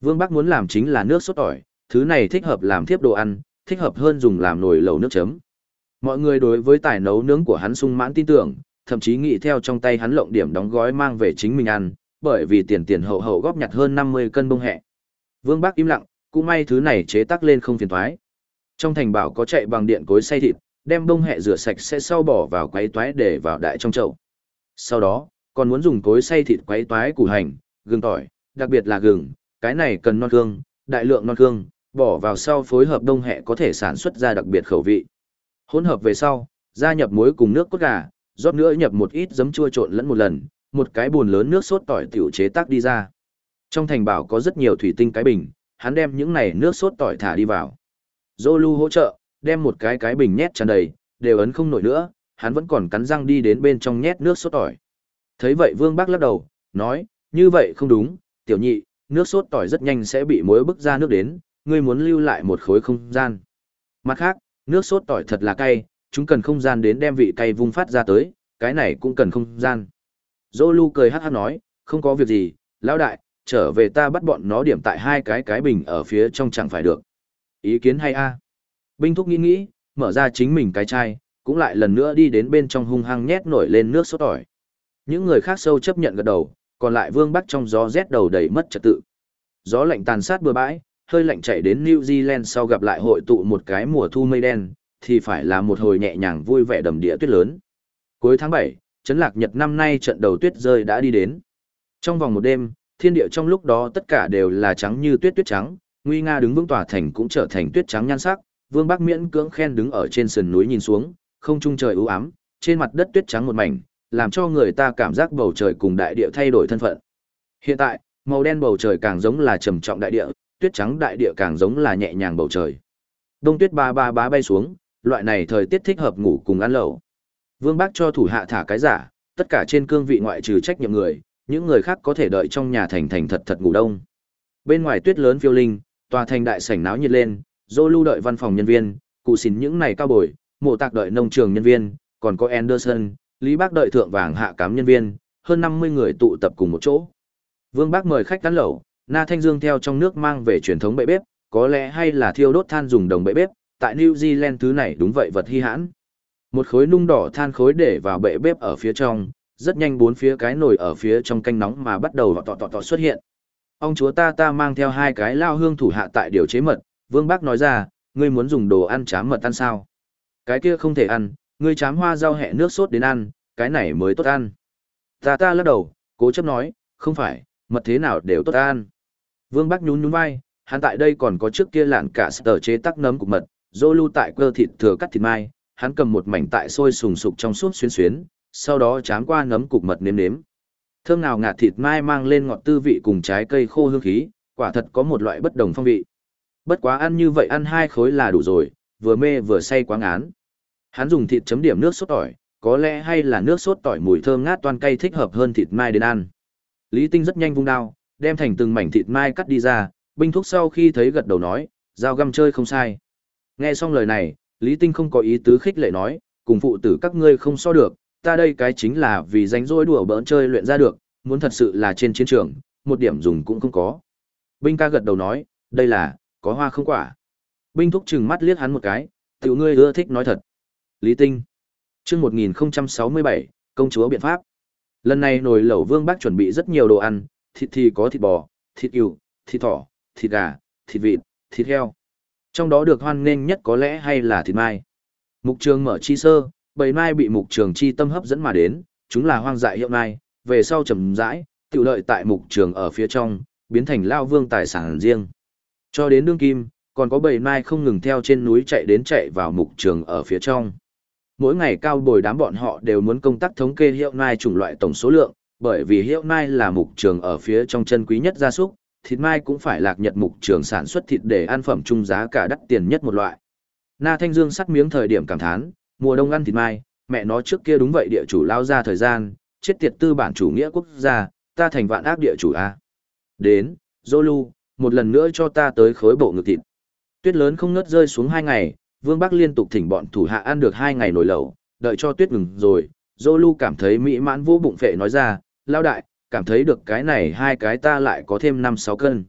Vương Bắc muốn làm chính là nước sốt tỏi, thứ này thích hợp làm thiếp đồ ăn, thích hợp hơn dùng làm nồi lẩu nước chấm. Mọi người đối với tài nấu nướng của hắn sung mãn tin tưởng, thậm chí nghĩ theo trong tay hắn lộng điểm đóng gói mang về chính mình ăn, bởi vì tiền tiền hậu hậu góp nhặt hơn 50 cân bông hẹ. Vương Bắc im lặng, cũng may thứ này chế tác lên không phiền toái. Trong thành bảo có chạy bằng điện cối xay thịt, đem bông hẹ rửa sạch sẽ sau bỏ vào quấy toái để vào đại trong chậu. Sau đó, còn muốn dùng cối xay thịt quấy toái củ hành, gừng tỏi, đặc biệt là gừng, cái này cần non hương, đại lượng non hương, bỏ vào sau phối hợp đông hẹ có thể sản xuất ra đặc biệt khẩu vị. Hỗn hợp về sau, gia nhập muối cùng nước cốt gà, rót nữa nhập một ít giấm chua trộn lẫn một lần, một cái buồn lớn nước sốt tỏi tiểu chế tác đi ra. Trong thành bảo có rất nhiều thủy tinh cái bình, hắn đem những này nước sốt tỏi thả đi vào. Zolu hỗ trợ, đem một cái cái bình nhét tràn đầy, đều ấn không nổi nữa, hắn vẫn còn cắn răng đi đến bên trong nhét nước sốt tỏi. Thấy vậy Vương Bác lắc đầu, nói, như vậy không đúng, tiểu nhị, nước sốt tỏi rất nhanh sẽ bị muối bức ra nước đến, ngươi muốn lưu lại một khối không gian. Mặt khác, nước sốt tỏi thật là cay, chúng cần không gian đến đem vị cay vung phát ra tới, cái này cũng cần không gian. Zolu cười hát hát nói, không có việc gì, lão đại, trở về ta bắt bọn nó điểm tại hai cái cái bình ở phía trong chẳng phải được. Ý kiến hay a? Binh thúc nghĩ nghĩ, mở ra chính mình cái chai, cũng lại lần nữa đi đến bên trong hung hăng nhét nổi lên nước sốt tỏi. Những người khác sâu chấp nhận gật đầu, còn lại vương bắc trong gió rét đầu đầy mất trật tự. Gió lạnh tàn sát bừa bãi, hơi lạnh chạy đến New Zealand sau gặp lại hội tụ một cái mùa thu mây đen, thì phải là một hồi nhẹ nhàng vui vẻ đầm địa tuyết lớn. Cuối tháng 7, Trấn Lạc Nhật năm nay trận đầu tuyết rơi đã đi đến. Trong vòng một đêm, thiên địa trong lúc đó tất cả đều là trắng như tuyết tuyết trắng, nguy nga đứng vững tòa thành cũng trở thành tuyết trắng nhan sắc, Vương Bắc miễn cưỡng khen đứng ở trên sườn núi nhìn xuống, không trung trời u ám, trên mặt đất tuyết trắng một mảnh, làm cho người ta cảm giác bầu trời cùng đại địa thay đổi thân phận. Hiện tại, màu đen bầu trời càng giống là trầm trọng đại địa, tuyết trắng đại địa càng giống là nhẹ nhàng bầu trời. Đông tuyết ba ba bá bay xuống, loại này thời tiết thích hợp ngủ cùng ăn lẩu. Vương Bác cho thủ hạ thả cái giả, tất cả trên cương vị ngoại trừ trách nhiệm người, những người khác có thể đợi trong nhà thành thành thật thật ngủ đông. Bên ngoài tuyết lớn phiêu linh, tòa thành đại sảnh náo nhiệt lên, dô lưu đợi văn phòng nhân viên, cụ xỉn những này cao bồi, mộ tạc đợi nông trường nhân viên, còn có Anderson, Lý Bác đợi thượng vàng hạ cám nhân viên, hơn 50 người tụ tập cùng một chỗ. Vương Bác mời khách cắn lẩu, Na Thanh Dương theo trong nước mang về truyền thống bệ bếp, có lẽ hay là thiêu đốt than dùng đồng bệ bếp, tại New Zealand thứ này đúng vậy vật hi hãn. Một khối nung đỏ than khối để vào bệ bếp ở phía trong, rất nhanh bốn phía cái nồi ở phía trong canh nóng mà bắt đầu tọ tọ tọ xuất hiện. Ông chúa ta ta mang theo hai cái lao hương thủ hạ tại điều chế mật, Vương Bác nói ra, ngươi muốn dùng đồ ăn chám mật ăn sao? Cái kia không thể ăn, ngươi chám hoa rau hẹ nước sốt đến ăn, cái này mới tốt ăn. Ta ta lắc đầu, cố chấp nói, không phải, mật thế nào đều tốt ăn. Vương Bắc nhún nhún vai, hắn tại đây còn có trước kia lạn cả sở chế tắc nấm cục mật, dô lưu tại cơ thịt thừa cắt thịt mai, hắn cầm một mảnh tại sôi sùng sục trong suốt xuyến xuyến, sau đó chám qua nấm cục mật nếm nếm. Thơm nào ngạt thịt mai mang lên ngọt tư vị cùng trái cây khô hương khí, quả thật có một loại bất đồng phong vị. Bất quá ăn như vậy ăn hai khối là đủ rồi, vừa mê vừa say quá ngán. Hắn dùng thịt chấm điểm nước sốt tỏi, có lẽ hay là nước sốt tỏi mùi thơm ngát toan cay thích hợp hơn thịt mai đến ăn. Lý Tinh rất nhanh vung đao, đem thành từng mảnh thịt mai cắt đi ra, binh thúc sau khi thấy gật đầu nói, dao găm chơi không sai. Nghe xong lời này, Lý Tinh không có ý tứ khích lệ nói, cùng phụ tử các ngươi không so được, ta đây cái chính là vì danh rỗi đùa bỡn chơi luyện ra được, muốn thật sự là trên chiến trường, một điểm dùng cũng không có. Binh ca gật đầu nói, đây là, có hoa không quả. Binh thúc chừng mắt liếc hắn một cái, tiểu ngươi ưa thích nói thật. Lý Tinh. chương 1067, công chúa biện pháp. Lần này nồi lẩu vương bác chuẩn bị rất nhiều đồ ăn, thịt thì có thịt bò, thịt cừu, thịt thỏ, thịt gà, thịt vịt, thịt heo. Trong đó được hoan nghênh nhất có lẽ hay là thịt mai. Mục trường mở chi sơ, bầy mai bị mục trường chi tâm hấp dẫn mà đến, chúng là hoang dại hiệu mai, về sau trầm rãi, tiểu lợi tại mục trường ở phía trong, biến thành lao vương tài sản riêng. Cho đến đương kim, còn có bầy mai không ngừng theo trên núi chạy đến chạy vào mục trường ở phía trong. Mỗi ngày cao bồi đám bọn họ đều muốn công tác thống kê hiệu mai chủng loại tổng số lượng, bởi vì hiệu mai là mục trường ở phía trong chân quý nhất gia súc, thịt mai cũng phải lạc nhật mục trường sản xuất thịt để ăn phẩm trung giá cả đắt tiền nhất một loại. Na Thanh Dương sắt miếng thời điểm cảm thán, mùa đông ăn thịt mai, mẹ nó trước kia đúng vậy địa chủ lao ra thời gian, chết tiệt tư bản chủ nghĩa quốc gia, ta thành vạn ác địa chủ a. Đến, Zolu, một lần nữa cho ta tới khối bộ ngực thịt. Tuyết lớn không ngớt rơi xuống hai ngày, Vương Bắc liên tục thỉnh bọn thủ hạ ăn được hai ngày nổi lẩu, đợi cho tuyết ngừng rồi, Zolu cảm thấy mỹ mãn vô bụng phệ nói ra, lao đại, cảm thấy được cái này hai cái ta lại có thêm năm sáu cân.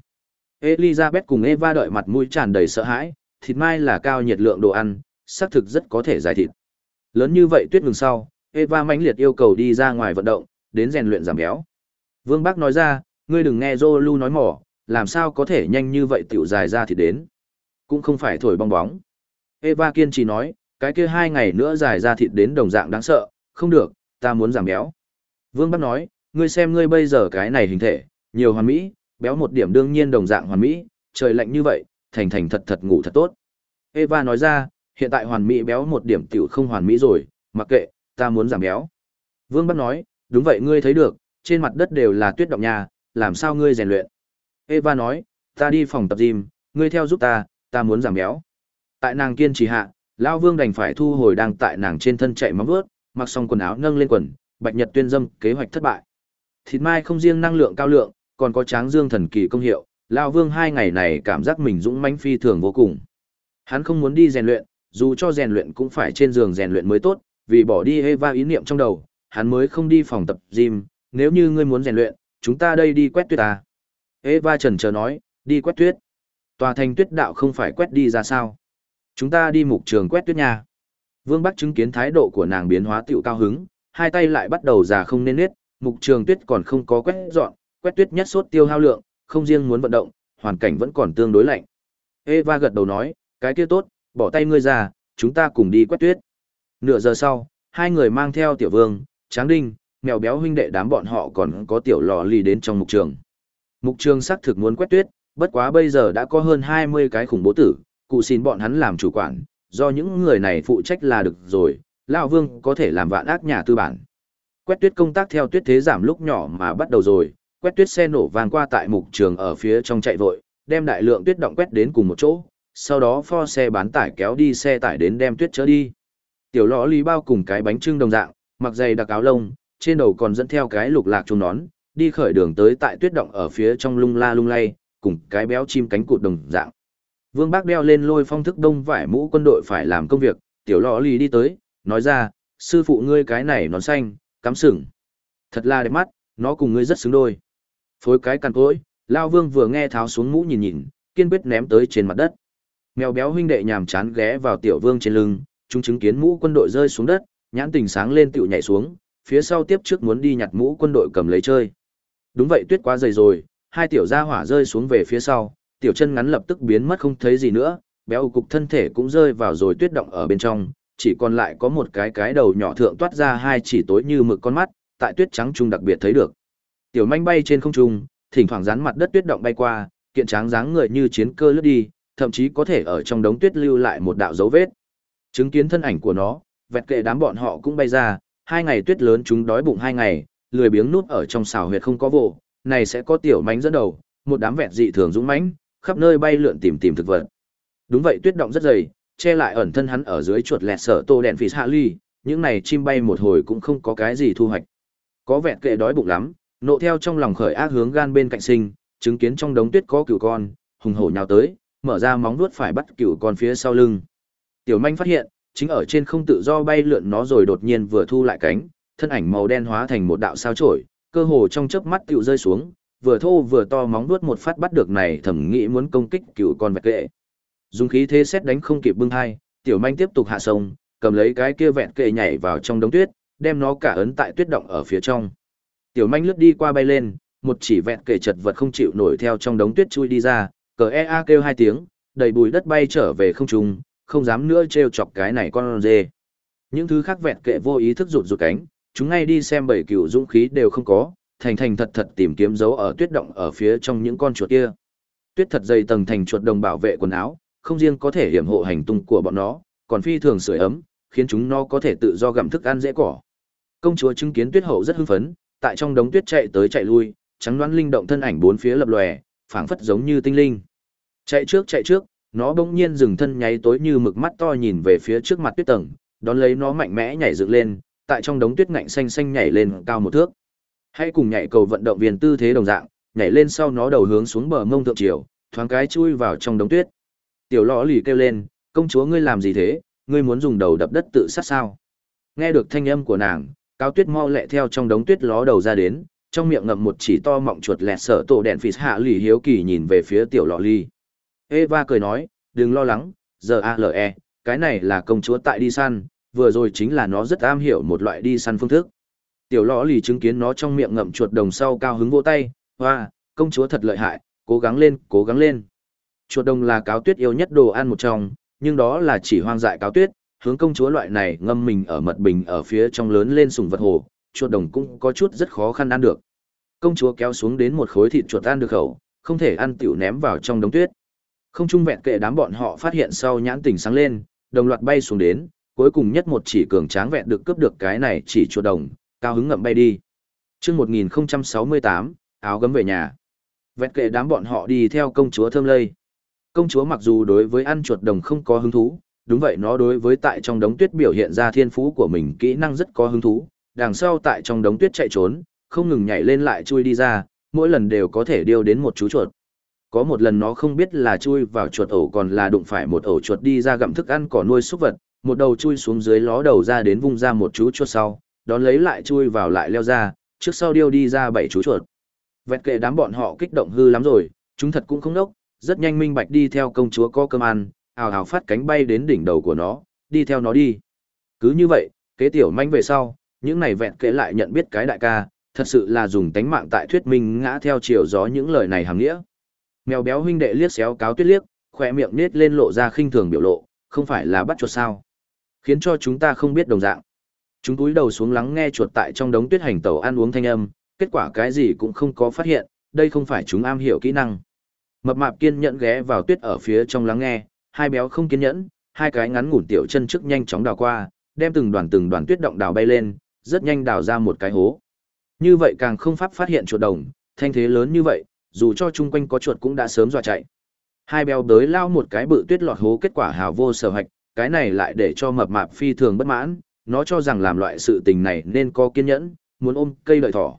Elizabeth cùng Eva đợi mặt mũi tràn đầy sợ hãi, thịt mai là cao nhiệt lượng đồ ăn, xác thực rất có thể giải thịt. Lớn như vậy tuyết ngừng sau, Eva mãnh liệt yêu cầu đi ra ngoài vận động, đến rèn luyện giảm béo. Vương Bắc nói ra, ngươi đừng nghe Zolu nói mỏ, làm sao có thể nhanh như vậy tiểu dài ra thì đến. Cũng không phải thổi bong bóng. Eva kiên trì nói, cái kia hai ngày nữa dài ra thịt đến đồng dạng đáng sợ, không được, ta muốn giảm béo. Vương Bắc nói, ngươi xem ngươi bây giờ cái này hình thể, nhiều hoàn mỹ, béo một điểm đương nhiên đồng dạng hoàn mỹ, trời lạnh như vậy, thành thành thật thật ngủ thật tốt. Eva nói ra, hiện tại hoàn mỹ béo một điểm tiểu không hoàn mỹ rồi, mặc kệ, ta muốn giảm béo. Vương Bắc nói, đúng vậy ngươi thấy được, trên mặt đất đều là tuyết động nhà, làm sao ngươi rèn luyện. Eva nói, ta đi phòng tập gym, ngươi theo giúp ta, ta muốn giảm béo. Tại nàng kiên trì hạ, Lão Vương đành phải thu hồi đang tại nàng trên thân chạy móng vuốt, mặc xong quần áo nâng lên quần, Bạch Nhật tuyên dâm kế hoạch thất bại. Thịt mai không riêng năng lượng cao lượng, còn có tráng dương thần kỳ công hiệu, Lão Vương hai ngày này cảm giác mình dũng mãnh phi thường vô cùng. Hắn không muốn đi rèn luyện, dù cho rèn luyện cũng phải trên giường rèn luyện mới tốt, vì bỏ đi Eva ý niệm trong đầu, hắn mới không đi phòng tập gym, nếu như ngươi muốn rèn luyện, chúng ta đây đi quét tuyết à. Eva trần chờ nói, đi quét tuyết. Tòa thành tuyết đạo không phải quét đi ra sao. Chúng ta đi mục trường quét tuyết nha. Vương Bắc chứng kiến thái độ của nàng biến hóa tiểu cao hứng, hai tay lại bắt đầu già không nên nết, mục trường tuyết còn không có quét dọn, quét tuyết nhất sốt tiêu hao lượng, không riêng muốn vận động, hoàn cảnh vẫn còn tương đối lạnh. Eva gật đầu nói, cái kia tốt, bỏ tay ngươi ra, chúng ta cùng đi quét tuyết. Nửa giờ sau, hai người mang theo tiểu vương, tráng đinh, mèo béo huynh đệ đám bọn họ còn có tiểu lò lì đến trong mục trường. Mục trường xác thực muốn quét tuyết, bất quá bây giờ đã có hơn 20 cái khủng bố tử, cụ xin bọn hắn làm chủ quản, do những người này phụ trách là được rồi, lão Vương có thể làm vạn ác nhà tư bản. Quét tuyết công tác theo tuyết thế giảm lúc nhỏ mà bắt đầu rồi, quét tuyết xe nổ vàng qua tại mục trường ở phía trong chạy vội, đem đại lượng tuyết động quét đến cùng một chỗ, sau đó pho xe bán tải kéo đi xe tải đến đem tuyết chở đi. Tiểu lõ lý bao cùng cái bánh trưng đồng dạng, mặc giày đặc áo lông, trên đầu còn dẫn theo cái lục lạc trung nón, đi khởi đường tới tại tuyết động ở phía trong lung la lung lay, cùng cái béo chim cánh cụt đồng dạng. Vương Bác đeo lên lôi phong thức đông vải mũ quân đội phải làm công việc, tiểu lọ lì đi tới, nói ra, sư phụ ngươi cái này nón xanh, cắm sừng. Thật là đẹp mắt, nó cùng ngươi rất xứng đôi. Phối cái cằn cối, Lao Vương vừa nghe tháo xuống mũ nhìn nhìn, kiên quyết ném tới trên mặt đất. Mèo béo huynh đệ nhàm chán ghé vào tiểu vương trên lưng, chúng chứng kiến mũ quân đội rơi xuống đất, nhãn tình sáng lên tiểu nhảy xuống, phía sau tiếp trước muốn đi nhặt mũ quân đội cầm lấy chơi. Đúng vậy tuyết quá dày rồi, hai tiểu gia hỏa rơi xuống về phía sau, tiểu chân ngắn lập tức biến mất không thấy gì nữa, béo cục thân thể cũng rơi vào rồi tuyết động ở bên trong, chỉ còn lại có một cái cái đầu nhỏ thượng toát ra hai chỉ tối như mực con mắt, tại tuyết trắng trung đặc biệt thấy được. Tiểu manh bay trên không trung, thỉnh thoảng dán mặt đất tuyết động bay qua, kiện tráng dáng người như chiến cơ lướt đi, thậm chí có thể ở trong đống tuyết lưu lại một đạo dấu vết. Chứng kiến thân ảnh của nó, vẹt kệ đám bọn họ cũng bay ra, hai ngày tuyết lớn chúng đói bụng hai ngày, lười biếng nút ở trong xào huyệt không có vụ, này sẽ có tiểu mánh dẫn đầu, một đám vẹt dị thường dũng mãnh, khắp nơi bay lượn tìm tìm thực vật. Đúng vậy tuyết động rất dày, che lại ẩn thân hắn ở dưới chuột lẹt sở tô đèn phì hạ ly, những này chim bay một hồi cũng không có cái gì thu hoạch. Có vẻ kệ đói bụng lắm, nộ theo trong lòng khởi ác hướng gan bên cạnh sinh, chứng kiến trong đống tuyết có cừu con, hùng hổ nhào tới, mở ra móng vuốt phải bắt cừu con phía sau lưng. Tiểu manh phát hiện, chính ở trên không tự do bay lượn nó rồi đột nhiên vừa thu lại cánh, thân ảnh màu đen hóa thành một đạo sao chổi, cơ hồ trong chớp mắt tiểu rơi xuống, vừa thô vừa to móng vuốt một phát bắt được này thẩm nghĩ muốn công kích cựu con vẹt kệ. Dùng khí thế xét đánh không kịp bưng hai, tiểu manh tiếp tục hạ sông, cầm lấy cái kia vẹt kệ nhảy vào trong đống tuyết, đem nó cả ấn tại tuyết động ở phía trong. Tiểu manh lướt đi qua bay lên, một chỉ vẹt kệ chật vật không chịu nổi theo trong đống tuyết chui đi ra, cờ e a kêu hai tiếng, đầy bùi đất bay trở về không trung, không dám nữa trêu chọc cái này con dê. Những thứ khác vẹt kệ vô ý thức rụt rụt cánh, chúng ngay đi xem bảy cựu dũng khí đều không có, thành thành thật thật tìm kiếm dấu ở tuyết động ở phía trong những con chuột kia. Tuyết thật dày tầng thành chuột đồng bảo vệ quần áo, không riêng có thể hiểm hộ hành tung của bọn nó, còn phi thường sưởi ấm, khiến chúng nó có thể tự do gặm thức ăn dễ cỏ. Công chúa chứng kiến tuyết hậu rất hưng phấn, tại trong đống tuyết chạy tới chạy lui, trắng đoán linh động thân ảnh bốn phía lập lòe, phảng phất giống như tinh linh. Chạy trước chạy trước, nó bỗng nhiên dừng thân nháy tối như mực mắt to nhìn về phía trước mặt tuyết tầng, đón lấy nó mạnh mẽ nhảy dựng lên, tại trong đống tuyết ngạnh xanh xanh nhảy lên cao một thước. Hãy cùng nhảy cầu vận động viên tư thế đồng dạng, nhảy lên sau nó đầu hướng xuống bờ mông thượng chiều, thoáng cái chui vào trong đống tuyết. Tiểu lọ lì kêu lên, công chúa ngươi làm gì thế, ngươi muốn dùng đầu đập đất tự sát sao? Nghe được thanh âm của nàng, cao tuyết mau lẹ theo trong đống tuyết ló đầu ra đến, Trong miệng ngậm một chỉ to mọng chuột lẹt sợ tổ đèn phì hạ lì hiếu kỳ nhìn về phía tiểu lọ lì. Eva cười nói, đừng lo lắng, giờ ALE, cái này là công chúa tại đi săn, vừa rồi chính là nó rất am hiểu một loại đi săn phương thức. Tiểu lọ lì chứng kiến nó trong miệng ngậm chuột đồng sau cao hứng vỗ tay, hoa, công chúa thật lợi hại, cố gắng lên, cố gắng lên. Chuột đồng là cáo tuyết yêu nhất đồ ăn một trong, nhưng đó là chỉ hoang dại cáo tuyết, hướng công chúa loại này ngâm mình ở mật bình ở phía trong lớn lên sùng vật hồ, chuột đồng cũng có chút rất khó khăn ăn được. Công chúa kéo xuống đến một khối thịt chuột ăn được khẩu, không thể ăn tiểu ném vào trong đống tuyết. Không trung vẹn kệ đám bọn họ phát hiện sau nhãn tỉnh sáng lên, đồng loạt bay xuống đến, cuối cùng nhất một chỉ cường tráng vẹn được cướp được cái này chỉ chuột đồng, cao hứng ngậm bay đi. Trước 1068, áo gấm về nhà. Vẹn kệ đám bọn họ đi theo công chúa thơm lây. Công chúa mặc dù đối với ăn chuột đồng không có hứng thú, đúng vậy nó đối với tại trong đống tuyết biểu hiện ra thiên phú của mình kỹ năng rất có hứng thú, đằng sau tại trong đống tuyết chạy trốn, không ngừng nhảy lên lại chui đi ra, mỗi lần đều có thể điêu đến một chú chuột. Có một lần nó không biết là chui vào chuột ổ còn là đụng phải một ổ chuột đi ra gặm thức ăn cỏ nuôi súc vật, một đầu chui xuống dưới ló đầu ra đến vung ra một chú chuột sau, đón lấy lại chui vào lại leo ra, trước sau điêu đi ra bảy chú chuột. Vẹt kệ đám bọn họ kích động hư lắm rồi, chúng thật cũng không đốc, rất nhanh minh bạch đi theo công chúa có cơm ăn, ào ào phát cánh bay đến đỉnh đầu của nó, đi theo nó đi. Cứ như vậy, kế tiểu manh về sau, những này vẹn kệ lại nhận biết cái đại ca, thật sự là dùng tánh mạng tại thuyết minh ngã theo chiều gió những lời này hàm nghĩa. Mèo béo huynh đệ liếc xéo cáo tuyết liếc, khỏe miệng nết lên lộ ra khinh thường biểu lộ, không phải là bắt chuột sao. Khiến cho chúng ta không biết đồng dạng. Chúng túi đầu xuống lắng nghe chuột tại trong đống tuyết hành tàu ăn uống thanh âm, kết quả cái gì cũng không có phát hiện, đây không phải chúng am hiểu kỹ năng. Mập mạp kiên nhẫn ghé vào tuyết ở phía trong lắng nghe, hai béo không kiên nhẫn, hai cái ngắn ngủn tiểu chân trước nhanh chóng đào qua, đem từng đoàn từng đoàn tuyết động đào bay lên, rất nhanh đào ra một cái hố. Như vậy càng không pháp phát hiện chuột đồng, thanh thế lớn như vậy, dù cho chung quanh có chuột cũng đã sớm dọa chạy. Hai béo đới lao một cái bự tuyết lọt hố kết quả hào vô sở hạch, cái này lại để cho mập mạp phi thường bất mãn, nó cho rằng làm loại sự tình này nên có kiên nhẫn, muốn ôm cây đợi thỏ.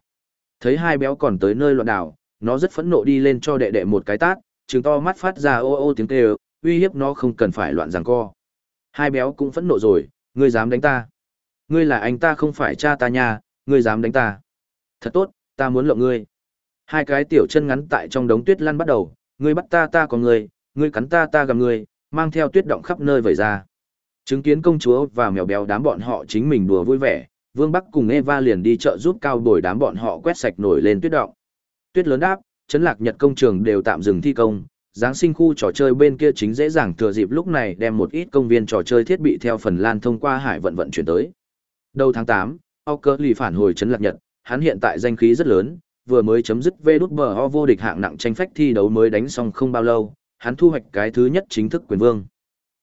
Thấy hai béo còn tới nơi loạn đảo, nó rất phẫn nộ đi lên cho đệ đệ một cái tát, trừng to mắt phát ra ô ô tiếng kêu, uy hiếp nó không cần phải loạn giằng co. Hai béo cũng phẫn nộ rồi, ngươi dám đánh ta. Ngươi là anh ta không phải cha ta nha, ngươi dám đánh ta. Thật tốt, ta muốn lộng ngươi. Hai cái tiểu chân ngắn tại trong đống tuyết lăn bắt đầu, ngươi bắt ta ta còn ngươi, ngươi cắn ta ta gầm ngươi, mang theo tuyết động khắp nơi vẩy ra. Chứng kiến công chúa và mèo béo đám bọn họ chính mình đùa vui vẻ, Vương Bắc cùng Eva liền đi chợ giúp cao bồi đám bọn họ quét sạch nổi lên tuyết động. Tuyết lớn đáp, chấn lạc nhật công trường đều tạm dừng thi công, Giáng sinh khu trò chơi bên kia chính dễ dàng thừa dịp lúc này đem một ít công viên trò chơi thiết bị theo Phần Lan thông qua hải vận vận chuyển tới. Đầu tháng 8, Auker lì phản hồi chấn lạc nhật, hắn hiện tại danh khí rất lớn, vừa mới chấm dứt vê đút bờ ho vô địch hạng nặng tranh phách thi đấu mới đánh xong không bao lâu, hắn thu hoạch cái thứ nhất chính thức quyền vương.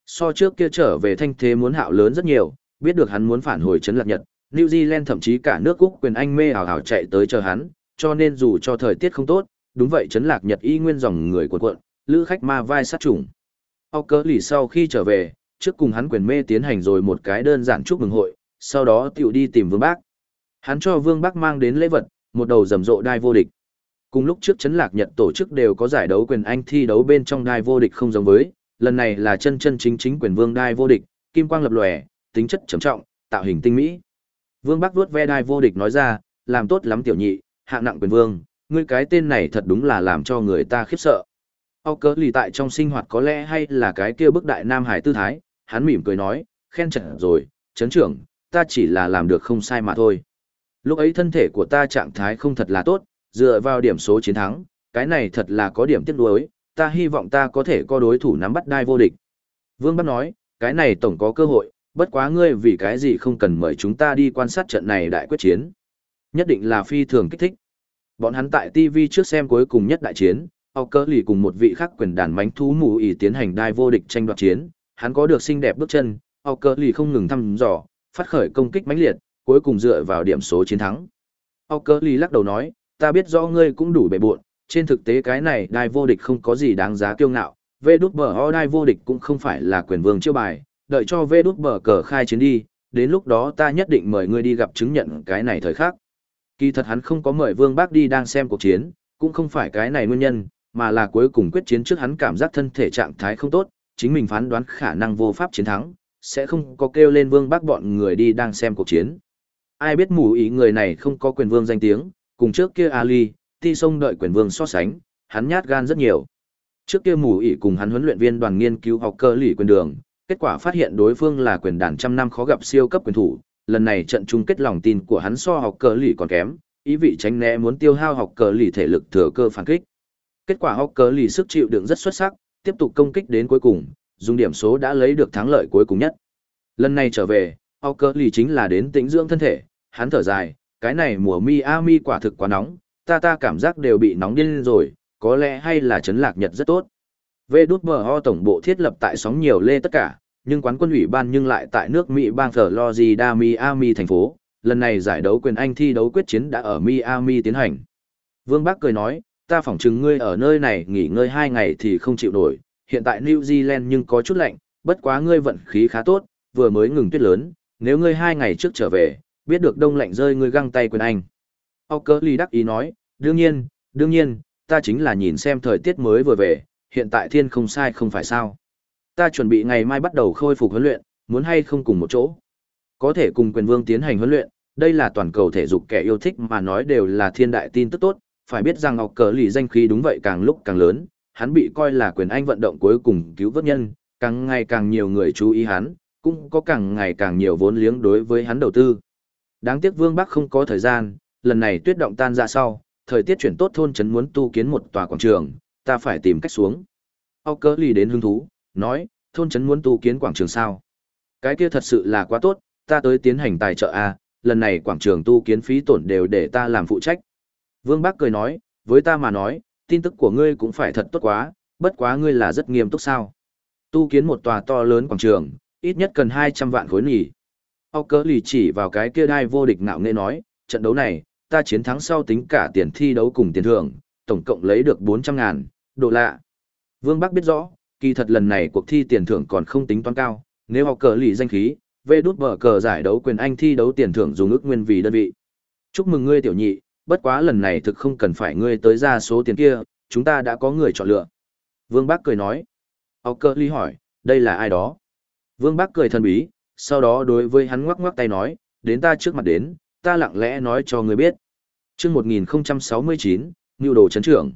So trước kia trở về thanh thế muốn hạo lớn rất nhiều, biết được hắn muốn phản hồi chấn lạc nhật, New Zealand thậm chí cả nước Úc quyền Anh mê hào hào chạy tới chờ hắn, cho nên dù cho thời tiết không tốt, đúng vậy chấn lạc nhật y nguyên dòng người cuộn cuộn, lữ khách ma vai sát trùng. Ốc lì sau khi trở về, trước cùng hắn quyền mê tiến hành rồi một cái đơn giản chúc mừng hội, sau đó tiểu đi tìm vương bác. Hắn cho vương bác mang đến lễ vật, một đầu rầm rộ đai vô địch. Cùng lúc trước chấn lạc nhật tổ chức đều có giải đấu quyền Anh thi đấu bên trong đai vô địch không giống với, lần này là chân chân chính chính quyền vương đai vô địch, kim quang lập lòe, tính chất trầm trọng, tạo hình tinh mỹ. Vương Bắc vuốt ve đai vô địch nói ra, làm tốt lắm tiểu nhị, hạng nặng quyền vương, ngươi cái tên này thật đúng là làm cho người ta khiếp sợ. Âu cớ lì tại trong sinh hoạt có lẽ hay là cái kia bức đại nam hải tư thái, hắn mỉm cười nói, khen trận rồi, chấn trưởng, ta chỉ là làm được không sai mà thôi. Lúc ấy thân thể của ta trạng thái không thật là tốt, dựa vào điểm số chiến thắng, cái này thật là có điểm tiếc nuối, ta hy vọng ta có thể có đối thủ nắm bắt đai vô địch. Vương Bắc nói, cái này tổng có cơ hội, bất quá ngươi vì cái gì không cần mời chúng ta đi quan sát trận này đại quyết chiến. Nhất định là phi thường kích thích. Bọn hắn tại TV trước xem cuối cùng nhất đại chiến, Âu Cơ Lì cùng một vị khác quyền đàn mánh thú mù ý tiến hành đai vô địch tranh đoạt chiến, hắn có được xinh đẹp bước chân, Âu Cơ Lì không ngừng thăm dò, phát khởi công kích mãnh liệt, cuối cùng dựa vào điểm số chiến thắng. Âu Cơ Lì lắc đầu nói, ta biết rõ ngươi cũng đủ bệ buộn, trên thực tế cái này đai vô địch không có gì đáng giá kiêu ngạo, vê đút bờ ho đai vô địch cũng không phải là quyền vương chiêu bài, đợi cho vê đút bờ cờ khai chiến đi, đến lúc đó ta nhất định mời ngươi đi gặp chứng nhận cái này thời khắc. Kỳ thật hắn không có mời Vương Bác đi đang xem cuộc chiến, cũng không phải cái này nguyên nhân, mà là cuối cùng quyết chiến trước hắn cảm giác thân thể trạng thái không tốt, chính mình phán đoán khả năng vô pháp chiến thắng, sẽ không có kêu lên Vương Bác bọn người đi đang xem cuộc chiến. Ai biết mù ý người này không có quyền vương danh tiếng, cùng trước kia Ali, ti sông đợi quyền vương so sánh, hắn nhát gan rất nhiều. Trước kia mù ỉ cùng hắn huấn luyện viên đoàn nghiên cứu học cơ lì quyền đường, kết quả phát hiện đối phương là quyền đàn trăm năm khó gặp siêu cấp quyền thủ, lần này trận chung kết lòng tin của hắn so học cơ lì còn kém, ý vị tránh né muốn tiêu hao học cơ lì thể lực thừa cơ phản kích. Kết quả học cơ lì sức chịu đựng rất xuất sắc, tiếp tục công kích đến cuối cùng, dùng điểm số đã lấy được thắng lợi cuối cùng nhất. Lần này trở về, học cơ lì chính là đến tĩnh dưỡng thân thể, hắn thở dài, cái này mùa Miami quả thực quá nóng, ta ta cảm giác đều bị nóng điên rồi, có lẽ hay là chấn lạc Nhật rất tốt. Vê đút bờ ho tổng bộ thiết lập tại sóng nhiều lê tất cả, nhưng quán quân ủy ban nhưng lại tại nước Mỹ bang Florida Miami thành phố, lần này giải đấu quyền Anh thi đấu quyết chiến đã ở Miami tiến hành. Vương Bắc cười nói, ta phỏng chừng ngươi ở nơi này nghỉ ngơi hai ngày thì không chịu nổi, hiện tại New Zealand nhưng có chút lạnh, bất quá ngươi vận khí khá tốt, vừa mới ngừng tuyết lớn, nếu ngươi hai ngày trước trở về, biết được đông lạnh rơi ngươi găng tay quyền Anh. Ocker Ly đắc ý nói, đương nhiên, đương nhiên, ta chính là nhìn xem thời tiết mới vừa về, hiện tại thiên không sai không phải sao. Ta chuẩn bị ngày mai bắt đầu khôi phục huấn luyện, muốn hay không cùng một chỗ. Có thể cùng quyền vương tiến hành huấn luyện, đây là toàn cầu thể dục kẻ yêu thích mà nói đều là thiên đại tin tức tốt, phải biết rằng ngọc cờ ly danh khí đúng vậy càng lúc càng lớn, hắn bị coi là quyền anh vận động cuối cùng cứu vớt nhân, càng ngày càng nhiều người chú ý hắn, cũng có càng ngày càng nhiều vốn liếng đối với hắn đầu tư. Đáng tiếc Vương Bắc không có thời gian, lần này tuyết động tan ra sau, thời tiết chuyển tốt thôn trấn muốn tu kiến một tòa quảng trường, ta phải tìm cách xuống. Âu cớ lì đến hứng thú, nói, thôn trấn muốn tu kiến quảng trường sao. Cái kia thật sự là quá tốt, ta tới tiến hành tài trợ A, lần này quảng trường tu kiến phí tổn đều để ta làm phụ trách. Vương Bác cười nói, với ta mà nói, tin tức của ngươi cũng phải thật tốt quá, bất quá ngươi là rất nghiêm túc sao. Tu kiến một tòa to lớn quảng trường, ít nhất cần 200 vạn khối nghỉ. Âu cớ lì chỉ vào cái kia đai vô địch ngạo nghe nói, trận đấu này, ta chiến thắng sau tính cả tiền thi đấu cùng tiền thưởng, tổng cộng lấy được 400 ngàn, độ lạ. Vương Bắc biết rõ, kỳ thật lần này cuộc thi tiền thưởng còn không tính toán cao, nếu học cờ lì danh khí, về đút bờ cờ giải đấu quyền Anh thi đấu tiền thưởng dùng ước nguyên vì đơn vị. Chúc mừng ngươi tiểu nhị, bất quá lần này thực không cần phải ngươi tới ra số tiền kia, chúng ta đã có người chọn lựa. Vương Bắc cười nói. Học cờ lì hỏi, đây là ai đó? Vương Bắc cười thần bí, sau đó đối với hắn ngoắc ngoắc tay nói, đến ta trước mặt đến, ta lặng lẽ nói cho ngươi biết. Trước 1069, Ngưu Đồ Trấn Trưởng.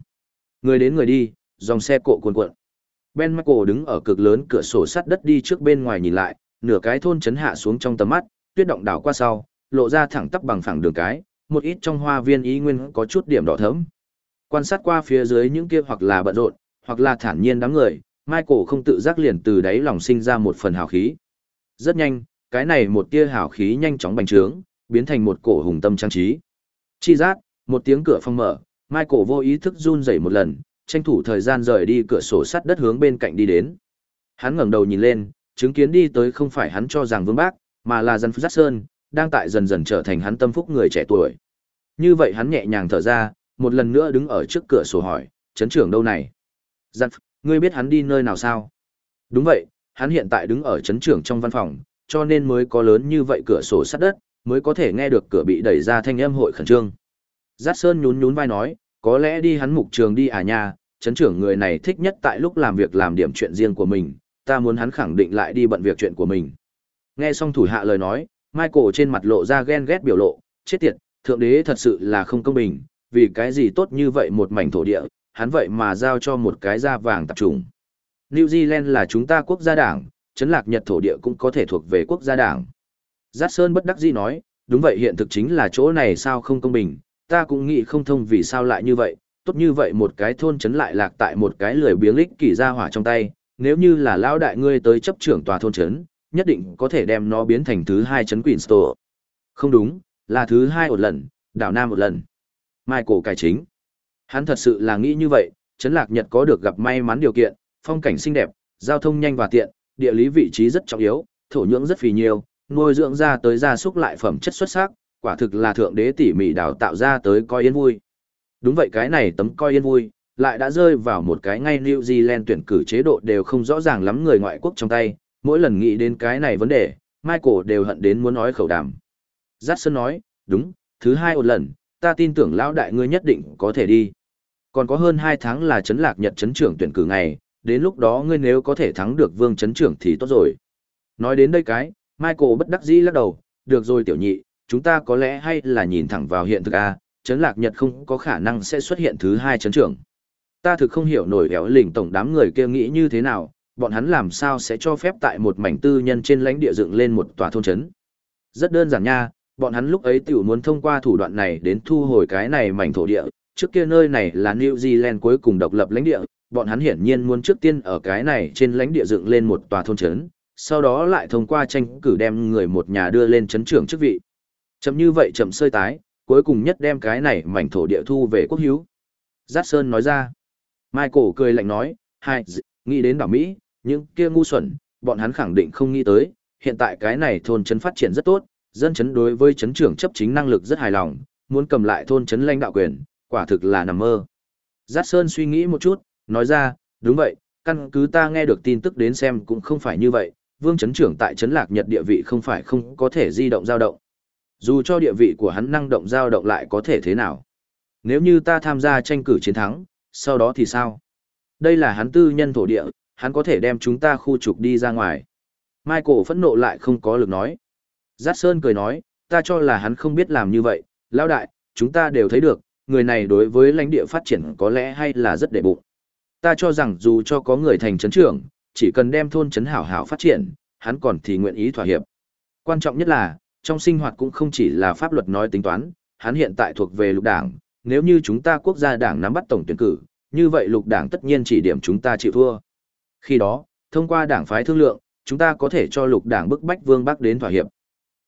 Người đến người đi, dòng xe cộ cuồn cuộn. Ben Michael đứng ở cực lớn cửa sổ sắt đất đi trước bên ngoài nhìn lại, nửa cái thôn chấn hạ xuống trong tầm mắt, tuyết động đảo qua sau, lộ ra thẳng tắp bằng phẳng đường cái, một ít trong hoa viên ý nguyên có chút điểm đỏ thẫm. Quan sát qua phía dưới những kia hoặc là bận rộn, hoặc là thản nhiên đám người, Michael không tự giác liền từ đáy lòng sinh ra một phần hào khí. Rất nhanh, cái này một tia hào khí nhanh chóng bành trướng, biến thành một cổ hùng tâm trang trí. Chi giác, một tiếng cửa phòng mở, Michael vô ý thức run rẩy một lần, tranh thủ thời gian rời đi cửa sổ sắt đất hướng bên cạnh đi đến. Hắn ngẩng đầu nhìn lên, chứng kiến đi tới không phải hắn cho rằng vương bác, mà là dân Giác Sơn, đang tại dần dần trở thành hắn tâm phúc người trẻ tuổi. Như vậy hắn nhẹ nhàng thở ra, một lần nữa đứng ở trước cửa sổ hỏi, chấn trưởng đâu này? Dân, ngươi biết hắn đi nơi nào sao? Đúng vậy, hắn hiện tại đứng ở chấn trưởng trong văn phòng, cho nên mới có lớn như vậy cửa sổ sắt đất, mới có thể nghe được cửa bị đẩy ra thanh âm hội khẩn trương. Giác Sơn nhún nhún vai nói, có lẽ đi hắn mục trường đi à nha, chấn trưởng người này thích nhất tại lúc làm việc làm điểm chuyện riêng của mình, ta muốn hắn khẳng định lại đi bận việc chuyện của mình. Nghe xong thủ hạ lời nói, Michael trên mặt lộ ra ghen ghét biểu lộ, chết tiệt, thượng đế thật sự là không công bình, vì cái gì tốt như vậy một mảnh thổ địa, hắn vậy mà giao cho một cái da vàng tập trung. New Zealand là chúng ta quốc gia đảng, chấn lạc Nhật thổ địa cũng có thể thuộc về quốc gia đảng. Giác Sơn bất đắc dĩ nói, đúng vậy hiện thực chính là chỗ này sao không công bình, ta cũng nghĩ không thông vì sao lại như vậy, tốt như vậy một cái thôn trấn lại lạc tại một cái lười biếng lích kỳ ra hỏa trong tay, nếu như là lão đại ngươi tới chấp trưởng tòa thôn trấn, nhất định có thể đem nó biến thành thứ hai trấn tổ. Không đúng, là thứ hai một lần, đảo Nam một lần. mai cổ cải chính. Hắn thật sự là nghĩ như vậy, trấn lạc Nhật có được gặp may mắn điều kiện, phong cảnh xinh đẹp, giao thông nhanh và tiện, địa lý vị trí rất trọng yếu, thổ nhưỡng rất phì nhiều, nuôi dưỡng ra tới gia súc lại phẩm chất xuất sắc, quả thực là thượng đế tỉ mỉ đào tạo ra tới coi yên vui. Đúng vậy cái này tấm coi yên vui, lại đã rơi vào một cái ngay New Zealand tuyển cử chế độ đều không rõ ràng lắm người ngoại quốc trong tay, mỗi lần nghĩ đến cái này vấn đề, Michael đều hận đến muốn nói khẩu đàm. Jackson nói, đúng, thứ hai một lần, ta tin tưởng lão đại ngươi nhất định có thể đi. Còn có hơn 2 tháng là chấn lạc nhật chấn trưởng tuyển cử ngày, đến lúc đó ngươi nếu có thể thắng được vương chấn trưởng thì tốt rồi. Nói đến đây cái, Michael bất đắc dĩ lắc đầu, được rồi tiểu nhị, chúng ta có lẽ hay là nhìn thẳng vào hiện thực A, Chấn Lạc Nhật không có khả năng sẽ xuất hiện thứ hai chấn trưởng. Ta thực không hiểu nổi béo lỉnh tổng đám người kia nghĩ như thế nào, bọn hắn làm sao sẽ cho phép tại một mảnh tư nhân trên lãnh địa dựng lên một tòa thôn chấn? Rất đơn giản nha, bọn hắn lúc ấy tiểu muốn thông qua thủ đoạn này đến thu hồi cái này mảnh thổ địa, trước kia nơi này là New Zealand cuối cùng độc lập lãnh địa, bọn hắn hiển nhiên muốn trước tiên ở cái này trên lãnh địa dựng lên một tòa thôn chấn sau đó lại thông qua tranh cử đem người một nhà đưa lên chấn trưởng chức vị. Chậm như vậy chậm sơi tái, cuối cùng nhất đem cái này mảnh thổ địa thu về quốc hữu. Giác Sơn nói ra. Michael cười lạnh nói, hai, nghĩ đến đảo Mỹ, những kia ngu xuẩn, bọn hắn khẳng định không nghĩ tới, hiện tại cái này thôn chấn phát triển rất tốt, dân chấn đối với chấn trưởng chấp chính năng lực rất hài lòng, muốn cầm lại thôn chấn lãnh đạo quyền, quả thực là nằm mơ. Giác Sơn suy nghĩ một chút, nói ra, đúng vậy, căn cứ ta nghe được tin tức đến xem cũng không phải như vậy, vương chấn trưởng tại chấn lạc nhật địa vị không phải không có thể di động dao động. Dù cho địa vị của hắn năng động dao động lại có thể thế nào. Nếu như ta tham gia tranh cử chiến thắng, sau đó thì sao? Đây là hắn tư nhân thổ địa, hắn có thể đem chúng ta khu trục đi ra ngoài. Michael phẫn nộ lại không có lực nói. Giác Sơn cười nói, ta cho là hắn không biết làm như vậy, lão đại, chúng ta đều thấy được, người này đối với lãnh địa phát triển có lẽ hay là rất đệ bụng. Ta cho rằng dù cho có người thành trấn trưởng, chỉ cần đem thôn trấn hảo hảo phát triển, hắn còn thì nguyện ý thỏa hiệp. Quan trọng nhất là, trong sinh hoạt cũng không chỉ là pháp luật nói tính toán, hắn hiện tại thuộc về lục đảng, nếu như chúng ta quốc gia đảng nắm bắt tổng tuyển cử, như vậy lục đảng tất nhiên chỉ điểm chúng ta chịu thua. Khi đó, thông qua đảng phái thương lượng, chúng ta có thể cho lục đảng bức bách vương bắc đến thỏa hiệp.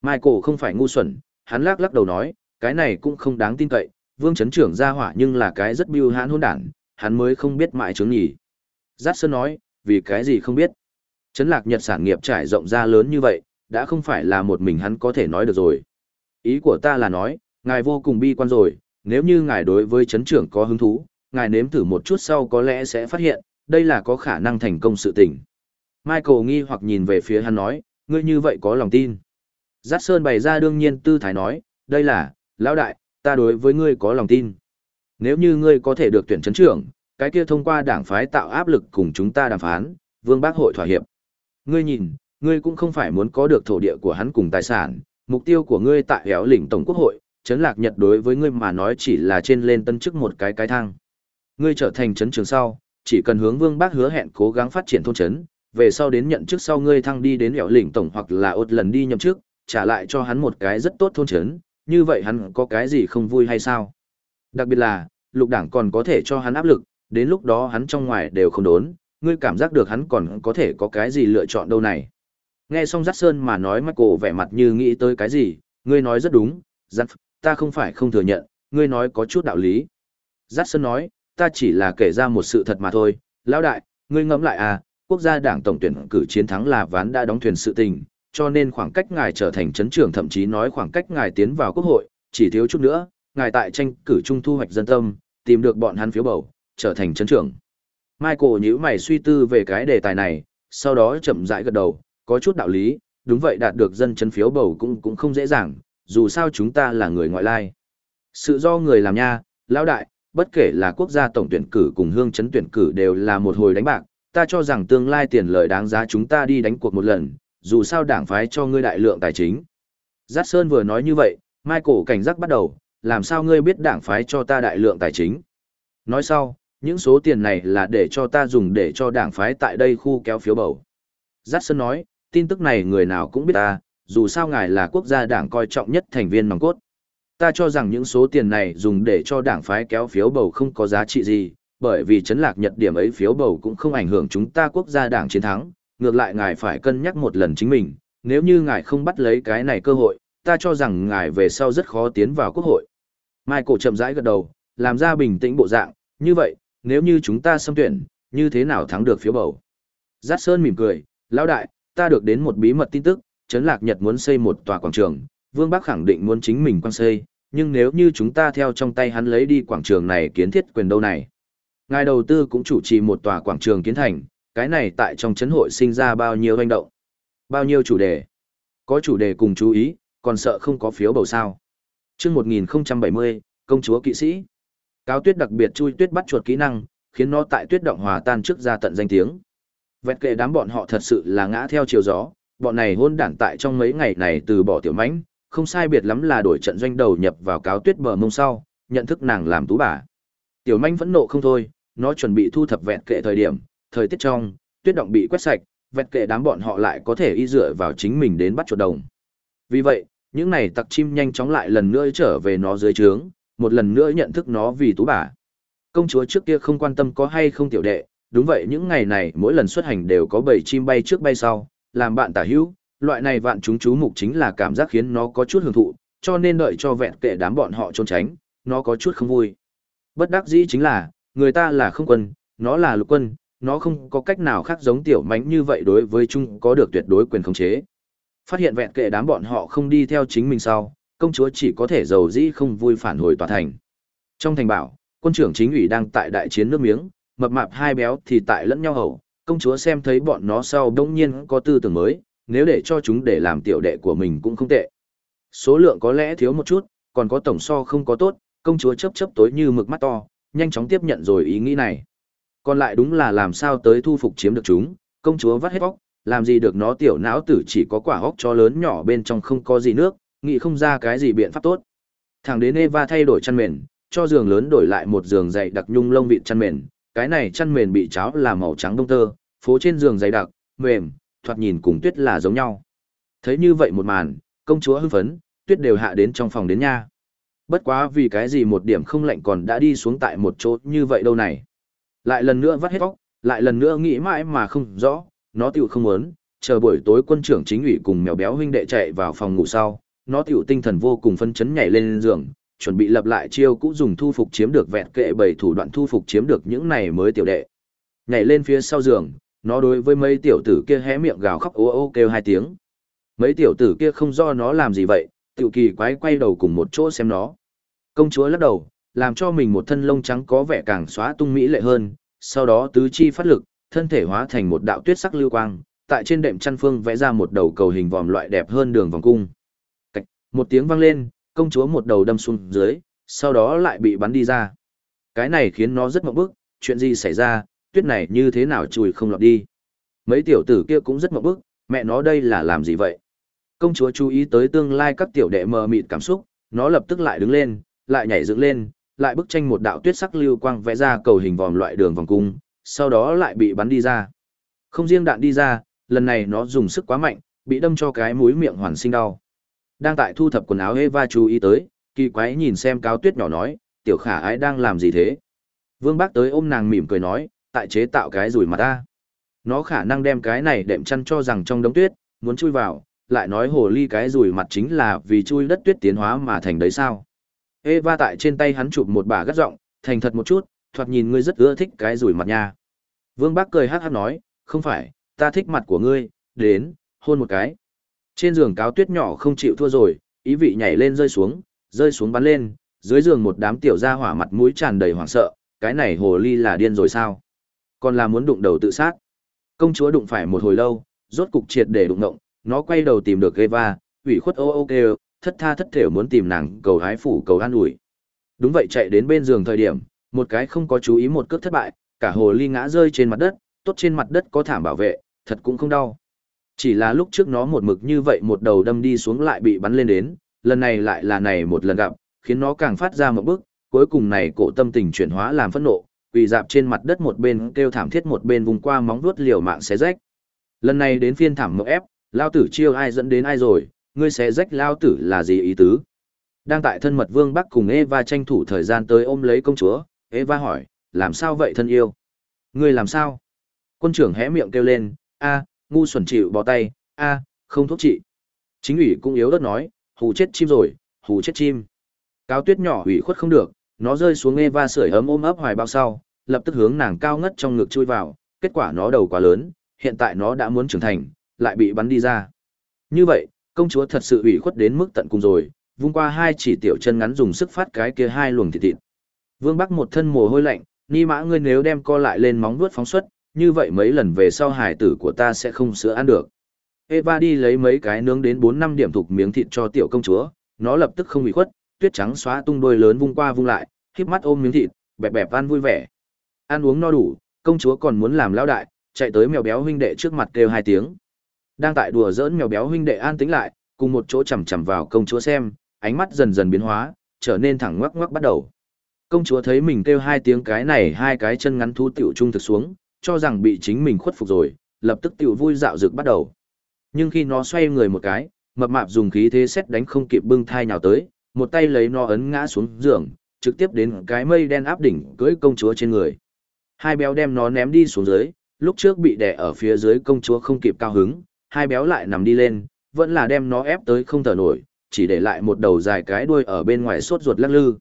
Michael không phải ngu xuẩn, hắn lắc lắc đầu nói, cái này cũng không đáng tin cậy, vương chấn trưởng ra hỏa nhưng là cái rất biêu hãn hôn đảng, hắn mới không biết mãi chứng nhỉ. Giác Sơn nói, vì cái gì không biết. Chấn lạc nhật sản nghiệp trải rộng ra lớn như vậy, đã không phải là một mình hắn có thể nói được rồi. Ý của ta là nói, ngài vô cùng bi quan rồi, nếu như ngài đối với chấn trưởng có hứng thú, ngài nếm thử một chút sau có lẽ sẽ phát hiện, đây là có khả năng thành công sự tình. Michael nghi hoặc nhìn về phía hắn nói, ngươi như vậy có lòng tin. Giác Sơn bày ra đương nhiên tư thái nói, đây là, lão đại, ta đối với ngươi có lòng tin. Nếu như ngươi có thể được tuyển chấn trưởng, cái kia thông qua đảng phái tạo áp lực cùng chúng ta đàm phán, vương bác hội thỏa hiệp. Ngươi nhìn, ngươi cũng không phải muốn có được thổ địa của hắn cùng tài sản, mục tiêu của ngươi tại héo lĩnh tổng quốc hội, chấn lạc nhật đối với ngươi mà nói chỉ là trên lên tân chức một cái cái thang. Ngươi trở thành chấn trưởng sau, chỉ cần hướng vương bác hứa hẹn cố gắng phát triển thôn chấn, về sau đến nhận chức sau ngươi thăng đi đến héo lĩnh tổng hoặc là ột lần đi nhậm chức, trả lại cho hắn một cái rất tốt thôn chấn, như vậy hắn có cái gì không vui hay sao? Đặc biệt là, lục đảng còn có thể cho hắn áp lực, đến lúc đó hắn trong ngoài đều không đốn, ngươi cảm giác được hắn còn có thể có cái gì lựa chọn đâu này. Nghe xong Giác Sơn mà nói Michael vẻ mặt như nghĩ tới cái gì, ngươi nói rất đúng, Giác, ta không phải không thừa nhận, ngươi nói có chút đạo lý. Giác Sơn nói, ta chỉ là kể ra một sự thật mà thôi, lão đại, ngươi ngẫm lại à, quốc gia đảng tổng tuyển cử chiến thắng là ván đã đóng thuyền sự tình, cho nên khoảng cách ngài trở thành chấn trưởng thậm chí nói khoảng cách ngài tiến vào quốc hội, chỉ thiếu chút nữa, ngài tại tranh cử trung thu hoạch dân tâm, tìm được bọn hắn phiếu bầu, trở thành chấn trưởng. Michael nhíu mày suy tư về cái đề tài này, sau đó chậm rãi gật đầu, có chút đạo lý, đúng vậy đạt được dân chấn phiếu bầu cũng cũng không dễ dàng, dù sao chúng ta là người ngoại lai. Sự do người làm nha, lão đại, bất kể là quốc gia tổng tuyển cử cùng hương chấn tuyển cử đều là một hồi đánh bạc, ta cho rằng tương lai tiền lợi đáng giá chúng ta đi đánh cuộc một lần, dù sao đảng phái cho ngươi đại lượng tài chính. Giác Sơn vừa nói như vậy, Michael cảnh giác bắt đầu, làm sao ngươi biết đảng phái cho ta đại lượng tài chính. Nói sau, những số tiền này là để cho ta dùng để cho đảng phái tại đây khu kéo phiếu bầu. Giác Sơn nói, tin tức này người nào cũng biết ta, dù sao ngài là quốc gia đảng coi trọng nhất thành viên nòng cốt. Ta cho rằng những số tiền này dùng để cho đảng phái kéo phiếu bầu không có giá trị gì, bởi vì chấn lạc nhật điểm ấy phiếu bầu cũng không ảnh hưởng chúng ta quốc gia đảng chiến thắng, ngược lại ngài phải cân nhắc một lần chính mình, nếu như ngài không bắt lấy cái này cơ hội, ta cho rằng ngài về sau rất khó tiến vào quốc hội. Michael chậm rãi gật đầu, làm ra bình tĩnh bộ dạng, như vậy, nếu như chúng ta xâm tuyển, như thế nào thắng được phiếu bầu? Giác Sơn mỉm cười, lão đại, ta được đến một bí mật tin tức, Trấn Lạc Nhật muốn xây một tòa quảng trường, Vương Bắc khẳng định muốn chính mình quan xây, nhưng nếu như chúng ta theo trong tay hắn lấy đi quảng trường này kiến thiết quyền đâu này. Ngài đầu tư cũng chủ trì một tòa quảng trường kiến thành, cái này tại trong chấn hội sinh ra bao nhiêu hành động, bao nhiêu chủ đề. Có chủ đề cùng chú ý, còn sợ không có phiếu bầu sao. chương 1070, công chúa kỵ sĩ. Cáo tuyết đặc biệt chui tuyết bắt chuột kỹ năng, khiến nó tại tuyết động hòa tan trước ra tận danh tiếng. Vẹt kệ đám bọn họ thật sự là ngã theo chiều gió, bọn này hôn đản tại trong mấy ngày này từ bỏ tiểu mãnh, không sai biệt lắm là đổi trận doanh đầu nhập vào cáo tuyết bờ mông sau, nhận thức nàng làm tú bà. Tiểu manh vẫn nộ không thôi, nó chuẩn bị thu thập vẹn kệ thời điểm, thời tiết trong, tuyết động bị quét sạch, vẹn kệ đám bọn họ lại có thể y dựa vào chính mình đến bắt chuột đồng. Vì vậy, những này tặc chim nhanh chóng lại lần nữa trở về nó dưới trướng, một lần nữa nhận thức nó vì tú bà. Công chúa trước kia không quan tâm có hay không tiểu đệ, đúng vậy những ngày này mỗi lần xuất hành đều có bầy chim bay trước bay sau, làm bạn tả hữu, loại này vạn chúng chú mục chính là cảm giác khiến nó có chút hưởng thụ, cho nên đợi cho vẹn kệ đám bọn họ trốn tránh, nó có chút không vui. Bất đắc dĩ chính là, người ta là không quân, nó là lục quân, nó không có cách nào khác giống tiểu mánh như vậy đối với chung có được tuyệt đối quyền khống chế. Phát hiện vẹn kệ đám bọn họ không đi theo chính mình sau, công chúa chỉ có thể giàu dĩ không vui phản hồi tòa thành. Trong thành bảo, quân trưởng chính ủy đang tại đại chiến nước miếng, mập mạp hai béo thì tại lẫn nhau hầu, công chúa xem thấy bọn nó sau đông nhiên có tư tưởng mới, nếu để cho chúng để làm tiểu đệ của mình cũng không tệ. Số lượng có lẽ thiếu một chút, còn có tổng so không có tốt, công chúa chấp chấp tối như mực mắt to, nhanh chóng tiếp nhận rồi ý nghĩ này. Còn lại đúng là làm sao tới thu phục chiếm được chúng, công chúa vắt hết óc, làm gì được nó tiểu não tử chỉ có quả óc cho lớn nhỏ bên trong không có gì nước, nghĩ không ra cái gì biện pháp tốt. Thằng đến Eva thay đổi chăn mền, cho giường lớn đổi lại một giường dày đặc nhung lông vịt chăn mền, cái này chăn mền bị cháo là màu trắng đông tơ, phố trên giường dày đặc, mềm, thoạt nhìn cùng tuyết là giống nhau. Thấy như vậy một màn, công chúa hưng phấn, tuyết đều hạ đến trong phòng đến nha. Bất quá vì cái gì một điểm không lạnh còn đã đi xuống tại một chỗ như vậy đâu này. Lại lần nữa vắt hết óc, lại lần nữa nghĩ mãi mà không rõ, nó tiểu không muốn, chờ buổi tối quân trưởng chính ủy cùng mèo béo huynh đệ chạy vào phòng ngủ sau, nó tiểu tinh thần vô cùng phân chấn nhảy lên giường, chuẩn bị lập lại chiêu cũ dùng thu phục chiếm được vẹn kệ bảy thủ đoạn thu phục chiếm được những này mới tiểu đệ. Nhảy lên phía sau giường, nó đối với mấy tiểu tử kia hé miệng gào khóc ô ô kêu hai tiếng. Mấy tiểu tử kia không do nó làm gì vậy, tiểu kỳ quái quay đầu cùng một chỗ xem nó. Công chúa lắc đầu, làm cho mình một thân lông trắng có vẻ càng xóa tung mỹ lệ hơn, sau đó tứ chi phát lực, thân thể hóa thành một đạo tuyết sắc lưu quang, tại trên đệm chăn phương vẽ ra một đầu cầu hình vòm loại đẹp hơn đường vòng cung. Một tiếng vang lên, công chúa một đầu đâm xuống dưới, sau đó lại bị bắn đi ra. Cái này khiến nó rất mộng bức, chuyện gì xảy ra, tuyết này như thế nào chùi không lọt đi. Mấy tiểu tử kia cũng rất mộng bức, mẹ nó đây là làm gì vậy? Công chúa chú ý tới tương lai các tiểu đệ mờ mịt cảm xúc, nó lập tức lại đứng lên, lại nhảy dựng lên, lại bức tranh một đạo tuyết sắc lưu quang vẽ ra cầu hình vòm loại đường vòng cung, sau đó lại bị bắn đi ra. Không riêng đạn đi ra, lần này nó dùng sức quá mạnh, bị đâm cho cái mũi miệng hoàn sinh đau. Đang tại thu thập quần áo Eva chú ý tới, kỳ quái nhìn xem cáo tuyết nhỏ nói, tiểu khả ái đang làm gì thế? Vương bác tới ôm nàng mỉm cười nói, tại chế tạo cái rủi mặt ta. Nó khả năng đem cái này đệm chăn cho rằng trong đống tuyết, muốn chui vào, lại nói hồ ly cái rủi mặt chính là vì chui đất tuyết tiến hóa mà thành đấy sao. Eva tại trên tay hắn chụp một bà gắt giọng, thành thật một chút, thoạt nhìn ngươi rất ưa thích cái rủi mặt nha. Vương Bác cười hát hát nói, không phải, ta thích mặt của ngươi, đến, hôn một cái. Trên giường cáo tuyết nhỏ không chịu thua rồi, ý vị nhảy lên rơi xuống, rơi xuống bắn lên, dưới giường một đám tiểu gia hỏa mặt mũi tràn đầy hoảng sợ, cái này hồ ly là điên rồi sao? Còn là muốn đụng đầu tự sát. Công chúa đụng phải một hồi lâu, rốt cục triệt để đụng ngộng, nó quay đầu tìm được Eva, ủy khuất ô ô kêu, thất tha thất thểu muốn tìm nàng cầu hái phủ cầu an ủi. Đúng vậy chạy đến bên giường thời điểm, một cái không có chú ý một cước thất bại, cả hồ ly ngã rơi trên mặt đất, tốt trên mặt đất có thảm bảo vệ, thật cũng không đau. Chỉ là lúc trước nó một mực như vậy một đầu đâm đi xuống lại bị bắn lên đến, lần này lại là này một lần gặp, khiến nó càng phát ra một bước, cuối cùng này cổ tâm tình chuyển hóa làm phẫn nộ, quỳ dạp trên mặt đất một bên kêu thảm thiết một bên vùng qua móng vuốt liều mạng xé rách. Lần này đến phiên thảm mộng ép, lao tử chiêu ai dẫn đến ai rồi, ngươi xé rách lao tử là gì ý tứ? Đang tại thân mật vương bắc cùng Eva tranh thủ thời gian tới ôm lấy công chúa, Eva hỏi, làm sao vậy thân yêu? Ngươi làm sao? Quân trưởng hé miệng kêu lên, a, ngu xuẩn chịu bỏ tay, a, không thuốc trị. Chính ủy cũng yếu đất nói, hù chết chim rồi, hù chết chim. Cao tuyết nhỏ ủy khuất không được, nó rơi xuống nghe va sưởi ấm ôm ấp hoài bao sau, lập tức hướng nàng cao ngất trong ngực chui vào, kết quả nó đầu quá lớn, hiện tại nó đã muốn trưởng thành, lại bị bắn đi ra. Như vậy, công chúa thật sự ủy khuất đến mức tận cùng rồi, vung qua hai chỉ tiểu chân ngắn dùng sức phát cái kia hai luồng thịt thịt. Vương Bắc một thân mồ hôi lạnh, ni mã ngươi nếu đem co lại lên móng vuốt phóng xuất, như vậy mấy lần về sau hải tử của ta sẽ không sữa ăn được. Eva đi lấy mấy cái nướng đến 4 năm điểm thuộc miếng thịt cho tiểu công chúa, nó lập tức không bị khuất, tuyết trắng xóa tung đôi lớn vung qua vung lại, khiếp mắt ôm miếng thịt, bẹp bẹp ăn vui vẻ. Ăn uống no đủ, công chúa còn muốn làm lão đại, chạy tới mèo béo huynh đệ trước mặt kêu hai tiếng. Đang tại đùa giỡn mèo béo huynh đệ an tĩnh lại, cùng một chỗ chầm chầm vào công chúa xem, ánh mắt dần dần biến hóa, trở nên thẳng ngoắc ngoắc bắt đầu. công chúa thấy mình kêu hai tiếng cái này hai cái chân ngắn thú tiểu trung thực xuống, cho rằng bị chính mình khuất phục rồi, lập tức tiểu vui dạo dược bắt đầu. Nhưng khi nó xoay người một cái, mập mạp dùng khí thế xét đánh không kịp bưng thai nhào tới, một tay lấy nó ấn ngã xuống giường, trực tiếp đến cái mây đen áp đỉnh cưỡi công chúa trên người. Hai béo đem nó ném đi xuống dưới, lúc trước bị đè ở phía dưới công chúa không kịp cao hứng, hai béo lại nằm đi lên, vẫn là đem nó ép tới không thở nổi, chỉ để lại một đầu dài cái đuôi ở bên ngoài sốt ruột lắc lư.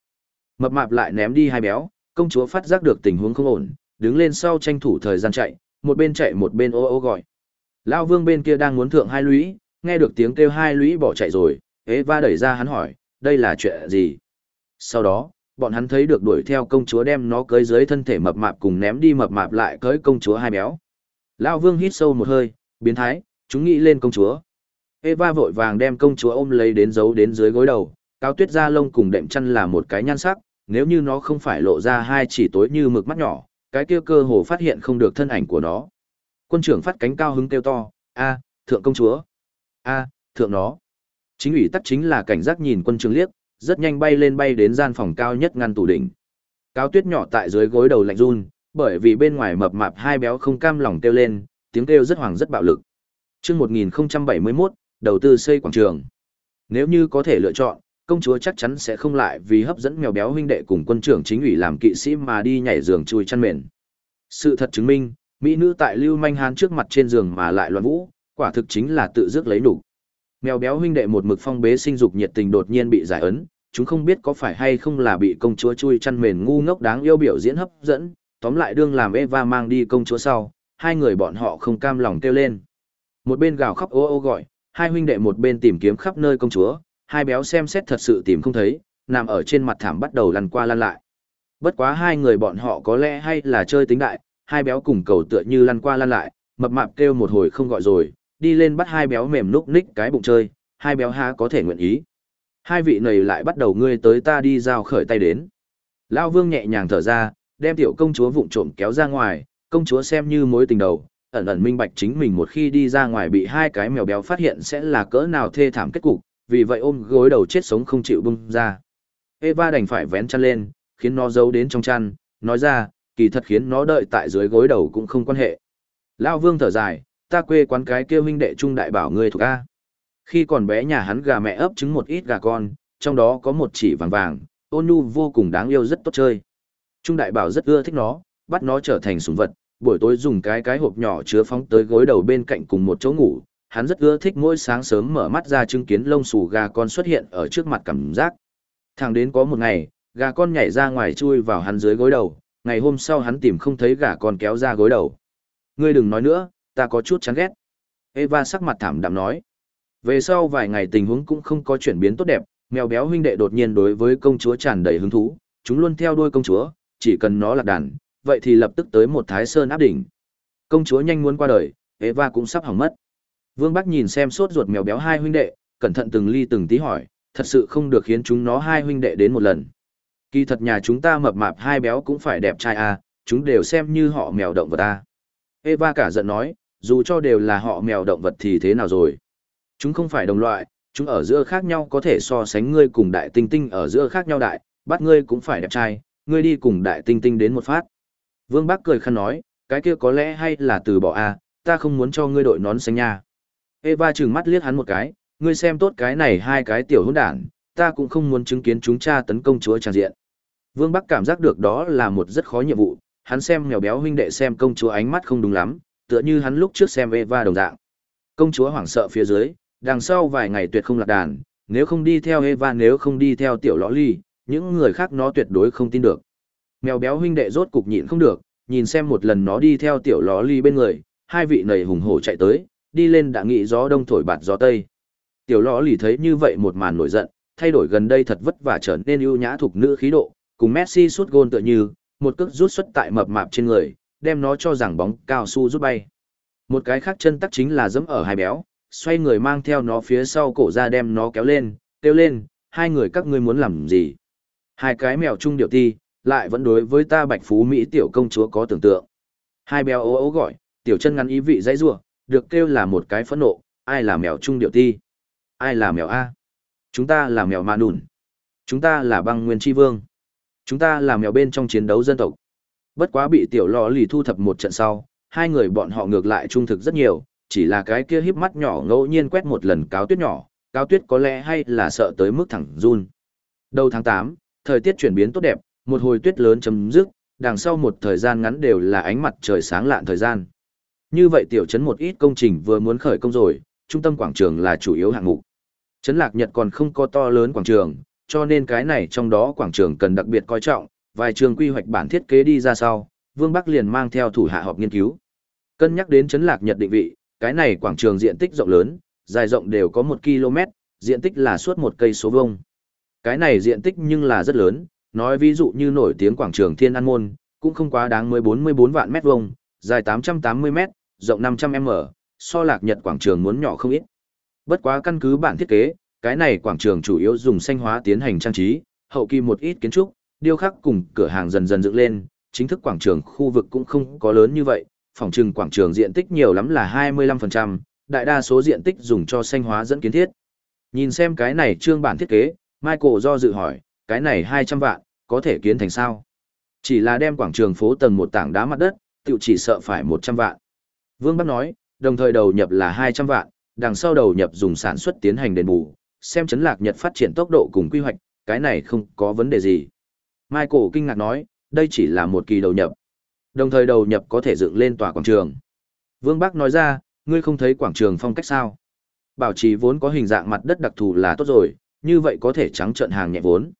Mập mạp lại ném đi hai béo, công chúa phát giác được tình huống không ổn, đứng lên sau tranh thủ thời gian chạy, một bên chạy một bên ô ô gọi. Lão vương bên kia đang muốn thượng hai lũy, nghe được tiếng kêu hai lũy bỏ chạy rồi, Eva đẩy ra hắn hỏi, đây là chuyện gì? Sau đó, bọn hắn thấy được đuổi theo công chúa đem nó cưới dưới thân thể mập mạp cùng ném đi mập mạp lại cưới công chúa hai béo. Lão vương hít sâu một hơi, biến thái, chúng nghĩ lên công chúa. Eva vội vàng đem công chúa ôm lấy đến giấu đến dưới gối đầu, cao tuyết da lông cùng đệm chăn là một cái nhan sắc, nếu như nó không phải lộ ra hai chỉ tối như mực mắt nhỏ, cái kia cơ hồ phát hiện không được thân ảnh của nó. Quân trưởng phát cánh cao hứng kêu to, a, thượng công chúa, a, thượng nó. Chính ủy tắc chính là cảnh giác nhìn quân trưởng liếc, rất nhanh bay lên bay đến gian phòng cao nhất ngăn tủ đỉnh. Cao tuyết nhỏ tại dưới gối đầu lạnh run, bởi vì bên ngoài mập mạp hai béo không cam lòng kêu lên, tiếng kêu rất hoàng rất bạo lực. Trước 1071, đầu tư xây quảng trường. Nếu như có thể lựa chọn, công chúa chắc chắn sẽ không lại vì hấp dẫn mèo béo huynh đệ cùng quân trưởng chính ủy làm kỵ sĩ mà đi nhảy giường chui chăn mền. Sự thật chứng minh, mỹ nữ tại Lưu Manh Hán trước mặt trên giường mà lại loạn vũ, quả thực chính là tự dứt lấy đủ. Mèo béo huynh đệ một mực phong bế sinh dục nhiệt tình đột nhiên bị giải ấn, chúng không biết có phải hay không là bị công chúa chui chăn mền ngu ngốc đáng yêu biểu diễn hấp dẫn, tóm lại đương làm Eva mang đi công chúa sau, hai người bọn họ không cam lòng kêu lên. Một bên gào khóc ô ô gọi, hai huynh đệ một bên tìm kiếm khắp nơi công chúa, hai béo xem xét thật sự tìm không thấy, nằm ở trên mặt thảm bắt đầu lăn qua lăn lại. Bất quá hai người bọn họ có lẽ hay là chơi tính đại, hai béo cùng cầu tựa như lăn qua lăn lại, mập mạp kêu một hồi không gọi rồi, đi lên bắt hai béo mềm núc ních cái bụng chơi, hai béo há có thể nguyện ý. Hai vị này lại bắt đầu ngươi tới ta đi giao khởi tay đến. Lao vương nhẹ nhàng thở ra, đem tiểu công chúa vụng trộm kéo ra ngoài, công chúa xem như mối tình đầu, ẩn ẩn minh bạch chính mình một khi đi ra ngoài bị hai cái mèo béo phát hiện sẽ là cỡ nào thê thảm kết cục, vì vậy ôm gối đầu chết sống không chịu bung ra. Eva đành phải vén chăn lên, khiến nó giấu đến trong chăn, nói ra, kỳ thật khiến nó đợi tại dưới gối đầu cũng không quan hệ. Lao vương thở dài, ta quê quán cái kia huynh đệ trung đại bảo ngươi thuộc A. Khi còn bé nhà hắn gà mẹ ấp trứng một ít gà con, trong đó có một chỉ vàng vàng, ôn nhu vô cùng đáng yêu rất tốt chơi. Trung đại bảo rất ưa thích nó, bắt nó trở thành sủng vật, buổi tối dùng cái cái hộp nhỏ chứa phóng tới gối đầu bên cạnh cùng một chỗ ngủ, hắn rất ưa thích mỗi sáng sớm mở mắt ra chứng kiến lông xù gà con xuất hiện ở trước mặt cảm giác. Thẳng đến có một ngày, gà con nhảy ra ngoài chui vào hắn dưới gối đầu, ngày hôm sau hắn tìm không thấy gà con kéo ra gối đầu. Ngươi đừng nói nữa, ta có chút chán ghét. Eva sắc mặt thảm đạm nói. Về sau vài ngày tình huống cũng không có chuyển biến tốt đẹp, mèo béo huynh đệ đột nhiên đối với công chúa tràn đầy hứng thú, chúng luôn theo đuôi công chúa, chỉ cần nó lạc đàn, vậy thì lập tức tới một thái sơn áp đỉnh. Công chúa nhanh muốn qua đời, Eva cũng sắp hỏng mất. Vương Bắc nhìn xem sốt ruột mèo béo hai huynh đệ, cẩn thận từng ly từng tí hỏi, thật sự không được khiến chúng nó hai huynh đệ đến một lần. Kỳ thật nhà chúng ta mập mạp hai béo cũng phải đẹp trai à, chúng đều xem như họ mèo động vật ta. Eva cả giận nói, dù cho đều là họ mèo động vật thì thế nào rồi. Chúng không phải đồng loại, chúng ở giữa khác nhau có thể so sánh ngươi cùng đại tinh tinh ở giữa khác nhau đại, bắt ngươi cũng phải đẹp trai, ngươi đi cùng đại tinh tinh đến một phát. Vương Bắc cười khăn nói, cái kia có lẽ hay là từ bỏ a, à, ta không muốn cho ngươi đội nón xanh nha. Eva trừng mắt liếc hắn một cái, ngươi xem tốt cái này hai cái tiểu hỗn đản, ta cũng không muốn chứng kiến chúng cha tấn công chúa tràn diện. Vương Bắc cảm giác được đó là một rất khó nhiệm vụ, hắn xem mèo béo huynh đệ xem công chúa ánh mắt không đúng lắm, tựa như hắn lúc trước xem Eva đồng dạng. Công chúa hoảng sợ phía dưới, đằng sau vài ngày tuyệt không lạc đàn, nếu không đi theo Eva nếu không đi theo tiểu lõ ly, những người khác nó tuyệt đối không tin được. Mèo béo huynh đệ rốt cục nhịn không được, nhìn xem một lần nó đi theo tiểu ló ly bên người, hai vị nầy hùng hổ chạy tới, đi lên đã nghị gió đông thổi bạt gió tây. Tiểu lõ lì thấy như vậy một màn nổi giận, thay đổi gần đây thật vất vả trở nên ưu nhã thuộc nữ khí độ, cùng Messi sút gôn tựa như, một cước rút xuất tại mập mạp trên người, đem nó cho rằng bóng cao su rút bay. Một cái khác chân tắc chính là giẫm ở hai béo, xoay người mang theo nó phía sau cổ ra đem nó kéo lên, kêu lên, hai người các ngươi muốn làm gì? Hai cái mèo chung điệu ti, lại vẫn đối với ta bạch phú Mỹ tiểu công chúa có tưởng tượng. Hai béo ố ố gọi, tiểu chân ngắn ý vị dãy rủa được kêu là một cái phẫn nộ, ai là mèo trung điệu ti? Ai là mèo A? Chúng ta là mèo ma nùn. Chúng ta là băng nguyên tri vương. Chúng ta là mèo bên trong chiến đấu dân tộc. Bất quá bị tiểu lò lì thu thập một trận sau, hai người bọn họ ngược lại trung thực rất nhiều, chỉ là cái kia híp mắt nhỏ ngẫu nhiên quét một lần cáo tuyết nhỏ, cáo tuyết có lẽ hay là sợ tới mức thẳng run. Đầu tháng 8, thời tiết chuyển biến tốt đẹp, một hồi tuyết lớn chấm dứt, đằng sau một thời gian ngắn đều là ánh mặt trời sáng lạn thời gian. Như vậy tiểu trấn một ít công trình vừa muốn khởi công rồi, trung tâm quảng trường là chủ yếu hạng mục. Trấn Lạc Nhật còn không có to lớn quảng trường, cho nên cái này trong đó quảng trường cần đặc biệt coi trọng, vài trường quy hoạch bản thiết kế đi ra sau, Vương Bắc liền mang theo thủ hạ họp nghiên cứu. Cân nhắc đến Trấn Lạc Nhật định vị, cái này quảng trường diện tích rộng lớn, dài rộng đều có 1 km, diện tích là suốt một cây số vuông. Cái này diện tích nhưng là rất lớn, nói ví dụ như nổi tiếng quảng trường Thiên An Môn, cũng không quá đáng mới 44 vạn mét vuông, dài 880 mét, rộng 500 m, so lạc nhật quảng trường muốn nhỏ không ít. Bất quá căn cứ bản thiết kế, cái này quảng trường chủ yếu dùng xanh hóa tiến hành trang trí, hậu kỳ một ít kiến trúc, điêu khắc cùng cửa hàng dần dần dựng lên, chính thức quảng trường khu vực cũng không có lớn như vậy, phòng trừng quảng trường diện tích nhiều lắm là 25%, đại đa số diện tích dùng cho xanh hóa dẫn kiến thiết. Nhìn xem cái này trương bản thiết kế, Michael do dự hỏi, cái này 200 vạn, có thể kiến thành sao? Chỉ là đem quảng trường phố tầng một tảng đá mặt đất, tự chỉ sợ phải 100 vạn. Vương Bắc nói, đồng thời đầu nhập là 200 vạn, đằng sau đầu nhập dùng sản xuất tiến hành đền bù, xem chấn lạc Nhật phát triển tốc độ cùng quy hoạch, cái này không có vấn đề gì. Michael kinh ngạc nói, đây chỉ là một kỳ đầu nhập. Đồng thời đầu nhập có thể dựng lên tòa quảng trường. Vương Bắc nói ra, ngươi không thấy quảng trường phong cách sao? Bảo trì vốn có hình dạng mặt đất đặc thù là tốt rồi, như vậy có thể trắng trợn hàng nhẹ vốn.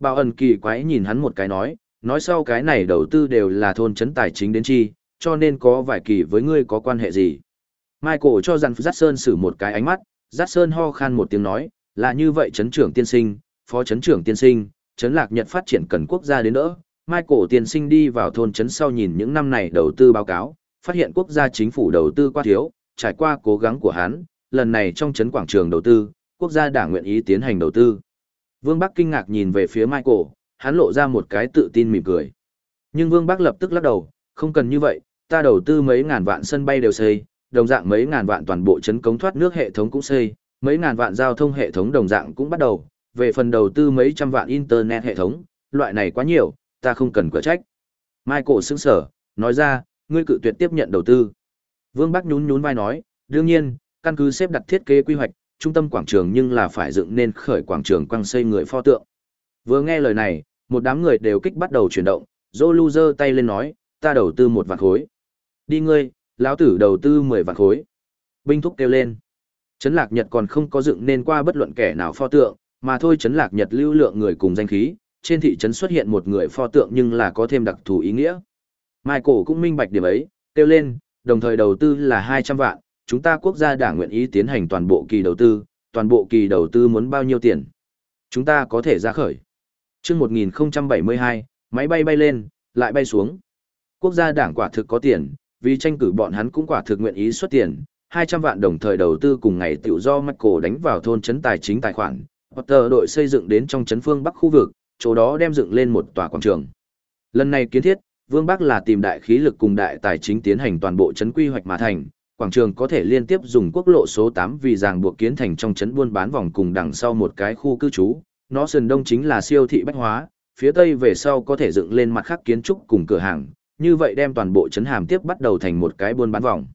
Bảo ẩn kỳ quái nhìn hắn một cái nói, nói sau cái này đầu tư đều là thôn trấn tài chính đến chi, cho nên có vài kỳ với ngươi có quan hệ gì. Michael cho rằng Giác Sơn xử một cái ánh mắt, Giác Sơn ho khan một tiếng nói, là như vậy chấn trưởng tiên sinh, phó chấn trưởng tiên sinh, chấn lạc nhật phát triển cần quốc gia đến đỡ. Michael tiên sinh đi vào thôn chấn sau nhìn những năm này đầu tư báo cáo, phát hiện quốc gia chính phủ đầu tư quá thiếu, trải qua cố gắng của hắn, lần này trong chấn quảng trường đầu tư, quốc gia đảng nguyện ý tiến hành đầu tư. Vương Bắc kinh ngạc nhìn về phía Michael, hắn lộ ra một cái tự tin mỉm cười. Nhưng Vương Bắc lập tức lắc đầu, không cần như vậy, ta đầu tư mấy ngàn vạn sân bay đều xây, đồng dạng mấy ngàn vạn toàn bộ chấn cống thoát nước hệ thống cũng xây, mấy ngàn vạn giao thông hệ thống đồng dạng cũng bắt đầu, về phần đầu tư mấy trăm vạn internet hệ thống, loại này quá nhiều, ta không cần cửa trách. Michael sững sở, nói ra, ngươi cự tuyệt tiếp nhận đầu tư. Vương Bắc nhún nhún vai nói, đương nhiên, căn cứ xếp đặt thiết kế quy hoạch, trung tâm quảng trường nhưng là phải dựng nên khởi quảng trường quăng xây người pho tượng. Vừa nghe lời này, một đám người đều kích bắt đầu chuyển động, Joe giơ tay lên nói, ta đầu tư một vạn khối. Đi ngươi, lão tử đầu tư mười vạn khối. Binh thúc kêu lên. Trấn Lạc Nhật còn không có dựng nên qua bất luận kẻ nào pho tượng, mà thôi Trấn Lạc Nhật lưu lượng người cùng danh khí, trên thị trấn xuất hiện một người pho tượng nhưng là có thêm đặc thù ý nghĩa. Michael cũng minh bạch điểm ấy, kêu lên, đồng thời đầu tư là 200 vạn, chúng ta quốc gia đảng nguyện ý tiến hành toàn bộ kỳ đầu tư, toàn bộ kỳ đầu tư muốn bao nhiêu tiền? Chúng ta có thể ra khởi. chương 1072, máy bay bay lên, lại bay xuống. Quốc gia đảng quả thực có tiền, vì tranh cử bọn hắn cũng quả thực nguyện ý xuất tiền, 200 vạn đồng thời đầu tư cùng ngày tự do Michael đánh vào thôn trấn tài chính tài khoản. Potter đội xây dựng đến trong trấn phương Bắc khu vực, chỗ đó đem dựng lên một tòa quảng trường. Lần này kiến thiết, Vương Bắc là tìm đại khí lực cùng đại tài chính tiến hành toàn bộ trấn quy hoạch mà thành, quảng trường có thể liên tiếp dùng quốc lộ số 8 vì ràng buộc kiến thành trong trấn buôn bán vòng cùng đằng sau một cái khu cư trú, nó sườn đông chính là siêu thị bách hóa, phía tây về sau có thể dựng lên mặt khác kiến trúc cùng cửa hàng, như vậy đem toàn bộ trấn hàm tiếp bắt đầu thành một cái buôn bán vòng.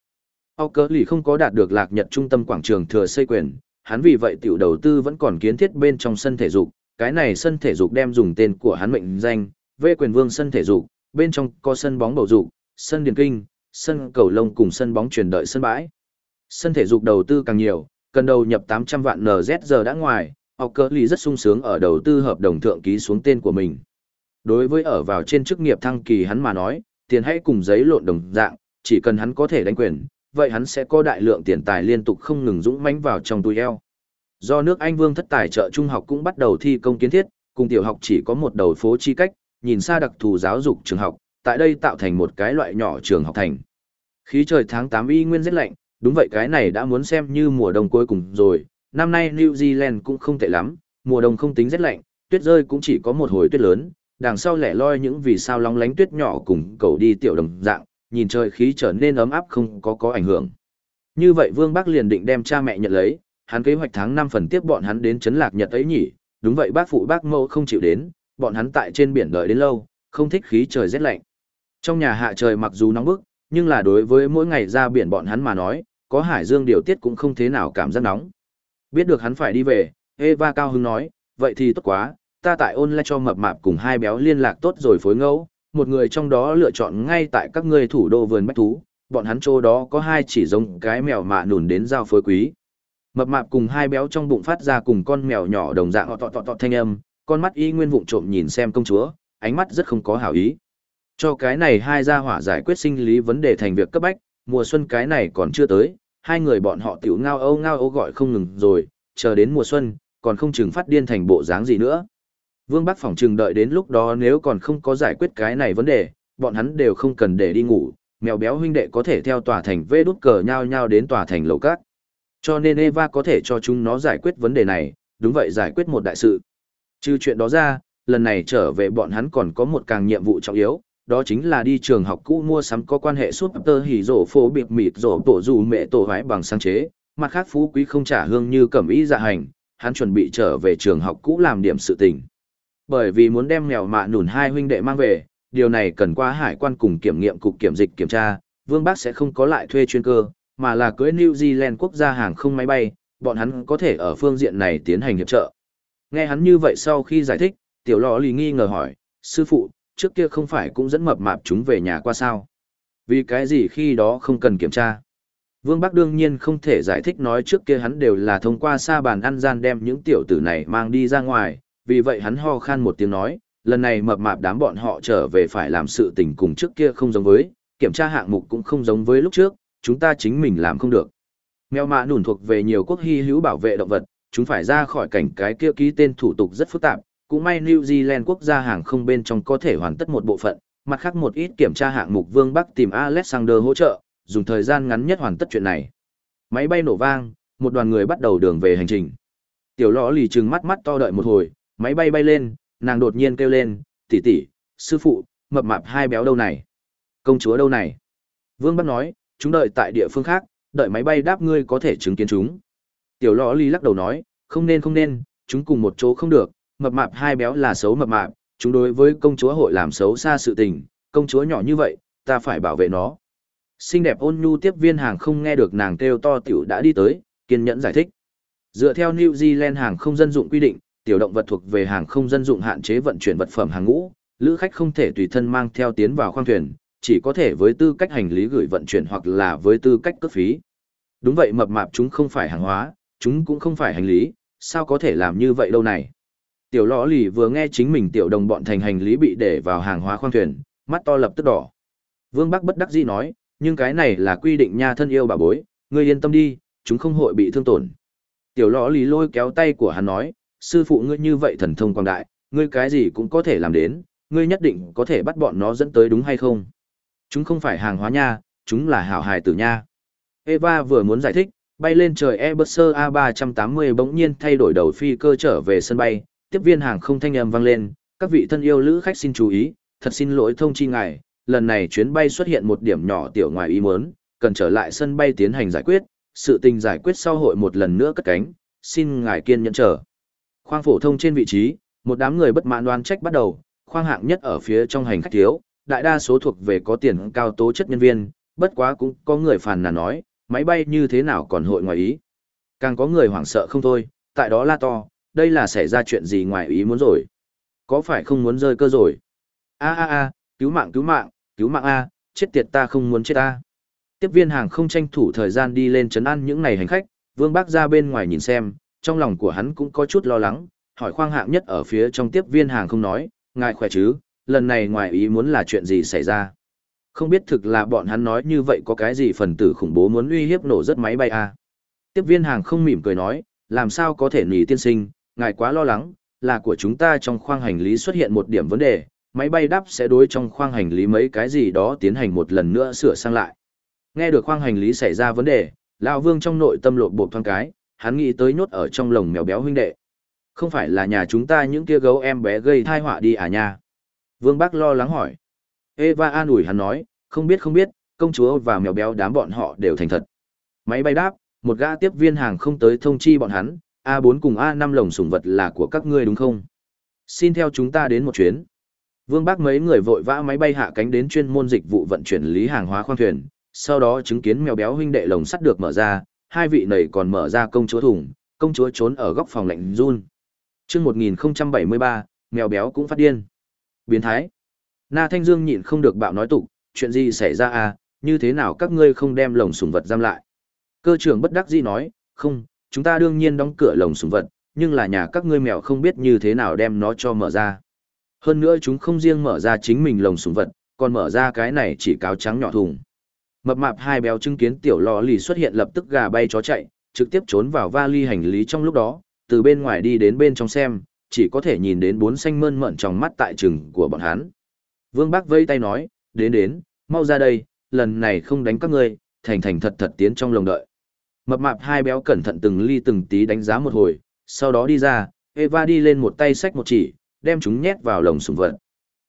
Âu cớ lì không có đạt được lạc nhật trung tâm quảng trường thừa xây quyền, hắn vì vậy tiểu đầu tư vẫn còn kiến thiết bên trong sân thể dục, cái này sân thể dục đem dùng tên của hắn mệnh danh, về quyền vương sân thể dục, bên trong có sân bóng bầu dục, sân điền kinh, sân cầu lông cùng sân bóng chuyển đợi sân bãi. Sân thể dục đầu tư càng nhiều, cần đầu nhập 800 vạn NZG giờ đã ngoài, Âu cơ lì rất sung sướng ở đầu tư hợp đồng thượng ký xuống tên của mình. Đối với ở vào trên chức nghiệp thăng kỳ hắn mà nói, tiền hãy cùng giấy lộn đồng dạng, chỉ cần hắn có thể đánh quyền, vậy hắn sẽ có đại lượng tiền tài liên tục không ngừng dũng mãnh vào trong túi eo. Do nước Anh Vương thất tài trợ trung học cũng bắt đầu thi công kiến thiết, cùng tiểu học chỉ có một đầu phố chi cách, nhìn xa đặc thù giáo dục trường học, tại đây tạo thành một cái loại nhỏ trường học thành. Khí trời tháng 8 y nguyên rất lạnh, đúng vậy cái này đã muốn xem như mùa đông cuối cùng rồi, năm nay New Zealand cũng không tệ lắm, mùa đông không tính rất lạnh, tuyết rơi cũng chỉ có một hồi tuyết lớn, đằng sau lẻ loi những vì sao long lánh tuyết nhỏ cùng cầu đi tiểu đồng dạng, nhìn trời khí trở nên ấm áp không có có ảnh hưởng. Như vậy Vương Bắc liền định đem cha mẹ nhận lấy, hắn kế hoạch tháng 5 phần tiếp bọn hắn đến chấn lạc Nhật ấy nhỉ, đúng vậy bác phụ bác mẫu không chịu đến, bọn hắn tại trên biển đợi đến lâu, không thích khí trời rét lạnh. Trong nhà hạ trời mặc dù nóng bức, nhưng là đối với mỗi ngày ra biển bọn hắn mà nói, có hải dương điều tiết cũng không thế nào cảm giác nóng. Biết được hắn phải đi về, Eva cao hứng nói, vậy thì tốt quá, ta tại ôn lại cho mập mạp cùng hai béo liên lạc tốt rồi phối ngẫu, một người trong đó lựa chọn ngay tại các ngươi thủ đô vườn bách thú, bọn hắn chỗ đó có hai chỉ giống cái mèo mạ nùn đến giao phối quý. Mập mạp cùng hai béo trong bụng phát ra cùng con mèo nhỏ đồng dạng tọ tọ tọ thanh âm, con mắt y nguyên vụng trộm nhìn xem công chúa, ánh mắt rất không có hảo ý. Cho cái này hai gia hỏa giải quyết sinh lý vấn đề thành việc cấp bách, mùa xuân cái này còn chưa tới, hai người bọn họ tiểu ngao âu ngao âu gọi không ngừng rồi, chờ đến mùa xuân, còn không chừng phát điên thành bộ dáng gì nữa. Vương Bắc phòng trừng đợi đến lúc đó nếu còn không có giải quyết cái này vấn đề, bọn hắn đều không cần để đi ngủ, mèo béo huynh đệ có thể theo tòa thành vê đút cờ nhau nhau đến tòa thành lầu cát. Cho nên Eva có thể cho chúng nó giải quyết vấn đề này, đúng vậy giải quyết một đại sự. Trừ chuyện đó ra, lần này trở về bọn hắn còn có một càng nhiệm vụ trọng yếu, đó chính là đi trường học cũ mua sắm có quan hệ suốt tơ hỉ rổ phố biệt mịt rổ tổ dù mẹ tổ hái bằng sáng chế, mặt khác phú quý không trả hương như cẩm ý dạ hành, hắn chuẩn bị trở về trường học cũ làm điểm sự tình. Bởi vì muốn đem mèo mạ nùn hai huynh đệ mang về, điều này cần qua hải quan cùng kiểm nghiệm cục kiểm dịch kiểm tra, Vương Bắc sẽ không có lại thuê chuyên cơ, mà là cưới New Zealand quốc gia hàng không máy bay, bọn hắn có thể ở phương diện này tiến hành hiệp trợ. Nghe hắn như vậy sau khi giải thích, tiểu lọ lì nghi ngờ hỏi, sư phụ, trước kia không phải cũng dẫn mập mạp chúng về nhà qua sao? Vì cái gì khi đó không cần kiểm tra? Vương Bắc đương nhiên không thể giải thích nói trước kia hắn đều là thông qua xa bàn ăn gian đem những tiểu tử này mang đi ra ngoài, vì vậy hắn ho khan một tiếng nói, lần này mập mạp đám bọn họ trở về phải làm sự tình cùng trước kia không giống với, kiểm tra hạng mục cũng không giống với lúc trước, chúng ta chính mình làm không được. Mèo mạ nủn thuộc về nhiều quốc hy hữu bảo vệ động vật, chúng phải ra khỏi cảnh cái kia ký tên thủ tục rất phức tạp, cũng may New Zealand quốc gia hàng không bên trong có thể hoàn tất một bộ phận, mặt khác một ít kiểm tra hạng mục Vương Bắc tìm Alexander hỗ trợ, dùng thời gian ngắn nhất hoàn tất chuyện này. Máy bay nổ vang, một đoàn người bắt đầu đường về hành trình. Tiểu lõ lì trừng mắt mắt to đợi một hồi, máy bay bay lên, nàng đột nhiên kêu lên, tỷ tỷ, sư phụ, mập mạp hai béo đâu này? Công chúa đâu này? Vương Bắc nói, chúng đợi tại địa phương khác, đợi máy bay đáp ngươi có thể chứng kiến chúng. Tiểu lõ ly lắc đầu nói, không nên không nên, chúng cùng một chỗ không được, mập mạp hai béo là xấu mập mạp, chúng đối với công chúa hội làm xấu xa sự tình, công chúa nhỏ như vậy, ta phải bảo vệ nó. Xinh đẹp ôn nhu tiếp viên hàng không nghe được nàng kêu to tiểu đã đi tới, kiên nhẫn giải thích. Dựa theo New Zealand hàng không dân dụng quy định, tiểu động vật thuộc về hàng không dân dụng hạn chế vận chuyển vật phẩm hàng ngũ, lữ khách không thể tùy thân mang theo tiến vào khoang thuyền, chỉ có thể với tư cách hành lý gửi vận chuyển hoặc là với tư cách cước phí. Đúng vậy mập mạp chúng không phải hàng hóa, chúng cũng không phải hành lý, sao có thể làm như vậy đâu này. Tiểu lõ lì vừa nghe chính mình tiểu đồng bọn thành hành lý bị để vào hàng hóa khoang thuyền, mắt to lập tức đỏ. Vương Bắc bất đắc dĩ nói, nhưng cái này là quy định nha thân yêu bà bối, ngươi yên tâm đi, chúng không hội bị thương tổn. Tiểu lõ lì lôi kéo tay của hắn nói, sư phụ ngươi như vậy thần thông quang đại, ngươi cái gì cũng có thể làm đến, ngươi nhất định có thể bắt bọn nó dẫn tới đúng hay không? Chúng không phải hàng hóa nha, chúng là hảo hài tử nha. Eva vừa muốn giải thích, bay lên trời Airbus A380 bỗng nhiên thay đổi đầu phi cơ trở về sân bay, tiếp viên hàng không thanh âm vang lên, các vị thân yêu lữ khách xin chú ý, thật xin lỗi thông chi ngài, lần này chuyến bay xuất hiện một điểm nhỏ tiểu ngoài ý muốn, cần trở lại sân bay tiến hành giải quyết, sự tình giải quyết sau hội một lần nữa cất cánh, xin ngài kiên nhẫn chờ. Khoang phổ thông trên vị trí, một đám người bất mãn đoán trách bắt đầu, khoang hạng nhất ở phía trong hành khách thiếu, đại đa số thuộc về có tiền cao tố chất nhân viên, bất quá cũng có người phàn nàn nói, máy bay như thế nào còn hội ngoài ý. Càng có người hoảng sợ không thôi, tại đó la to, đây là xảy ra chuyện gì ngoài ý muốn rồi. Có phải không muốn rơi cơ rồi? a a a cứu mạng cứu mạng, cứu mạng a, chết tiệt ta không muốn chết a. Tiếp viên hàng không tranh thủ thời gian đi lên chấn an những này hành khách, Vương Bác ra bên ngoài nhìn xem, trong lòng của hắn cũng có chút lo lắng, hỏi khoang hạng nhất ở phía trong tiếp viên hàng không nói, ngài khỏe chứ, lần này ngoài ý muốn là chuyện gì xảy ra. Không biết thực là bọn hắn nói như vậy có cái gì phần tử khủng bố muốn uy hiếp nổ rất máy bay à. Tiếp viên hàng không mỉm cười nói, làm sao có thể nỉ tiên sinh, ngài quá lo lắng, là của chúng ta trong khoang hành lý xuất hiện một điểm vấn đề, máy bay đáp sẽ đối trong khoang hành lý mấy cái gì đó tiến hành một lần nữa sửa sang lại. Nghe được khoang hành lý xảy ra vấn đề, lão Vương trong nội tâm lộ bộ thoáng cái, hắn nghĩ tới nhốt ở trong lồng mèo béo huynh đệ. Không phải là nhà chúng ta những kia gấu em bé gây thai họa đi à nha. Vương Bắc lo lắng hỏi. Eva an ủi hắn nói, không biết không biết, công chúa và mèo béo đám bọn họ đều thành thật. Máy bay đáp, một gã tiếp viên hàng không tới thông chi bọn hắn, A4 cùng A5 lồng sủng vật là của các ngươi đúng không? Xin theo chúng ta đến một chuyến. Vương Bác mấy người vội vã máy bay hạ cánh đến chuyên môn dịch vụ vận chuyển lý hàng hóa khoang thuyền, sau đó chứng kiến mèo béo huynh đệ lồng sắt được mở ra, hai vị này còn mở ra công chúa thùng, công chúa trốn ở góc phòng lạnh run. Chương 1073, mèo béo cũng phát điên. Biến thái. Na Thanh Dương nhịn không được bạo nói tục, chuyện gì xảy ra à, như thế nào các ngươi không đem lồng sủng vật giam lại? Cơ trưởng bất đắc dĩ nói, không, chúng ta đương nhiên đóng cửa lồng sủng vật, nhưng là nhà các ngươi mèo không biết như thế nào đem nó cho mở ra. Hơn nữa chúng không riêng mở ra chính mình lồng sủng vật, còn mở ra cái này chỉ cáo trắng nhỏ thùng. Mập mạp hai béo chứng kiến tiểu lò lì xuất hiện lập tức gà bay chó chạy, trực tiếp trốn vào vali hành lý trong lúc đó, từ bên ngoài đi đến bên trong xem, chỉ có thể nhìn đến bốn xanh mơn mởn trong mắt tại trừng của bọn hắn. Vương Bác vây tay nói, đến đến, mau ra đây, lần này không đánh các ngươi, thành thành thật thật tiến trong lồng đợi. Mập mạp hai béo cẩn thận từng ly từng tí đánh giá một hồi, sau đó đi ra, Eva đi lên một tay xách một chỉ, đem chúng nhét vào lồng sùng vật.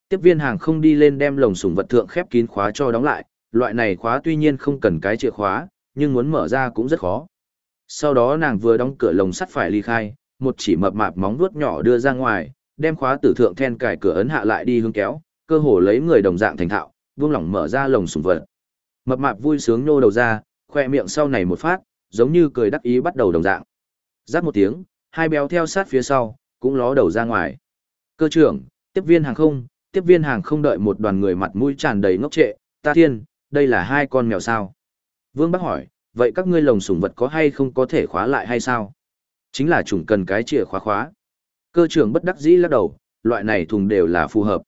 Tiếp viên hàng không đi lên đem lồng sùng vật thượng khép kín khóa cho đóng lại, loại này khóa tuy nhiên không cần cái chìa khóa, nhưng muốn mở ra cũng rất khó. Sau đó nàng vừa đóng cửa lồng sắt phải ly khai, một chỉ mập mạp móng vuốt nhỏ đưa ra ngoài, đem khóa tử thượng then cài cửa ấn hạ lại đi hướng kéo, cơ hồ lấy người đồng dạng thành thạo, vuông lỏng mở ra lồng sùng vật. Mập mạp vui sướng nô đầu ra, khoe miệng sau này một phát, giống như cười đắc ý bắt đầu đồng dạng. Rát một tiếng, hai béo theo sát phía sau, cũng ló đầu ra ngoài. Cơ trưởng, tiếp viên hàng không, tiếp viên hàng không đợi một đoàn người mặt mũi tràn đầy ngốc trệ, ta thiên, đây là hai con mèo sao? Vương Bắc hỏi, vậy các ngươi lồng sủng vật có hay không có thể khóa lại hay sao? Chính là chủng cần cái chìa khóa khóa. Cơ trưởng bất đắc dĩ lắc đầu, loại này thùng đều là phù hợp.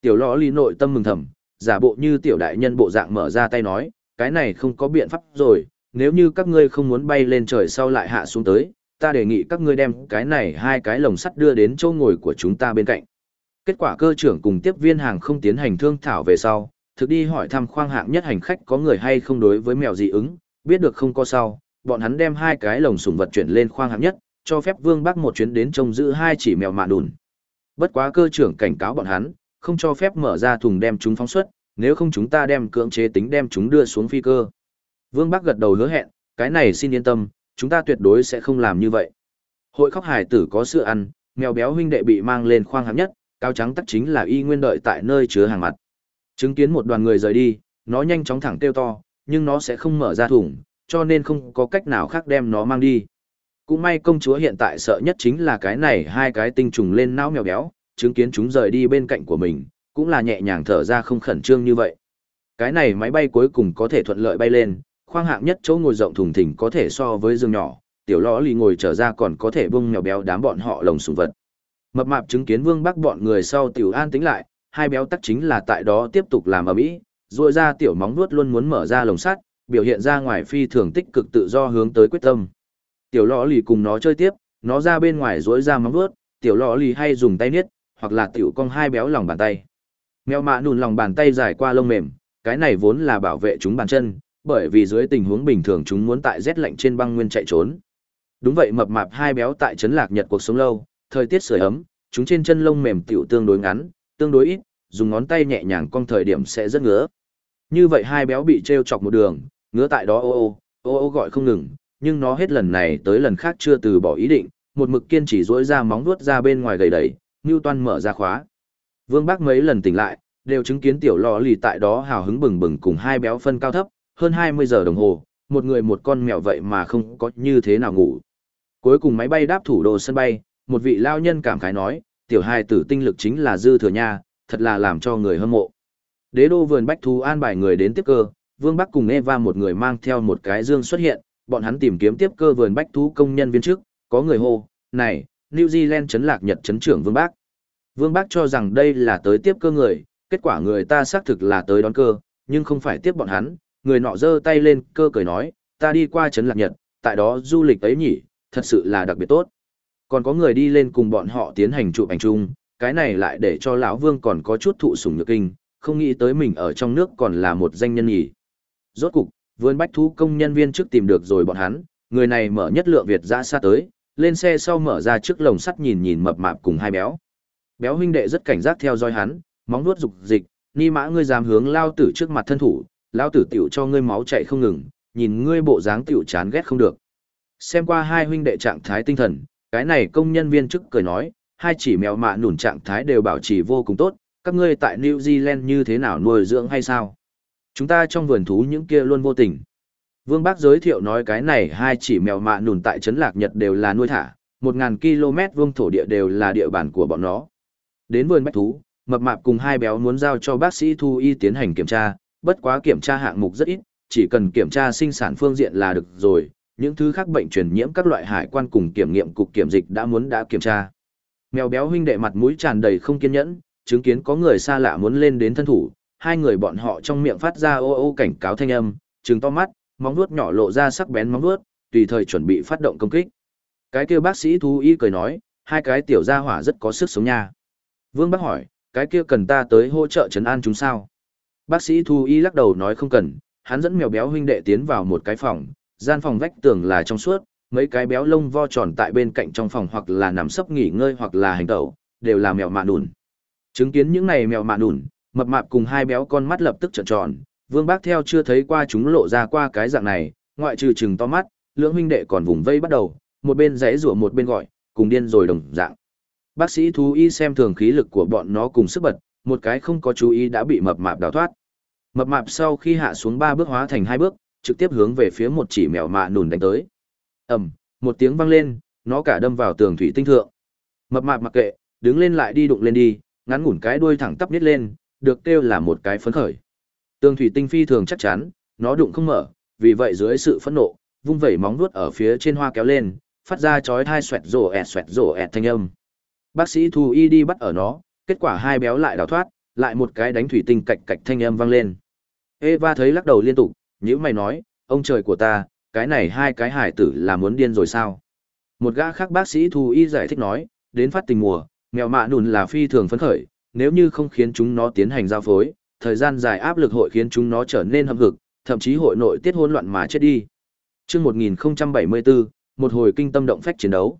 Tiểu lõ ly nội tâm mừng thầm, giả bộ như tiểu đại nhân bộ dạng mở ra tay nói, cái này không có biện pháp rồi, nếu như các ngươi không muốn bay lên trời sau lại hạ xuống tới, ta đề nghị các ngươi đem cái này hai cái lồng sắt đưa đến chỗ ngồi của chúng ta bên cạnh. Kết quả cơ trưởng cùng tiếp viên hàng không tiến hành thương thảo về sau, thực đi hỏi thăm khoang hạng nhất hành khách có người hay không đối với mèo dị ứng, biết được không có sau, bọn hắn đem hai cái lồng sủng vật chuyển lên khoang hạng nhất, cho phép Vương Bắc một chuyến đến trông giữ hai chỉ mèo mạ đùn. Bất quá cơ trưởng cảnh cáo bọn hắn, không cho phép mở ra thùng đem chúng phóng xuất, nếu không chúng ta đem cưỡng chế tính đem chúng đưa xuống phi cơ. Vương Bắc gật đầu hứa hẹn, cái này xin yên tâm, chúng ta tuyệt đối sẽ không làm như vậy. Hội khóc hải tử có sữa ăn, mèo béo huynh đệ bị mang lên khoang hạng nhất, cao trắng tắc chính là y nguyên đợi tại nơi chứa hàng mặt. Chứng kiến một đoàn người rời đi, nó nhanh chóng thẳng kêu to, nhưng nó sẽ không mở ra thùng, cho nên không có cách nào khác đem nó mang đi. Cũng may công chúa hiện tại sợ nhất chính là cái này hai cái tinh trùng lên não mèo béo, chứng kiến chúng rời đi bên cạnh của mình, cũng là nhẹ nhàng thở ra không khẩn trương như vậy. Cái này máy bay cuối cùng có thể thuận lợi bay lên, khoang hạng nhất chỗ ngồi rộng thùng thình có thể so với giường nhỏ, tiểu lõ lì ngồi trở ra còn có thể bung mèo béo đám bọn họ lồng sùng vật. Mập mạp chứng kiến vương bắc bọn người sau tiểu an tính lại, hai béo tắc chính là tại đó tiếp tục làm ở mỹ, dội ra tiểu móng nuốt luôn muốn mở ra lồng sắt, biểu hiện ra ngoài phi thường tích cực tự do hướng tới quyết tâm. Tiểu lọ lì cùng nó chơi tiếp, nó ra bên ngoài rỗi ra móng vuốt, tiểu lọ lì hay dùng tay niết, hoặc là tiểu cong hai béo lòng bàn tay. Mèo mạ nùn lòng bàn tay dài qua lông mềm, cái này vốn là bảo vệ chúng bàn chân, bởi vì dưới tình huống bình thường chúng muốn tại rét lạnh trên băng nguyên chạy trốn. Đúng vậy mập mạp hai béo tại trấn lạc nhật cuộc sống lâu, thời tiết sưởi ấm, chúng trên chân lông mềm tiểu tương đối ngắn, tương đối ít, dùng ngón tay nhẹ nhàng cong thời điểm sẽ rất ngứa. Như vậy hai béo bị treo chọc một đường, ngứa tại đó ô ô, ô ô gọi không ngừng, nhưng nó hết lần này tới lần khác chưa từ bỏ ý định, một mực kiên trì duỗi ra móng vuốt ra bên ngoài gầy đẩy, Newton mở ra khóa. Vương Bác mấy lần tỉnh lại, đều chứng kiến tiểu lò lì tại đó hào hứng bừng bừng cùng hai béo phân cao thấp, hơn 20 giờ đồng hồ, một người một con mèo vậy mà không có như thế nào ngủ. Cuối cùng máy bay đáp thủ đô sân bay, một vị lao nhân cảm khái nói, tiểu hai tử tinh lực chính là dư thừa nha, thật là làm cho người hâm mộ. Đế đô vườn bách thú an bài người đến tiếp cơ, Vương Bắc cùng Eva một người mang theo một cái dương xuất hiện, bọn hắn tìm kiếm tiếp cơ vườn bách thú công nhân viên chức, có người hô, này, New Zealand chấn lạc Nhật chấn trưởng Vương Bắc. Vương Bắc cho rằng đây là tới tiếp cơ người, kết quả người ta xác thực là tới đón cơ, nhưng không phải tiếp bọn hắn, người nọ giơ tay lên cơ cười nói, ta đi qua chấn lạc Nhật, tại đó du lịch ấy nhỉ, thật sự là đặc biệt tốt. Còn có người đi lên cùng bọn họ tiến hành chụp ảnh chung, cái này lại để cho lão Vương còn có chút thụ sủng nhược kinh, không nghĩ tới mình ở trong nước còn là một danh nhân nhỉ. Rốt cục, vườn bách thú công nhân viên trước tìm được rồi bọn hắn, người này mở nhất lượng Việt ra xa tới, lên xe sau mở ra trước lồng sắt nhìn nhìn mập mạp cùng hai béo. Béo huynh đệ rất cảnh giác theo dõi hắn, móng nuốt dục dịch, ni mã ngươi dám hướng lao tử trước mặt thân thủ, lao tử tiểu cho ngươi máu chạy không ngừng, nhìn ngươi bộ dáng tiểu chán ghét không được. Xem qua hai huynh đệ trạng thái tinh thần, cái này công nhân viên chức cười nói, hai chỉ mèo mạ nủn trạng thái đều bảo trì vô cùng tốt, các ngươi tại New Zealand như thế nào nuôi dưỡng hay sao? Chúng ta trong vườn thú những kia luôn vô tình. Vương Bác giới thiệu nói cái này hai chỉ mèo mạ nùn tại Trấn Lạc Nhật đều là nuôi thả, 1.000 km vuông thổ địa đều là địa bàn của bọn nó. Đến vườn bách thú, mập mạp cùng hai béo muốn giao cho bác sĩ thu y tiến hành kiểm tra, bất quá kiểm tra hạng mục rất ít, chỉ cần kiểm tra sinh sản phương diện là được rồi, những thứ khác bệnh truyền nhiễm các loại hải quan cùng kiểm nghiệm cục kiểm dịch đã muốn đã kiểm tra. Mèo béo huynh đệ mặt mũi tràn đầy không kiên nhẫn, chứng kiến có người xa lạ muốn lên đến thân thủ, hai người bọn họ trong miệng phát ra ô ô cảnh cáo thanh âm, trừng to mắt, móng vuốt nhỏ lộ ra sắc bén móng vuốt, tùy thời chuẩn bị phát động công kích. Cái kia bác sĩ thú y cười nói, hai cái tiểu gia hỏa rất có sức sống nha. Vương bác hỏi, cái kia cần ta tới hỗ trợ trấn an chúng sao? Bác sĩ thú y lắc đầu nói không cần, hắn dẫn mèo béo huynh đệ tiến vào một cái phòng, gian phòng vách tường là trong suốt, mấy cái béo lông vo tròn tại bên cạnh trong phòng hoặc là nằm sấp nghỉ ngơi hoặc là hành tẩu, đều là mèo mạ nùn. Chứng kiến những này mèo mạ nùn, mập mạp cùng hai béo con mắt lập tức trợn tròn, Vương Bác theo chưa thấy qua chúng lộ ra qua cái dạng này, ngoại trừ chừng to mắt, lưỡng huynh đệ còn vùng vây bắt đầu, một bên giãy rủa một bên gọi, cùng điên rồi đồng dạng. Bác sĩ thú y xem thường khí lực của bọn nó cùng sức bật, một cái không có chú ý đã bị mập mạp đào thoát. Mập mạp sau khi hạ xuống ba bước hóa thành hai bước, trực tiếp hướng về phía một chỉ mèo mạ nùn đánh tới. Ầm, một tiếng vang lên, nó cả đâm vào tường thủy tinh thượng. Mập mạp mặc kệ, đứng lên lại đi đụng lên đi, ngắn ngủn cái đuôi thẳng tắp nít lên, được kêu là một cái phấn khởi. Tường thủy tinh phi thường chắc chắn, nó đụng không mở, vì vậy dưới sự phẫn nộ, vung vẩy móng vuốt ở phía trên hoa kéo lên, phát ra chói thai xoẹt rổ ẹt xoẹt rổ ẹt thanh âm. Bác sĩ Thu Y đi bắt ở nó, kết quả hai béo lại đào thoát, lại một cái đánh thủy tinh cạch cạch thanh âm vang lên. Eva thấy lắc đầu liên tục, như mày nói, ông trời của ta, cái này hai cái hải tử là muốn điên rồi sao? Một gã khác bác sĩ thù Y giải thích nói, đến phát tình mùa, mèo mạ nùn là phi thường phấn khởi, nếu như không khiến chúng nó tiến hành giao phối, thời gian dài áp lực hội khiến chúng nó trở nên hâm hực, thậm chí hội nội tiết hỗn loạn mà chết đi. Chương 1074, một hồi kinh tâm động phách chiến đấu.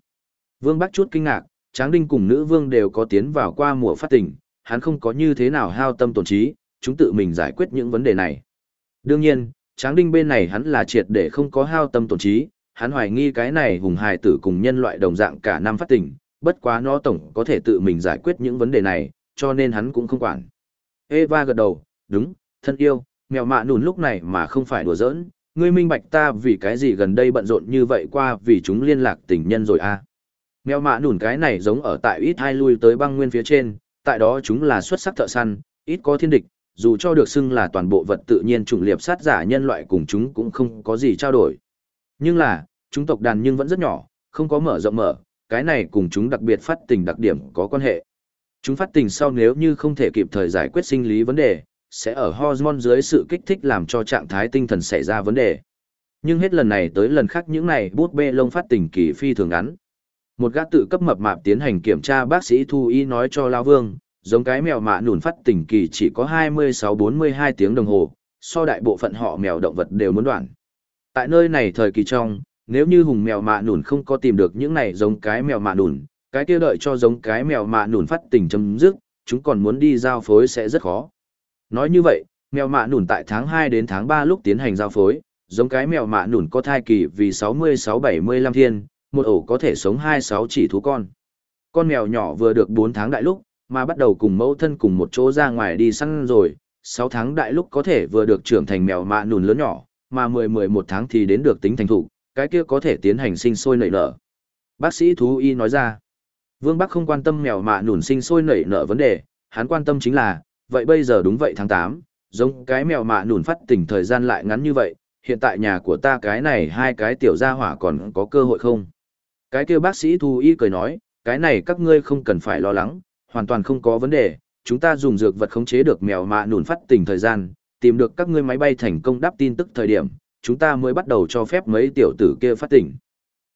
Vương Bắc chút kinh ngạc, Tráng Đinh cùng nữ vương đều có tiến vào qua mùa phát tình, hắn không có như thế nào hao tâm tổn trí, chúng tự mình giải quyết những vấn đề này. Đương nhiên, Tráng Đinh bên này hắn là triệt để không có hao tâm tổn trí, hắn hoài nghi cái này hùng hài tử cùng nhân loại đồng dạng cả năm phát tỉnh, bất quá nó tổng có thể tự mình giải quyết những vấn đề này, cho nên hắn cũng không quản. Eva gật đầu, đúng, thân yêu, mèo mạ nùn lúc này mà không phải đùa giỡn, ngươi minh bạch ta vì cái gì gần đây bận rộn như vậy qua vì chúng liên lạc tình nhân rồi à. Mèo mạ nùn cái này giống ở tại ít hai lui tới băng nguyên phía trên, tại đó chúng là xuất sắc thợ săn, ít có thiên địch, dù cho được xưng là toàn bộ vật tự nhiên chủng liệp sát giả nhân loại cùng chúng cũng không có gì trao đổi. Nhưng là, chúng tộc đàn nhưng vẫn rất nhỏ, không có mở rộng mở, cái này cùng chúng đặc biệt phát tình đặc điểm có quan hệ. Chúng phát tình sau nếu như không thể kịp thời giải quyết sinh lý vấn đề, sẽ ở hormone dưới sự kích thích làm cho trạng thái tinh thần xảy ra vấn đề. Nhưng hết lần này tới lần khác những này bút bê lông phát tình kỳ phi thường ngắn. Một gã tự cấp mập mạp tiến hành kiểm tra bác sĩ Thu Y nói cho Lao Vương, giống cái mèo mạ nùn phát tình kỳ chỉ có 26-42 tiếng đồng hồ, so đại bộ phận họ mèo động vật đều muốn đoạn. Tại nơi này thời kỳ trong, nếu như hùng mèo mạ nùn không có tìm được những này giống cái mèo mạ nùn, cái kia đợi cho giống cái mèo mạ nùn phát tình chấm dứt, chúng còn muốn đi giao phối sẽ rất khó. Nói như vậy, mèo mạ nùn tại tháng 2 đến tháng 3 lúc tiến hành giao phối, giống cái mèo mạ nùn có thai kỳ vì 66-75 thiên, một ổ có thể sống 26 chỉ thú con. Con mèo nhỏ vừa được 4 tháng đại lúc, mà bắt đầu cùng mẫu thân cùng một chỗ ra ngoài đi săn rồi, 6 tháng đại lúc có thể vừa được trưởng thành mèo mạ nùn lớn nhỏ, mà 10-11 tháng thì đến được tính thành thủ, cái kia có thể tiến hành sinh sôi nảy nở. Bác sĩ thú y nói ra, Vương Bắc không quan tâm mèo mạ nùn sinh sôi nảy nở vấn đề, hắn quan tâm chính là, vậy bây giờ đúng vậy tháng 8, giống cái mèo mạ nùn phát tỉnh thời gian lại ngắn như vậy, hiện tại nhà của ta cái này hai cái tiểu gia hỏa còn có cơ hội không? Cái kia bác sĩ thú y cười nói, cái này các ngươi không cần phải lo lắng, hoàn toàn không có vấn đề, chúng ta dùng dược vật khống chế được mèo mạ nùn phát tỉnh thời gian, tìm được các ngươi máy bay thành công đáp tin tức thời điểm, chúng ta mới bắt đầu cho phép mấy tiểu tử kia phát tỉnh.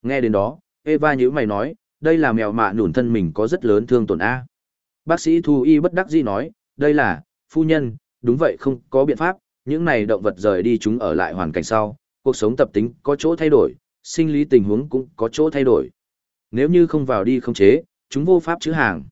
Nghe đến đó, Eva nhíu mày nói, đây là mèo mạ nùn thân mình có rất lớn thương tổn A. Bác sĩ Thu Y bất đắc dĩ nói, đây là, phu nhân, đúng vậy không có biện pháp, những này động vật rời đi chúng ở lại hoàn cảnh sau, cuộc sống tập tính có chỗ thay đổi, sinh lý tình huống cũng có chỗ thay đổi. Nếu như không vào đi không chế, chúng vô pháp chữ hàng.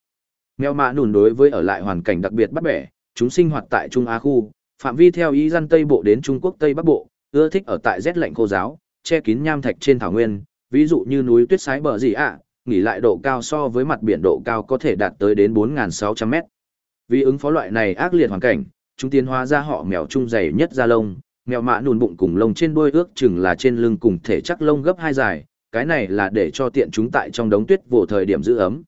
Mèo mạ nùn đối với ở lại hoàn cảnh đặc biệt bắt bẻ, chúng sinh hoạt tại Trung Á khu, phạm vi theo ý dân Tây Bộ đến Trung Quốc Tây Bắc Bộ, ưa thích ở tại rét lạnh khô giáo, che kín nham thạch trên thảo nguyên, ví dụ như núi tuyết sái bờ gì ạ, nghỉ lại độ cao so với mặt biển độ cao có thể đạt tới đến 4.600 mét. Vì ứng phó loại này ác liệt hoàn cảnh, chúng tiến hóa ra họ mèo trung dày nhất da lông, mèo mạ nùn bụng cùng lông trên đuôi ước chừng là trên lưng cùng thể chắc lông gấp hai dài, cái này là để cho tiện chúng tại trong đống tuyết vụ thời điểm giữ ấm.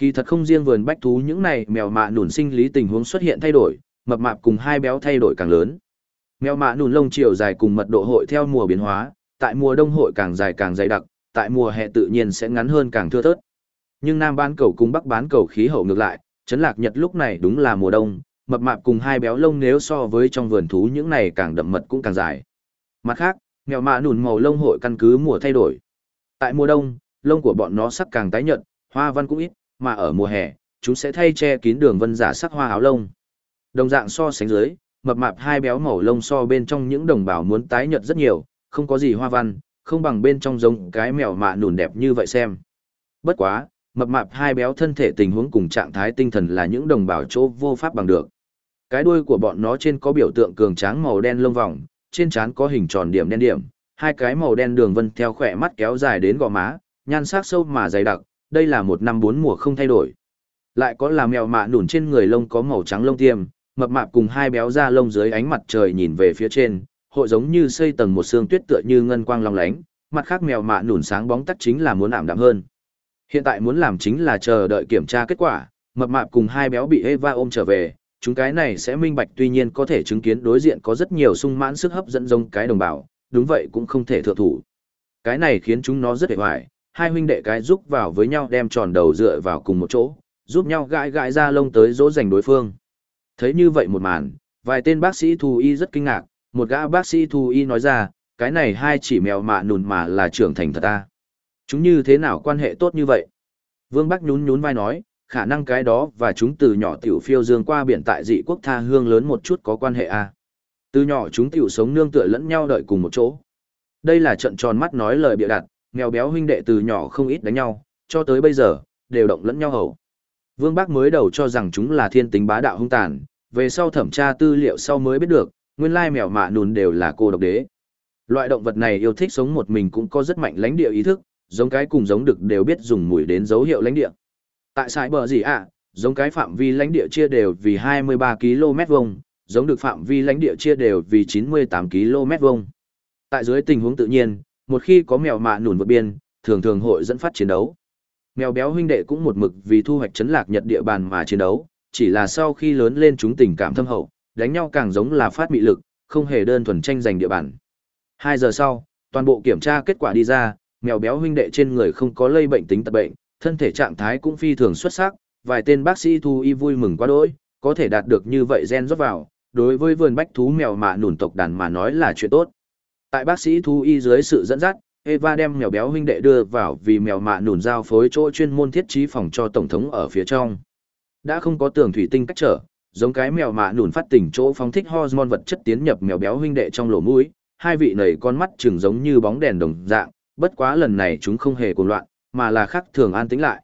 Kỳ thật không riêng vườn bách thú những này mèo mạ nùn sinh lý tình huống xuất hiện thay đổi, mập mạp cùng hai béo thay đổi càng lớn. Mèo mạ nùn lông chiều dài cùng mật độ hội theo mùa biến hóa, tại mùa đông hội càng dài càng dày đặc, tại mùa hè tự nhiên sẽ ngắn hơn càng thưa thớt. Nhưng Nam bán cầu cùng Bắc bán cầu khí hậu ngược lại, chấn lạc nhật lúc này đúng là mùa đông, mập mạp cùng hai béo lông nếu so với trong vườn thú những này càng đậm mật cũng càng dài. Mặt khác, mèo mạ nùn màu lông hội căn cứ mùa thay đổi. Tại mùa đông, lông của bọn nó sắc càng tái nhợt, hoa văn cũng ít, mà ở mùa hè, chúng sẽ thay che kín đường vân giả sắc hoa áo lông. Đồng dạng so sánh dưới, mập mạp hai béo màu lông so bên trong những đồng bào muốn tái nhợt rất nhiều, không có gì hoa văn, không bằng bên trong giống cái mèo mạ nùn đẹp như vậy xem. Bất quá, mập mạp hai béo thân thể tình huống cùng trạng thái tinh thần là những đồng bào chỗ vô pháp bằng được. Cái đuôi của bọn nó trên có biểu tượng cường tráng màu đen lông vòng, trên trán có hình tròn điểm đen điểm, hai cái màu đen đường vân theo khỏe mắt kéo dài đến gò má, nhan sắc sâu mà dày đặc, đây là một năm bốn mùa không thay đổi. Lại có là mèo mạ nủn trên người lông có màu trắng lông tiêm, mập mạp cùng hai béo da lông dưới ánh mặt trời nhìn về phía trên, hội giống như xây tầng một xương tuyết tựa như ngân quang long lánh, mặt khác mèo mạ nủn sáng bóng tắt chính là muốn ảm đạm hơn. Hiện tại muốn làm chính là chờ đợi kiểm tra kết quả, mập mạp cùng hai béo bị Eva ôm trở về, chúng cái này sẽ minh bạch tuy nhiên có thể chứng kiến đối diện có rất nhiều sung mãn sức hấp dẫn giống cái đồng bào, đúng vậy cũng không thể thừa thủ. Cái này khiến chúng nó rất hề hoài, hai huynh đệ cái giúp vào với nhau đem tròn đầu dựa vào cùng một chỗ, giúp nhau gãi gãi ra lông tới dỗ dành đối phương. Thấy như vậy một màn, vài tên bác sĩ thú y rất kinh ngạc, một gã bác sĩ thú y nói ra, cái này hai chỉ mèo mạ nùn mà là trưởng thành thật ta. Chúng như thế nào quan hệ tốt như vậy? Vương Bắc nhún nhún vai nói, khả năng cái đó và chúng từ nhỏ tiểu phiêu dương qua biển tại dị quốc tha hương lớn một chút có quan hệ a. À? Từ nhỏ chúng tiểu sống nương tựa lẫn nhau đợi cùng một chỗ. Đây là trận tròn mắt nói lời bịa đặt, nghèo béo huynh đệ từ nhỏ không ít đánh nhau, cho tới bây giờ, đều động lẫn nhau hầu. Vương Bác mới đầu cho rằng chúng là thiên tính bá đạo hung tàn, về sau thẩm tra tư liệu sau mới biết được, nguyên lai mèo mạ nùn đều là cô độc đế. Loại động vật này yêu thích sống một mình cũng có rất mạnh lãnh địa ý thức, giống cái cùng giống đực đều biết dùng mũi đến dấu hiệu lãnh địa. Tại sải bờ gì ạ, à, giống cái phạm vi lãnh địa chia đều vì 23 km vuông, giống được phạm vi lãnh địa chia đều vì 98 km vuông. Tại dưới tình huống tự nhiên, một khi có mèo mạ nùn vượt biên, thường thường hội dẫn phát chiến đấu. Mèo béo huynh đệ cũng một mực vì thu hoạch chấn lạc nhật địa bàn mà chiến đấu, chỉ là sau khi lớn lên chúng tình cảm thâm hậu, đánh nhau càng giống là phát mị lực, không hề đơn thuần tranh giành địa bàn. Hai giờ sau, toàn bộ kiểm tra kết quả đi ra, mèo béo huynh đệ trên người không có lây bệnh tính tật bệnh, thân thể trạng thái cũng phi thường xuất sắc, vài tên bác sĩ thu y vui mừng quá đỗi, có thể đạt được như vậy gen rót vào, đối với vườn bách thú mèo mạ nùn tộc đàn mà nói là chuyện tốt. Tại bác sĩ thú y dưới sự dẫn dắt, Eva đem mèo béo huynh đệ đưa vào vì mèo mạ nùn giao phối chỗ chuyên môn thiết trí phòng cho tổng thống ở phía trong. Đã không có tường thủy tinh cách trở, giống cái mèo mạ nùn phát tỉnh chỗ phóng thích hormone vật chất tiến nhập mèo béo huynh đệ trong lỗ mũi, hai vị này con mắt trừng giống như bóng đèn đồng dạng, bất quá lần này chúng không hề cuồng loạn, mà là khắc thường an tĩnh lại.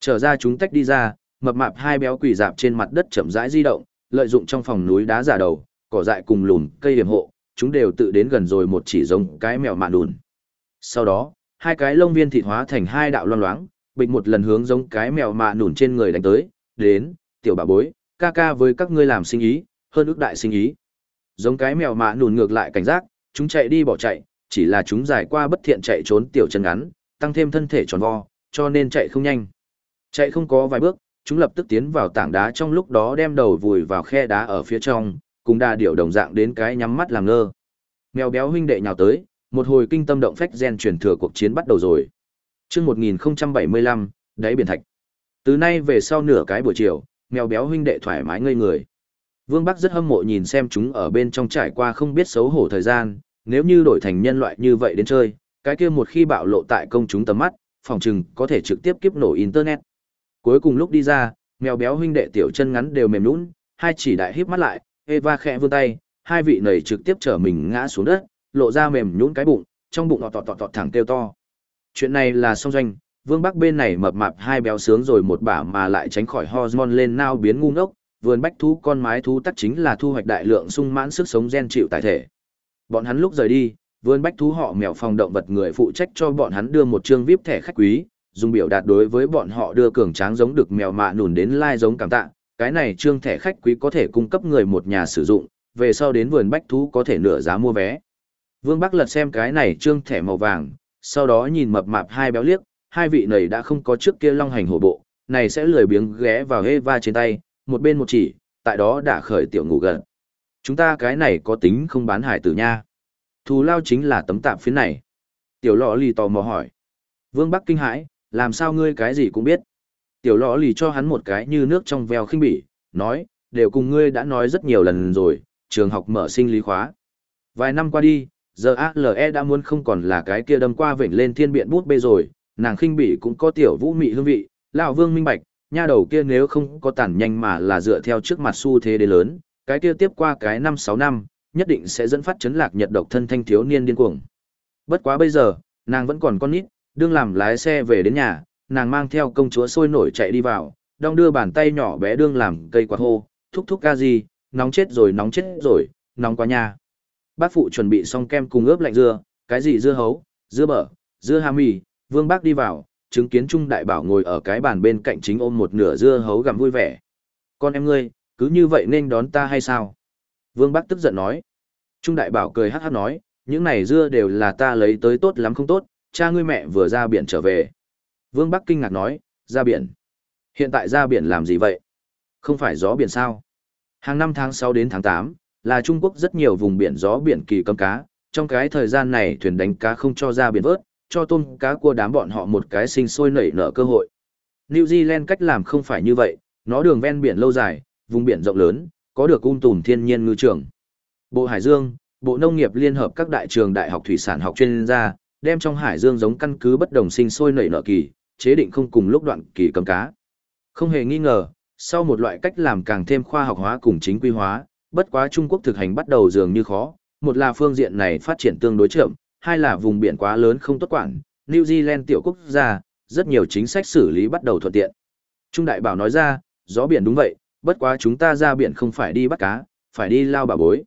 Trở ra chúng tách đi ra, mập mạp hai béo quỷ dạp trên mặt đất chậm rãi di động, lợi dụng trong phòng núi đá giả đầu, cỏ dại cùng lùn, cây hiểm hộ, chúng đều tự đến gần rồi một chỉ giống cái mèo mạn đùn. Sau đó, hai cái lông viên thịt hóa thành hai đạo loang loáng, bịch một lần hướng giống cái mèo mạ đùn trên người đánh tới, đến, tiểu bà bối, ca ca với các ngươi làm sinh ý, hơn ước đại sinh ý. Giống cái mèo mạ đùn ngược lại cảnh giác, chúng chạy đi bỏ chạy, chỉ là chúng dài qua bất thiện chạy trốn tiểu chân ngắn, tăng thêm thân thể tròn vo, cho nên chạy không nhanh. Chạy không có vài bước, chúng lập tức tiến vào tảng đá trong lúc đó đem đầu vùi vào khe đá ở phía trong, cùng đa điểu đồng dạng đến cái nhắm mắt làm ngơ. Mèo béo huynh đệ nhào tới, một hồi kinh tâm động phách gen truyền thừa cuộc chiến bắt đầu rồi. Chương 1075, đáy biển thạch. Từ nay về sau nửa cái buổi chiều, mèo béo huynh đệ thoải mái ngây người. Vương Bắc rất hâm mộ nhìn xem chúng ở bên trong trải qua không biết xấu hổ thời gian, nếu như đổi thành nhân loại như vậy đến chơi, cái kia một khi bạo lộ tại công chúng tầm mắt, phòng trừng có thể trực tiếp kiếp nổ internet. Cuối cùng lúc đi ra, mèo béo huynh đệ tiểu chân ngắn đều mềm nhũn, hai chỉ đại híp mắt lại, Eva khẽ vươn tay, hai vị nầy trực tiếp trở mình ngã xuống đất, lộ ra mềm nhũn cái bụng, trong bụng tọt tọt tọt thẳng kêu to. Chuyện này là song doanh, Vương Bắc bên này mập mạp hai béo sướng rồi một bả mà lại tránh khỏi hormone lên nao biến ngu ngốc, vườn bách thú con mái thú tắc chính là thu hoạch đại lượng sung mãn sức sống gen chịu tại thể. Bọn hắn lúc rời đi, vườn bách thú họ mèo phòng động vật người phụ trách cho bọn hắn đưa một chương VIP thẻ khách quý, dùng biểu đạt đối với bọn họ đưa cường tráng giống được mèo mạ nùn đến lai giống cảm tạ, cái này trương thẻ khách quý có thể cung cấp người một nhà sử dụng, về sau đến vườn bách thú có thể nửa giá mua vé. Vương Bắc lật xem cái này trương thẻ màu vàng, sau đó nhìn mập mạp hai béo liếc, hai vị này đã không có trước kia long hành hổ bộ, này sẽ lười biếng ghé vào Eva trên tay, một bên một chỉ, tại đó đã khởi tiểu ngủ gần. Chúng ta cái này có tính không bán hải tử nha. Thù lao chính là tấm tạm phiến này. Tiểu lọ lì tò mò hỏi. Vương Bắc kinh hãi, làm sao ngươi cái gì cũng biết. Tiểu lọ lì cho hắn một cái như nước trong veo khinh bỉ, nói, đều cùng ngươi đã nói rất nhiều lần rồi, trường học mở sinh lý khóa. Vài năm qua đi, giờ ALE đã muốn không còn là cái kia đâm qua vểnh lên thiên biện bút bê rồi, nàng khinh bỉ cũng có tiểu vũ mị hương vị, lão vương minh bạch, nha đầu kia nếu không có tản nhanh mà là dựa theo trước mặt xu thế đến lớn, cái kia tiếp qua cái năm sáu năm, nhất định sẽ dẫn phát chấn lạc nhật độc thân thanh thiếu niên điên cuồng. Bất quá bây giờ, nàng vẫn còn con nít, đương làm lái xe về đến nhà, nàng mang theo công chúa sôi nổi chạy đi vào, đong đưa bàn tay nhỏ bé đương làm cây quạt hô, thúc thúc ca gì, nóng chết rồi nóng chết rồi, nóng quá nha. Bác phụ chuẩn bị xong kem cùng ướp lạnh dưa, cái gì dưa hấu, dưa bở, dưa ham mì, vương bác đi vào, chứng kiến Trung Đại Bảo ngồi ở cái bàn bên cạnh chính ôm một nửa dưa hấu gặm vui vẻ. Con em ngươi, cứ như vậy nên đón ta hay sao? Vương bác tức giận nói. Trung Đại Bảo cười hát hát nói, những này dưa đều là ta lấy tới tốt lắm không tốt, cha ngươi mẹ vừa ra biển trở về. Vương Bắc kinh ngạc nói, ra biển. Hiện tại ra biển làm gì vậy? Không phải gió biển sao? Hàng năm tháng 6 đến tháng 8, là Trung Quốc rất nhiều vùng biển gió biển kỳ cấm cá, trong cái thời gian này thuyền đánh cá không cho ra biển vớt, cho tôm cá cua đám bọn họ một cái sinh sôi nảy nở cơ hội. New Zealand cách làm không phải như vậy, nó đường ven biển lâu dài, vùng biển rộng lớn, có được ung tùm thiên nhiên ngư trường. Bộ Hải Dương, Bộ Nông nghiệp liên hợp các đại trường đại học thủy sản học chuyên gia, đem trong Hải Dương giống căn cứ bất đồng sinh sôi nảy nở kỳ, chế định không cùng lúc đoạn kỳ cầm cá. Không hề nghi ngờ, sau một loại cách làm càng thêm khoa học hóa cùng chính quy hóa, bất quá Trung Quốc thực hành bắt đầu dường như khó, một là phương diện này phát triển tương đối chậm, hai là vùng biển quá lớn không tốt quản, New Zealand tiểu quốc gia, rất nhiều chính sách xử lý bắt đầu thuận tiện. Trung đại bảo nói ra, gió biển đúng vậy, bất quá chúng ta ra biển không phải đi bắt cá, phải đi lao bà bối.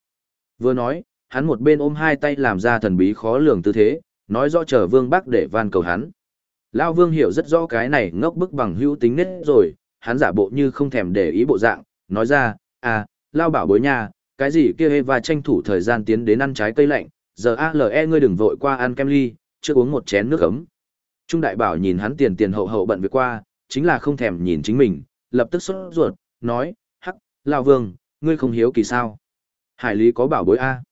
Vừa nói, hắn một bên ôm hai tay làm ra thần bí khó lường tư thế, nói rõ chờ vương bắc để van cầu hắn. Lao vương hiểu rất rõ cái này ngốc bức bằng hữu tính nết rồi, hắn giả bộ như không thèm để ý bộ dạng, nói ra, à, lao bảo bối nha, cái gì kia và tranh thủ thời gian tiến đến ăn trái cây lạnh, giờ ALE ngươi đừng vội qua ăn kem ly, chưa uống một chén nước ấm. Trung đại bảo nhìn hắn tiền tiền hậu hậu bận việc qua, chính là không thèm nhìn chính mình, lập tức sốt ruột, nói, hắc, lao vương, ngươi không hiếu kỳ sao. Hải lý có bảo bối A.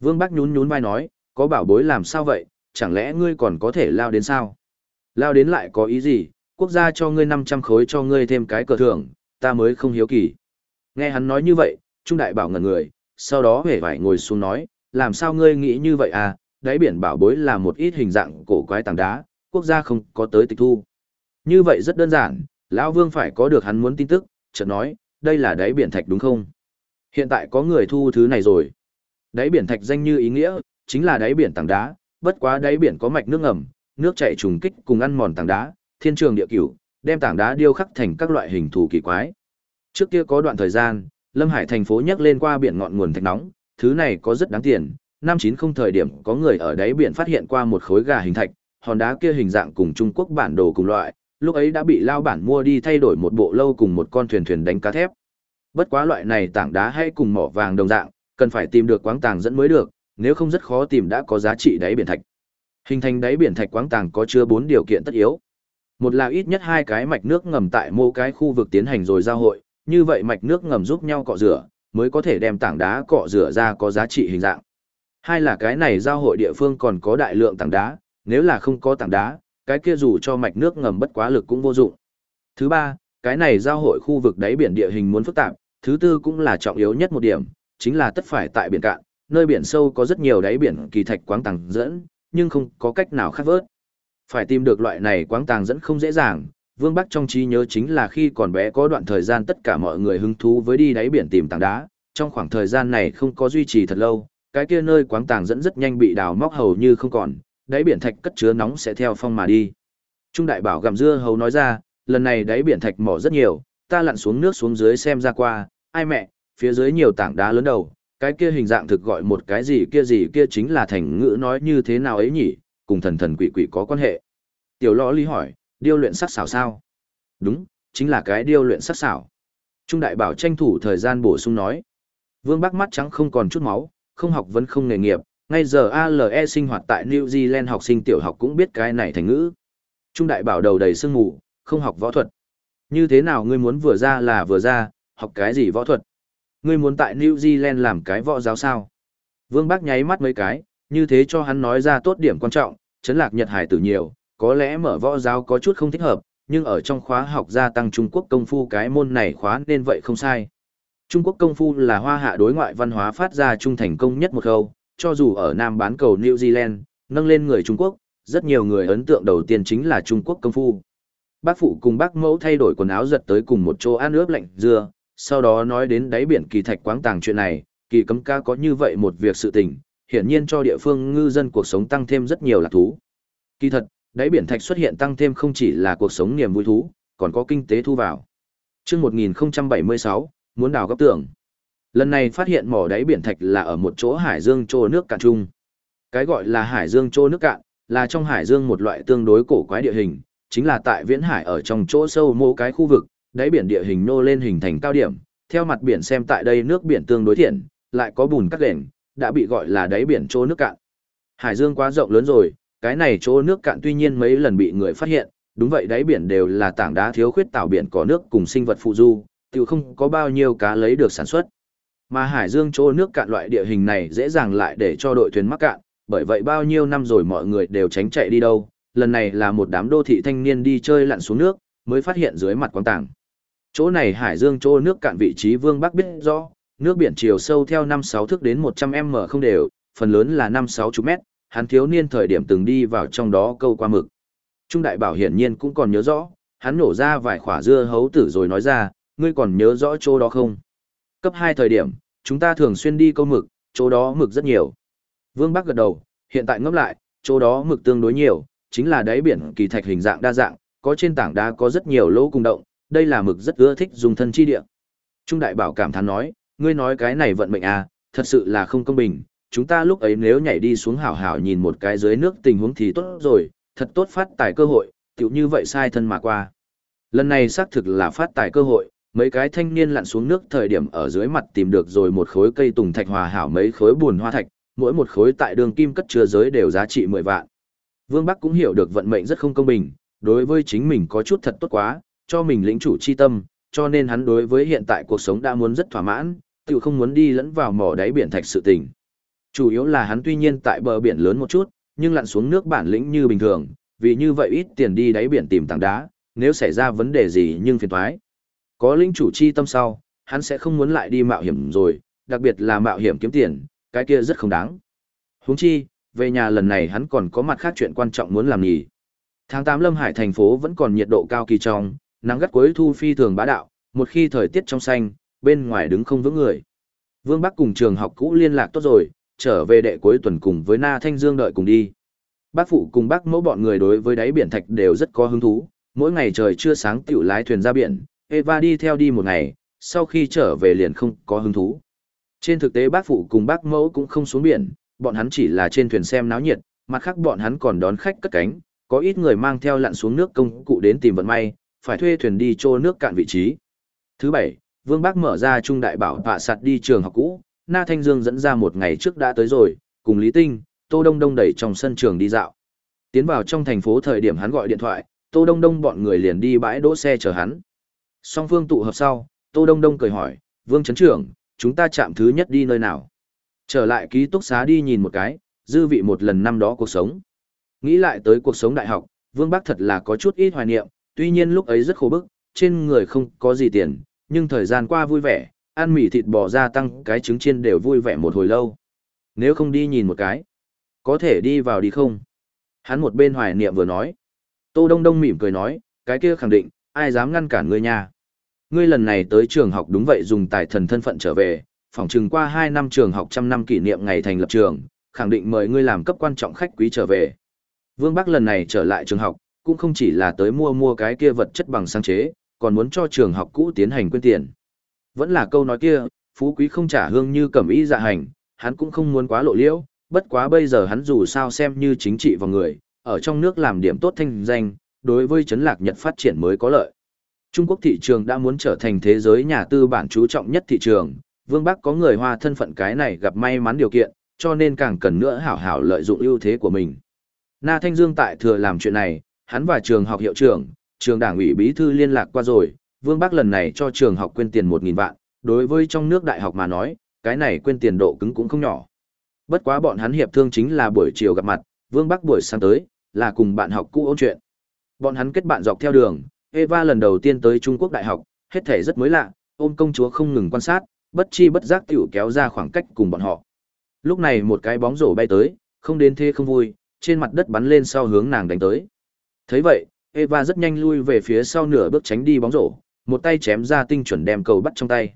Vương Bắc nhún nhún vai nói, có bảo bối làm sao vậy, chẳng lẽ ngươi còn có thể lao đến sao? Lao đến lại có ý gì, quốc gia cho ngươi 500 khối cho ngươi thêm cái cờ thưởng, ta mới không hiếu kỳ. Nghe hắn nói như vậy, Trung Đại Bảo ngẩn người, sau đó hề vải ngồi xuống nói, làm sao ngươi nghĩ như vậy à, đáy biển bảo bối là một ít hình dạng cổ quái tảng đá, quốc gia không có tới tịch thu. Như vậy rất đơn giản, lão Vương phải có được hắn muốn tin tức, chợt nói, đây là đáy biển thạch đúng không? Hiện tại có người thu thứ này rồi. Đáy biển thạch danh như ý nghĩa, chính là đáy biển tảng đá, bất quá đáy biển có mạch nước ngầm, nước chảy trùng kích cùng ăn mòn tảng đá, thiên trường địa cửu, đem tảng đá điêu khắc thành các loại hình thù kỳ quái. Trước kia có đoạn thời gian, Lâm Hải thành phố nhắc lên qua biển ngọn nguồn thạch nóng, thứ này có rất đáng tiền. Năm chín không thời điểm có người ở đáy biển phát hiện qua một khối gà hình thạch, hòn đá kia hình dạng cùng Trung Quốc bản đồ cùng loại, lúc ấy đã bị lao bản mua đi thay đổi một bộ lâu cùng một con thuyền thuyền đánh cá thép. Bất quá loại này tảng đá hay cùng mỏ vàng đồng dạng, cần phải tìm được quáng tàng dẫn mới được, nếu không rất khó tìm đã có giá trị đáy biển thạch. Hình thành đáy biển thạch quáng tàng có chứa bốn điều kiện tất yếu. Một là ít nhất hai cái mạch nước ngầm tại mỗi cái khu vực tiến hành rồi giao hội, như vậy mạch nước ngầm giúp nhau cọ rửa, mới có thể đem tảng đá cọ rửa ra có giá trị hình dạng. Hai là cái này giao hội địa phương còn có đại lượng tảng đá, nếu là không có tảng đá, cái kia dù cho mạch nước ngầm bất quá lực cũng vô dụng. Thứ ba, cái này giao hội khu vực đáy biển địa hình muốn phức tạp, thứ tư cũng là trọng yếu nhất một điểm, chính là tất phải tại biển cạn, nơi biển sâu có rất nhiều đáy biển kỳ thạch quáng tàng dẫn, nhưng không có cách nào khác vớt. Phải tìm được loại này quáng tàng dẫn không dễ dàng, Vương Bắc trong trí nhớ chính là khi còn bé có đoạn thời gian tất cả mọi người hứng thú với đi đáy biển tìm tảng đá, trong khoảng thời gian này không có duy trì thật lâu, cái kia nơi quáng tàng dẫn rất nhanh bị đào móc hầu như không còn, đáy biển thạch cất chứa nóng sẽ theo phong mà đi. Trung đại bảo gặm dưa hầu nói ra, lần này đáy biển thạch mỏ rất nhiều, ta lặn xuống nước xuống dưới xem ra qua, ai mẹ, phía dưới nhiều tảng đá lớn đầu, cái kia hình dạng thực gọi một cái gì kia gì kia chính là thành ngữ nói như thế nào ấy nhỉ, cùng thần thần quỷ quỷ có quan hệ. Tiểu lõ lý hỏi, điêu luyện sắc xảo sao? Đúng, chính là cái điêu luyện sắc xảo. Trung đại bảo tranh thủ thời gian bổ sung nói. Vương Bắc mắt trắng không còn chút máu, không học vẫn không nghề nghiệp, ngay giờ ALE sinh hoạt tại New Zealand học sinh tiểu học cũng biết cái này thành ngữ. Trung đại bảo đầu đầy sương mù, không học võ thuật. Như thế nào ngươi muốn vừa ra là vừa ra, học cái gì võ thuật? Ngươi muốn tại New Zealand làm cái võ giáo sao? Vương Bác nháy mắt mấy cái, như thế cho hắn nói ra tốt điểm quan trọng, chấn lạc Nhật Hải tử nhiều, có lẽ mở võ giáo có chút không thích hợp, nhưng ở trong khóa học gia tăng Trung Quốc công phu cái môn này khóa nên vậy không sai. Trung Quốc công phu là hoa hạ đối ngoại văn hóa phát ra trung thành công nhất một khâu, cho dù ở Nam bán cầu New Zealand, nâng lên người Trung Quốc, rất nhiều người ấn tượng đầu tiên chính là Trung Quốc công phu. Bác phụ cùng bác mẫu thay đổi quần áo giật tới cùng một chỗ ăn ướp lạnh dưa, sau đó nói đến đáy biển kỳ thạch quáng tàng chuyện này, kỳ cấm ca có như vậy một việc sự tình, hiển nhiên cho địa phương ngư dân cuộc sống tăng thêm rất nhiều lạc thú. Kỳ thật, đáy biển thạch xuất hiện tăng thêm không chỉ là cuộc sống niềm vui thú, còn có kinh tế thu vào. Trước 1076, muốn đào góc tường. Lần này phát hiện mỏ đáy biển thạch là ở một chỗ hải dương trô nước cạn trung. Cái gọi là hải dương trô nước cạn, là trong hải dương một loại tương đối cổ quái địa hình, chính là tại viễn hải ở trong chỗ sâu mô cái khu vực, đáy biển địa hình nô lên hình thành cao điểm, theo mặt biển xem tại đây nước biển tương đối thiện, lại có bùn cắt lền, đã bị gọi là đáy biển chỗ nước cạn. Hải dương quá rộng lớn rồi, cái này chỗ nước cạn tuy nhiên mấy lần bị người phát hiện, đúng vậy đáy biển đều là tảng đá thiếu khuyết tạo biển có nước cùng sinh vật phụ du, tự không có bao nhiêu cá lấy được sản xuất. Mà hải dương chỗ nước cạn loại địa hình này dễ dàng lại để cho đội thuyền mắc cạn, bởi vậy bao nhiêu năm rồi mọi người đều tránh chạy đi đâu, lần này là một đám đô thị thanh niên đi chơi lặn xuống nước, mới phát hiện dưới mặt quang tảng. Chỗ này hải dương chỗ nước cạn vị trí vương bắc biết rõ, nước biển chiều sâu theo 5-6 thước đến 100m không đều, phần lớn là 5-6 chục mét, hắn thiếu niên thời điểm từng đi vào trong đó câu qua mực. Trung đại bảo hiển nhiên cũng còn nhớ rõ, hắn nổ ra vài khỏa dưa hấu tử rồi nói ra, ngươi còn nhớ rõ chỗ đó không? Cấp 2 thời điểm, chúng ta thường xuyên đi câu mực, chỗ đó mực rất nhiều. Vương Bắc gật đầu, hiện tại ngẫm lại, chỗ đó mực tương đối nhiều, chính là đáy biển kỳ thạch hình dạng đa dạng, có trên tảng đá có rất nhiều lỗ cung động, đây là mực rất ưa thích dùng thân chi địa. Trung đại bảo cảm thán nói, ngươi nói cái này vận mệnh à, thật sự là không công bình, chúng ta lúc ấy nếu nhảy đi xuống hảo hảo nhìn một cái dưới nước tình huống thì tốt rồi, thật tốt phát tài cơ hội, tiểu như vậy sai thân mà qua. Lần này xác thực là phát tài cơ hội, mấy cái thanh niên lặn xuống nước thời điểm ở dưới mặt tìm được rồi một khối cây tùng thạch hòa hảo mấy khối buồn hoa thạch, mỗi một khối tại đường kim cất chứa giới đều giá trị 10 vạn. Vương Bắc cũng hiểu được vận mệnh rất không công bình, đối với chính mình có chút thật tốt quá, cho mình lĩnh chủ chi tâm, cho nên hắn đối với hiện tại cuộc sống đã muốn rất thỏa mãn, tự không muốn đi lẫn vào mỏ đáy biển thạch sự tình. Chủ yếu là hắn tuy nhiên tại bờ biển lớn một chút, nhưng lặn xuống nước bản lĩnh như bình thường, vì như vậy ít tiền đi đáy biển tìm tảng đá, nếu xảy ra vấn đề gì nhưng phiền toái. Có lĩnh chủ chi tâm sau, hắn sẽ không muốn lại đi mạo hiểm rồi, đặc biệt là mạo hiểm kiếm tiền, cái kia rất không đáng. Huống chi, về nhà lần này hắn còn có mặt khác chuyện quan trọng muốn làm nhỉ. Tháng 8 Lâm Hải thành phố vẫn còn nhiệt độ cao kỳ trong, nắng gắt cuối thu phi thường bá đạo, một khi thời tiết trong xanh, bên ngoài đứng không vững người. Vương Bắc cùng trường học cũ liên lạc tốt rồi, trở về đệ cuối tuần cùng với Na Thanh Dương đợi cùng đi. Bác phụ cùng bác mẫu bọn người đối với đáy biển thạch đều rất có hứng thú, mỗi ngày trời chưa sáng tiểu lái thuyền ra biển, Eva đi theo đi một ngày, sau khi trở về liền không có hứng thú. Trên thực tế bác phụ cùng bác mẫu cũng không xuống biển, bọn hắn chỉ là trên thuyền xem náo nhiệt, mặt khác bọn hắn còn đón khách cất cánh, có ít người mang theo lặn xuống nước công cụ đến tìm vận may, phải thuê thuyền đi trô nước cạn vị trí. Thứ bảy, Vương Bác mở ra trung đại bảo vạ sạt đi trường học cũ, Na Thanh Dương dẫn ra một ngày trước đã tới rồi, cùng Lý Tinh, Tô Đông Đông đẩy trong sân trường đi dạo. Tiến vào trong thành phố thời điểm hắn gọi điện thoại, Tô Đông Đông bọn người liền đi bãi đỗ xe chờ hắn. Song phương tụ hợp sau, Tô Đông Đông cười hỏi, Vương Trấn Trưởng, chúng ta chạm thứ nhất đi nơi nào? Trở lại ký túc xá đi nhìn một cái, dư vị một lần năm đó cuộc sống. Nghĩ lại tới cuộc sống đại học, Vương Bắc thật là có chút ít hoài niệm, tuy nhiên lúc ấy rất khổ bức, trên người không có gì tiền, nhưng thời gian qua vui vẻ, ăn mì thịt bò gia tăng cái trứng chiên đều vui vẻ một hồi lâu. Nếu không đi nhìn một cái, có thể đi vào đi không? Hắn một bên hoài niệm vừa nói. Tô Đông Đông mỉm cười nói, cái kia khẳng định, ai dám ngăn cản ngươi nha. Ngươi lần này tới trường học đúng vậy dùng tài thần thân phận trở về, phỏng chừng qua 2 năm trường học trăm năm kỷ niệm ngày thành lập trường, khẳng định mời ngươi làm cấp quan trọng khách quý trở về. Vương Bắc lần này trở lại trường học, cũng không chỉ là tới mua mua cái kia vật chất bằng sáng chế, còn muốn cho trường học cũ tiến hành quyên tiền. Vẫn là câu nói kia, phú quý không trả hương như cẩm ý dạ hành, hắn cũng không muốn quá lộ liễu, bất quá bây giờ hắn dù sao xem như chính trị vào người, ở trong nước làm điểm tốt thanh danh, đối với chấn lạc Nhật phát triển mới có lợi. Trung Quốc thị trường đã muốn trở thành thế giới nhà tư bản chú trọng nhất thị trường, Vương Bắc có người Hoa thân phận cái này gặp may mắn điều kiện, cho nên càng cần nữa hảo hảo lợi dụng ưu thế của mình. Na Thanh Dương tại thừa làm chuyện này, hắn và trường học hiệu trưởng, trường đảng ủy bí thư liên lạc qua rồi, Vương Bắc lần này cho trường học quên tiền 1.000 vạn, đối với trong nước đại học mà nói, cái này quên tiền độ cứng cũng không nhỏ. Bất quá bọn hắn hiệp thương chính là buổi chiều gặp mặt, Vương Bắc buổi sáng tới, là cùng bạn học cũ ôn chuyện. Bọn hắn kết bạn dọc theo đường, Eva lần đầu tiên tới Trung Quốc đại học, hết thể rất mới lạ, ôm công chúa không ngừng quan sát, bất chi bất giác tiểu kéo ra khoảng cách cùng bọn họ. Lúc này một cái bóng rổ bay tới, không đến thế không vui, trên mặt đất bắn lên sau hướng nàng đánh tới thấy vậy, Eva rất nhanh lui về phía sau nửa bước tránh đi bóng rổ, một tay chém ra tinh chuẩn đem cầu bắt trong tay.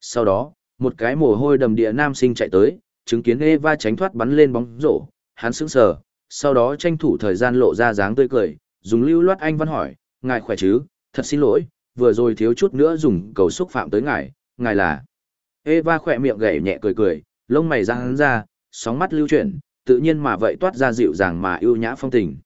Sau đó, một cái mồ hôi đầm địa nam sinh chạy tới, chứng kiến Eva tránh thoát bắn lên bóng rổ, hắn sững sờ, sau đó tranh thủ thời gian lộ ra dáng tươi cười, dùng lưu loát anh văn hỏi, ngài khỏe chứ, thật xin lỗi, vừa rồi thiếu chút nữa dùng cầu xúc phạm tới ngài, ngài là. Eva khỏe miệng gảy nhẹ cười cười, lông mày ra hắn ra, sóng mắt lưu chuyển, tự nhiên mà vậy toát ra dịu dàng mà ưu nhã phong tình.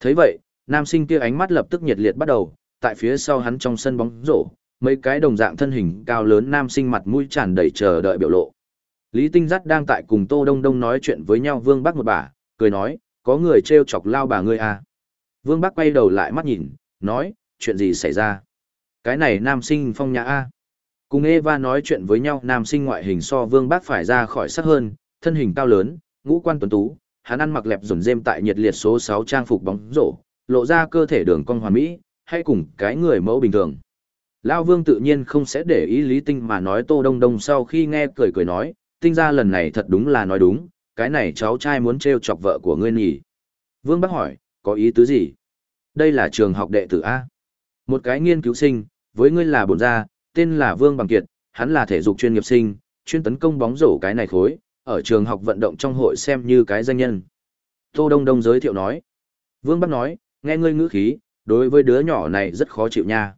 thấy vậy, nam sinh kia ánh mắt lập tức nhiệt liệt bắt đầu, tại phía sau hắn trong sân bóng rổ, mấy cái đồng dạng thân hình cao lớn nam sinh mặt mũi tràn đầy chờ đợi biểu lộ. Lý Tinh Dắt đang tại cùng Tô Đông Đông nói chuyện với nhau Vương Bắc một bà, cười nói, có người treo chọc lao bà ngươi à. Vương Bắc quay đầu lại mắt nhìn, nói, chuyện gì xảy ra? Cái này nam sinh phong nhã A. Cùng Eva nói chuyện với nhau nam sinh ngoại hình so Vương Bắc phải ra khỏi sắc hơn, thân hình cao lớn, ngũ quan tuấn tú, hắn ăn mặc lẹp rồn rêm tại nhiệt liệt số 6 trang phục bóng rổ, lộ ra cơ thể đường cong hoàn mỹ, hay cùng cái người mẫu bình thường. Lao Vương tự nhiên không sẽ để ý Lý Tinh mà nói Tô Đông Đông sau khi nghe cười cười nói, Tinh ra lần này thật đúng là nói đúng, cái này cháu trai muốn trêu chọc vợ của ngươi nhỉ. Vương bác hỏi, có ý tứ gì? Đây là trường học đệ tử A. Một cái nghiên cứu sinh, với ngươi là bổn gia, tên là Vương Bằng Kiệt, hắn là thể dục chuyên nghiệp sinh, chuyên tấn công bóng rổ cái này khối, ở trường học vận động trong hội xem như cái danh nhân. Tô Đông Đông giới thiệu nói. Vương Bắc nói, nghe ngươi ngữ khí, đối với đứa nhỏ này rất khó chịu nha.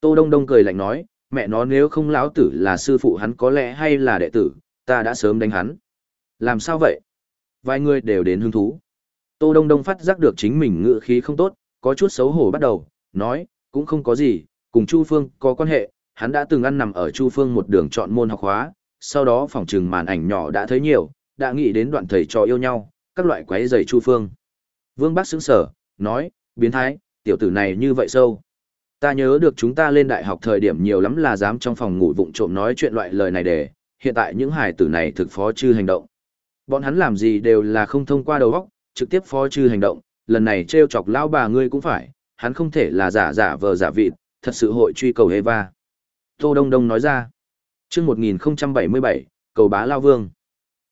Tô Đông Đông cười lạnh nói, mẹ nó nếu không lão tử là sư phụ hắn có lẽ hay là đệ tử, ta đã sớm đánh hắn. Làm sao vậy? Vài người đều đến hứng thú. Tô Đông Đông phát giác được chính mình ngữ khí không tốt, có chút xấu hổ bắt đầu, nói, cũng không có gì, cùng Chu Phương có quan hệ, hắn đã từng ăn nằm ở Chu Phương một đường chọn môn học hóa, sau đó phòng trừng màn ảnh nhỏ đã thấy nhiều, đã nghĩ đến đoạn thầy trò yêu nhau, các loại quái giày Chu Phương. Vương Bắc sững sở, nói, biến thái, tiểu tử này như vậy sâu. Ta nhớ được chúng ta lên đại học thời điểm nhiều lắm là dám trong phòng ngủ vụng trộm nói chuyện loại lời này để, hiện tại những hài tử này thực phó chư hành động. Bọn hắn làm gì đều là không thông qua đầu óc, trực tiếp phó chư hành động, lần này trêu chọc lão bà ngươi cũng phải, hắn không thể là giả giả vờ giả vịt, thật sự hội truy cầu Eva. Tô Đông Đông nói ra. Chương 1077, cầu bá lao vương.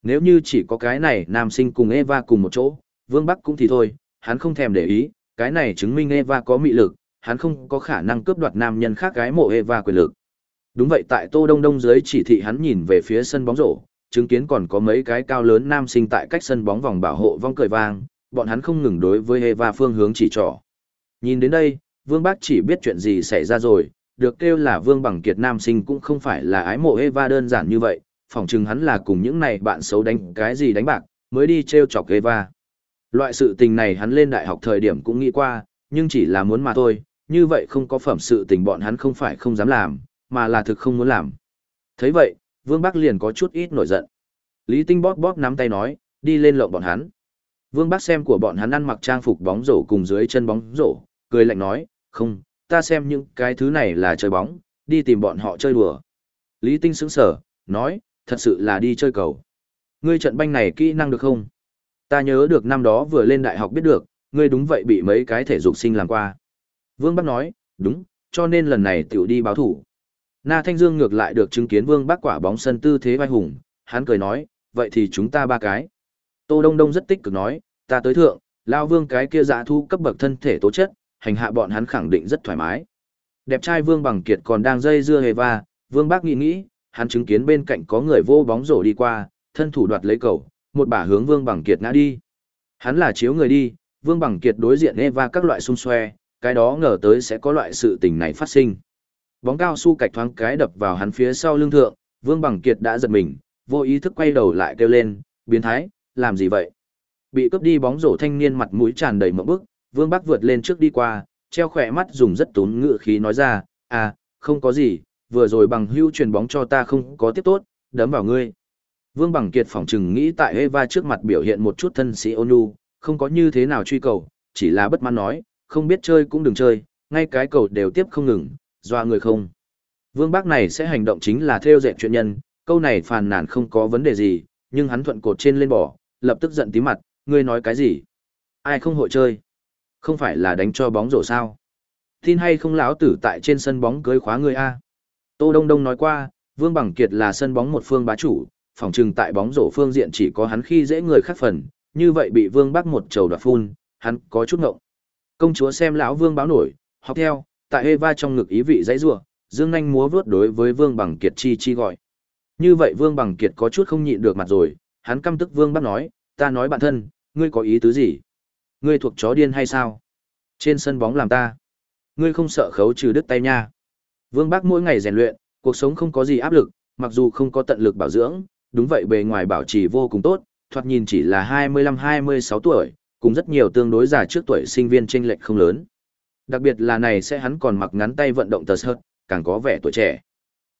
Nếu như chỉ có cái này nam sinh cùng Eva cùng một chỗ, Vương Bắc cũng thì thôi, hắn không thèm để ý, cái này chứng minh Eva có mị lực, hắn không có khả năng cướp đoạt nam nhân khác gái mộ Eva quyền lực. Đúng vậy tại Tô Đông Đông dưới chỉ thị hắn nhìn về phía sân bóng rổ, chứng kiến còn có mấy cái cao lớn nam sinh tại cách sân bóng vòng bảo hộ vong cười vang, bọn hắn không ngừng đối với Eva phương hướng chỉ trỏ. Nhìn đến đây, Vương Bác chỉ biết chuyện gì xảy ra rồi, được kêu là Vương Bằng Kiệt nam sinh cũng không phải là ái mộ Eva đơn giản như vậy, phỏng chừng hắn là cùng những này bạn xấu đánh cái gì đánh bạc, mới đi treo chọc Eva. Loại sự tình này hắn lên đại học thời điểm cũng nghĩ qua, nhưng chỉ là muốn mà thôi, như vậy không có phẩm sự tình bọn hắn không phải không dám làm, mà là thực không muốn làm. thấy vậy, Vương Bắc liền có chút ít nổi giận. Lý Tinh bóp bóp nắm tay nói, đi lên lộng bọn hắn. Vương Bắc xem của bọn hắn ăn mặc trang phục bóng rổ cùng dưới chân bóng rổ, cười lạnh nói, không, ta xem những cái thứ này là chơi bóng, đi tìm bọn họ chơi đùa. Lý Tinh sững sở, nói, thật sự là đi chơi cầu. Ngươi trận banh này kỹ năng được không? Ta nhớ được năm đó vừa lên đại học biết được, ngươi đúng vậy bị mấy cái thể dục sinh làm qua. Vương Bắc nói, đúng, cho nên lần này tiểu đi báo thủ. Na Thanh Dương ngược lại được chứng kiến Vương Bắc quả bóng sân tư thế vai hùng, hắn cười nói, vậy thì chúng ta ba cái. Tô Đông Đông rất tích cực nói, ta tới thượng, Lao Vương cái kia dạ thu cấp bậc thân thể tố chất, hành hạ bọn hắn khẳng định rất thoải mái. Đẹp trai Vương Bằng Kiệt còn đang dây dưa hề va, Vương Bác nghĩ nghĩ, hắn chứng kiến bên cạnh có người vô bóng rổ đi qua, thân thủ đoạt lấy cầu, một bả hướng Vương Bằng Kiệt ngã đi. Hắn là chiếu người đi, Vương Bằng Kiệt đối diện Eva các loại xung xoe, cái đó ngờ tới sẽ có loại sự tình này phát sinh. Bóng cao su cạch thoáng cái đập vào hắn phía sau lưng thượng, Vương Bằng Kiệt đã giật mình, vô ý thức quay đầu lại kêu lên, biến thái, làm gì vậy? Bị cướp đi bóng rổ thanh niên mặt mũi tràn đầy mộng bức, Vương Bắc vượt lên trước đi qua, treo khỏe mắt dùng rất tốn ngựa khí nói ra, à, không có gì, vừa rồi bằng hưu truyền bóng cho ta không có tiếp tốt, đấm vào ngươi. Vương Bằng Kiệt phỏng chừng nghĩ tại Eva trước mặt biểu hiện một chút thân sĩ ôn nhu, không có như thế nào truy cầu, chỉ là bất mãn nói, không biết chơi cũng đừng chơi, ngay cái cầu đều tiếp không ngừng, doa người không. Vương Bác này sẽ hành động chính là theo dệt chuyện nhân, câu này phàn nàn không có vấn đề gì, nhưng hắn thuận cột trên lên bỏ, lập tức giận tí mặt, ngươi nói cái gì? Ai không hội chơi? Không phải là đánh cho bóng rổ sao? Tin hay không lão tử tại trên sân bóng cưới khóa ngươi a? Tô Đông Đông nói qua, Vương Bằng Kiệt là sân bóng một phương bá chủ, phòng trừng tại bóng rổ phương diện chỉ có hắn khi dễ người khác phần, như vậy bị Vương Bắc một trầu đoạt phun, hắn có chút ngộng. Công chúa xem lão Vương báo nổi, học theo, tại Eva trong ngực ý vị dãy rủa, dương nhanh múa vuốt đối với Vương Bằng Kiệt chi chi gọi. Như vậy Vương Bằng Kiệt có chút không nhịn được mặt rồi, hắn căm tức Vương Bắc nói, ta nói bạn thân, ngươi có ý tứ gì? Ngươi thuộc chó điên hay sao? Trên sân bóng làm ta. Ngươi không sợ khấu trừ đứt tay nha. Vương Bắc mỗi ngày rèn luyện, cuộc sống không có gì áp lực, mặc dù không có tận lực bảo dưỡng, đúng vậy bề ngoài bảo trì vô cùng tốt, thoạt nhìn chỉ là 25-26 tuổi, cùng rất nhiều tương đối già trước tuổi sinh viên chênh lệch không lớn. Đặc biệt là này sẽ hắn còn mặc ngắn tay vận động tờ sợt, càng có vẻ tuổi trẻ.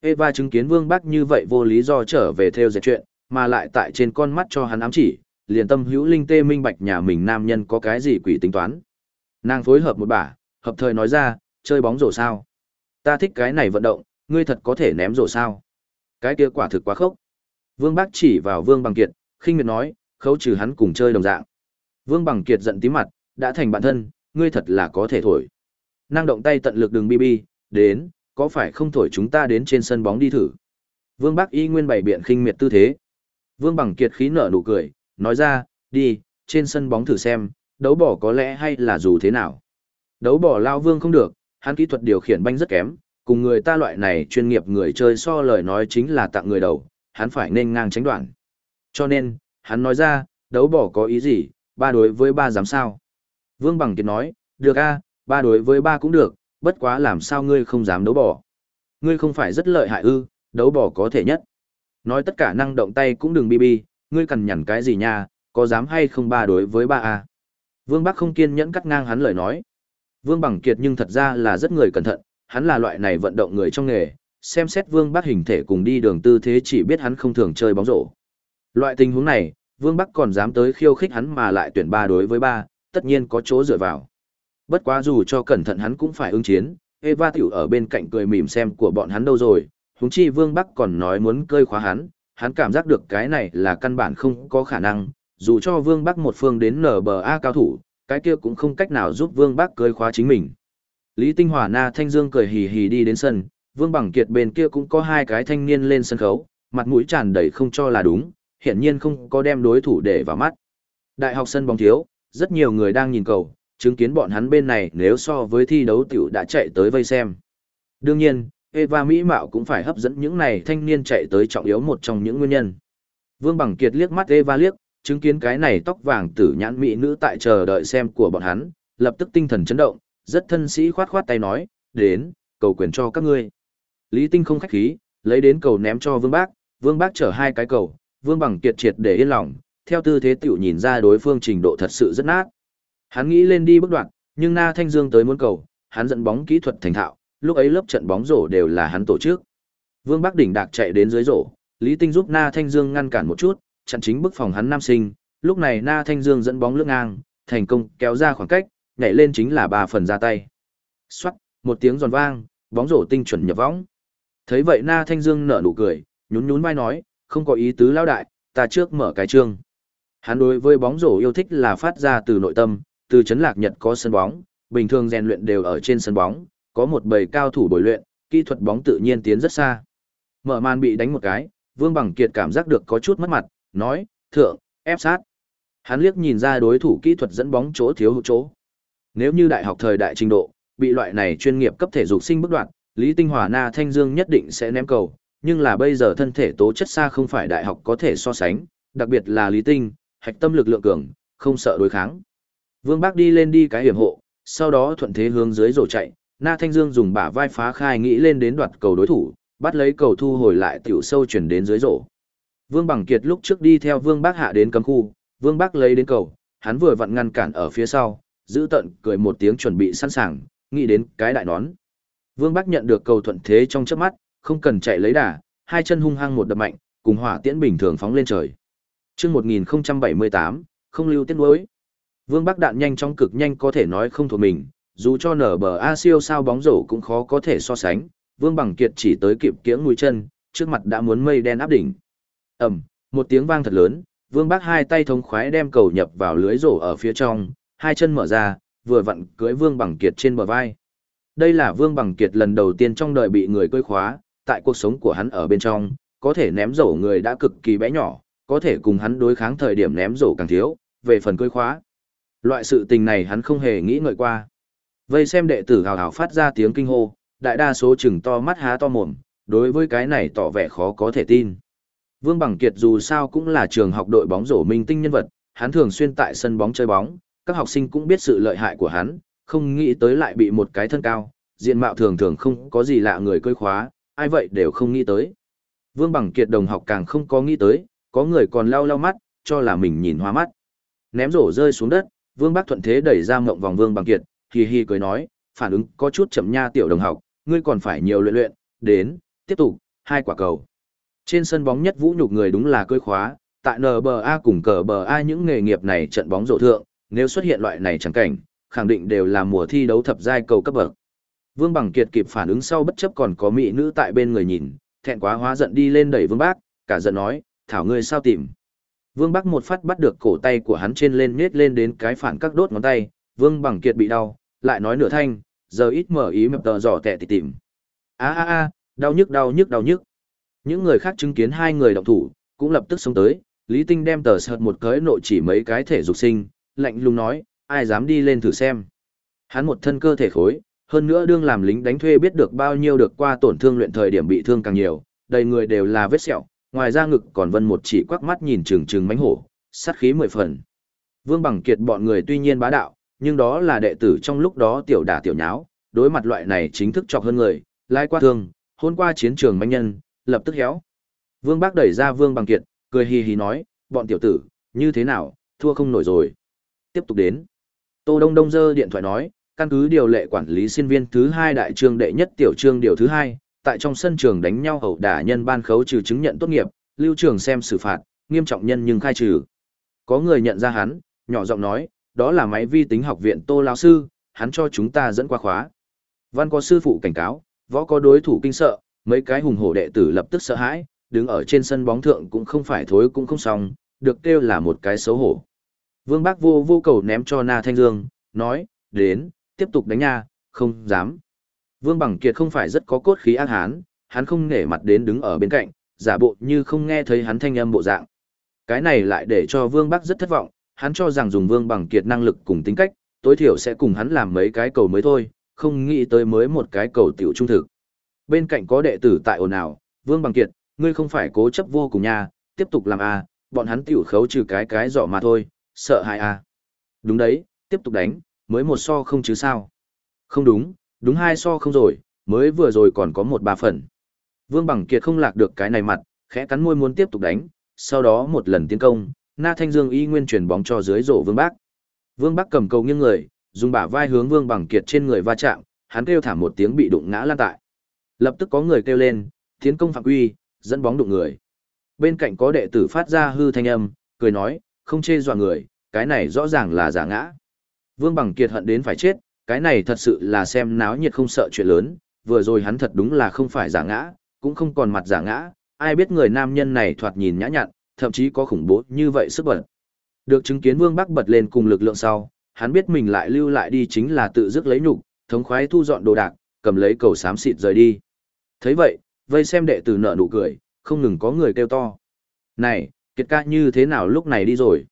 Eva chứng kiến Vương Bắc như vậy vô lý do trở về theo dệt chuyện, mà lại tại trên con mắt cho hắn ám chỉ, liền tâm hữu linh tê minh bạch nhà mình nam nhân có cái gì quỷ tính toán. Nàng phối hợp một bả, hợp thời nói ra, chơi bóng rổ sao? Ta thích cái này vận động, ngươi thật có thể ném rổ sao? Cái kia quả thực quá khốc. Vương Bác chỉ vào Vương Bằng Kiệt, khinh miệt nói, khấu trừ hắn cùng chơi đồng dạng. Vương Bằng Kiệt giận tím mặt, đã thành bạn thân, ngươi thật là có thể thổi. Năng động tay tận lực đường BB, đến, có phải không thổi chúng ta đến trên sân bóng đi thử. Vương Bác y nguyên bày biện khinh miệt tư thế. Vương Bằng Kiệt khí nở nụ cười, nói ra, đi, trên sân bóng thử xem, đấu bỏ có lẽ hay là dù thế nào. Đấu bỏ lao vương không được, hắn kỹ thuật điều khiển banh rất kém, cùng người ta loại này chuyên nghiệp người chơi so lời nói chính là tặng người đầu, hắn phải nên ngang tránh đoạn. Cho nên, hắn nói ra, đấu bỏ có ý gì, ba đối với ba dám sao. Vương Bằng Kiệt nói, được a, ba đối với ba cũng được, bất quá làm sao ngươi không dám đấu bỏ. Ngươi không phải rất lợi hại ư, đấu bỏ có thể nhất. Nói tất cả năng động tay cũng đừng bi bi, ngươi cần nhằn cái gì nha, có dám hay không ba đối với ba a. Vương Bắc không kiên nhẫn cắt ngang hắn lời nói. Vương Bằng Kiệt nhưng thật ra là rất người cẩn thận, hắn là loại này vận động người trong nghề, xem xét Vương Bắc hình thể cùng đi đường tư thế chỉ biết hắn không thường chơi bóng rổ. Loại tình huống này, Vương Bắc còn dám tới khiêu khích hắn mà lại tuyển ba đối với ba, tất nhiên có chỗ dựa vào. Bất quá dù cho cẩn thận hắn cũng phải ứng chiến, Eva tiểu ở bên cạnh cười mỉm xem của bọn hắn đâu rồi, huống chi Vương Bắc còn nói muốn cơi khóa hắn, hắn cảm giác được cái này là căn bản không có khả năng, dù cho Vương Bắc một phương đến NBA cao thủ, cái kia cũng không cách nào giúp Vương Bắc cơi khóa chính mình. Lý Tinh Hòa Na Thanh Dương cười hì hì đi đến sân, Vương Bằng Kiệt bên kia cũng có hai cái thanh niên lên sân khấu, mặt mũi tràn đầy không cho là đúng, hiển nhiên không có đem đối thủ để vào mắt. Đại học sân bóng thiếu, rất nhiều người đang nhìn cầu, chứng kiến bọn hắn bên này nếu so với thi đấu tiểu đã chạy tới vây xem. Đương nhiên, Eva Mỹ Mạo cũng phải hấp dẫn những này thanh niên chạy tới trọng yếu một trong những nguyên nhân. Vương Bằng Kiệt liếc mắt Eva liếc, chứng kiến cái này tóc vàng tử nhãn mỹ nữ tại chờ đợi xem của bọn hắn, lập tức tinh thần chấn động, rất thân sĩ khoát khoát tay nói, đến, cầu quyền cho các ngươi. Lý Tinh không khách khí, lấy đến cầu ném cho Vương Bác, Vương Bác chở hai cái cầu, Vương Bằng kiệt triệt để yên lòng, theo tư thế tiểu nhìn ra đối phương trình độ thật sự rất nát. Hắn nghĩ lên đi bước đoạn, nhưng Na Thanh Dương tới muốn cầu, hắn dẫn bóng kỹ thuật thành thạo, lúc ấy lớp trận bóng rổ đều là hắn tổ chức. Vương Bắc đỉnh đạc chạy đến dưới rổ, Lý Tinh giúp Na Thanh Dương ngăn cản một chút, chặn chính bức phòng hắn nam sinh, lúc này Na Thanh Dương dẫn bóng lướt ngang, thành công kéo ra khoảng cách, nhảy lên chính là ba phần ra tay. Soát, một tiếng giòn vang, bóng rổ tinh chuẩn nhập võng. Thấy vậy Na Thanh Dương nở nụ cười, nhún nhún vai nói, không có ý tứ lão đại, ta trước mở cái chương. Hắn đối với bóng rổ yêu thích là phát ra từ nội tâm, từ chấn lạc nhật có sân bóng, bình thường rèn luyện đều ở trên sân bóng, có một bầy cao thủ bồi luyện, kỹ thuật bóng tự nhiên tiến rất xa. Mở màn bị đánh một cái, Vương Bằng Kiệt cảm giác được có chút mất mặt, nói, thượng, ép sát. Hắn liếc nhìn ra đối thủ kỹ thuật dẫn bóng chỗ thiếu hụt chỗ. Nếu như đại học thời đại trình độ, bị loại này chuyên nghiệp cấp thể dục sinh bức đoạn, Lý Tinh Hòa Na Thanh Dương nhất định sẽ ném cầu, nhưng là bây giờ thân thể tố chất xa không phải đại học có thể so sánh, đặc biệt là Lý Tinh, hạch tâm lực lượng cường, không sợ đối kháng. Vương Bác đi lên đi cái hiểm hộ, sau đó thuận thế hướng dưới rổ chạy, Na Thanh Dương dùng bả vai phá khai nghĩ lên đến đoạt cầu đối thủ, bắt lấy cầu thu hồi lại tiểu sâu chuyển đến dưới rổ. Vương Bằng Kiệt lúc trước đi theo Vương Bác hạ đến cấm khu, Vương Bác lấy đến cầu, hắn vừa vặn ngăn cản ở phía sau, giữ tận cười một tiếng chuẩn bị sẵn sàng, nghĩ đến cái đại nón. Vương Bắc nhận được cầu thuận thế trong chớp mắt, không cần chạy lấy đà, hai chân hung hăng một đập mạnh, cùng hỏa tiễn bình thường phóng lên trời. Chương 1078, không lưu tiết nuối. Vương Bắc đạn nhanh trong cực nhanh có thể nói không thuộc mình, dù cho nở bờ A siêu sao bóng rổ cũng khó có thể so sánh, Vương Bằng Kiệt chỉ tới kịp kiễng mũi chân, trước mặt đã muốn mây đen áp đỉnh. Ầm, một tiếng vang thật lớn, Vương Bắc hai tay thống khoái đem cầu nhập vào lưới rổ ở phía trong, hai chân mở ra, vừa vặn cưới Vương Bằng Kiệt trên bờ vai. Đây là Vương Bằng Kiệt lần đầu tiên trong đời bị người cưỡi khóa, tại cuộc sống của hắn ở bên trong, có thể ném rổ người đã cực kỳ bé nhỏ, có thể cùng hắn đối kháng thời điểm ném rổ càng thiếu, về phần cưỡi khóa. Loại sự tình này hắn không hề nghĩ ngợi qua. Vây xem đệ tử hào hào phát ra tiếng kinh hô, đại đa số chừng to mắt há to mồm, đối với cái này tỏ vẻ khó có thể tin. Vương Bằng Kiệt dù sao cũng là trường học đội bóng rổ minh tinh nhân vật, hắn thường xuyên tại sân bóng chơi bóng, các học sinh cũng biết sự lợi hại của hắn, không nghĩ tới lại bị một cái thân cao, diện mạo thường thường không có gì lạ người cơi khóa, ai vậy đều không nghĩ tới. Vương Bằng Kiệt đồng học càng không có nghĩ tới, có người còn lau lau mắt, cho là mình nhìn hoa mắt. Ném rổ rơi xuống đất, Vương Bắc thuận thế đẩy ra mộng vòng Vương Bằng Kiệt, hì hì cười nói, phản ứng có chút chậm nha tiểu đồng học, ngươi còn phải nhiều luyện luyện, đến, tiếp tục, hai quả cầu. Trên sân bóng nhất vũ nhục người đúng là cơi khóa, tại NBA cùng cờ bờ A những nghề nghiệp này trận bóng rổ thượng, nếu xuất hiện loại này chẳng cảnh, khẳng định đều là mùa thi đấu thập giai cầu cấp bậc. Vương Bằng Kiệt kịp phản ứng sau bất chấp còn có mỹ nữ tại bên người nhìn, thẹn quá hóa giận đi lên đẩy Vương Bác, cả giận nói, thảo ngươi sao tìm. Vương Bác một phát bắt được cổ tay của hắn trên lên nết lên đến cái phản các đốt ngón tay, Vương Bằng Kiệt bị đau, lại nói nửa thanh, giờ ít mở ý mập tờ giỏ tệ thì tìm. a a a đau nhức đau nhức đau nhức. Những người khác chứng kiến hai người động thủ, cũng lập tức xông tới, Lý Tinh đem tờ sợt một cới nội chỉ mấy cái thể dục sinh, lạnh lùng nói, ai dám đi lên thử xem. Hắn một thân cơ thể khối, hơn nữa đương làm lính đánh thuê biết được bao nhiêu được qua tổn thương luyện thời điểm bị thương càng nhiều, đầy người đều là vết sẹo, ngoài ra ngực còn vân một chỉ quắc mắt nhìn trừng trừng mánh hổ, sát khí mười phần. Vương Bằng Kiệt bọn người tuy nhiên bá đạo, nhưng đó là đệ tử trong lúc đó tiểu đả tiểu nháo, đối mặt loại này chính thức chọc hơn người, lai qua thương, hôn qua chiến trường manh nhân, lập tức héo. Vương Bác đẩy ra Vương Bằng Kiệt, cười hì hì nói, bọn tiểu tử, như thế nào, thua không nổi rồi. Tiếp tục đến. Tô Đông Đông dơ điện thoại nói, căn cứ điều lệ quản lý sinh viên thứ hai đại trường đệ nhất tiểu trương điều thứ hai, tại trong sân trường đánh nhau hậu đả nhân ban khấu trừ chứng nhận tốt nghiệp, lưu trường xem xử phạt, nghiêm trọng nhân nhưng khai trừ. Có người nhận ra hắn, nhỏ giọng nói, đó là máy vi tính học viện Tô lão sư, hắn cho chúng ta dẫn qua khóa. Văn có sư phụ cảnh cáo, võ có đối thủ kinh sợ, mấy cái hùng hổ đệ tử lập tức sợ hãi, đứng ở trên sân bóng thượng cũng không phải thối cũng không xong, được kêu là một cái xấu hổ. Vương Bác vô vô cầu ném cho Na Thanh Dương, nói, đến, tiếp tục đánh nha, không dám. Vương Bằng Kiệt không phải rất có cốt khí ác hán, hắn không nể mặt đến đứng ở bên cạnh, giả bộ như không nghe thấy hắn thanh âm bộ dạng. Cái này lại để cho Vương Bắc rất thất vọng, hắn cho rằng dùng Vương Bằng Kiệt năng lực cùng tính cách, tối thiểu sẽ cùng hắn làm mấy cái cầu mới thôi, không nghĩ tới mới một cái cầu tiểu trung thực. Bên cạnh có đệ tử tại ồn ào, Vương Bằng Kiệt, ngươi không phải cố chấp vô cùng nha, tiếp tục làm a, à, bọn hắn tiểu khấu trừ cái cái dọ mà thôi, sợ hại. À. Đúng đấy, tiếp tục đánh, mới một so không chứ sao. Không đúng, đúng hai so không rồi, mới vừa rồi còn có một ba phần. Vương Bằng Kiệt không lạc được cái này mặt, khẽ cắn môi muốn tiếp tục đánh, sau đó một lần tiến công, Na Thanh Dương y nguyên chuyển bóng cho dưới rổ Vương bắc, Vương bắc cầm cầu nghiêng người, dùng bả vai hướng Vương Bằng Kiệt trên người va chạm, hắn kêu thảm một tiếng bị đụng ngã lan tại. Lập tức có người kêu lên, tiến công phạm quy, dẫn bóng đụng người. Bên cạnh có đệ tử phát ra hư thanh âm, cười nói, không chê dọa người, cái này rõ ràng là giả ngã. Vương Bằng Kiệt hận đến phải chết, cái này thật sự là xem náo nhiệt không sợ chuyện lớn, vừa rồi hắn thật đúng là không phải giả ngã, cũng không còn mặt giả ngã, ai biết người nam nhân này thoạt nhìn nhã nhặn, thậm chí có khủng bố như vậy sức bật. Được chứng kiến Vương Bắc bật lên cùng lực lượng sau, hắn biết mình lại lưu lại đi chính là tự dứt lấy nhục, thống khoái thu dọn đồ đạc, cầm lấy cầu xám xịt rời đi. thấy vậy, vây xem đệ tử nợ nụ cười, không ngừng có người kêu to. Này, kiệt ca như thế nào lúc này đi rồi?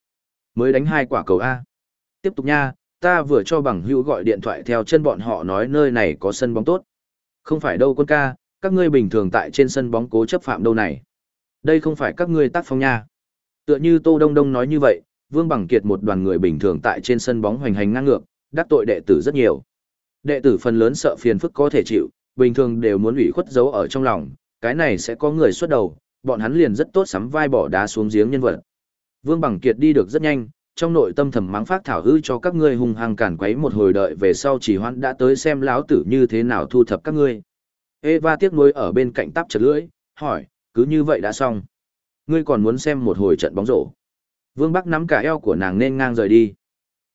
Mới đánh hai quả cầu A. Tiếp tục nha, ta vừa cho bằng hữu gọi điện thoại theo chân bọn họ nói nơi này có sân bóng tốt. Không phải đâu quân ca, các ngươi bình thường tại trên sân bóng cố chấp phạm đâu này. Đây không phải các ngươi tác phong nha. Tựa như Tô Đông Đông nói như vậy, Vương Bằng Kiệt một đoàn người bình thường tại trên sân bóng hoành hành ngang ngược, đắc tội đệ tử rất nhiều. Đệ tử phần lớn sợ phiền phức có thể chịu, bình thường đều muốn ủy khuất giấu ở trong lòng, cái này sẽ có người xuất đầu, bọn hắn liền rất tốt sắm vai bỏ đá xuống giếng nhân vật. Vương Bằng Kiệt đi được rất nhanh, trong nội tâm thầm mắng phát thảo hư cho các ngươi hung hăng cản quấy một hồi đợi về sau chỉ hoãn đã tới xem lão tử như thế nào thu thập các ngươi. Eva tiếc nuối ở bên cạnh tắp chật lưỡi, hỏi, cứ như vậy đã xong. Ngươi còn muốn xem một hồi trận bóng rổ. Vương Bắc nắm cả eo của nàng nên ngang rời đi.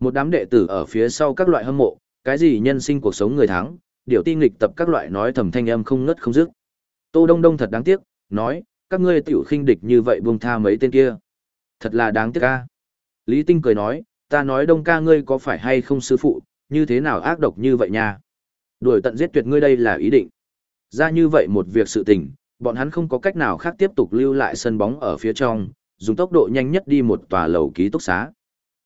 Một đám đệ tử ở phía sau các loại hâm mộ, cái gì nhân sinh cuộc sống người thắng, điều ti nghịch tập các loại nói thầm thanh âm không ngớt không dứt. Tô Đông Đông thật đáng tiếc, nói, các ngươi tiểu khinh địch như vậy buông tha mấy tên kia. Thật là đáng tiếc ca. Lý Tinh cười nói, ta nói Đông ca ngươi có phải hay không sư phụ, như thế nào ác độc như vậy nha. Đuổi tận giết tuyệt ngươi đây là ý định. Ra như vậy một việc sự tình, bọn hắn không có cách nào khác tiếp tục lưu lại sân bóng ở phía trong, dùng tốc độ nhanh nhất đi một tòa lầu ký túc xá.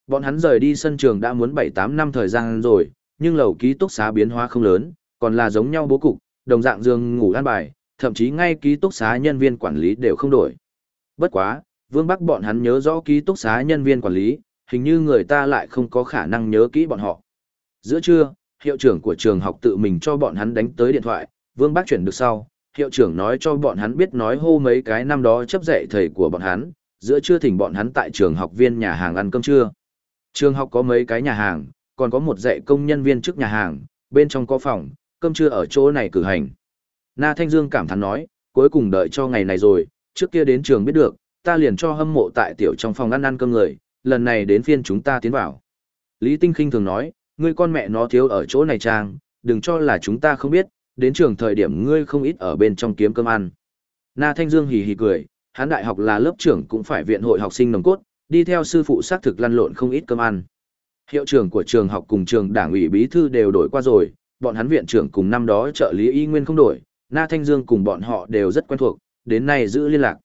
Bọn hắn rời đi sân trường đã muốn 7-8 năm thời gian rồi, nhưng lầu ký túc xá biến hóa không lớn, còn là giống nhau bố cục, đồng dạng giường ngủ an bài, thậm chí ngay ký túc xá nhân viên quản lý đều không đổi. Bất quá, Vương Bắc bọn hắn nhớ rõ ký túc xá nhân viên quản lý, hình như người ta lại không có khả năng nhớ kỹ bọn họ. Giữa trưa, hiệu trưởng của trường học tự mình cho bọn hắn đánh tới điện thoại, Vương Bắc chuyển được sau, hiệu trưởng nói cho bọn hắn biết nói hô mấy cái năm đó chấp dạy thầy của bọn hắn, giữa trưa thỉnh bọn hắn tại trường học viên nhà hàng ăn cơm trưa. Trường học có mấy cái nhà hàng, còn có một dạy công nhân viên trước nhà hàng, bên trong có phòng, cơm trưa ở chỗ này cử hành. Na Thanh Dương cảm thán nói, cuối cùng đợi cho ngày này rồi, trước kia đến trường biết được, ta liền cho hâm mộ tại tiểu trong phòng ăn ăn cơm người, lần này đến phiên chúng ta tiến vào. Lý Tinh Kinh thường nói, ngươi con mẹ nó thiếu ở chỗ này trang, đừng cho là chúng ta không biết, đến trường thời điểm ngươi không ít ở bên trong kiếm cơm ăn. Na Thanh Dương hì hì cười, hắn đại học là lớp trưởng cũng phải viện hội học sinh nồng cốt, đi theo sư phụ xác thực lăn lộn không ít cơm ăn. Hiệu trưởng của trường học cùng trường đảng ủy bí thư đều đổi qua rồi, bọn hắn viện trưởng cùng năm đó trợ lý y nguyên không đổi, Na Thanh Dương cùng bọn họ đều rất quen thuộc, đến nay giữ liên lạc.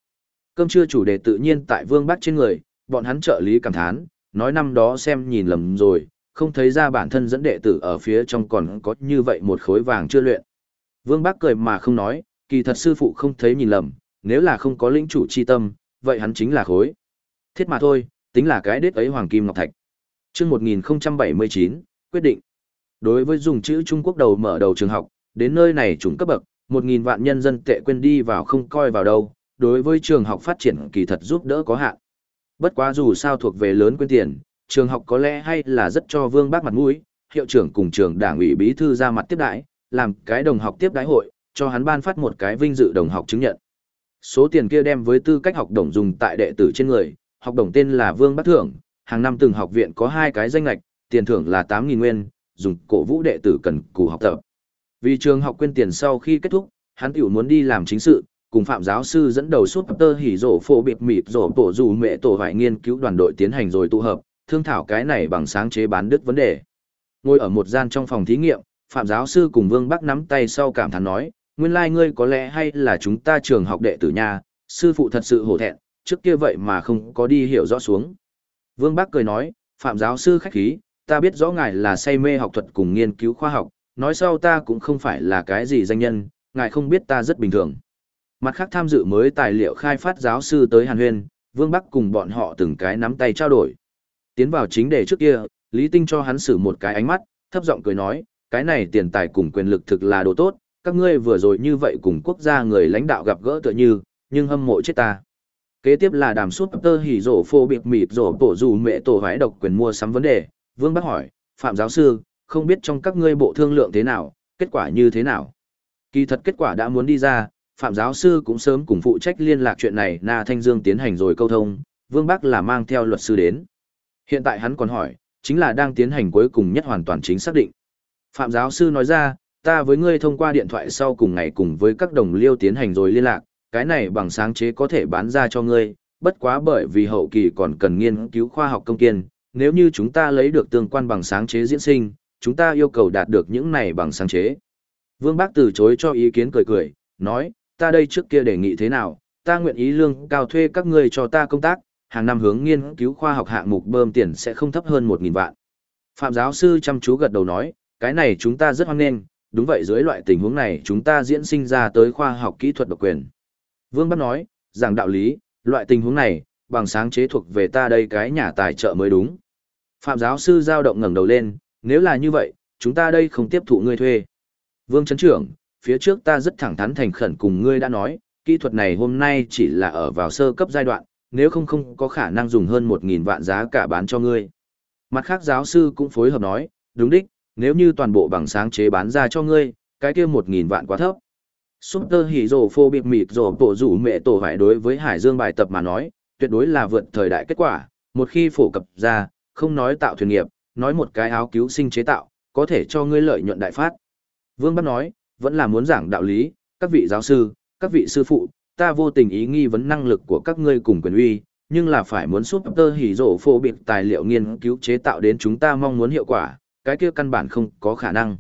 Cơm trưa chủ đề tự nhiên tại Vương Bắc trên người, bọn hắn trợ lý cảm thán, nói năm đó xem nhìn lầm rồi, không thấy ra bản thân dẫn đệ tử ở phía trong còn có như vậy một khối vàng chưa luyện. Vương Bắc cười mà không nói, kỳ thật sư phụ không thấy nhìn lầm, nếu là không có lĩnh chủ chi tâm, vậy hắn chính là khối. Thiết mà thôi, tính là cái đết ấy hoàng kim ngọc thạch. Chương 1079, quyết định. Đối với dùng chữ Trung Quốc đầu mở đầu trường học, đến nơi này chúng cấp bậc, 1000 vạn nhân dân tệ quên đi vào không coi vào đâu, đối với trường học phát triển kỳ thật giúp đỡ có hạn. Bất quá dù sao thuộc về lớn quên tiền, trường học có lẽ hay là rất cho Vương Bác mặt mũi, hiệu trưởng cùng trường đảng ủy bí thư ra mặt tiếp đãi, làm cái đồng học tiếp đãi hội, cho hắn ban phát một cái vinh dự đồng học chứng nhận. Số tiền kia đem với tư cách học đồng dùng tại đệ tử trên người, học đồng tên là Vương Bác Thưởng, hàng năm từng học viện có hai cái danh lạch, tiền thưởng là 8.000 nguyên, dùng cổ vũ đệ tử cần cù học tập. Vì trường học quên tiền sau khi kết thúc, hắn tiểu muốn đi làm chính sự, cùng phạm giáo sư dẫn đầu suốt tơ hỉ rổ phổ biệt mịt rổ tổ dù mẹ tổ hoại nghiên cứu đoàn đội tiến hành rồi tụ hợp, thương thảo cái này bằng sáng chế bán đứt vấn đề. Ngồi ở một gian trong phòng thí nghiệm, phạm giáo sư cùng Vương Bắc nắm tay sau cảm thán nói, nguyên lai like ngươi có lẽ hay là chúng ta trường học đệ tử nhà, sư phụ thật sự hổ thẹn, trước kia vậy mà không có đi hiểu rõ xuống. Vương Bắc cười nói, phạm giáo sư khách khí, ta biết rõ ngài là say mê học thuật cùng nghiên cứu khoa học, nói sau ta cũng không phải là cái gì danh nhân, ngài không biết ta rất bình thường. Mặt khác tham dự mới tài liệu khai phát giáo sư tới Hàn Huyên, Vương Bắc cùng bọn họ từng cái nắm tay trao đổi. Tiến vào chính đề trước kia, Lý Tinh cho hắn xử một cái ánh mắt, thấp giọng cười nói, cái này tiền tài cùng quyền lực thực là đồ tốt, các ngươi vừa rồi như vậy cùng quốc gia người lãnh đạo gặp gỡ tựa như, nhưng hâm mộ chết ta. Kế tiếp là đàm suốt tơ hỉ rổ phô biệt mịt rổ tổ dù mẹ tổ hái độc quyền mua sắm vấn đề. Vương Bắc hỏi, Phạm giáo sư, không biết trong các ngươi bộ thương lượng thế nào, kết quả như thế nào? Kỳ thật kết quả đã muốn đi ra, Phạm giáo sư cũng sớm cùng phụ trách liên lạc chuyện này Na Thanh Dương tiến hành rồi câu thông, Vương Bắc là mang theo luật sư đến. Hiện tại hắn còn hỏi, chính là đang tiến hành cuối cùng nhất hoàn toàn chính xác định. Phạm giáo sư nói ra, ta với ngươi thông qua điện thoại sau cùng ngày cùng với các đồng liêu tiến hành rồi liên lạc, cái này bằng sáng chế có thể bán ra cho ngươi, bất quá bởi vì hậu kỳ còn cần nghiên cứu khoa học công kiên, nếu như chúng ta lấy được tương quan bằng sáng chế diễn sinh, chúng ta yêu cầu đạt được những này bằng sáng chế. Vương Bác từ chối cho ý kiến cười cười, nói, ta đây trước kia đề nghị thế nào, ta nguyện ý lương cao thuê các ngươi cho ta công tác, hàng năm hướng nghiên cứu khoa học hạng mục bơm tiền sẽ không thấp hơn 1.000 vạn. Phạm giáo sư chăm chú gật đầu nói, cái này chúng ta rất hoan nghênh, đúng vậy dưới loại tình huống này chúng ta diễn sinh ra tới khoa học kỹ thuật độc quyền. Vương Bắc nói, rằng đạo lý, loại tình huống này, bằng sáng chế thuộc về ta đây cái nhà tài trợ mới đúng. Phạm giáo sư giao động ngẩng đầu lên, nếu là như vậy, chúng ta đây không tiếp thụ ngươi thuê. Vương Trấn Trưởng, phía trước ta rất thẳng thắn thành khẩn cùng ngươi đã nói, kỹ thuật này hôm nay chỉ là ở vào sơ cấp giai đoạn, nếu không không có khả năng dùng hơn một nghìn vạn giá cả bán cho ngươi. Mặt khác giáo sư cũng phối hợp nói, đúng đích, nếu như toàn bộ bằng sáng chế bán ra cho ngươi, cái kia một nghìn vạn quá thấp. Super hỉ rồ phô biệt mịt rồ tổ rủ mẹ tổ Hải đối với Hải Dương bài tập mà nói, tuyệt đối là vượt thời đại kết quả, một khi phổ cập ra, không nói tạo thuyền nghiệp, nói một cái áo cứu sinh chế tạo, có thể cho ngươi lợi nhuận đại phát. Vương Bắc nói, vẫn là muốn giảng đạo lý, các vị giáo sư, các vị sư phụ, ta vô tình ý nghi vấn năng lực của các ngươi cùng quyền uy, nhưng là phải muốn giúp tơ hỉ rổ phô biệt tài liệu nghiên cứu chế tạo đến chúng ta mong muốn hiệu quả, cái kia căn bản không có khả năng.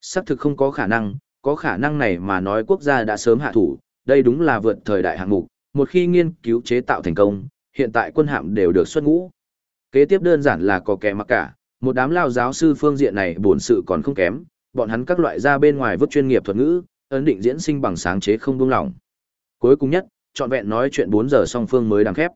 Xác thực không có khả năng, có khả năng này mà nói quốc gia đã sớm hạ thủ, đây đúng là vượt thời đại hạng mục, một khi nghiên cứu chế tạo thành công, hiện tại quân hạm đều được xuất ngũ. Kế tiếp đơn giản là có kẻ mặc cả, một đám lao giáo sư phương diện này bổn sự còn không kém, bọn hắn các loại ra bên ngoài vứt chuyên nghiệp thuật ngữ, ấn định diễn sinh bằng sáng chế không buông lỏng. Cuối cùng nhất, trọn vẹn nói chuyện 4 giờ song phương mới đằng khép.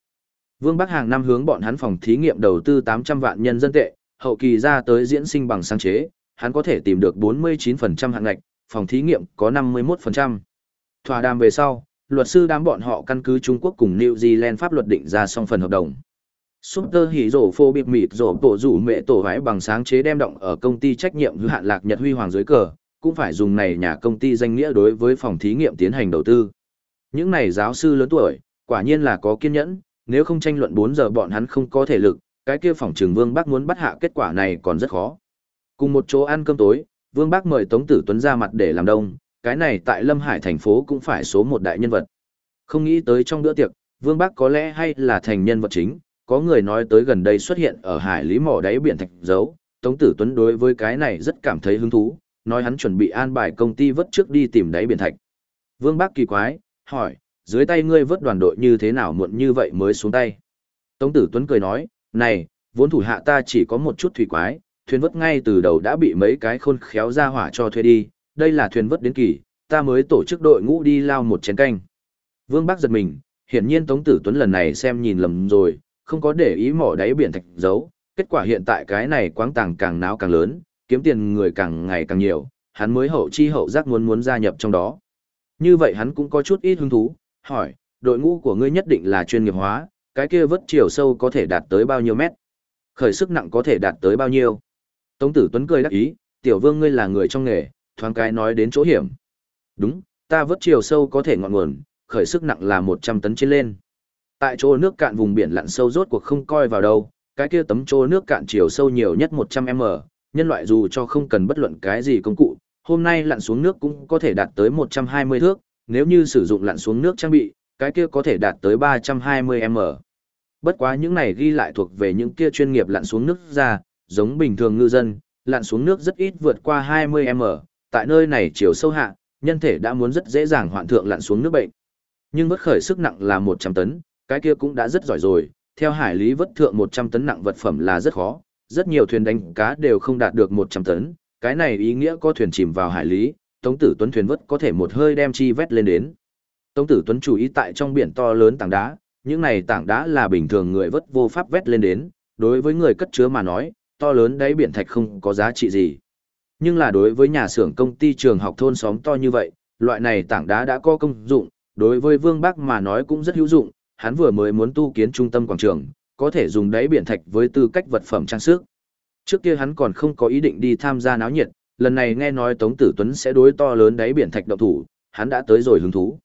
Vương Bắc hàng năm hướng bọn hắn phòng thí nghiệm đầu tư 800 vạn nhân dân tệ, hậu kỳ ra tới diễn sinh bằng sáng chế, hắn có thể tìm được 49% hạng ngạch, phòng thí nghiệm có 51%. Thỏa đàm về sau, luật sư đám bọn họ căn cứ Trung Quốc cùng New Zealand pháp luật định ra song phần hợp đồng. Super hỉ rổ phô biệt mịt rổ tổ rủ mẹ tổ hái bằng sáng chế đem động ở công ty trách nhiệm hữu hạn lạc nhật huy hoàng dưới cờ, cũng phải dùng này nhà công ty danh nghĩa đối với phòng thí nghiệm tiến hành đầu tư. Những này giáo sư lớn tuổi, quả nhiên là có kiên nhẫn, nếu không tranh luận 4 giờ bọn hắn không có thể lực, cái kia phòng trường Vương Bắc muốn bắt hạ kết quả này còn rất khó. Cùng một chỗ ăn cơm tối, Vương Bắc mời Tống Tử Tuấn ra mặt để làm đông, cái này tại Lâm Hải thành phố cũng phải số một đại nhân vật. Không nghĩ tới trong bữa tiệc, Vương Bắc có lẽ hay là thành nhân vật chính, có người nói tới gần đây xuất hiện ở hải lý mỏ đáy biển thạch dấu, Tống Tử Tuấn đối với cái này rất cảm thấy hứng thú, nói hắn chuẩn bị an bài công ty vớt trước đi tìm đáy biển thạch. Vương bác kỳ quái, hỏi, dưới tay ngươi vớt đoàn đội như thế nào muộn như vậy mới xuống tay. Tống Tử Tuấn cười nói, này, vốn thủ hạ ta chỉ có một chút thủy quái, thuyền vớt ngay từ đầu đã bị mấy cái khôn khéo ra hỏa cho thuê đi, đây là thuyền vớt đến kỳ, ta mới tổ chức đội ngũ đi lao một chén canh. Vương bác giật mình, hiển nhiên Tống Tử Tuấn lần này xem nhìn lầm rồi, không có để ý mỏ đáy biển thạch giấu, kết quả hiện tại cái này quáng tàng càng náo càng lớn, kiếm tiền người càng ngày càng nhiều, hắn mới hậu chi hậu giác muốn muốn gia nhập trong đó. Như vậy hắn cũng có chút ít hứng thú, hỏi, đội ngũ của ngươi nhất định là chuyên nghiệp hóa, cái kia vớt chiều sâu có thể đạt tới bao nhiêu mét? Khởi sức nặng có thể đạt tới bao nhiêu? Tống tử Tuấn cười đắc ý, tiểu vương ngươi là người trong nghề, thoáng cái nói đến chỗ hiểm. Đúng, ta vớt chiều sâu có thể ngọn nguồn, khởi sức nặng là 100 tấn trên lên. Tại chỗ nước cạn vùng biển lặn sâu rốt cuộc không coi vào đâu, cái kia tấm chỗ nước cạn chiều sâu nhiều nhất 100m, nhân loại dù cho không cần bất luận cái gì công cụ, hôm nay lặn xuống nước cũng có thể đạt tới 120 thước, nếu như sử dụng lặn xuống nước trang bị, cái kia có thể đạt tới 320m. Bất quá những này ghi lại thuộc về những kia chuyên nghiệp lặn xuống nước ra, giống bình thường ngư dân, lặn xuống nước rất ít vượt qua 20m, tại nơi này chiều sâu hạ, nhân thể đã muốn rất dễ dàng hoạn thượng lặn xuống nước bệnh. Nhưng bất khởi sức nặng là 100 tấn, cái kia cũng đã rất giỏi rồi, theo hải lý vất thượng 100 tấn nặng vật phẩm là rất khó, rất nhiều thuyền đánh cá đều không đạt được 100 tấn, cái này ý nghĩa có thuyền chìm vào hải lý, Tống Tử Tuấn thuyền vất có thể một hơi đem chi vét lên đến. Tống Tử Tuấn chú ý tại trong biển to lớn tảng đá, những này tảng đá là bình thường người vất vô pháp vét lên đến, đối với người cất chứa mà nói, to lớn đáy biển thạch không có giá trị gì. Nhưng là đối với nhà xưởng công ty trường học thôn xóm to như vậy, loại này tảng đá đã có công dụng, đối với Vương Bắc mà nói cũng rất hữu dụng, hắn vừa mới muốn tu kiến trung tâm quảng trường, có thể dùng đáy biển thạch với tư cách vật phẩm trang sức. Trước kia hắn còn không có ý định đi tham gia náo nhiệt, lần này nghe nói Tống Tử Tuấn sẽ đối to lớn đáy biển thạch động thủ, hắn đã tới rồi hứng thú.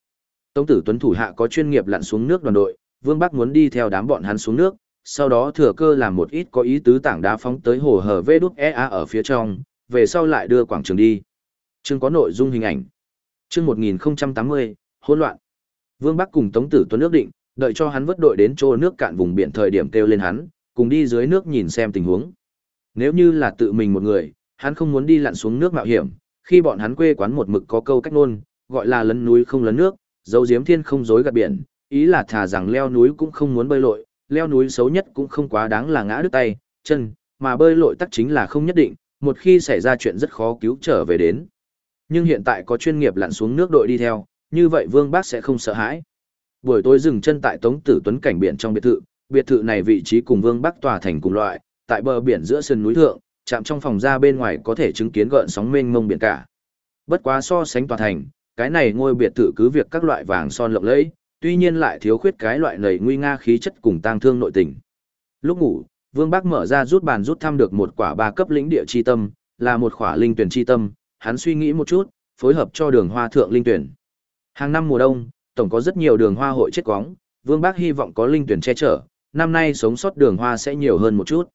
Tống Tử Tuấn thủ hạ có chuyên nghiệp lặn xuống nước đoàn đội, Vương Bắc muốn đi theo đám bọn hắn xuống nước, sau đó thừa cơ làm một ít có ý tứ tảng đá phóng tới hồ hở vê đút EA ở phía trong, về sau lại đưa quảng trường đi. Chương có nội dung hình ảnh. Chương 1080, hỗn loạn. Vương Bắc cùng Tống Tử Tuấn ước định, đợi cho hắn vớt đội đến chỗ nước cạn vùng biển thời điểm kêu lên hắn, cùng đi dưới nước nhìn xem tình huống. Nếu như là tự mình một người, hắn không muốn đi lặn xuống nước mạo hiểm, khi bọn hắn quê quán một mực có câu cách nôn, gọi là lấn núi không lấn nước, dấu diếm thiên không dối gạt biển, ý là thà rằng leo núi cũng không muốn bơi lội, leo núi xấu nhất cũng không quá đáng là ngã đứt tay, chân, mà bơi lội tắc chính là không nhất định, một khi xảy ra chuyện rất khó cứu trở về đến. Nhưng hiện tại có chuyên nghiệp lặn xuống nước đội đi theo, như vậy Vương Bác sẽ không sợ hãi. Buổi tối dừng chân tại Tống Tử Tuấn cảnh biển trong biệt thự, biệt thự này vị trí cùng Vương Bắc tòa thành cùng loại, tại bờ biển giữa sườn núi thượng, chạm trong phòng ra bên ngoài có thể chứng kiến gợn sóng mênh mông biển cả. Bất quá so sánh tòa thành, cái này ngôi biệt thự cứ việc các loại vàng son lộng lẫy, tuy nhiên lại thiếu khuyết cái loại nầy nguy nga khí chất cùng tang thương nội tình. Lúc ngủ, Vương bắc mở ra rút bàn rút thăm được một quả ba cấp lĩnh địa chi tâm, là một quả linh tuyển chi tâm, hắn suy nghĩ một chút, phối hợp cho đường hoa thượng linh tuyển. Hàng năm mùa đông, tổng có rất nhiều đường hoa hội chết quóng, Vương Bác hy vọng có linh tuyển che chở, năm nay sống sót đường hoa sẽ nhiều hơn một chút.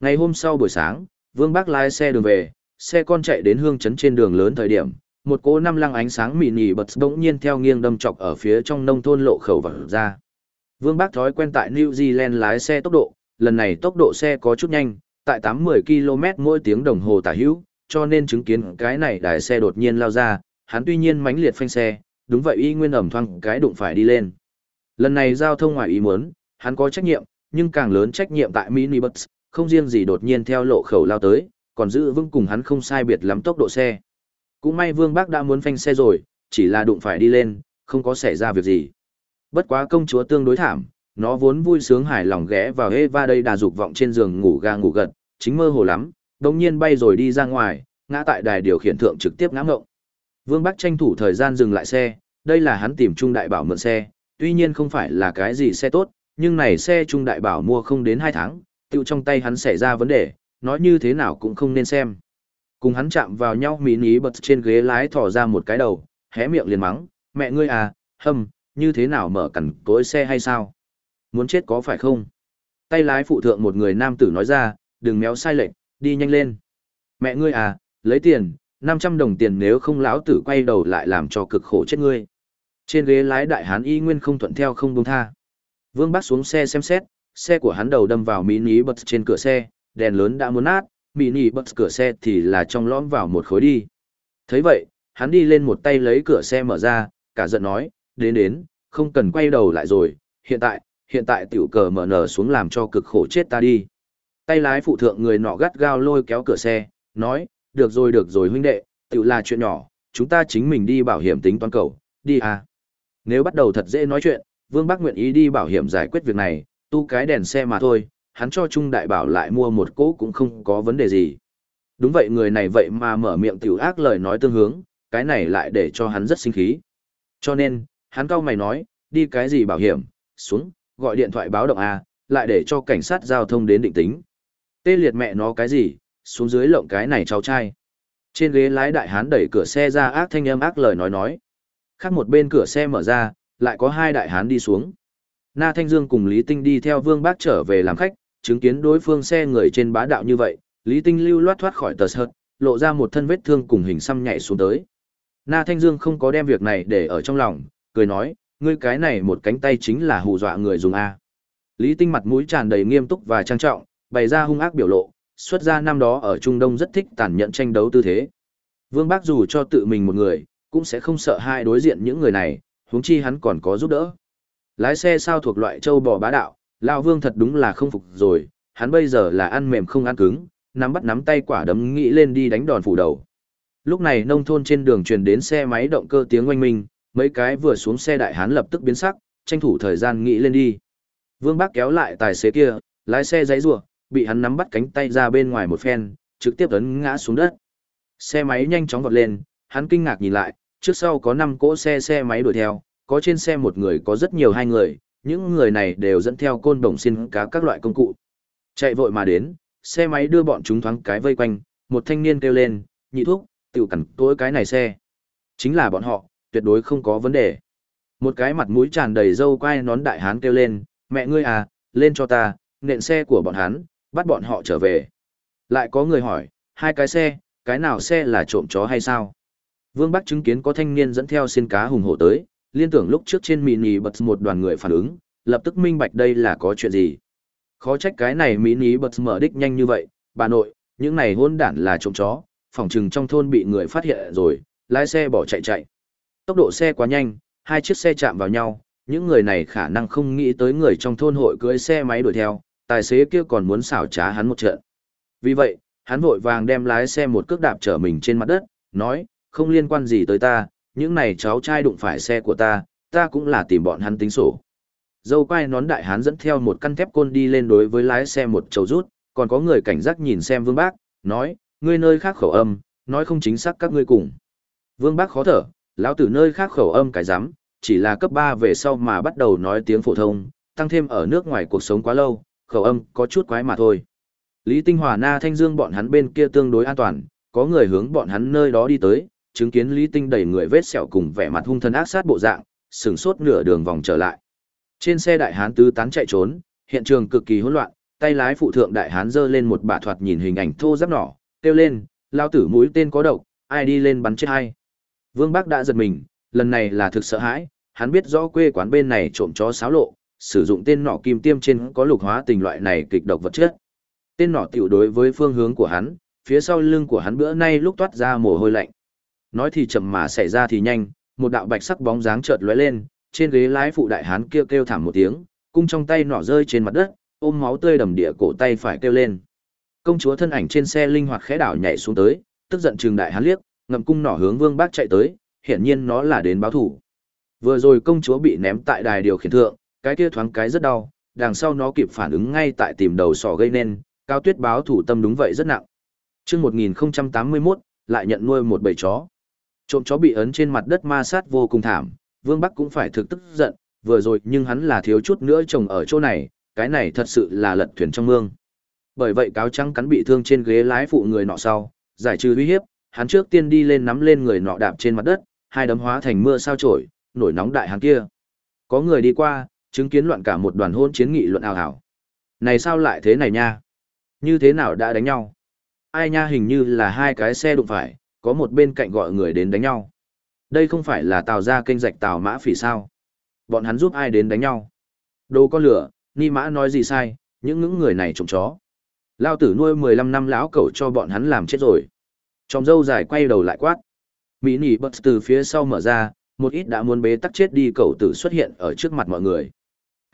Ngày hôm sau buổi sáng, Vương Bác lái xe đường về, xe con chạy đến hương trấn trên đường lớn thời điểm, một cỗ năm lăng ánh sáng mịn nhì bật bỗng nhiên theo nghiêng đâm chọc ở phía trong nông thôn lộ khẩu và ra. Vương Bác thói quen tại New Zealand lái xe tốc độ, lần này tốc độ xe có chút nhanh, tại 80 km mỗi tiếng đồng hồ tả hữu, cho nên chứng kiến cái này đài xe đột nhiên lao ra, hắn tuy nhiên mãnh liệt phanh xe, đúng vậy y nguyên ẩm thoang cái đụng phải đi lên. Lần này giao thông ngoài ý muốn, hắn có trách nhiệm, nhưng càng lớn trách nhiệm tại minibus, không riêng gì đột nhiên theo lộ khẩu lao tới, còn giữ vững cùng hắn không sai biệt lắm tốc độ xe. Cũng may Vương Bác đã muốn phanh xe rồi, chỉ là đụng phải đi lên, không có xảy ra việc gì. Bất quá công chúa tương đối thảm, nó vốn vui sướng hài lòng ghé vào Eva đây đà dục vọng trên giường ngủ ga ngủ gật, chính mơ hồ lắm, đồng nhiên bay rồi đi ra ngoài, ngã tại đài điều khiển thượng trực tiếp ngã ngộng. Vương Bắc tranh thủ thời gian dừng lại xe, đây là hắn tìm Trung Đại Bảo mượn xe, tuy nhiên không phải là cái gì xe tốt, nhưng này xe Trung Đại Bảo mua không đến 2 tháng, tiêu trong tay hắn xảy ra vấn đề, nói như thế nào cũng không nên xem. Cùng hắn chạm vào nhau mini bật trên ghế lái thỏ ra một cái đầu, hé miệng liền mắng, mẹ ngươi à, hâm, như thế nào mở cẩn cối xe hay sao? Muốn chết có phải không? Tay lái phụ thượng một người nam tử nói ra, đừng méo sai lệnh, đi nhanh lên. Mẹ ngươi à, lấy tiền, 500 đồng tiền nếu không lão tử quay đầu lại làm cho cực khổ chết ngươi. Trên ghế lái đại hán y nguyên không thuận theo không buông tha. Vương Bác xuống xe xem xét, xe của hắn đầu đâm vào mini bật trên cửa xe, đèn lớn đã muốn nát, mini bật cửa xe thì là trong lõm vào một khối đi. thấy vậy, hắn đi lên một tay lấy cửa xe mở ra, cả giận nói, đến đến, không cần quay đầu lại rồi, hiện tại, hiện tại tiểu cờ mở nở xuống làm cho cực khổ chết ta đi. Tay lái phụ thượng người nọ gắt gao lôi kéo cửa xe, nói, được rồi được rồi huynh đệ, tự là chuyện nhỏ, chúng ta chính mình đi bảo hiểm tính toán cầu, đi à. Nếu bắt đầu thật dễ nói chuyện, Vương Bắc nguyện ý đi bảo hiểm giải quyết việc này, tu cái đèn xe mà thôi, hắn cho Trung Đại Bảo lại mua một cỗ cũng không có vấn đề gì. Đúng vậy người này vậy mà mở miệng tiểu ác lời nói tương hướng, cái này lại để cho hắn rất sinh khí. Cho nên, hắn cao mày nói, đi cái gì bảo hiểm, xuống, gọi điện thoại báo động A, lại để cho cảnh sát giao thông đến định tính. Tê liệt mẹ nó cái gì, xuống dưới lộng cái này cháu trai. Trên ghế lái đại hán đẩy cửa xe ra ác thanh âm ác lời nói nói. Khác một bên cửa xe mở ra, lại có hai đại hán đi xuống. Na Thanh Dương cùng Lý Tinh đi theo Vương Bác trở về làm khách, chứng kiến đối phương xe người trên bá đạo như vậy, Lý Tinh lưu loát thoát khỏi tờ sợt, lộ ra một thân vết thương cùng hình xăm nhảy xuống tới. Na Thanh Dương không có đem việc này để ở trong lòng, cười nói, ngươi cái này một cánh tay chính là hù dọa người dùng A. Lý Tinh mặt mũi tràn đầy nghiêm túc và trang trọng, bày ra hung ác biểu lộ, xuất ra năm đó ở Trung Đông rất thích tàn nhẫn tranh đấu tư thế. Vương Bác dù cho tự mình một người, cũng sẽ không sợ hai đối diện những người này, huống chi hắn còn có giúp đỡ. Lái xe sao thuộc loại châu bò bá đạo, lão Vương thật đúng là không phục rồi, hắn bây giờ là ăn mềm không ăn cứng, nắm bắt nắm tay quả đấm nghĩ lên đi đánh đòn phủ đầu. Lúc này nông thôn trên đường truyền đến xe máy động cơ tiếng oanh minh, mấy cái vừa xuống xe đại hán lập tức biến sắc, tranh thủ thời gian nghĩ lên đi. Vương Bác kéo lại tài xế kia, lái xe giấy rủa, bị hắn nắm bắt cánh tay ra bên ngoài một phen, trực tiếp ấn ngã xuống đất. Xe máy nhanh chóng vọt lên, hắn kinh ngạc nhìn lại, trước sau có 5 cỗ xe xe máy đuổi theo, có trên xe một người có rất nhiều hai người, những người này đều dẫn theo côn đồng xin cá các loại công cụ. Chạy vội mà đến, xe máy đưa bọn chúng thoáng cái vây quanh, một thanh niên kêu lên, nhị thuốc, tiểu cẩn tối cái này xe. Chính là bọn họ, tuyệt đối không có vấn đề. Một cái mặt mũi tràn đầy râu quai nón đại hán kêu lên, mẹ ngươi à, lên cho ta, nện xe của bọn hắn, bắt bọn họ trở về. Lại có người hỏi, hai cái xe, cái nào xe là trộm chó hay sao? Vương Bắc chứng kiến có thanh niên dẫn theo xin cá hùng hổ tới, liên tưởng lúc trước trên mini bật một đoàn người phản ứng, lập tức minh bạch đây là có chuyện gì. Khó trách cái này mini bật mở đích nhanh như vậy, bà nội, những này hôn đản là trộm chó, phòng trừng trong thôn bị người phát hiện rồi, lái xe bỏ chạy chạy. Tốc độ xe quá nhanh, hai chiếc xe chạm vào nhau, những người này khả năng không nghĩ tới người trong thôn hội cưới xe máy đuổi theo, tài xế kia còn muốn xảo trá hắn một trận. Vì vậy, hắn vội vàng đem lái xe một cước đạp trở mình trên mặt đất, nói, không liên quan gì tới ta, những này cháu trai đụng phải xe của ta, ta cũng là tìm bọn hắn tính sổ. Dâu quai nón đại hán dẫn theo một căn thép côn đi lên đối với lái xe một chầu rút, còn có người cảnh giác nhìn xem vương bác, nói, ngươi nơi khác khẩu âm, nói không chính xác các ngươi cùng. Vương bác khó thở, lão tử nơi khác khẩu âm cái rắm chỉ là cấp 3 về sau mà bắt đầu nói tiếng phổ thông, tăng thêm ở nước ngoài cuộc sống quá lâu, khẩu âm có chút quái mà thôi. Lý Tinh Hòa Na Thanh Dương bọn hắn bên kia tương đối an toàn, có người hướng bọn hắn nơi đó đi tới, chứng kiến Lý Tinh đẩy người vết sẹo cùng vẻ mặt hung thần ác sát bộ dạng, sừng sốt nửa đường vòng trở lại. Trên xe đại hán tứ tán chạy trốn, hiện trường cực kỳ hỗn loạn, tay lái phụ thượng đại hán giơ lên một bả thoạt nhìn hình ảnh thô giáp nỏ, kêu lên, lao tử mũi tên có độc, ai đi lên bắn chết hay. Vương Bắc đã giật mình, lần này là thực sợ hãi, hắn biết rõ quê quán bên này trộm chó xáo lộ, sử dụng tên nỏ kim tiêm trên có lục hóa tình loại này kịch độc vật chất. Tên nỏ tiểu đối với phương hướng của hắn, phía sau lưng của hắn bữa nay lúc toát ra mồ hôi lạnh. Nói thì chậm mà xảy ra thì nhanh, một đạo bạch sắc bóng dáng chợt lóe lên, trên ghế lái phụ đại hán kêu kêu thảm một tiếng, cung trong tay nỏ rơi trên mặt đất, ôm máu tươi đầm địa cổ tay phải kêu lên. Công chúa thân ảnh trên xe linh hoạt khẽ đảo nhảy xuống tới, tức giận trừng đại hán liếc, ngậm cung nỏ hướng Vương Bác chạy tới, hiển nhiên nó là đến báo thủ. Vừa rồi công chúa bị ném tại đài điều khiển thượng, cái kia thoáng cái rất đau, đằng sau nó kịp phản ứng ngay tại tìm đầu sỏ gây nên, cao tuyết báo thủ tâm đúng vậy rất nặng. Trước 1081, lại nhận nuôi một bầy chó. Trộm chó bị ấn trên mặt đất ma sát vô cùng thảm, Vương Bắc cũng phải thực tức giận, vừa rồi nhưng hắn là thiếu chút nữa chồng ở chỗ này, cái này thật sự là lật thuyền trong mương. Bởi vậy cáo trắng cắn bị thương trên ghế lái phụ người nọ sau, giải trừ uy hiếp, hắn trước tiên đi lên nắm lên người nọ đạp trên mặt đất, hai đấm hóa thành mưa sao trổi, nổi nóng đại hắn kia. Có người đi qua, chứng kiến loạn cả một đoàn hôn chiến nghị luận ảo hảo Này sao lại thế này nha? Như thế nào đã đánh nhau? Ai nha hình như là hai cái xe đụng phải, có một bên cạnh gọi người đến đánh nhau. Đây không phải là tào ra kênh rạch tào mã phỉ sao? Bọn hắn giúp ai đến đánh nhau? Đồ con lửa, ni mã nói gì sai, những những người này trộm chó. Lao tử nuôi 15 năm lão cẩu cho bọn hắn làm chết rồi. Trong dâu dài quay đầu lại quát. Mỹ nỉ bật từ phía sau mở ra, một ít đã muốn bế tắc chết đi cẩu tử xuất hiện ở trước mặt mọi người.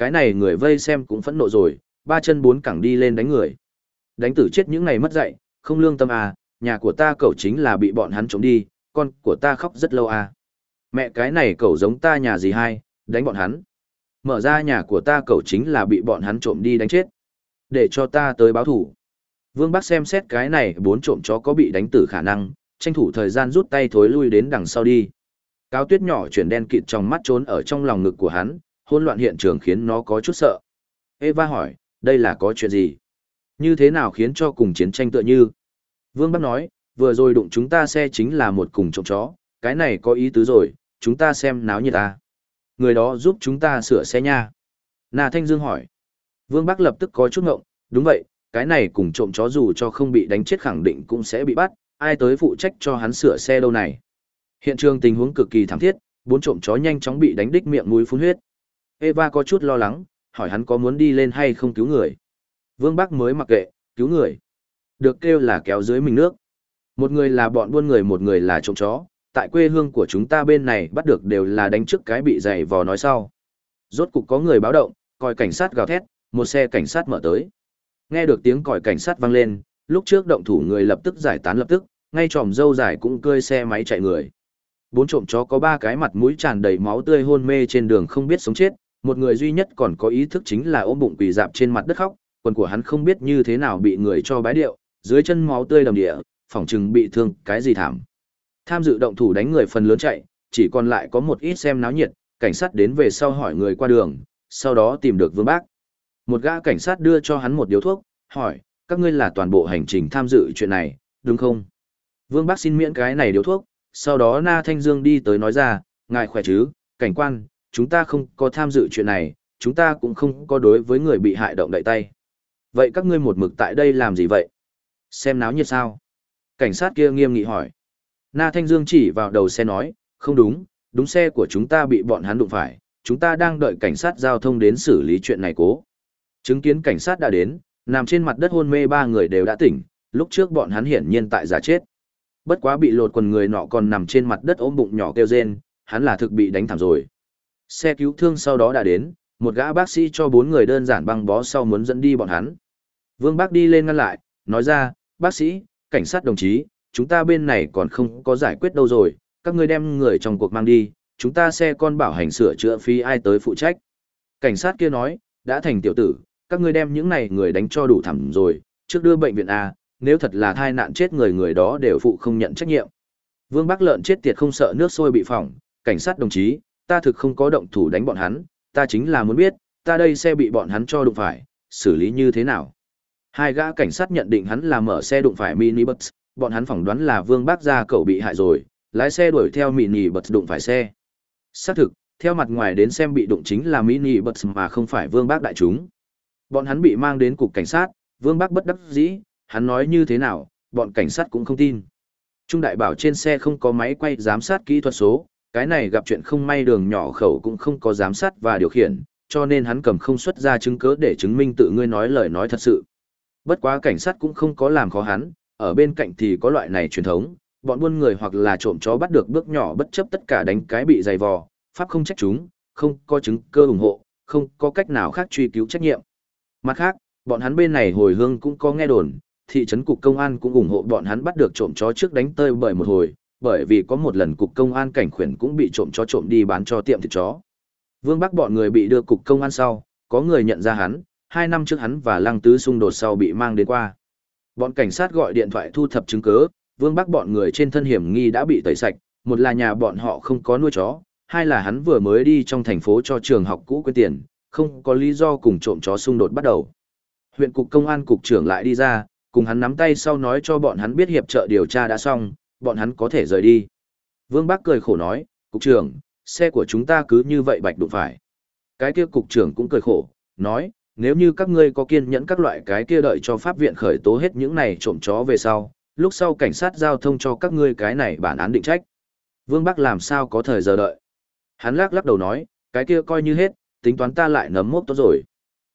Cái này người vây xem cũng phẫn nộ rồi, ba chân bốn cẳng đi lên đánh người. Đánh tử chết những ngày mất dạy, không lương tâm à, nhà của ta cậu chính là bị bọn hắn trộm đi, con của ta khóc rất lâu à. Mẹ cái này cậu giống ta nhà gì hay, đánh bọn hắn. Mở ra nhà của ta cậu chính là bị bọn hắn trộm đi đánh chết. Để cho ta tới báo thủ. Vương Bắc xem xét cái này bốn trộm chó có bị đánh tử khả năng, tranh thủ thời gian rút tay thối lui đến đằng sau đi. Cao tuyết nhỏ chuyển đen kịt trong mắt trốn ở trong lòng ngực của hắn, hỗn loạn hiện trường khiến nó có chút sợ. Eva hỏi, đây là có chuyện gì? Như thế nào khiến cho cùng chiến tranh tựa như? Vương Bắc nói, vừa rồi đụng chúng ta xe chính là một cùng trộm chó, cái này có ý tứ rồi, chúng ta xem náo nhiệt ta. Người đó giúp chúng ta sửa xe nha. Nà Thanh Dương hỏi. Vương Bắc lập tức có chút ngộng, đúng vậy, cái này cùng trộm chó dù cho không bị đánh chết khẳng định cũng sẽ bị bắt, ai tới phụ trách cho hắn sửa xe đâu này. Hiện trường tình huống cực kỳ thảm thiết, bốn trộm chó nhanh chóng bị đánh đích miệng mũi phun huyết. Eva có chút lo lắng, hỏi hắn có muốn đi lên hay không cứu người. Vương Bắc mới mặc kệ, cứu người. Được kêu là kéo dưới mình nước. Một người là bọn buôn người một người là trộm chó, tại quê hương của chúng ta bên này bắt được đều là đánh trước cái bị dày vò nói sau. Rốt cục có người báo động, còi cảnh sát gào thét, một xe cảnh sát mở tới. Nghe được tiếng còi cảnh sát vang lên, lúc trước động thủ người lập tức giải tán lập tức, ngay tròm dâu dài cũng cơi xe máy chạy người. Bốn trộm chó có ba cái mặt mũi tràn đầy máu tươi hôn mê trên đường không biết sống chết, một người duy nhất còn có ý thức chính là ôm bụng quỳ dạp trên mặt đất khóc, quần của hắn không biết như thế nào bị người cho bái điệu, dưới chân máu tươi đầm địa, phỏng chừng bị thương, cái gì thảm. Tham dự động thủ đánh người phần lớn chạy, chỉ còn lại có một ít xem náo nhiệt, cảnh sát đến về sau hỏi người qua đường, sau đó tìm được Vương Bác. Một gã cảnh sát đưa cho hắn một điếu thuốc, hỏi, các ngươi là toàn bộ hành trình tham dự chuyện này, đúng không? Vương Bác xin miễn cái này điếu thuốc, sau đó Na Thanh Dương đi tới nói ra, ngài khỏe chứ, cảnh quan, chúng ta không có tham dự chuyện này, chúng ta cũng không có đối với người bị hại động đậy tay. Vậy các ngươi một mực tại đây làm gì vậy? Xem náo nhiệt sao? Cảnh sát kia nghiêm nghị hỏi. Na Thanh Dương chỉ vào đầu xe nói, không đúng, đúng xe của chúng ta bị bọn hắn đụng phải, chúng ta đang đợi cảnh sát giao thông đến xử lý chuyện này cố. Chứng kiến cảnh sát đã đến, nằm trên mặt đất hôn mê ba người đều đã tỉnh, lúc trước bọn hắn hiển nhiên tại giả chết. Bất quá bị lột quần người nọ còn nằm trên mặt đất ôm bụng nhỏ kêu rên, hắn là thực bị đánh thảm rồi. Xe cứu thương sau đó đã đến, một gã bác sĩ cho bốn người đơn giản băng bó sau muốn dẫn đi bọn hắn. Vương Bác đi lên ngăn lại, nói ra, bác sĩ, cảnh sát đồng chí, chúng ta bên này còn không có giải quyết đâu rồi, các ngươi đem người trong cuộc mang đi, chúng ta xe con bảo hành sửa chữa phí ai tới phụ trách. Cảnh sát kia nói, đã thành tiểu tử, các ngươi đem những này người đánh cho đủ thẳm rồi, trước đưa bệnh viện A, nếu thật là thai nạn chết người người đó đều phụ không nhận trách nhiệm. Vương Bắc Lợn chết tiệt không sợ nước sôi bị phỏng, cảnh sát đồng chí, ta thực không có động thủ đánh bọn hắn, ta chính là muốn biết, ta đây xe bị bọn hắn cho đụng phải, xử lý như thế nào. Hai gã cảnh sát nhận định hắn là mở xe đụng phải mini bus, bọn hắn phỏng đoán là Vương Bác gia cậu bị hại rồi, lái xe đuổi theo mini bus đụng phải xe. Xác thực, theo mặt ngoài đến xem bị đụng chính là mini bus mà không phải Vương Bác đại chúng. Bọn hắn bị mang đến cục cảnh sát, Vương Bác bất đắc dĩ, hắn nói như thế nào, bọn cảnh sát cũng không tin. Trung đại bảo trên xe không có máy quay giám sát kỹ thuật số, cái này gặp chuyện không may đường nhỏ khẩu cũng không có giám sát và điều khiển, cho nên hắn cầm không xuất ra chứng cứ để chứng minh tự ngươi nói lời nói thật sự. Bất quá cảnh sát cũng không có làm khó hắn, ở bên cạnh thì có loại này truyền thống, bọn buôn người hoặc là trộm chó bắt được bước nhỏ bất chấp tất cả đánh cái bị dày vò, pháp không trách chúng, không có chứng cơ ủng hộ, không có cách nào khác truy cứu trách nhiệm. Mặt khác, bọn hắn bên này hồi hương cũng có nghe đồn, thị trấn cục công an cũng ủng hộ bọn hắn bắt được trộm chó trước đánh tơi bởi một hồi, bởi vì có một lần cục công an cảnh khuyển cũng bị trộm chó trộm đi bán cho tiệm thịt chó. Vương Bắc bọn người bị đưa cục công an sau, có người nhận ra hắn, hai năm trước hắn và Lăng Tứ xung đột sau bị mang đến qua. Bọn cảnh sát gọi điện thoại thu thập chứng cứ, Vương Bắc bọn người trên thân hiểm nghi đã bị tẩy sạch, một là nhà bọn họ không có nuôi chó, hai là hắn vừa mới đi trong thành phố cho trường học cũ quên tiền, không có lý do cùng trộm chó xung đột bắt đầu. Huyện cục công an cục trưởng lại đi ra, cùng hắn nắm tay sau nói cho bọn hắn biết hiệp trợ điều tra đã xong, bọn hắn có thể rời đi. Vương Bắc cười khổ nói, cục trưởng, xe của chúng ta cứ như vậy bạch đụng phải. Cái kia cục trưởng cũng cười khổ, nói, nếu như các ngươi có kiên nhẫn các loại cái kia đợi cho pháp viện khởi tố hết những này trộm chó về sau, lúc sau cảnh sát giao thông cho các ngươi cái này bản án định trách. Vương Bắc làm sao có thời giờ đợi. Hắn lắc lắc đầu nói, cái kia coi như hết, tính toán ta lại nấm mốc tốt rồi.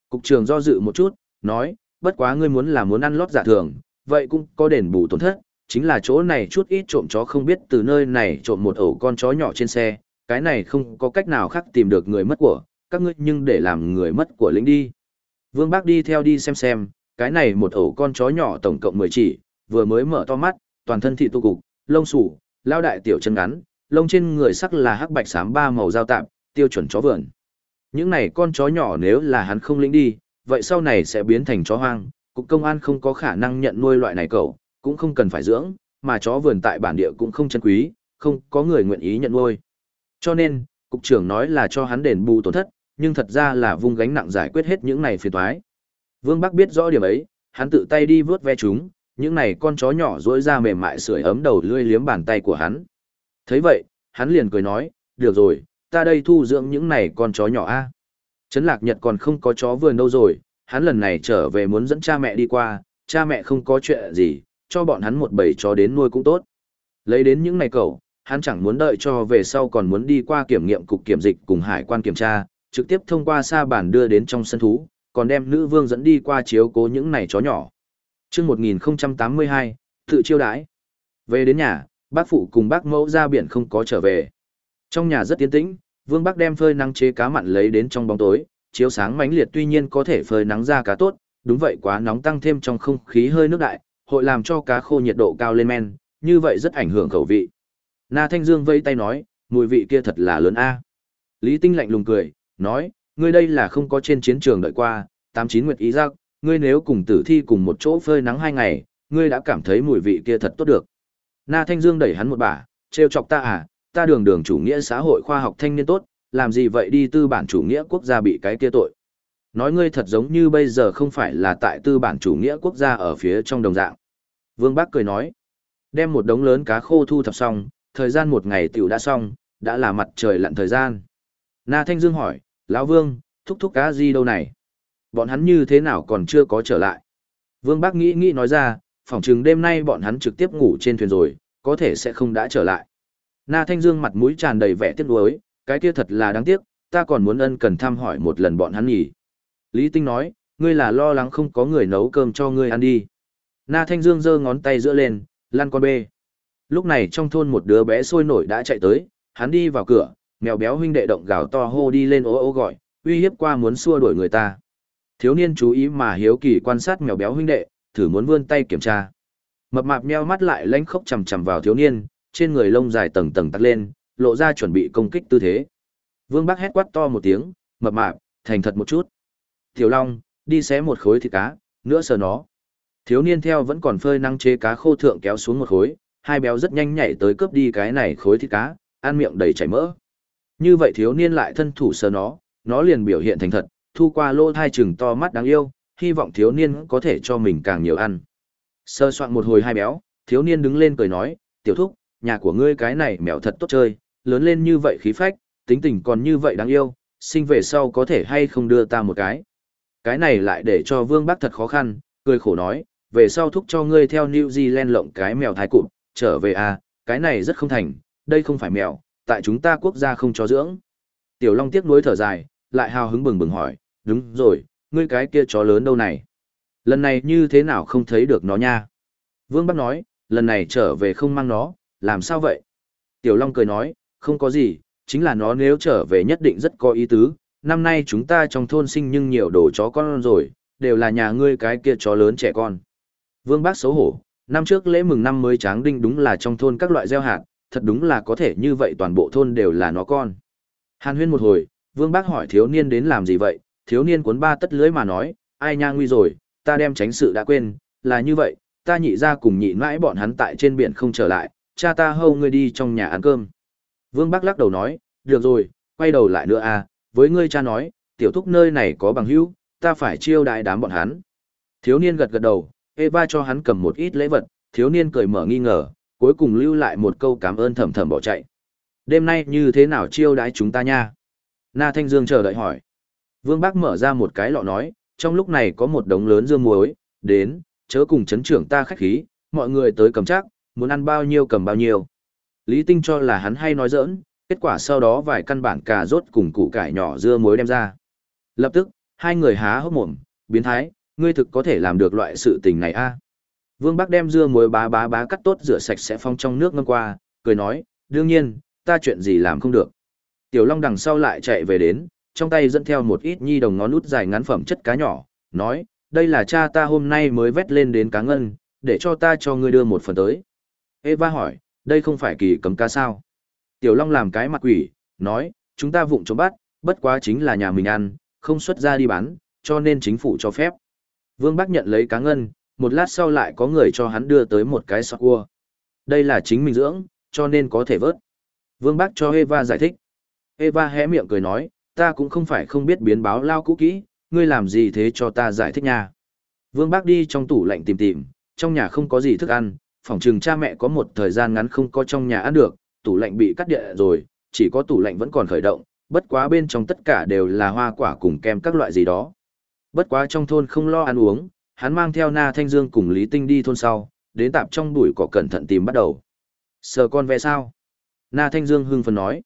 Cục trưởng do dự một chút, nói, bất quá ngươi muốn là muốn ăn lót giả thường, vậy cũng có đền bù tổn thất, chính là chỗ này chút ít trộm chó không biết từ nơi này trộm một ổ con chó nhỏ trên xe, cái này không có cách nào khác tìm được người mất của, các ngươi nhưng để làm người mất của lính đi. Vương Bác đi theo đi xem xem, cái này một ổ con chó nhỏ tổng cộng 10 chỉ, vừa mới mở to mắt, toàn thân thị tu cục, lông sủ, lao đại tiểu chân ngắn, lông trên người sắc là hắc bạch xám ba màu giao tạm, tiêu chuẩn chó vườn. Những này con chó nhỏ nếu là hắn không lĩnh đi, vậy sau này sẽ biến thành chó hoang, cục công an không có khả năng nhận nuôi loại này cậu, cũng không cần phải dưỡng, mà chó vườn tại bản địa cũng không chân quý, không có người nguyện ý nhận nuôi. Cho nên, cục trưởng nói là cho hắn đền bù tổn thất, nhưng thật ra là vung gánh nặng giải quyết hết những này phiền toái. Vương Bắc biết rõ điểm ấy, hắn tự tay đi vớt ve chúng, những này con chó nhỏ rỗi ra mềm mại sưởi ấm đầu lươi liếm bàn tay của hắn. thấy vậy, hắn liền cười nói, được rồi, ta đây thu dưỡng những này con chó nhỏ a. Trấn Lạc Nhật còn không có chó vườn đâu rồi, hắn lần này trở về muốn dẫn cha mẹ đi qua, cha mẹ không có chuyện gì, cho bọn hắn một bầy chó đến nuôi cũng tốt. Lấy đến những này cậu, hắn chẳng muốn đợi cho về sau còn muốn đi qua kiểm nghiệm cục kiểm dịch cùng hải quan kiểm tra, trực tiếp thông qua sa bản đưa đến trong sân thú, còn đem nữ vương dẫn đi qua chiếu cố những này chó nhỏ. chương 1082, tự chiêu đãi. Về đến nhà, bác phụ cùng bác mẫu ra biển không có trở về. Trong nhà rất tiến tĩnh, vương bác đem phơi nắng chế cá mặn lấy đến trong bóng tối, chiếu sáng mãnh liệt tuy nhiên có thể phơi nắng ra cá tốt, đúng vậy quá nóng tăng thêm trong không khí hơi nước đại, hội làm cho cá khô nhiệt độ cao lên men, như vậy rất ảnh hưởng khẩu vị. Na Thanh Dương vây tay nói, mùi vị kia thật là lớn a. Lý Tinh lạnh lùng cười, nói, ngươi đây là không có trên chiến trường đợi qua, tám chín nguyệt ý giác, ngươi nếu cùng tử thi cùng một chỗ phơi nắng hai ngày, ngươi đã cảm thấy mùi vị kia thật tốt được. Na Thanh Dương đẩy hắn một bả, trêu chọc ta à, ta đường đường chủ nghĩa xã hội khoa học thanh niên tốt, làm gì vậy đi tư bản chủ nghĩa quốc gia bị cái kia tội. Nói ngươi thật giống như bây giờ không phải là tại tư bản chủ nghĩa quốc gia ở phía trong đồng dạng. Vương bắc cười nói, đem một đống lớn cá khô thu thập xong, thời gian một ngày tiểu đã xong, đã là mặt trời lặn thời gian. Na Thanh Dương hỏi, lão Vương, thúc thúc cá gì đâu này? Bọn hắn như thế nào còn chưa có trở lại? Vương bắc nghĩ nghĩ nói ra, phỏng chừng đêm nay bọn hắn trực tiếp ngủ trên thuyền rồi, có thể sẽ không đã trở lại. Na Thanh Dương mặt mũi tràn đầy vẻ tiếc nuối, cái kia thật là đáng tiếc, ta còn muốn ân cần thăm hỏi một lần bọn hắn nhỉ. Lý Tinh nói, ngươi là lo lắng không có người nấu cơm cho ngươi ăn đi. Na Thanh Dương giơ ngón tay giữa lên, lăn con bê. Lúc này trong thôn một đứa bé sôi nổi đã chạy tới, hắn đi vào cửa, mèo béo huynh đệ động gào to hô đi lên ố ố gọi, uy hiếp qua muốn xua đuổi người ta. Thiếu niên chú ý mà hiếu kỳ quan sát mèo béo huynh đệ, thử muốn vươn tay kiểm tra. Mập mạp nheo mắt lại lánh khóc chằm chằm vào thiếu niên, trên người lông dài tầng tầng tắt lên, lộ ra chuẩn bị công kích tư thế. Vương Bắc hét quát to một tiếng, mập mạp, thành thật một chút. Tiểu Long, đi xé một khối thịt cá, nữa sờ nó. Thiếu niên theo vẫn còn phơi năng chế cá khô thượng kéo xuống một khối, hai béo rất nhanh nhảy tới cướp đi cái này khối thịt cá, ăn miệng đầy chảy mỡ. Như vậy thiếu niên lại thân thủ sờ nó, nó liền biểu hiện thành thật, thu qua lô thai trừng to mắt đáng yêu, hy vọng thiếu niên có thể cho mình càng nhiều ăn. Sơ soạn một hồi hai béo, thiếu niên đứng lên cười nói, tiểu thúc, nhà của ngươi cái này mèo thật tốt chơi, lớn lên như vậy khí phách, tính tình còn như vậy đáng yêu, sinh về sau có thể hay không đưa ta một cái. Cái này lại để cho vương bác thật khó khăn, cười khổ nói, về sau thúc cho ngươi theo New Zealand lộng cái mèo thái cụt trở về à, cái này rất không thành, đây không phải mèo, tại chúng ta quốc gia không cho dưỡng. Tiểu Long tiếc nuối thở dài, lại hào hứng bừng bừng hỏi, đúng rồi, ngươi cái kia chó lớn đâu này? Lần này như thế nào không thấy được nó nha? Vương Bắc nói, lần này trở về không mang nó, làm sao vậy? Tiểu Long cười nói, không có gì, chính là nó nếu trở về nhất định rất có ý tứ. Năm nay chúng ta trong thôn sinh nhưng nhiều đồ chó con rồi, đều là nhà ngươi cái kia chó lớn trẻ con. Vương Bác xấu hổ, năm trước lễ mừng năm mới tráng đinh đúng là trong thôn các loại gieo hạt, thật đúng là có thể như vậy toàn bộ thôn đều là nó con. Hàn huyên một hồi, Vương Bác hỏi thiếu niên đến làm gì vậy, thiếu niên cuốn ba tất lưới mà nói, ai nha nguy rồi, ta đem tránh sự đã quên, là như vậy, ta nhị ra cùng nhị mãi bọn hắn tại trên biển không trở lại, cha ta hâu ngươi đi trong nhà ăn cơm. Vương bác lắc đầu nói, được rồi, quay đầu lại nữa à, với ngươi cha nói, tiểu thúc nơi này có bằng hữu, ta phải chiêu đại đám bọn hắn. Thiếu niên gật gật đầu, Eva cho hắn cầm một ít lễ vật, thiếu niên cười mở nghi ngờ, cuối cùng lưu lại một câu cảm ơn thầm thầm bỏ chạy. Đêm nay như thế nào chiêu đãi chúng ta nha? Na Thanh Dương chờ đợi hỏi. Vương Bác mở ra một cái lọ nói, trong lúc này có một đống lớn dưa muối, đến, chớ cùng chấn trưởng ta khách khí, mọi người tới cầm chắc, muốn ăn bao nhiêu cầm bao nhiêu. Lý Tinh cho là hắn hay nói giỡn, kết quả sau đó vài căn bản cà rốt cùng củ cải nhỏ dưa muối đem ra. Lập tức, hai người há hốc mồm, biến thái, ngươi thực có thể làm được loại sự tình này a Vương Bắc đem dưa muối bá bá bá cắt tốt rửa sạch sẽ phong trong nước ngâm qua, cười nói, đương nhiên, ta chuyện gì làm không được. Tiểu Long đằng sau lại chạy về đến, trong tay dẫn theo một ít nhi đồng ngón nút dài ngắn phẩm chất cá nhỏ, nói, đây là cha ta hôm nay mới vét lên đến cá ngân, để cho ta cho ngươi đưa một phần tới. Eva hỏi, đây không phải kỳ cấm cá sao? Tiểu Long làm cái mặt quỷ, nói, chúng ta vụng trộm bắt, bất quá chính là nhà mình ăn, không xuất ra đi bán, cho nên chính phủ cho phép. Vương Bắc nhận lấy cá ngân, một lát sau lại có người cho hắn đưa tới một cái sọt cua. Đây là chính mình dưỡng, cho nên có thể vớt. Vương Bắc cho Eva giải thích. Eva hé miệng cười nói, ta cũng không phải không biết biến báo lao cũ kỹ, ngươi làm gì thế cho ta giải thích nha. Vương Bắc đi trong tủ lạnh tìm tìm, trong nhà không có gì thức ăn, phòng trừng cha mẹ có một thời gian ngắn không có trong nhà ăn được, tủ lạnh bị cắt điện rồi, chỉ có tủ lạnh vẫn còn khởi động, bất quá bên trong tất cả đều là hoa quả cùng kem các loại gì đó. Bất quá trong thôn không lo ăn uống, hắn mang theo Na Thanh Dương cùng Lý Tinh đi thôn sau, đến tạp trong bụi cỏ cẩn thận tìm bắt đầu. Sờ con ve sao? Na Thanh Dương hưng phấn nói.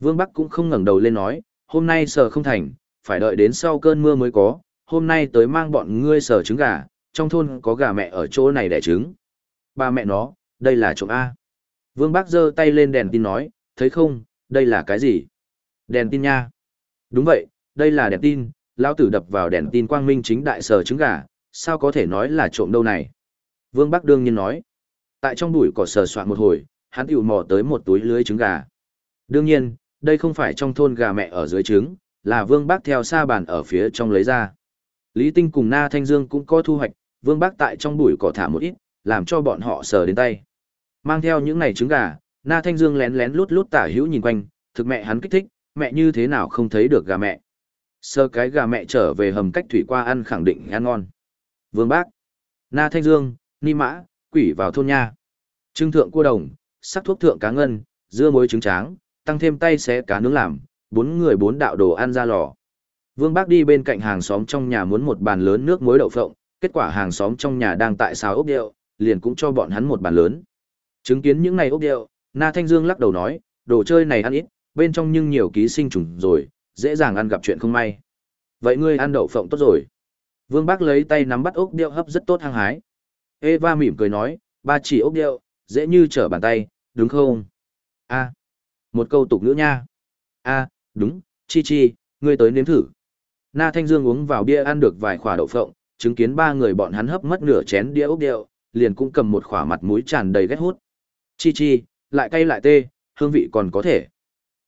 Vương Bắc cũng không ngẩng đầu lên nói, hôm nay sờ không thành, phải đợi đến sau cơn mưa mới có, hôm nay tới mang bọn ngươi sờ trứng gà, trong thôn có gà mẹ ở chỗ này đẻ trứng. Ba mẹ nó, đây là trộm A. Vương Bác giơ tay lên đèn tin nói, thấy không, đây là cái gì? Đèn tin nha. Đúng vậy, đây là đèn tin, lão tử đập vào đèn tin quang minh chính đại sở trứng gà, sao có thể nói là trộm đâu này? Vương Bắc đương nhiên nói. Tại trong bụi cỏ sờ soạn một hồi, hắn tiểu mò tới một túi lưới trứng gà. Đương nhiên, đây không phải trong thôn gà mẹ ở dưới trứng, là Vương Bắc theo xa bàn ở phía trong lấy ra. Lý Tinh cùng Na Thanh Dương cũng có thu hoạch, Vương Bắc tại trong bụi cỏ thả một ít, làm cho bọn họ sờ đến tay. Mang theo những này trứng gà, Na Thanh Dương lén lén lút lút tả hữu nhìn quanh, thực mẹ hắn kích thích, mẹ như thế nào không thấy được gà mẹ. Sơ cái gà mẹ trở về hầm cách thủy qua ăn khẳng định ăn ngon. Vương Bác, Na Thanh Dương, Ni Mã, quỷ vào thôn nha. Trưng thượng cua đồng, sắc thuốc thượng cá ngân, dưa muối trứng tráng, tăng thêm tay xé cá nướng làm, bốn người bốn đạo đồ ăn ra lò. Vương Bác đi bên cạnh hàng xóm trong nhà muốn một bàn lớn nước muối đậu phộng, kết quả hàng xóm trong nhà đang tại xào ốc điệu, liền cũng cho bọn hắn một bàn lớn. Chứng kiến những này ốc điệu, Na Thanh Dương lắc đầu nói, đồ chơi này ăn ít, bên trong nhưng nhiều ký sinh trùng rồi, dễ dàng ăn gặp chuyện không may. Vậy ngươi ăn đậu phộng tốt rồi. Vương Bác lấy tay nắm bắt ốc điệu hấp rất tốt hăng hái. Eva mỉm cười nói, ba chỉ ốc điệu, dễ như trở bàn tay, đúng không? A. một câu tục ngữ nha. A, đúng, chi chi, ngươi tới nếm thử. Na Thanh Dương uống vào bia ăn được vài khỏa đậu phộng, chứng kiến ba người bọn hắn hấp mất nửa chén đĩa ốc điệu, liền cũng cầm một khỏa mặt mũi tràn đầy ghét hút. Chi chi, lại cay lại tê, hương vị còn có thể.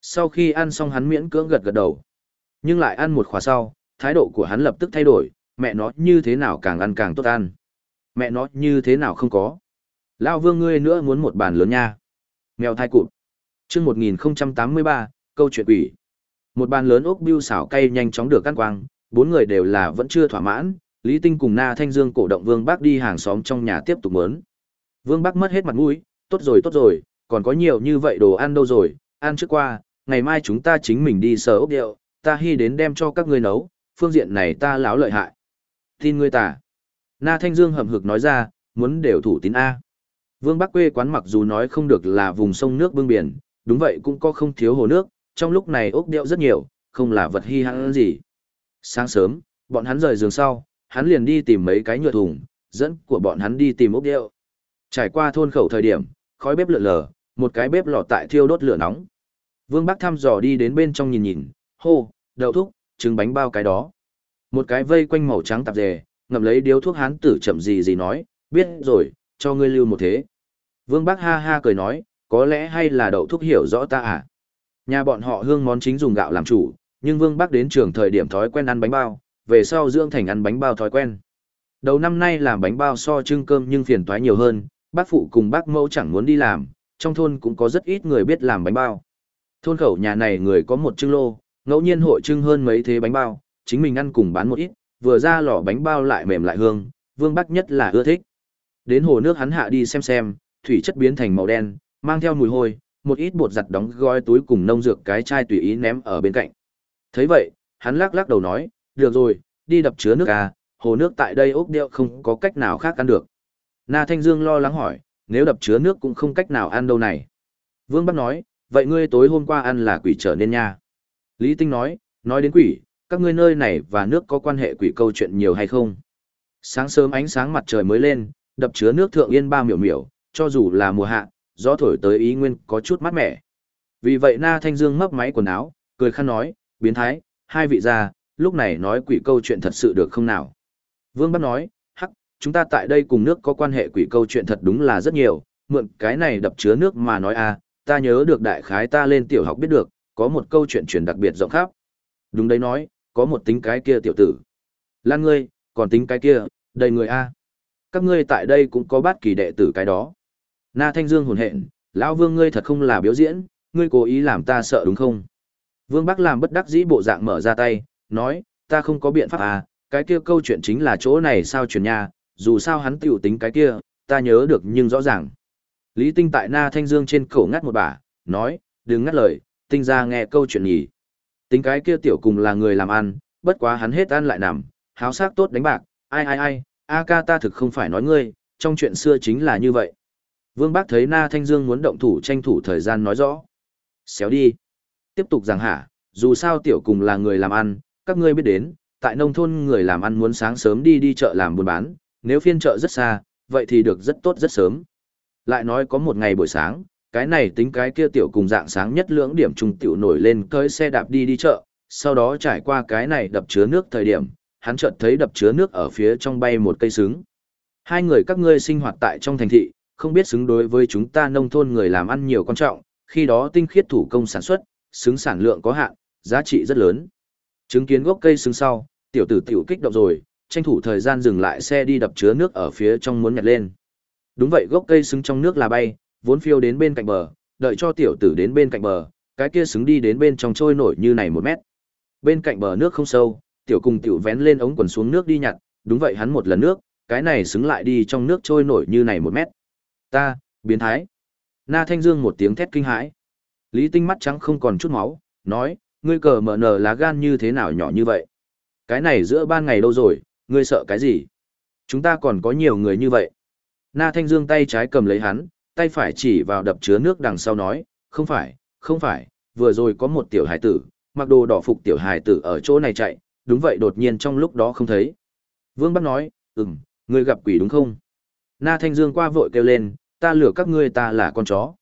Sau khi ăn xong hắn miễn cưỡng gật gật đầu. Nhưng lại ăn một khóa sau, thái độ của hắn lập tức thay đổi, mẹ nó như thế nào càng ăn càng tốt ăn. Mẹ nó như thế nào không có. Lao vương ngươi nữa muốn một bàn lớn nha. Mèo thai cụt. chương 1083, câu chuyện quỷ. Một bàn lớn ốc bưu xảo cay nhanh chóng được căn quang, bốn người đều là vẫn chưa thỏa mãn, Lý Tinh cùng Na Thanh Dương cổ động Vương bác đi hàng xóm trong nhà tiếp tục mớn. Vương bác mất hết mặt mũi, tốt rồi tốt rồi, còn có nhiều như vậy đồ ăn đâu rồi, ăn trước qua, ngày mai chúng ta chính mình đi sở ốc điệu, ta hy đến đem cho các ngươi nấu, phương diện này ta láo lợi hại. Tin ngươi ta. Na Thanh Dương hậm hực nói ra, muốn đều thủ tín A. Vương Bắc quê quán mặc dù nói không được là vùng sông nước bưng biển, đúng vậy cũng có không thiếu hồ nước, trong lúc này ốc điệu rất nhiều, không là vật hy hãn gì. Sáng sớm, bọn hắn rời giường sau, hắn liền đi tìm mấy cái nhựa thùng, dẫn của bọn hắn đi tìm ốc điệu. Trải qua thôn khẩu thời điểm, khói bếp lượn lờ, một cái bếp lò tại thiêu đốt lửa nóng. Vương Bắc thăm dò đi đến bên trong nhìn nhìn, hô, đậu thúc, trứng bánh bao cái đó. Một cái vây quanh màu trắng tạp dề, ngậm lấy điếu thuốc hán tử chậm gì gì nói, biết rồi, cho ngươi lưu một thế. Vương Bắc ha ha cười nói, có lẽ hay là đậu thúc hiểu rõ ta à. Nhà bọn họ hương món chính dùng gạo làm chủ, nhưng Vương Bắc đến trường thời điểm thói quen ăn bánh bao, về sau dưỡng thành ăn bánh bao thói quen. Đầu năm nay làm bánh bao so trưng cơm nhưng phiền toái nhiều hơn, bác phụ cùng bác mẫu chẳng muốn đi làm, trong thôn cũng có rất ít người biết làm bánh bao. Thôn khẩu nhà này người có một trưng lô, ngẫu nhiên hội trưng hơn mấy thế bánh bao, chính mình ăn cùng bán một ít, vừa ra lò bánh bao lại mềm lại hương, Vương Bắc nhất là ưa thích. Đến hồ nước hắn hạ đi xem xem, thủy chất biến thành màu đen, mang theo mùi hôi, một ít bột giặt đóng gói túi cùng nông dược cái chai tùy ý ném ở bên cạnh. Thấy vậy, hắn lắc lắc đầu nói, được rồi, đi đập chứa nước à, hồ nước tại đây ốc điệu không có cách nào khác ăn được. Na Thanh Dương lo lắng hỏi, nếu đập chứa nước cũng không cách nào ăn đâu này. Vương Bắc nói, vậy ngươi tối hôm qua ăn là quỷ trở nên nha. Lý Tinh nói, nói đến quỷ, các ngươi nơi này và nước có quan hệ quỷ câu chuyện nhiều hay không? Sáng sớm ánh sáng mặt trời mới lên, đập chứa nước thượng yên ba miểu miểu, cho dù là mùa hạ, gió thổi tới ý nguyên có chút mát mẻ. Vì vậy Na Thanh Dương mấp máy quần áo, cười khăn nói, biến thái, hai vị gia, lúc này nói quỷ câu chuyện thật sự được không nào? Vương Bắc nói, chúng ta tại đây cùng nước có quan hệ quỷ câu chuyện thật đúng là rất nhiều, mượn cái này đập chứa nước mà nói a, à, ta nhớ được đại khái ta lên tiểu học biết được, có một câu chuyện truyền đặc biệt rộng khắp. Đúng đấy nói, có một tính cái kia tiểu tử. Lan ngươi, còn tính cái kia, đầy người a. Các ngươi tại đây cũng có bát kỳ đệ tử cái đó. Na Thanh Dương hồn hện, lão Vương ngươi thật không là biểu diễn, ngươi cố ý làm ta sợ đúng không? Vương Bắc làm bất đắc dĩ bộ dạng mở ra tay, nói, ta không có biện pháp à, cái kia câu chuyện chính là chỗ này sao truyền nha, dù sao hắn tiểu tính cái kia, ta nhớ được nhưng rõ ràng. Lý Tinh tại Na Thanh Dương trên cổ ngắt một bà, nói, đừng ngắt lời, Tinh ra nghe câu chuyện nhỉ. Tính cái kia tiểu cùng là người làm ăn, bất quá hắn hết ăn lại nằm, háo sắc tốt đánh bạc, ai ai ai, a ca ta thực không phải nói ngươi, trong chuyện xưa chính là như vậy. Vương Bác thấy Na Thanh Dương muốn động thủ tranh thủ thời gian nói rõ. Xéo đi. Tiếp tục rằng hả, dù sao tiểu cùng là người làm ăn, các ngươi biết đến, tại nông thôn người làm ăn muốn sáng sớm đi đi chợ làm buôn bán, nếu phiên chợ rất xa, vậy thì được rất tốt rất sớm. Lại nói có một ngày buổi sáng, cái này tính cái kia tiểu cùng dạng sáng nhất lưỡng điểm trung tiểu nổi lên cơi xe đạp đi đi chợ, sau đó trải qua cái này đập chứa nước thời điểm, hắn chợt thấy đập chứa nước ở phía trong bay một cây súng. Hai người các ngươi sinh hoạt tại trong thành thị, không biết xứng đối với chúng ta nông thôn người làm ăn nhiều quan trọng, khi đó tinh khiết thủ công sản xuất, xứng sản lượng có hạn, giá trị rất lớn. Chứng kiến gốc cây xứng sau, tiểu tử tiểu kích động rồi, tranh thủ thời gian dừng lại xe đi đập chứa nước ở phía trong muốn nhặt lên. Đúng vậy gốc cây xứng trong nước là bay, vốn phiêu đến bên cạnh bờ, đợi cho tiểu tử đến bên cạnh bờ, cái kia xứng đi đến bên trong trôi nổi như này một mét. Bên cạnh bờ nước không sâu, tiểu cùng tiểu vén lên ống quần xuống nước đi nhặt, đúng vậy hắn một lần nước, cái này xứng lại đi trong nước trôi nổi như này một mét. Ta, biến thái. Na Thanh Dương một tiếng thét kinh hãi. Lý Tinh mắt trắng không còn chút máu, nói, ngươi cờ mở nở lá gan như thế nào nhỏ như vậy. Cái này giữa ban ngày đâu rồi, ngươi sợ cái gì? Chúng ta còn có nhiều người như vậy. Na Thanh Dương tay trái cầm lấy hắn, tay phải chỉ vào đập chứa nước đằng sau nói, không phải, không phải, vừa rồi có một tiểu hải tử, mặc đồ đỏ phục tiểu hải tử ở chỗ này chạy, đúng vậy đột nhiên trong lúc đó không thấy. Vương Bắc nói, ừm, ngươi gặp quỷ đúng không? Na Thanh Dương qua vội kêu lên, ta lừa các ngươi ta là con chó.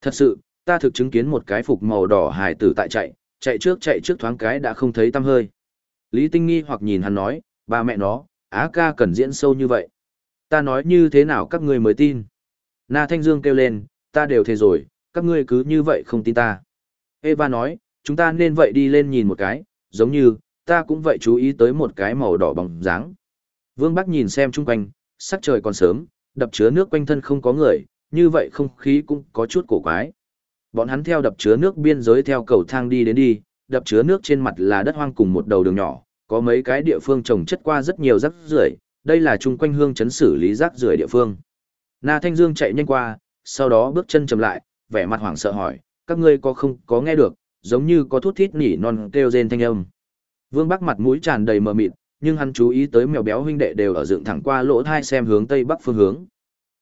Thật sự, ta thực chứng kiến một cái phục màu đỏ hải tử tại chạy, chạy trước chạy trước thoáng cái đã không thấy tăm hơi. Lý Tinh nghi hoặc nhìn hắn nói, ba mẹ nó, á ca cần diễn sâu như vậy. Ta nói như thế nào các ngươi mới tin. Na Thanh Dương kêu lên, ta đều thế rồi, các ngươi cứ như vậy không tin ta. Eva nói, chúng ta nên vậy đi lên nhìn một cái, giống như, ta cũng vậy chú ý tới một cái màu đỏ bóng dáng. Vương Bắc nhìn xem chung quanh, sắc trời còn sớm, đập chứa nước quanh thân không có người, như vậy không khí cũng có chút cổ quái. Bọn hắn theo đập chứa nước biên giới theo cầu thang đi đến đi, đập chứa nước trên mặt là đất hoang cùng một đầu đường nhỏ, có mấy cái địa phương trồng chất qua rất nhiều rác rưởi, đây là chung quanh hương chấn xử lý rác rưởi địa phương. Na Thanh Dương chạy nhanh qua, sau đó bước chân chậm lại, vẻ mặt hoảng sợ hỏi, các ngươi có không có nghe được, giống như có thút thít nỉ non kêu rên thanh âm. Vương Bắc mặt mũi tràn đầy mờ mịt, nhưng hắn chú ý tới mèo béo huynh đệ đều ở dựng thẳng qua lỗ thai xem hướng tây bắc phương hướng.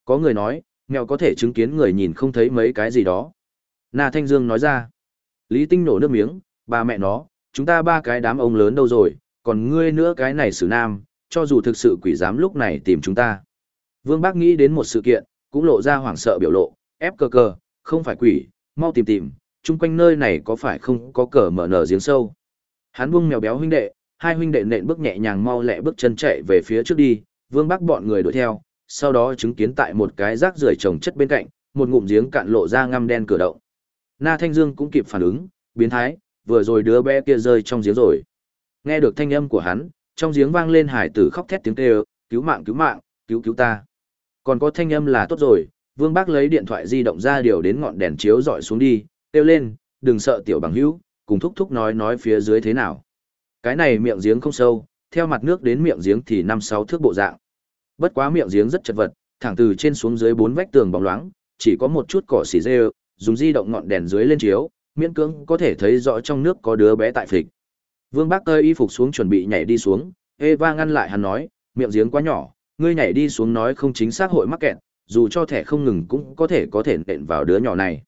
Có người nói, mèo có thể chứng kiến người nhìn không thấy mấy cái gì đó. Na Thanh Dương nói ra. Lý Tinh nổ nước miếng, ba mẹ nó, chúng ta ba cái đám ông lớn đâu rồi, còn ngươi nữa cái này xử nam, cho dù thực sự quỷ dám lúc này tìm chúng ta. Vương Bác nghĩ đến một sự kiện, cũng lộ ra hoảng sợ biểu lộ, ép cờ cờ, không phải quỷ, mau tìm tìm, chung quanh nơi này có phải không có cờ mở nở giếng sâu. Hắn buông mèo béo huynh đệ, hai huynh đệ nện bước nhẹ nhàng mau lẹ bước chân chạy về phía trước đi, Vương Bác bọn người đuổi theo, sau đó chứng kiến tại một cái rác rưởi trồng chất bên cạnh, một ngụm giếng cạn lộ ra ngăm đen cửa động. Na Thanh Dương cũng kịp phản ứng, biến thái, vừa rồi đứa bé kia rơi trong giếng rồi. Nghe được thanh âm của hắn, trong giếng vang lên hải tử khóc thét tiếng kêu, cứu mạng cứu mạng, cứu cứu ta. Còn có thanh âm là tốt rồi, Vương Bác lấy điện thoại di động ra điều đến ngọn đèn chiếu dọi xuống đi, kêu lên, đừng sợ tiểu bằng hữu, cùng thúc thúc nói nói phía dưới thế nào. Cái này miệng giếng không sâu, theo mặt nước đến miệng giếng thì năm sáu thước bộ dạng. Bất quá miệng giếng rất chật vật, thẳng từ trên xuống dưới bốn vách tường bóng loáng, chỉ có một chút cỏ xỉ rêu, dùng di động ngọn đèn dưới lên chiếu, miễn cưỡng có thể thấy rõ trong nước có đứa bé tại phịch. Vương Bác tơi y phục xuống chuẩn bị nhảy đi xuống, Eva ngăn lại hắn nói, miệng giếng quá nhỏ, ngươi nhảy đi xuống nói không chính xác hội mắc kẹt, dù cho thẻ không ngừng cũng có thể có thể nện vào đứa nhỏ này.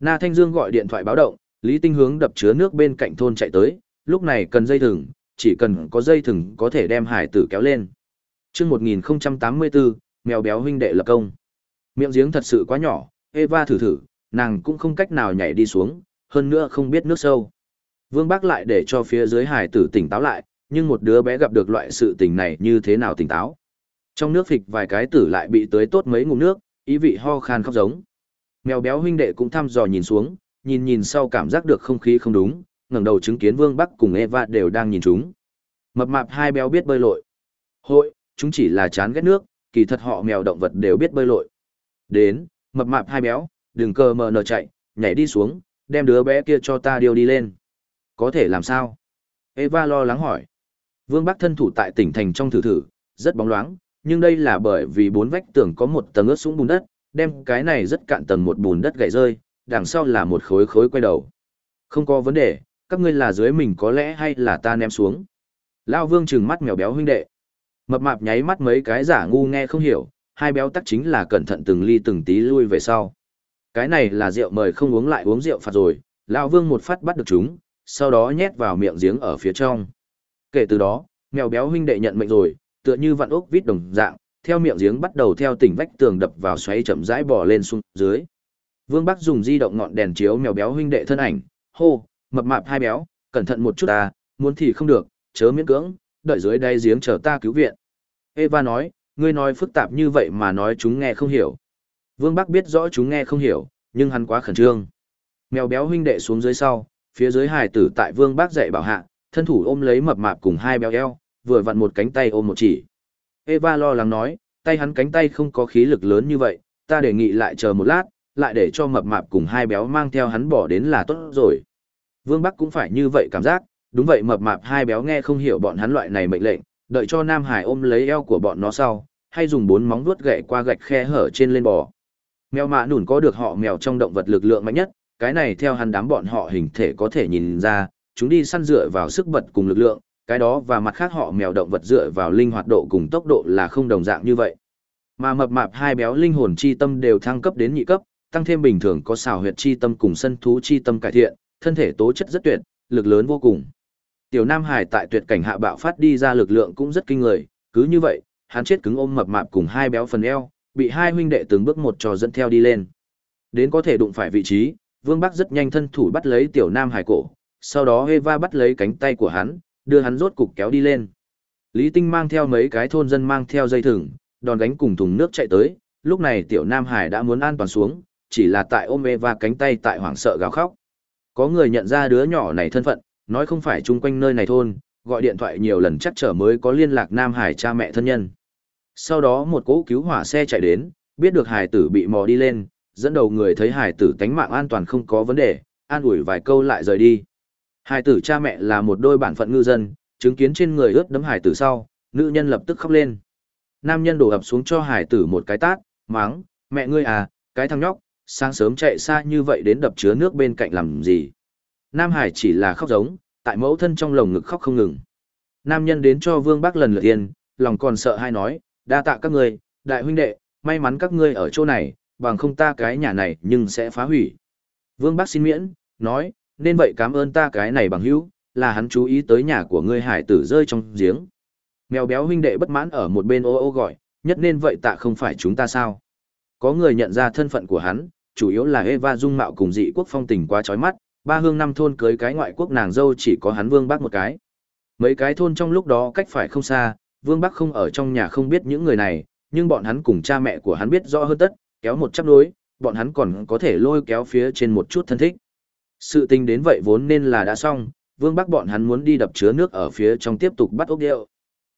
Na Thanh Dương gọi điện thoại báo động, Lý Tinh hướng đập chứa nước bên cạnh thôn chạy tới, lúc này cần dây thừng, chỉ cần có dây thừng có thể đem hải tử kéo lên. Chương 1084, mèo béo huynh đệ lập công. Miệng giếng thật sự quá nhỏ, Eva thử thử, nàng cũng không cách nào nhảy đi xuống, hơn nữa không biết nước sâu. Vương Bác lại để cho phía dưới hải tử tỉnh táo lại, nhưng một đứa bé gặp được loại sự tình này như thế nào tỉnh táo. Trong nước phịch vài cái tử lại bị tới tốt mấy ngụm nước, ý vị ho khan khóc giống. Mèo béo huynh đệ cũng thăm dò nhìn xuống, nhìn nhìn sau cảm giác được không khí không đúng, ngẩng đầu chứng kiến Vương Bắc cùng Eva đều đang nhìn chúng. Mập mạp hai béo biết bơi lội. Hội, chúng chỉ là chán ghét nước, kỳ thật họ mèo động vật đều biết bơi lội. Đến, mập mạp hai béo, đừng cờ mờ nở chạy, nhảy đi xuống, đem đứa bé kia cho ta điều đi lên. Có thể làm sao? Eva lo lắng hỏi. Vương Bắc thân thủ tại tỉnh thành trong thử thử, rất bóng loáng, nhưng đây là bởi vì bốn vách tường có một tầng ướt sũng bùn đất, đem cái này rất cạn tầng một bùn đất gãy rơi, đằng sau là một khối khối quay đầu. Không có vấn đề, các ngươi là dưới mình có lẽ hay là ta ném xuống. Lao Vương trừng mắt mèo béo huynh đệ. Mập mạp nháy mắt mấy cái giả ngu nghe không hiểu, hai béo tắc chính là cẩn thận từng ly từng tí lui về sau. Cái này là rượu mời không uống lại uống rượu phạt rồi, Lao Vương một phát bắt được chúng, sau đó nhét vào miệng giếng ở phía trong. Kể từ đó, mèo béo huynh đệ nhận mệnh rồi, tựa như vặn ốc vít đồng dạng, theo miệng giếng bắt đầu theo tỉnh vách tường đập vào xoáy chậm rãi bò lên xuống dưới. Vương Bắc dùng di động ngọn đèn chiếu mèo béo huynh đệ thân ảnh, hô, mập mạp hai béo, cẩn thận một chút ta, muốn thì không được, chớ miễn cưỡng, đợi dưới đây giếng chờ ta cứu viện. Eva nói, ngươi nói phức tạp như vậy mà nói chúng nghe không hiểu. Vương Bắc biết rõ chúng nghe không hiểu, nhưng hắn quá khẩn trương. Mèo béo huynh đệ xuống dưới sau, phía dưới hài tử tại Vương bác dạy bảo hạ, thân thủ ôm lấy mập mạp cùng hai béo eo, vừa vặn một cánh tay ôm một chỉ. Eva lo lắng nói, tay hắn cánh tay không có khí lực lớn như vậy, ta đề nghị lại chờ một lát, lại để cho mập mạp cùng hai béo mang theo hắn bỏ đến là tốt rồi. Vương Bắc cũng phải như vậy cảm giác, đúng vậy mập mạp hai béo nghe không hiểu bọn hắn loại này mệnh lệnh, đợi cho Nam Hải ôm lấy eo của bọn nó sau, hay dùng bốn móng vuốt gậy qua gạch khe hở trên lên bò. Mèo mạ nủn có được họ mèo trong động vật lực lượng mạnh nhất, cái này theo hắn đám bọn họ hình thể có thể nhìn ra, chúng đi săn dựa vào sức bật cùng lực lượng, cái đó và mặt khác họ mèo động vật dựa vào linh hoạt độ cùng tốc độ là không đồng dạng như vậy. Mà mập mạp hai béo linh hồn chi tâm đều thăng cấp đến nhị cấp, tăng thêm bình thường có xào huyệt chi tâm cùng sân thú chi tâm cải thiện, thân thể tố chất rất tuyệt, lực lớn vô cùng. Tiểu Nam Hải tại tuyệt cảnh hạ bạo phát đi ra lực lượng cũng rất kinh người, cứ như vậy, hắn chết cứng ôm mập mạp cùng hai béo phần eo, bị hai huynh đệ từng bước một trò dẫn theo đi lên. Đến có thể đụng phải vị trí, Vương Bắc rất nhanh thân thủ bắt lấy Tiểu Nam Hải cổ, sau đó Eva bắt lấy cánh tay của hắn, đưa hắn rốt cục kéo đi lên. Lý Tinh mang theo mấy cái thôn dân mang theo dây thừng, đòn gánh cùng thùng nước chạy tới, lúc này Tiểu Nam Hải đã muốn an toàn xuống, chỉ là tại ôm Eva cánh tay tại hoảng sợ gào khóc. Có người nhận ra đứa nhỏ này thân phận, nói không phải chung quanh nơi này thôn, gọi điện thoại nhiều lần chắc trở mới có liên lạc Nam Hải cha mẹ thân nhân. Sau đó một cỗ cứu hỏa xe chạy đến, biết được hải tử bị mò đi lên, dẫn đầu người thấy hải tử tánh mạng an toàn không có vấn đề, an ủi vài câu lại rời đi. Hải tử cha mẹ là một đôi bản phận ngư dân, chứng kiến trên người ướt đấm hải tử sau, nữ nhân lập tức khóc lên. Nam nhân đổ ập xuống cho hải tử một cái tát, máng, mẹ ngươi à, cái thằng nhóc, sáng sớm chạy xa như vậy đến đập chứa nước bên cạnh làm gì. Nam Hải chỉ là khóc giống, tại mẫu thân trong lồng ngực khóc không ngừng. Nam nhân đến cho Vương bác lần lượt tiền, lòng còn sợ hay nói, đa tạ các ngươi, đại huynh đệ, may mắn các ngươi ở chỗ này, bằng không ta cái nhà này nhưng sẽ phá hủy. Vương Bắc xin miễn, nói, nên vậy cảm ơn ta cái này bằng hữu, là hắn chú ý tới nhà của ngươi hải tử rơi trong giếng. Mèo béo huynh đệ bất mãn ở một bên ô ô gọi, nhất nên vậy tạ không phải chúng ta sao. Có người nhận ra thân phận của hắn, chủ yếu là Eva dung mạo cùng dị quốc phong tình quá chói mắt, ba hương năm thôn cưới cái ngoại quốc nàng dâu chỉ có hắn Vương Bắc một cái. Mấy cái thôn trong lúc đó cách phải không xa, Vương Bắc không ở trong nhà không biết những người này, nhưng bọn hắn cùng cha mẹ của hắn biết rõ hơn tất, kéo một chắp đối, bọn hắn còn có thể lôi kéo phía trên một chút thân thích. Sự tình đến vậy vốn nên là đã xong, Vương Bắc bọn hắn muốn đi đập chứa nước ở phía trong tiếp tục bắt ốc điệu.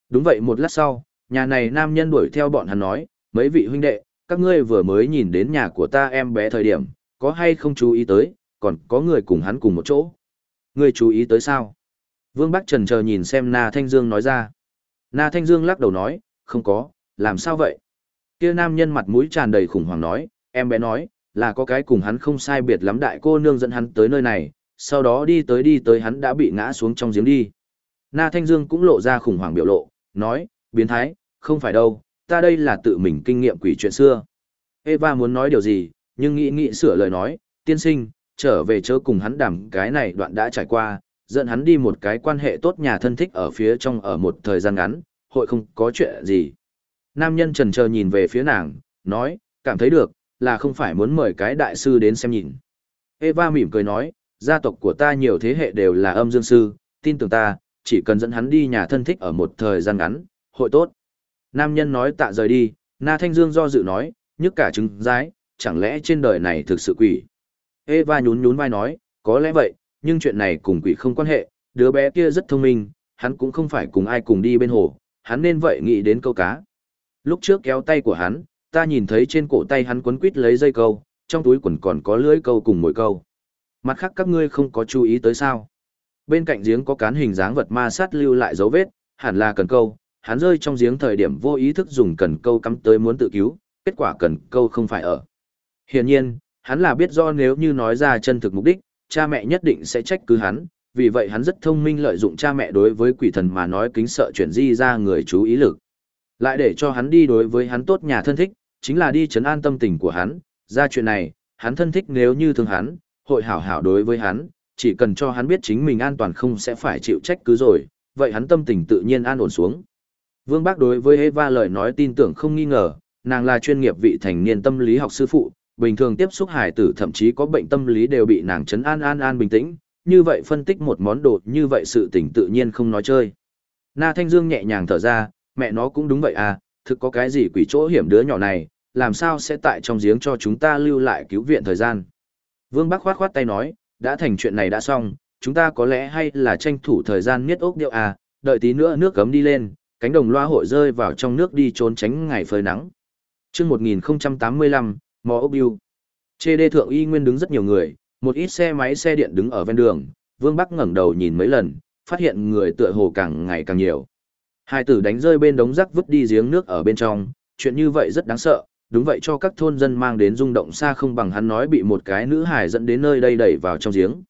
Đúng vậy một lát sau, nhà này nam nhân đuổi theo bọn hắn nói, mấy vị huynh đệ, các ngươi vừa mới nhìn đến nhà của ta em bé thời điểm, có hay không chú ý tới, còn có người cùng hắn cùng một chỗ. Ngươi chú ý tới sao? Vương Bắc trần chờ nhìn xem Na Thanh Dương nói ra. Na Thanh Dương lắc đầu nói, không có, làm sao vậy? Kia nam nhân mặt mũi tràn đầy khủng hoảng nói, em bé nói, là có cái cùng hắn không sai biệt lắm đại cô nương dẫn hắn tới nơi này, sau đó đi tới đi tới hắn đã bị ngã xuống trong giếng đi. Na Thanh Dương cũng lộ ra khủng hoảng biểu lộ, nói, biến thái, không phải đâu, ta đây là tự mình kinh nghiệm quỷ chuyện xưa. Eva muốn nói điều gì, nhưng nghĩ nghĩ sửa lời nói, tiên sinh, trở về chớ cùng hắn đảm cái này đoạn đã trải qua, dẫn hắn đi một cái quan hệ tốt nhà thân thích ở phía trong ở một thời gian ngắn, hội không có chuyện gì. Nam nhân trần chờ nhìn về phía nàng, nói, cảm thấy được, là không phải muốn mời cái đại sư đến xem nhìn. Eva mỉm cười nói, gia tộc của ta nhiều thế hệ đều là âm dương sư, tin tưởng ta, chỉ cần dẫn hắn đi nhà thân thích ở một thời gian ngắn, hội tốt. Nam nhân nói tạ rời đi, Na Thanh Dương do dự nói, nhức cả trứng rái, chẳng lẽ trên đời này thực sự quỷ. Eva nhún nhún vai nói, có lẽ vậy, nhưng chuyện này cùng quỷ không quan hệ, đứa bé kia rất thông minh, hắn cũng không phải cùng ai cùng đi bên hồ, hắn nên vậy nghĩ đến câu cá. Lúc trước kéo tay của hắn, ta nhìn thấy trên cổ tay hắn quấn quít lấy dây câu, trong túi quần còn có lưỡi câu cùng mồi câu. Mặt khác các ngươi không có chú ý tới sao. Bên cạnh giếng có cán hình dáng vật ma sát lưu lại dấu vết, hẳn là cần câu, hắn rơi trong giếng thời điểm vô ý thức dùng cần câu cắm tới muốn tự cứu, kết quả cần câu không phải ở. Hiển nhiên, hắn là biết do nếu như nói ra chân thực mục đích, cha mẹ nhất định sẽ trách cứ hắn, vì vậy hắn rất thông minh lợi dụng cha mẹ đối với quỷ thần mà nói kính sợ chuyển di ra người chú ý lực. Lại để cho hắn đi đối với hắn tốt nhà thân thích, chính là đi chấn an tâm tình của hắn, ra chuyện này, hắn thân thích nếu như thương hắn, hội hảo hảo đối với hắn, chỉ cần cho hắn biết chính mình an toàn không sẽ phải chịu trách cứ rồi, vậy hắn tâm tình tự nhiên an ổn xuống. Vương Bác đối với Eva lời nói tin tưởng không nghi ngờ, nàng là chuyên nghiệp vị thành niên tâm lý học sư phụ, bình thường tiếp xúc hải tử thậm chí có bệnh tâm lý đều bị nàng chấn an an an bình tĩnh, như vậy phân tích một món đồ như vậy sự tình tự nhiên không nói chơi. Na Thanh Dương nhẹ nhàng thở ra, mẹ nó cũng đúng vậy à, thực có cái gì quỷ chỗ hiểm đứa nhỏ này, làm sao sẽ tại trong giếng cho chúng ta lưu lại cứu viện thời gian. Vương Bắc khoát khoát tay nói, đã thành chuyện này đã xong, chúng ta có lẽ hay là tranh thủ thời gian miết ốc điệu à, đợi tí nữa nước cấm đi lên, cánh đồng loa hội rơi vào trong nước đi trốn tránh ngày phơi nắng. chương 1085, Mò ốc biêu. Chê đê thượng y nguyên đứng rất nhiều người, một ít xe máy xe điện đứng ở ven đường, Vương Bắc ngẩng đầu nhìn mấy lần, phát hiện người tựa hồ càng ngày càng nhiều. Hai tử đánh rơi bên đống rác vứt đi giếng nước ở bên trong, chuyện như vậy rất đáng sợ, đúng vậy cho các thôn dân mang đến rung động xa không bằng hắn nói bị một cái nữ hài dẫn đến nơi đây đẩy vào trong giếng.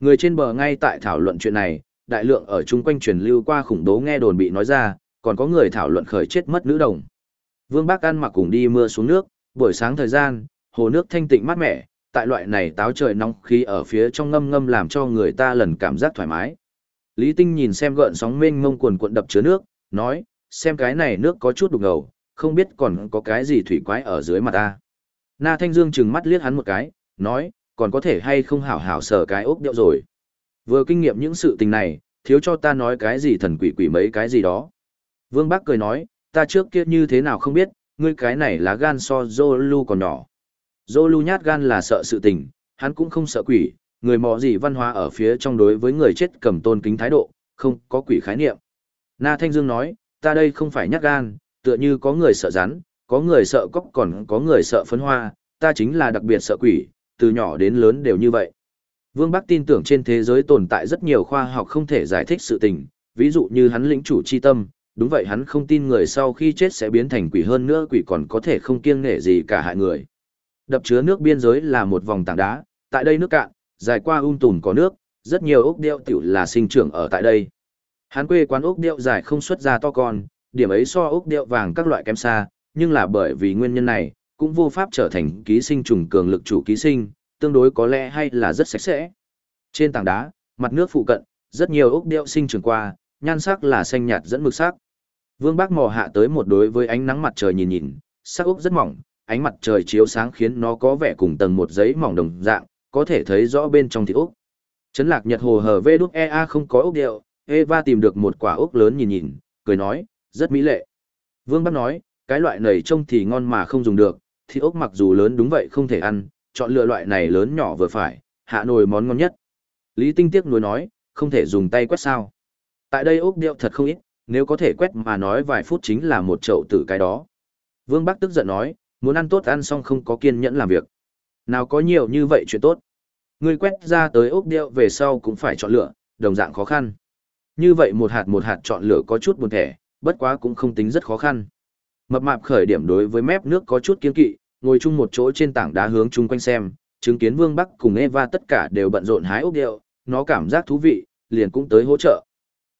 Người trên bờ ngay tại thảo luận chuyện này, đại lượng ở chung quanh truyền lưu qua khủng bố nghe đồn bị nói ra, còn có người thảo luận khởi chết mất nữ đồng. Vương Bác ăn mặc cùng đi mưa xuống nước, buổi sáng thời gian, hồ nước thanh tịnh mát mẻ, tại loại này táo trời nóng khí ở phía trong ngâm ngâm làm cho người ta lần cảm giác thoải mái. Lý Tinh nhìn xem gợn sóng mênh mông quần cuộn đập chứa nước, nói, xem cái này nước có chút đục ngầu, không biết còn có cái gì thủy quái ở dưới mặt ta. Na Thanh Dương trừng mắt liếc hắn một cái, nói, còn có thể hay không hảo hảo sờ cái ốc điệu rồi. Vừa kinh nghiệm những sự tình này, thiếu cho ta nói cái gì thần quỷ quỷ mấy cái gì đó. Vương Bắc cười nói, ta trước kia như thế nào không biết, ngươi cái này là gan so Zolu còn nhỏ. Zolu nhát gan là sợ sự tình, hắn cũng không sợ quỷ, người mò gì văn hóa ở phía trong đối với người chết cầm tôn kính thái độ, không có quỷ khái niệm. Na Thanh Dương nói, ta đây không phải nhát gan, tựa như có người sợ rắn, có người sợ cóc còn có người sợ phấn hoa, ta chính là đặc biệt sợ quỷ, từ nhỏ đến lớn đều như vậy. Vương Bắc tin tưởng trên thế giới tồn tại rất nhiều khoa học không thể giải thích sự tình, ví dụ như hắn lĩnh chủ chi tâm, đúng vậy hắn không tin người sau khi chết sẽ biến thành quỷ hơn nữa quỷ còn có thể không kiêng nể gì cả hại người. Đập chứa nước biên giới là một vòng tảng đá, tại đây nước cạn, dài qua um tùm có nước, rất nhiều ốc đeo tiểu là sinh trưởng ở tại đây. Hắn quê quán ốc điệu dài không xuất ra to con, điểm ấy so ốc điệu vàng các loại kém xa, nhưng là bởi vì nguyên nhân này, cũng vô pháp trở thành ký sinh trùng cường lực chủ ký sinh, tương đối có lẽ hay là rất sạch sẽ. Trên tảng đá, mặt nước phụ cận, rất nhiều ốc điệu sinh trưởng qua, nhan sắc là xanh nhạt dẫn mực sắc. Vương Bác mò hạ tới một đối với ánh nắng mặt trời nhìn nhìn, sắc ốc rất mỏng, ánh mặt trời chiếu sáng khiến nó có vẻ cùng tầng một giấy mỏng đồng dạng, có thể thấy rõ bên trong thịt ốc. Trấn lạc Nhật Hồ hở vê đúc EA không có ốc điệu, Eva tìm được một quả ốc lớn nhìn nhìn, cười nói, rất mỹ lệ. Vương Bắc nói, cái loại này trông thì ngon mà không dùng được, thì ốc mặc dù lớn đúng vậy không thể ăn, chọn lựa loại này lớn nhỏ vừa phải, hạ nồi món ngon nhất. Lý Tinh tiếc nuối nói, không thể dùng tay quét sao. Tại đây ốc điệu thật không ít, nếu có thể quét mà nói vài phút chính là một chậu tử cái đó. Vương Bắc tức giận nói, muốn ăn tốt ăn xong không có kiên nhẫn làm việc. Nào có nhiều như vậy chuyện tốt. Người quét ra tới ốc điệu về sau cũng phải chọn lựa, đồng dạng khó khăn. Như vậy một hạt một hạt chọn lựa có chút buồn thẻ, bất quá cũng không tính rất khó khăn. Mập mạp khởi điểm đối với mép nước có chút kiên kỵ, ngồi chung một chỗ trên tảng đá hướng chung quanh xem, chứng kiến Vương Bắc cùng Eva tất cả đều bận rộn hái ốc điệu, nó cảm giác thú vị, liền cũng tới hỗ trợ.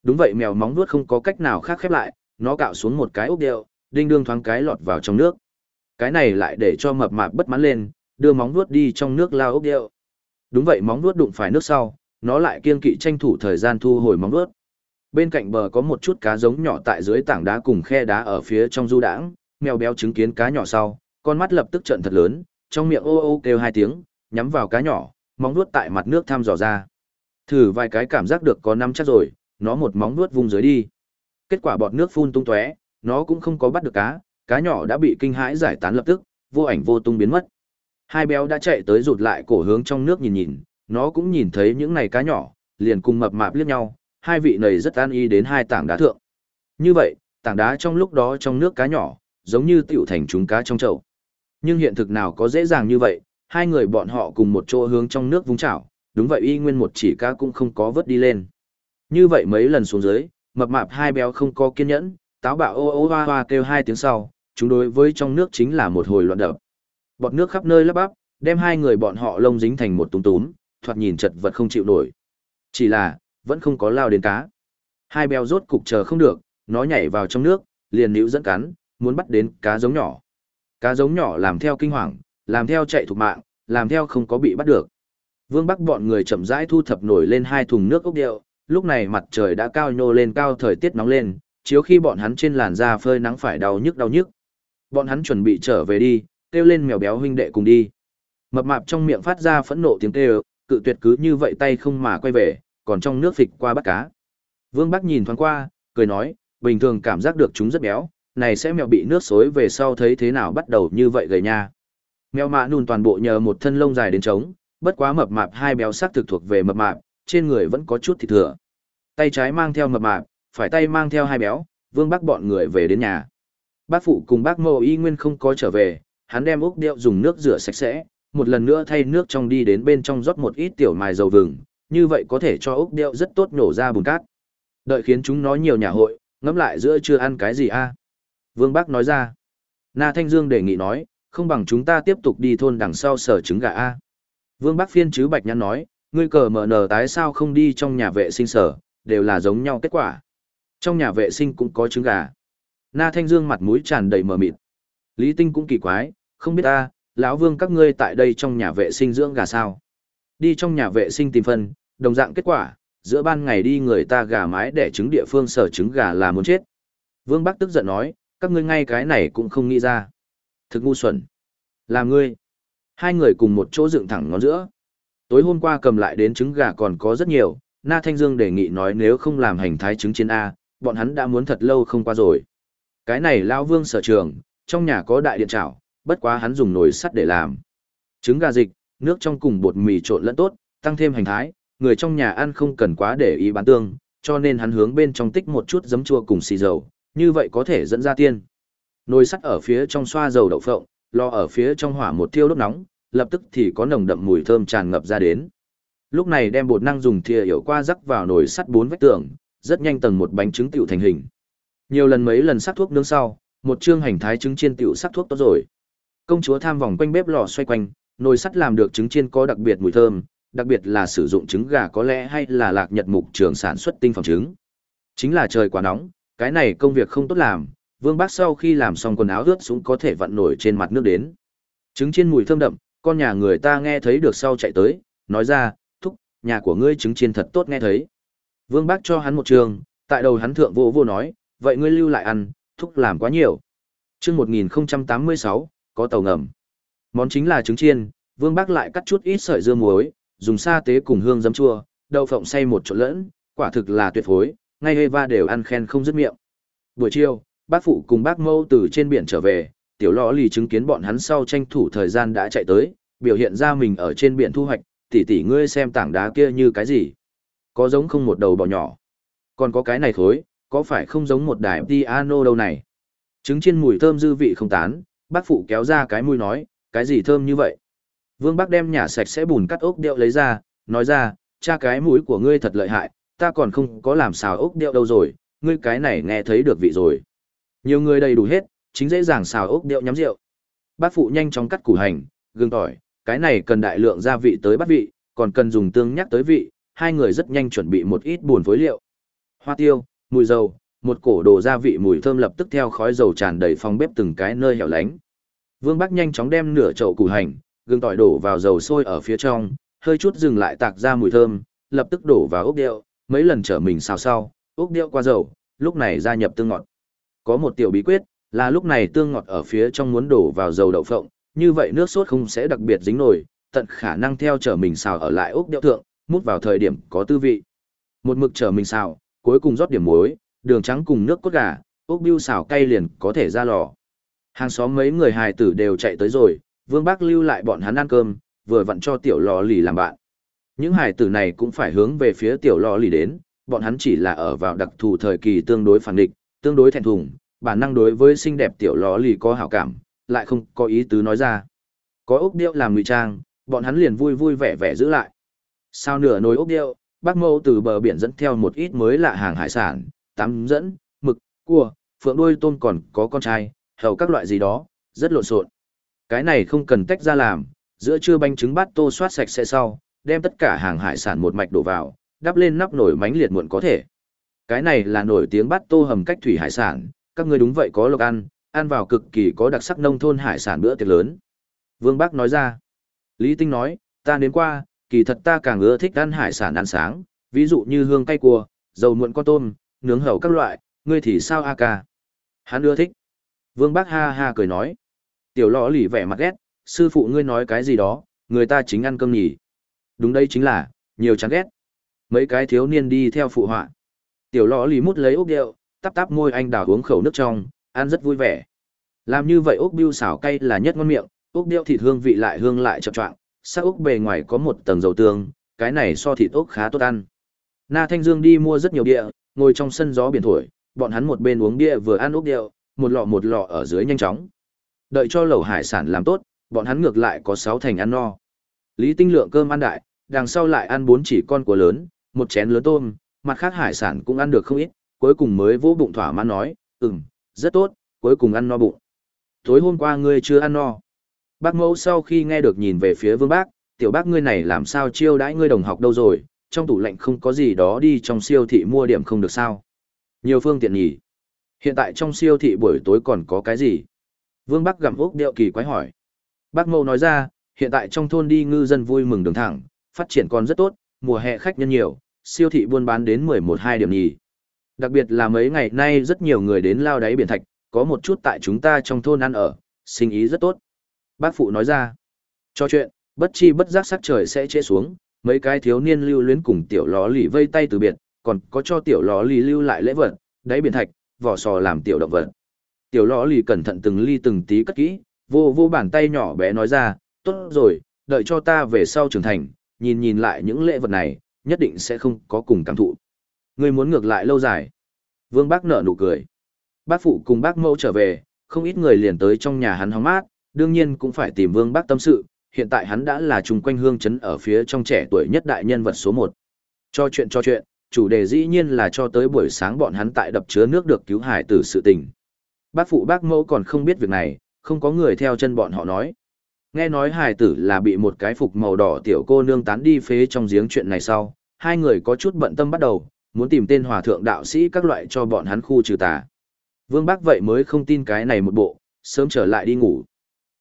Đúng vậy mèo móng vuốt không có cách nào khác khép lại, nó cạo xuống một cái ốc điệu, đinh đương thoáng cái lọt vào trong nước. Cái này lại để cho mập mạp bất mãn lên, đưa móng vuốt đi trong nước lao ốc điệu. Đúng vậy móng vuốt đụng phải nước sau, nó lại kiên kỵ tranh thủ thời gian thu hồi móng vuốt. Bên cạnh bờ có một chút cá giống nhỏ tại dưới tảng đá cùng khe đá ở phía trong du đãng, mèo béo chứng kiến cá nhỏ sau, con mắt lập tức trợn thật lớn, trong miệng ô ô kêu hai tiếng, nhắm vào cá nhỏ, móng nuốt tại mặt nước thăm dò ra. Thử vài cái cảm giác được có năm chắc rồi, nó một móng nuốt vung dưới đi. Kết quả bọt nước phun tung tóe, nó cũng không có bắt được cá, cá nhỏ đã bị kinh hãi giải tán lập tức, vô ảnh vô tung biến mất. Hai béo đã chạy tới rụt lại cổ hướng trong nước nhìn nhìn, nó cũng nhìn thấy những này cá nhỏ, liền cùng mập mạp liếc nhau, hai vị này rất an y đến hai tảng đá thượng. Như vậy, tảng đá trong lúc đó trong nước cá nhỏ, giống như tiểu thành chúng cá trong chậu. Nhưng hiện thực nào có dễ dàng như vậy, hai người bọn họ cùng một chỗ hướng trong nước vung chảo, đúng vậy y nguyên một chỉ cá cũng không có vớt đi lên. Như vậy mấy lần xuống dưới, mập mạp hai béo không có kiên nhẫn, táo bạo ô ô hoa hoa kêu hai tiếng sau, chúng đối với trong nước chính là một hồi loạn đập. Bọt nước khắp nơi lấp bắp, đem hai người bọn họ lông dính thành một túm túm, thoạt nhìn chật vật không chịu nổi. Chỉ là, vẫn không có lao đến cá. Hai béo rốt cục chờ không được, nó nhảy vào trong nước, liền níu dẫn cắn, muốn bắt đến cá giống nhỏ. Cá giống nhỏ làm theo kinh hoàng, làm theo chạy thục mạng, làm theo không có bị bắt được. Vương Bắc bọn người chậm rãi thu thập nổi lên hai thùng nước ốc điệu, lúc này mặt trời đã cao nhô lên cao thời tiết nóng lên, chiếu khi bọn hắn trên làn da phơi nắng phải đau nhức đau nhức. Bọn hắn chuẩn bị trở về đi, kêu lên mèo béo huynh đệ cùng đi. Mập mạp trong miệng phát ra phẫn nộ tiếng kêu, cự tuyệt cứ như vậy tay không mà quay về, còn trong nước phịch qua bắt cá. Vương Bắc nhìn thoáng qua, cười nói, bình thường cảm giác được chúng rất béo, này sẽ mèo bị nước xối về sau thấy thế nào bắt đầu như vậy gầy nha. Mèo mạ nùn toàn bộ nhờ một thân lông dài đến trống, bất quá mập mạp hai béo sắc thực thuộc về mập mạp, trên người vẫn có chút thịt thừa. Tay trái mang theo mập mạp, phải tay mang theo hai béo, Vương Bắc bọn người về đến nhà. Bác phụ cùng bác Mộ Y Nguyên không có trở về, hắn đem ốc điệu dùng nước rửa sạch sẽ, một lần nữa thay nước trong đi đến bên trong rót một ít tiểu mài dầu vừng, như vậy có thể cho ốc điệu rất tốt nổ ra bùn cát. Đợi khiến chúng nó nhiều nhà hội, ngẫm lại giữa chưa ăn cái gì a? Vương Bắc nói ra. Na Thanh Dương đề nghị nói, không bằng chúng ta tiếp tục đi thôn đằng sau sở trứng gà a. Vương Bắc phiên chứ Bạch nhăn nói, ngươi cờ mở nở tái sao không đi trong nhà vệ sinh sở, đều là giống nhau kết quả. Trong nhà vệ sinh cũng có trứng gà. Na Thanh Dương mặt mũi tràn đầy mờ mịt. Lý Tinh cũng kỳ quái, không biết ta, lão Vương các ngươi tại đây trong nhà vệ sinh dưỡng gà sao? Đi trong nhà vệ sinh tìm phân, đồng dạng kết quả, giữa ban ngày đi người ta gà mái để trứng địa phương sở trứng gà là muốn chết. Vương Bắc tức giận nói, các ngươi ngay cái này cũng không nghĩ ra. Thực ngu xuẩn. Là ngươi. Hai người cùng một chỗ dựng thẳng ngón giữa. Tối hôm qua cầm lại đến trứng gà còn có rất nhiều, Na Thanh Dương đề nghị nói nếu không làm hành thái trứng chiến A, bọn hắn đã muốn thật lâu không qua rồi. Cái này Lao Vương sở trường, trong nhà có đại điện trảo, bất quá hắn dùng nồi sắt để làm. Trứng gà dịch, nước trong cùng bột mì trộn lẫn tốt, tăng thêm hành thái, người trong nhà ăn không cần quá để ý bán tương, cho nên hắn hướng bên trong tích một chút giấm chua cùng xì dầu, như vậy có thể dẫn ra tiên. Nồi sắt ở phía trong xoa dầu đậu phộng, lò ở phía trong hỏa một thiêu đốt nóng, lập tức thì có nồng đậm mùi thơm tràn ngập ra đến. Lúc này đem bột năng dùng thìa hiểu qua rắc vào nồi sắt bốn vách tường, rất nhanh tầng một bánh trứng tiểu thành hình. Nhiều lần mấy lần sắc thuốc nướng sau, một chương hành thái trứng chiên tiểu sắc thuốc tốt rồi. Công chúa tham vòng quanh bếp lò xoay quanh, nồi sắt làm được trứng chiên có đặc biệt mùi thơm, đặc biệt là sử dụng trứng gà có lẽ hay là lạc nhật mục trường sản xuất tinh phẩm trứng. Chính là trời quá nóng, cái này công việc không tốt làm, Vương Bác sau khi làm xong quần áo ướt xuống có thể vặn nổi trên mặt nước đến. Trứng chiên mùi thơm đậm, con nhà người ta nghe thấy được sau chạy tới, nói ra, thúc, nhà của ngươi trứng chiên thật tốt nghe thấy. Vương Bác cho hắn một trường, tại đầu hắn thượng vô vô nói, vậy ngươi lưu lại ăn, thúc làm quá nhiều. chương 1086, có tàu ngầm. Món chính là trứng chiên, Vương Bác lại cắt chút ít sợi dưa muối, dùng sa tế cùng hương giấm chua, đậu phộng xay một chỗ lẫn, quả thực là tuyệt phối, ngay Eva đều ăn khen không dứt miệng. Buổi chiều, bác phụ cùng bác mâu từ trên biển trở về, tiểu lò lì chứng kiến bọn hắn sau tranh thủ thời gian đã chạy tới, biểu hiện ra mình ở trên biển thu hoạch, tỉ tỉ ngươi xem tảng đá kia như cái gì. Có giống không một đầu bò nhỏ. Còn có cái này thối, có phải không giống một đài piano đâu này. Trứng chiên mùi thơm dư vị không tán, bác phụ kéo ra cái mùi nói, cái gì thơm như vậy. Vương bác đem nhà sạch sẽ bùn cắt ốc điệu lấy ra, nói ra, cha cái mũi của ngươi thật lợi hại, ta còn không có làm xào ốc điệu đâu rồi, ngươi cái này nghe thấy được vị rồi. Nhiều người đầy đủ hết, chính dễ dàng xào ốc điệu nhắm rượu. Bác phụ nhanh chóng cắt củ hành, gừng tỏi, cái này cần đại lượng gia vị tới bắt vị, còn cần dùng tương nhắc tới vị, hai người rất nhanh chuẩn bị một ít buồn phối liệu. Hoa tiêu, mùi dầu, một cổ đồ gia vị mùi thơm lập tức theo khói dầu tràn đầy phòng bếp từng cái nơi hẻo lánh. Vương Bắc nhanh chóng đem nửa chậu củ hành, gừng tỏi đổ vào dầu sôi ở phía trong, hơi chút dừng lại tạc ra mùi thơm, lập tức đổ vào ốc điệu, mấy lần trở mình xào sau, ốc điệu qua dầu, lúc này gia nhập tương ngọt. Có một tiểu bí quyết, là lúc này tương ngọt ở phía trong muốn đổ vào dầu đậu phộng, như vậy nước sốt không sẽ đặc biệt dính nổi, tận khả năng theo trở mình xào ở lại ốc điệu thượng, mút vào thời điểm có tư vị. Một mực trở mình xào, cuối cùng rót điểm muối, đường trắng cùng nước cốt gà, ốc biêu xào cay liền có thể ra lò. Hàng xóm mấy người hài tử đều chạy tới rồi, Vương Bác lưu lại bọn hắn ăn cơm, vừa vặn cho tiểu lò lì làm bạn. Những hài tử này cũng phải hướng về phía tiểu lò lì đến, bọn hắn chỉ là ở vào đặc thù thời kỳ tương đối phản địch, tương đối thẹn thùng, bản năng đối với xinh đẹp tiểu lò lì có hảo cảm, lại không có ý tứ nói ra. Có ốc điệu làm ngụy trang, bọn hắn liền vui vui vẻ vẻ giữ lại. Sau nửa nồi ốc điệu, bác mâu từ bờ biển dẫn theo một ít mới lạ hàng hải sản, tắm dẫn, mực, cua, phượng đuôi tôm còn có con trai, hầu các loại gì đó, rất lộn xộn. Cái này không cần tách ra làm, giữa trưa bánh trứng bát tô xoát sạch sẽ sau, đem tất cả hàng hải sản một mạch đổ vào, đắp lên nắp nồi mánh liệt muộn có thể. Cái này là nổi tiếng bát tô hầm cách thủy hải sản, các ngươi đúng vậy có lộc ăn, ăn vào cực kỳ có đặc sắc nông thôn hải sản bữa tiệc lớn. Vương Bắc nói ra. Lý Tinh nói, ta đến qua, kỳ thật ta càng ưa thích ăn hải sản ăn sáng, ví dụ như hương cay cua, dầu muộn con tôm, nướng hầu các loại, ngươi thì sao a ca? Hắn ưa thích. Vương Bác ha ha cười nói. Tiểu lọ lì vẻ mặt ghét, sư phụ ngươi nói cái gì đó, người ta chính ăn cơm nhỉ. Đúng đây chính là, nhiều chán ghét. Mấy cái thiếu niên đi theo phụ họa. Tiểu lọ lì mút lấy ốc điệu, tắp tắp môi anh đào uống khẩu nước trong, ăn rất vui vẻ. Làm như vậy ốc biêu xào cay là nhất ngon miệng, ốc điệu thịt hương vị lại hương lại chậm choạng, sắc ốc bề ngoài có một tầng dầu tương, cái này so thịt ốc khá tốt ăn. Na Thanh Dương đi mua rất nhiều địa, ngồi trong sân gió biển thổi, bọn hắn một bên uống bia vừa ăn ốc điệu, một lọ một lọ ở dưới nhanh chóng. Đợi cho lẩu hải sản làm tốt, bọn hắn ngược lại có sáu thành ăn no. Lý Tinh lượng cơm ăn đại, đằng sau lại ăn bốn chỉ con của lớn, một chén lớn tôm, mặt khác hải sản cũng ăn được không ít, cuối cùng mới vỗ bụng thỏa mãn nói, ừm, rất tốt, cuối cùng ăn no bụng. Tối hôm qua ngươi chưa ăn no. Bác mẫu sau khi nghe được nhìn về phía vương bác, tiểu bác ngươi này làm sao chiêu đãi ngươi đồng học đâu rồi, trong tủ lạnh không có gì đó đi trong siêu thị mua điểm không được sao. Nhiều phương tiện nhỉ. Hiện tại trong siêu thị buổi tối còn có cái gì? Vương Bắc gặm ốc điệu kỳ quái hỏi. Bác Mâu nói ra, hiện tại trong thôn đi ngư dân vui mừng đường thẳng, phát triển còn rất tốt, mùa hè khách nhân nhiều, siêu thị buôn bán đến 11-2 điểm nhì. Đặc biệt là mấy ngày nay rất nhiều người đến lao đáy biển thạch, có một chút tại chúng ta trong thôn ăn ở, sinh ý rất tốt. Bác phụ nói ra, cho chuyện, bất chi bất giác sắc trời sẽ trễ xuống, mấy cái thiếu niên lưu luyến cùng tiểu ló lì vây tay từ biệt, còn có cho tiểu ló lì lưu lại lễ vật, đáy biển thạch, vỏ sò làm tiểu động vật. Tiểu lõ lì cẩn thận từng ly từng tí cất kỹ, vô vô bàn tay nhỏ bé nói ra, tốt rồi, đợi cho ta về sau trưởng thành, nhìn nhìn lại những lễ vật này, nhất định sẽ không có cùng cảm thụ. Ngươi muốn ngược lại lâu dài. Vương Bác nở nụ cười. Bác phụ cùng bác mẫu trở về, không ít người liền tới trong nhà hắn hóng mát, đương nhiên cũng phải tìm Vương Bác tâm sự, hiện tại hắn đã là chung quanh hương chấn ở phía trong trẻ tuổi nhất đại nhân vật số 1. Cho chuyện cho chuyện, chủ đề dĩ nhiên là cho tới buổi sáng bọn hắn tại đập chứa nước được cứu hải tử sự tình. Bác phụ bác mẫu còn không biết việc này, không có người theo chân bọn họ nói. Nghe nói hải tử là bị một cái phục màu đỏ tiểu cô nương tán đi phế trong giếng chuyện này sau, hai người có chút bận tâm bắt đầu, muốn tìm tên hòa thượng đạo sĩ các loại cho bọn hắn khu trừ tà. Vương Bác vậy mới không tin cái này một bộ, sớm trở lại đi ngủ.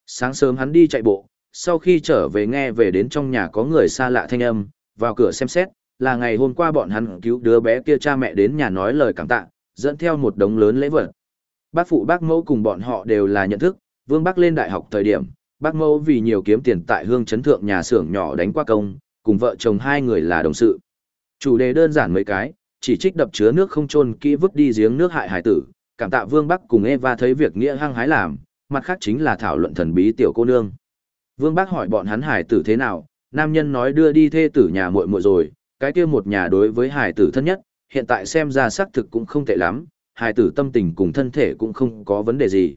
Sáng sớm hắn đi chạy bộ, sau khi trở về nghe về đến trong nhà có người xa lạ thanh âm, vào cửa xem xét, là ngày hôm qua bọn hắn cứu đứa bé kia cha mẹ đến nhà nói lời cảm tạ, dẫn theo một đống lớn lễ vật. Bác phụ bác mẫu cùng bọn họ đều là nhận thức, Vương Bác lên đại học thời điểm, bác mẫu vì nhiều kiếm tiền tại hương trấn thượng nhà xưởng nhỏ đánh qua công, cùng vợ chồng hai người là đồng sự. Chủ đề đơn giản mấy cái, chỉ trích đập chứa nước không chôn kỹ vứt đi giếng nước hại hải tử, cảm tạ Vương Bắc cùng Eva thấy việc nghĩa hăng hái làm, mặt khác chính là thảo luận thần bí tiểu cô nương. Vương Bắc hỏi bọn hắn hải tử thế nào, nam nhân nói đưa đi thê tử nhà muội muội rồi, cái kia một nhà đối với hải tử thân nhất, hiện tại xem ra xác thực cũng không tệ lắm, hải tử tâm tình cùng thân thể cũng không có vấn đề gì.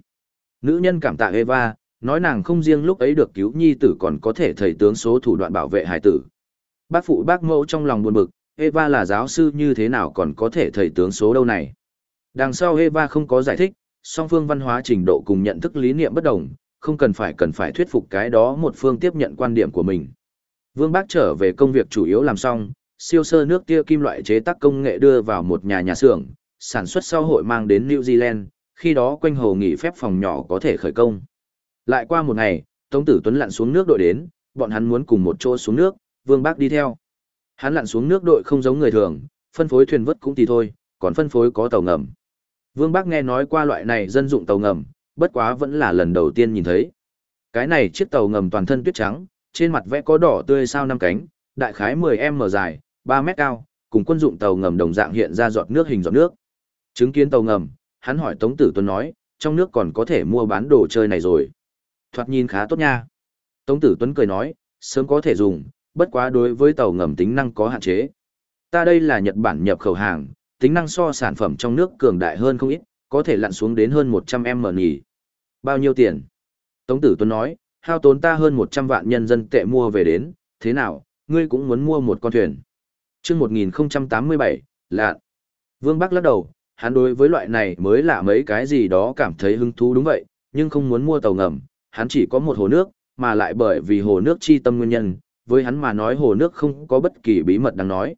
Nữ nhân cảm tạ Eva, nói nàng không riêng lúc ấy được cứu nhi tử còn có thể thầy tướng số thủ đoạn bảo vệ hải tử. Bác phụ bác mẫu trong lòng buồn bực, Eva là giáo sư như thế nào còn có thể thầy tướng số đâu này. Đằng sau Eva không có giải thích, song phương văn hóa trình độ cùng nhận thức lý niệm bất đồng, không cần phải cần phải thuyết phục cái đó một phương tiếp nhận quan điểm của mình. Vương Bác trở về công việc chủ yếu làm xong, siêu sơ nước tia kim loại chế tác công nghệ đưa vào một nhà nhà xưởng, sản xuất sau hội mang đến New Zealand, khi đó quanh hồ nghỉ phép phòng nhỏ có thể khởi công. Lại qua một ngày, Tống Tử Tuấn lặn xuống nước đội đến, bọn hắn muốn cùng một chỗ xuống nước, Vương Bác đi theo. Hắn lặn xuống nước đội không giống người thường, phân phối thuyền vớt cũng thì thôi, còn phân phối có tàu ngầm. Vương Bác nghe nói qua loại này dân dụng tàu ngầm, bất quá vẫn là lần đầu tiên nhìn thấy. Cái này chiếc tàu ngầm toàn thân tuyết trắng, trên mặt vẽ có đỏ tươi sao năm cánh, đại khái 10m dài, 3 mét cao, cùng quân dụng tàu ngầm đồng dạng hiện ra giọt nước hình giọt nước. Chứng kiến tàu ngầm, hắn hỏi Tống Tử Tuấn nói, trong nước còn có thể mua bán đồ chơi này rồi. Thoạt nhìn khá tốt nha. Tống Tử Tuấn cười nói, sớm có thể dùng, bất quá đối với tàu ngầm tính năng có hạn chế. Ta đây là Nhật Bản nhập khẩu hàng, tính năng so sản phẩm trong nước cường đại hơn không ít, có thể lặn xuống đến hơn 100m nhỉ. Bao nhiêu tiền? Tống Tử Tuấn nói, hao tốn ta hơn 100 vạn nhân dân tệ mua về đến, thế nào, ngươi cũng muốn mua một con thuyền chương 1087, lạ. Vương Bắc lắc đầu, hắn đối với loại này mới lạ mấy cái gì đó cảm thấy hứng thú đúng vậy, nhưng không muốn mua tàu ngầm, hắn chỉ có một hồ nước, mà lại bởi vì hồ nước chi tâm nguyên nhân, với hắn mà nói hồ nước không có bất kỳ bí mật đáng nói.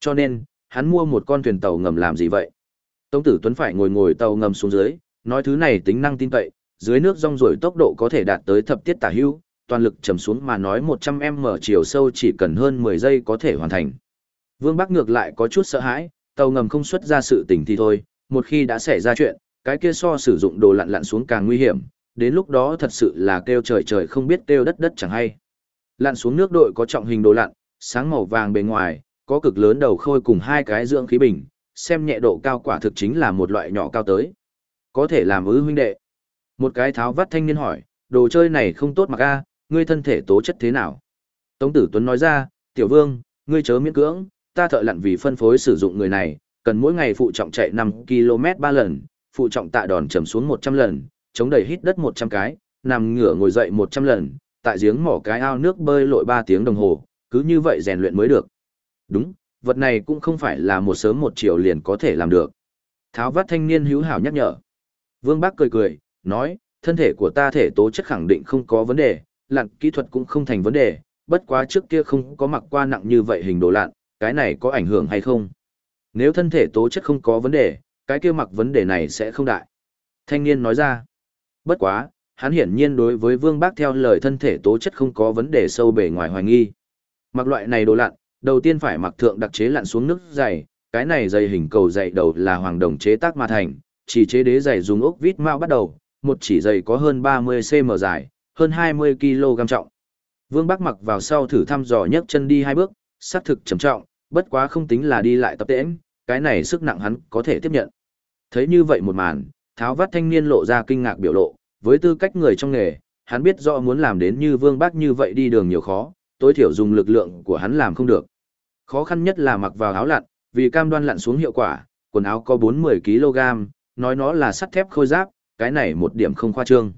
Cho nên, hắn mua một con thuyền tàu ngầm làm gì vậy? Tống tử Tuấn phải ngồi ngồi tàu ngầm xuống dưới, nói thứ này tính năng tin cậy, dưới nước rong rồi tốc độ có thể đạt tới thập tiết tả hữu, toàn lực trầm xuống mà nói 100m chiều sâu chỉ cần hơn 10 giây có thể hoàn thành. Vương Bắc ngược lại có chút sợ hãi, tàu ngầm không xuất ra sự tình thì thôi, một khi đã xảy ra chuyện, cái kia so sử dụng đồ lặn lặn xuống càng nguy hiểm, đến lúc đó thật sự là kêu trời trời không biết kêu đất đất chẳng hay. Lặn xuống nước đội có trọng hình đồ lặn, sáng màu vàng bề ngoài, có cực lớn đầu khôi cùng hai cái dưỡng khí bình, xem nhẹ độ cao quả thực chính là một loại nhỏ cao tới. Có thể làm ư huynh đệ. Một cái tháo vắt thanh niên hỏi, đồ chơi này không tốt mặc a, ngươi thân thể tố chất thế nào? Tống Tử Tuấn nói ra, tiểu vương, ngươi chớ miễn cưỡng, ta thợ lặn vì phân phối sử dụng người này, cần mỗi ngày phụ trọng chạy 5 km 3 lần, phụ trọng tạ đòn trầm xuống 100 lần, chống đẩy hít đất 100 cái, nằm ngửa ngồi dậy 100 lần, tại giếng mỏ cái ao nước bơi lội 3 tiếng đồng hồ, cứ như vậy rèn luyện mới được. Đúng, vật này cũng không phải là một sớm một chiều liền có thể làm được. Tháo vắt thanh niên hữu hảo nhắc nhở. Vương Bác cười cười, nói, thân thể của ta thể tố chất khẳng định không có vấn đề, lặn kỹ thuật cũng không thành vấn đề, bất quá trước kia không có mặc qua nặng như vậy hình đồ lặn, cái này có ảnh hưởng hay không? Nếu thân thể tố chất không có vấn đề, cái kia mặc vấn đề này sẽ không đại. Thanh niên nói ra, bất quá, hắn hiển nhiên đối với Vương Bác theo lời thân thể tố chất không có vấn đề sâu bề ngoài hoài nghi. Mặc loại này đồ lặn, đầu tiên phải mặc thượng đặc chế lặn xuống nước dày, cái này dày hình cầu dày đầu là hoàng đồng chế tác mà thành, chỉ chế đế dày dùng ốc vít mao bắt đầu, một chỉ dày có hơn 30cm dài, hơn 20kg trọng. Vương Bắc mặc vào sau thử thăm dò nhấc chân đi hai bước, xác thực trầm trọng, bất quá không tính là đi lại tập tễnh, cái này sức nặng hắn có thể tiếp nhận. Thấy như vậy một màn, tháo vắt thanh niên lộ ra kinh ngạc biểu lộ, với tư cách người trong nghề, hắn biết rõ muốn làm đến như Vương bác như vậy đi đường nhiều khó, tối thiểu dùng lực lượng của hắn làm không được. Khó khăn nhất là mặc vào áo lặn, vì cam đoan lặn xuống hiệu quả, quần áo có 40 kg, nói nó là sắt thép khôi giáp, cái này một điểm không khoa trương.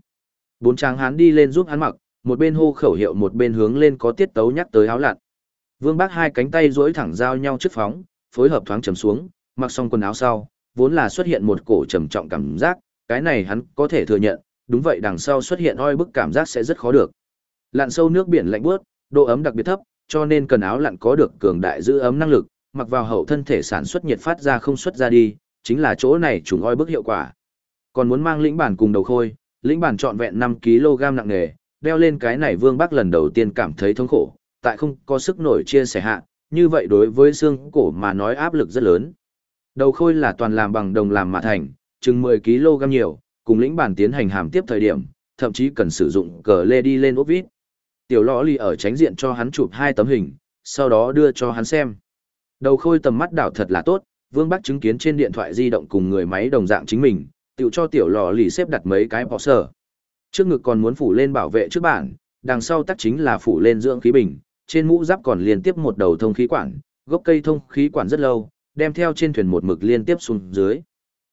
Bốn tráng hắn đi lên giúp hắn mặc, một bên hô khẩu hiệu một bên hướng lên có tiết tấu nhắc tới áo lặn. Vương Bác hai cánh tay duỗi thẳng giao nhau trước phóng, phối hợp thoáng trầm xuống, mặc xong quần áo sau, vốn là xuất hiện một cổ trầm trọng cảm giác, cái này hắn có thể thừa nhận, đúng vậy đằng sau xuất hiện oi bức cảm giác sẽ rất khó được. Lặn sâu nước biển lạnh buốt, độ ấm đặc biệt thấp, cho nên cần áo lặn có được cường đại giữ ấm năng lực, mặc vào hậu thân thể sản xuất nhiệt phát ra không xuất ra đi, chính là chỗ này trùng oi bức hiệu quả. Còn muốn mang lĩnh bản cùng đầu khôi, lĩnh bản trọn vẹn 5 kg nặng nghề, đeo lên cái này Vương Bắc lần đầu tiên cảm thấy thống khổ, tại không có sức nổi chia sẻ hạ, như vậy đối với xương cổ mà nói áp lực rất lớn. Đầu khôi là toàn làm bằng đồng làm mà thành, chừng 10 kg nhiều, cùng lĩnh bản tiến hành hàm tiếp thời điểm, thậm chí cần sử dụng cờ lê đi lên ốp vít. Tiểu lõ lì ở tránh diện cho hắn chụp hai tấm hình, sau đó đưa cho hắn xem. Đầu khôi tầm mắt đảo thật là tốt, Vương Bắc chứng kiến trên điện thoại di động cùng người máy đồng dạng chính mình, tiểu cho tiểu lò lì xếp đặt mấy cái bọ sở. Trước ngực còn muốn phủ lên bảo vệ trước bản, đằng sau tắc chính là phủ lên dưỡng khí bình, trên mũ giáp còn liên tiếp một đầu thông khí quản, gốc cây thông khí quản rất lâu, đem theo trên thuyền một mực liên tiếp xuống dưới.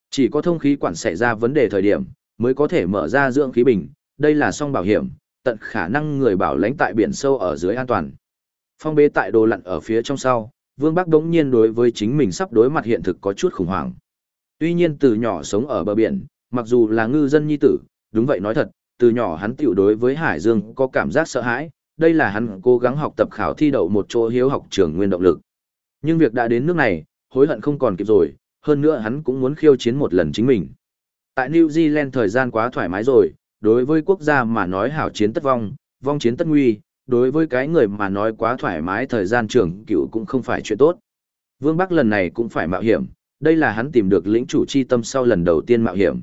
Chỉ có thông khí quản xảy ra vấn đề thời điểm, mới có thể mở ra dưỡng khí bình, đây là song bảo hiểm, tận khả năng người bảo lãnh tại biển sâu ở dưới an toàn. Phong bế tại đồ lặn ở phía trong sau, Vương Bắc đống nhiên đối với chính mình sắp đối mặt hiện thực có chút khủng hoảng. Tuy nhiên từ nhỏ sống ở bờ biển, mặc dù là ngư dân nhi tử, đúng vậy nói thật, từ nhỏ hắn tiểu đối với Hải Dương có cảm giác sợ hãi, đây là hắn cố gắng học tập khảo thi đậu một chỗ hiếu học trường nguyên động lực. Nhưng việc đã đến nước này, hối hận không còn kịp rồi, hơn nữa hắn cũng muốn khiêu chiến một lần chính mình. Tại New Zealand thời gian quá thoải mái rồi, đối với quốc gia mà nói hảo chiến tất vong, vong chiến tất nguy, đối với cái người mà nói quá thoải mái thời gian trưởng cựu cũng không phải chuyện tốt. Vương Bắc lần này cũng phải mạo hiểm, đây là hắn tìm được lĩnh chủ chi tâm sau lần đầu tiên mạo hiểm.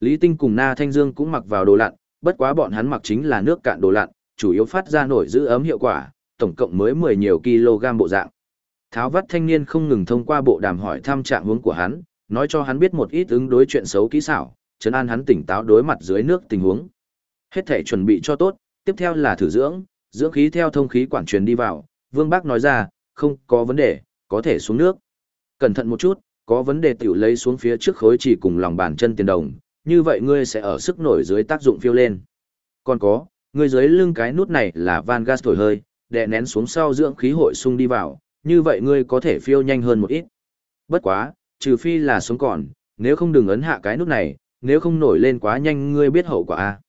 Lý Tinh cùng Na Thanh Dương cũng mặc vào đồ lặn, bất quá bọn hắn mặc chính là nước cạn đồ lặn, chủ yếu phát ra nổi giữ ấm hiệu quả, tổng cộng mới 10 nhiều kg bộ dạng. Tháo vắt thanh niên không ngừng thông qua bộ đàm hỏi thăm trạng hướng của hắn, nói cho hắn biết một ít ứng đối chuyện xấu kỹ xảo, trấn an hắn tỉnh táo đối mặt dưới nước tình huống. Hết thể chuẩn bị cho tốt, tiếp theo là thử dưỡng, dưỡng khí theo thông khí quản truyền đi vào, Vương Bác nói ra, không có vấn đề, có thể xuống nước. Cẩn thận một chút, có vấn đề tiểu lấy xuống phía trước khối chỉ cùng lòng bàn chân tiền đồng, như vậy ngươi sẽ ở sức nổi dưới tác dụng phiêu lên. Còn có, Người dưới lưng cái nút này là van gas thổi hơi, đè nén xuống sau dưỡng khí hội sung đi vào, như vậy ngươi có thể phiêu nhanh hơn một ít. Bất quá, trừ phi là sống còn, nếu không đừng ấn hạ cái nút này, nếu không nổi lên quá nhanh ngươi biết hậu quả a.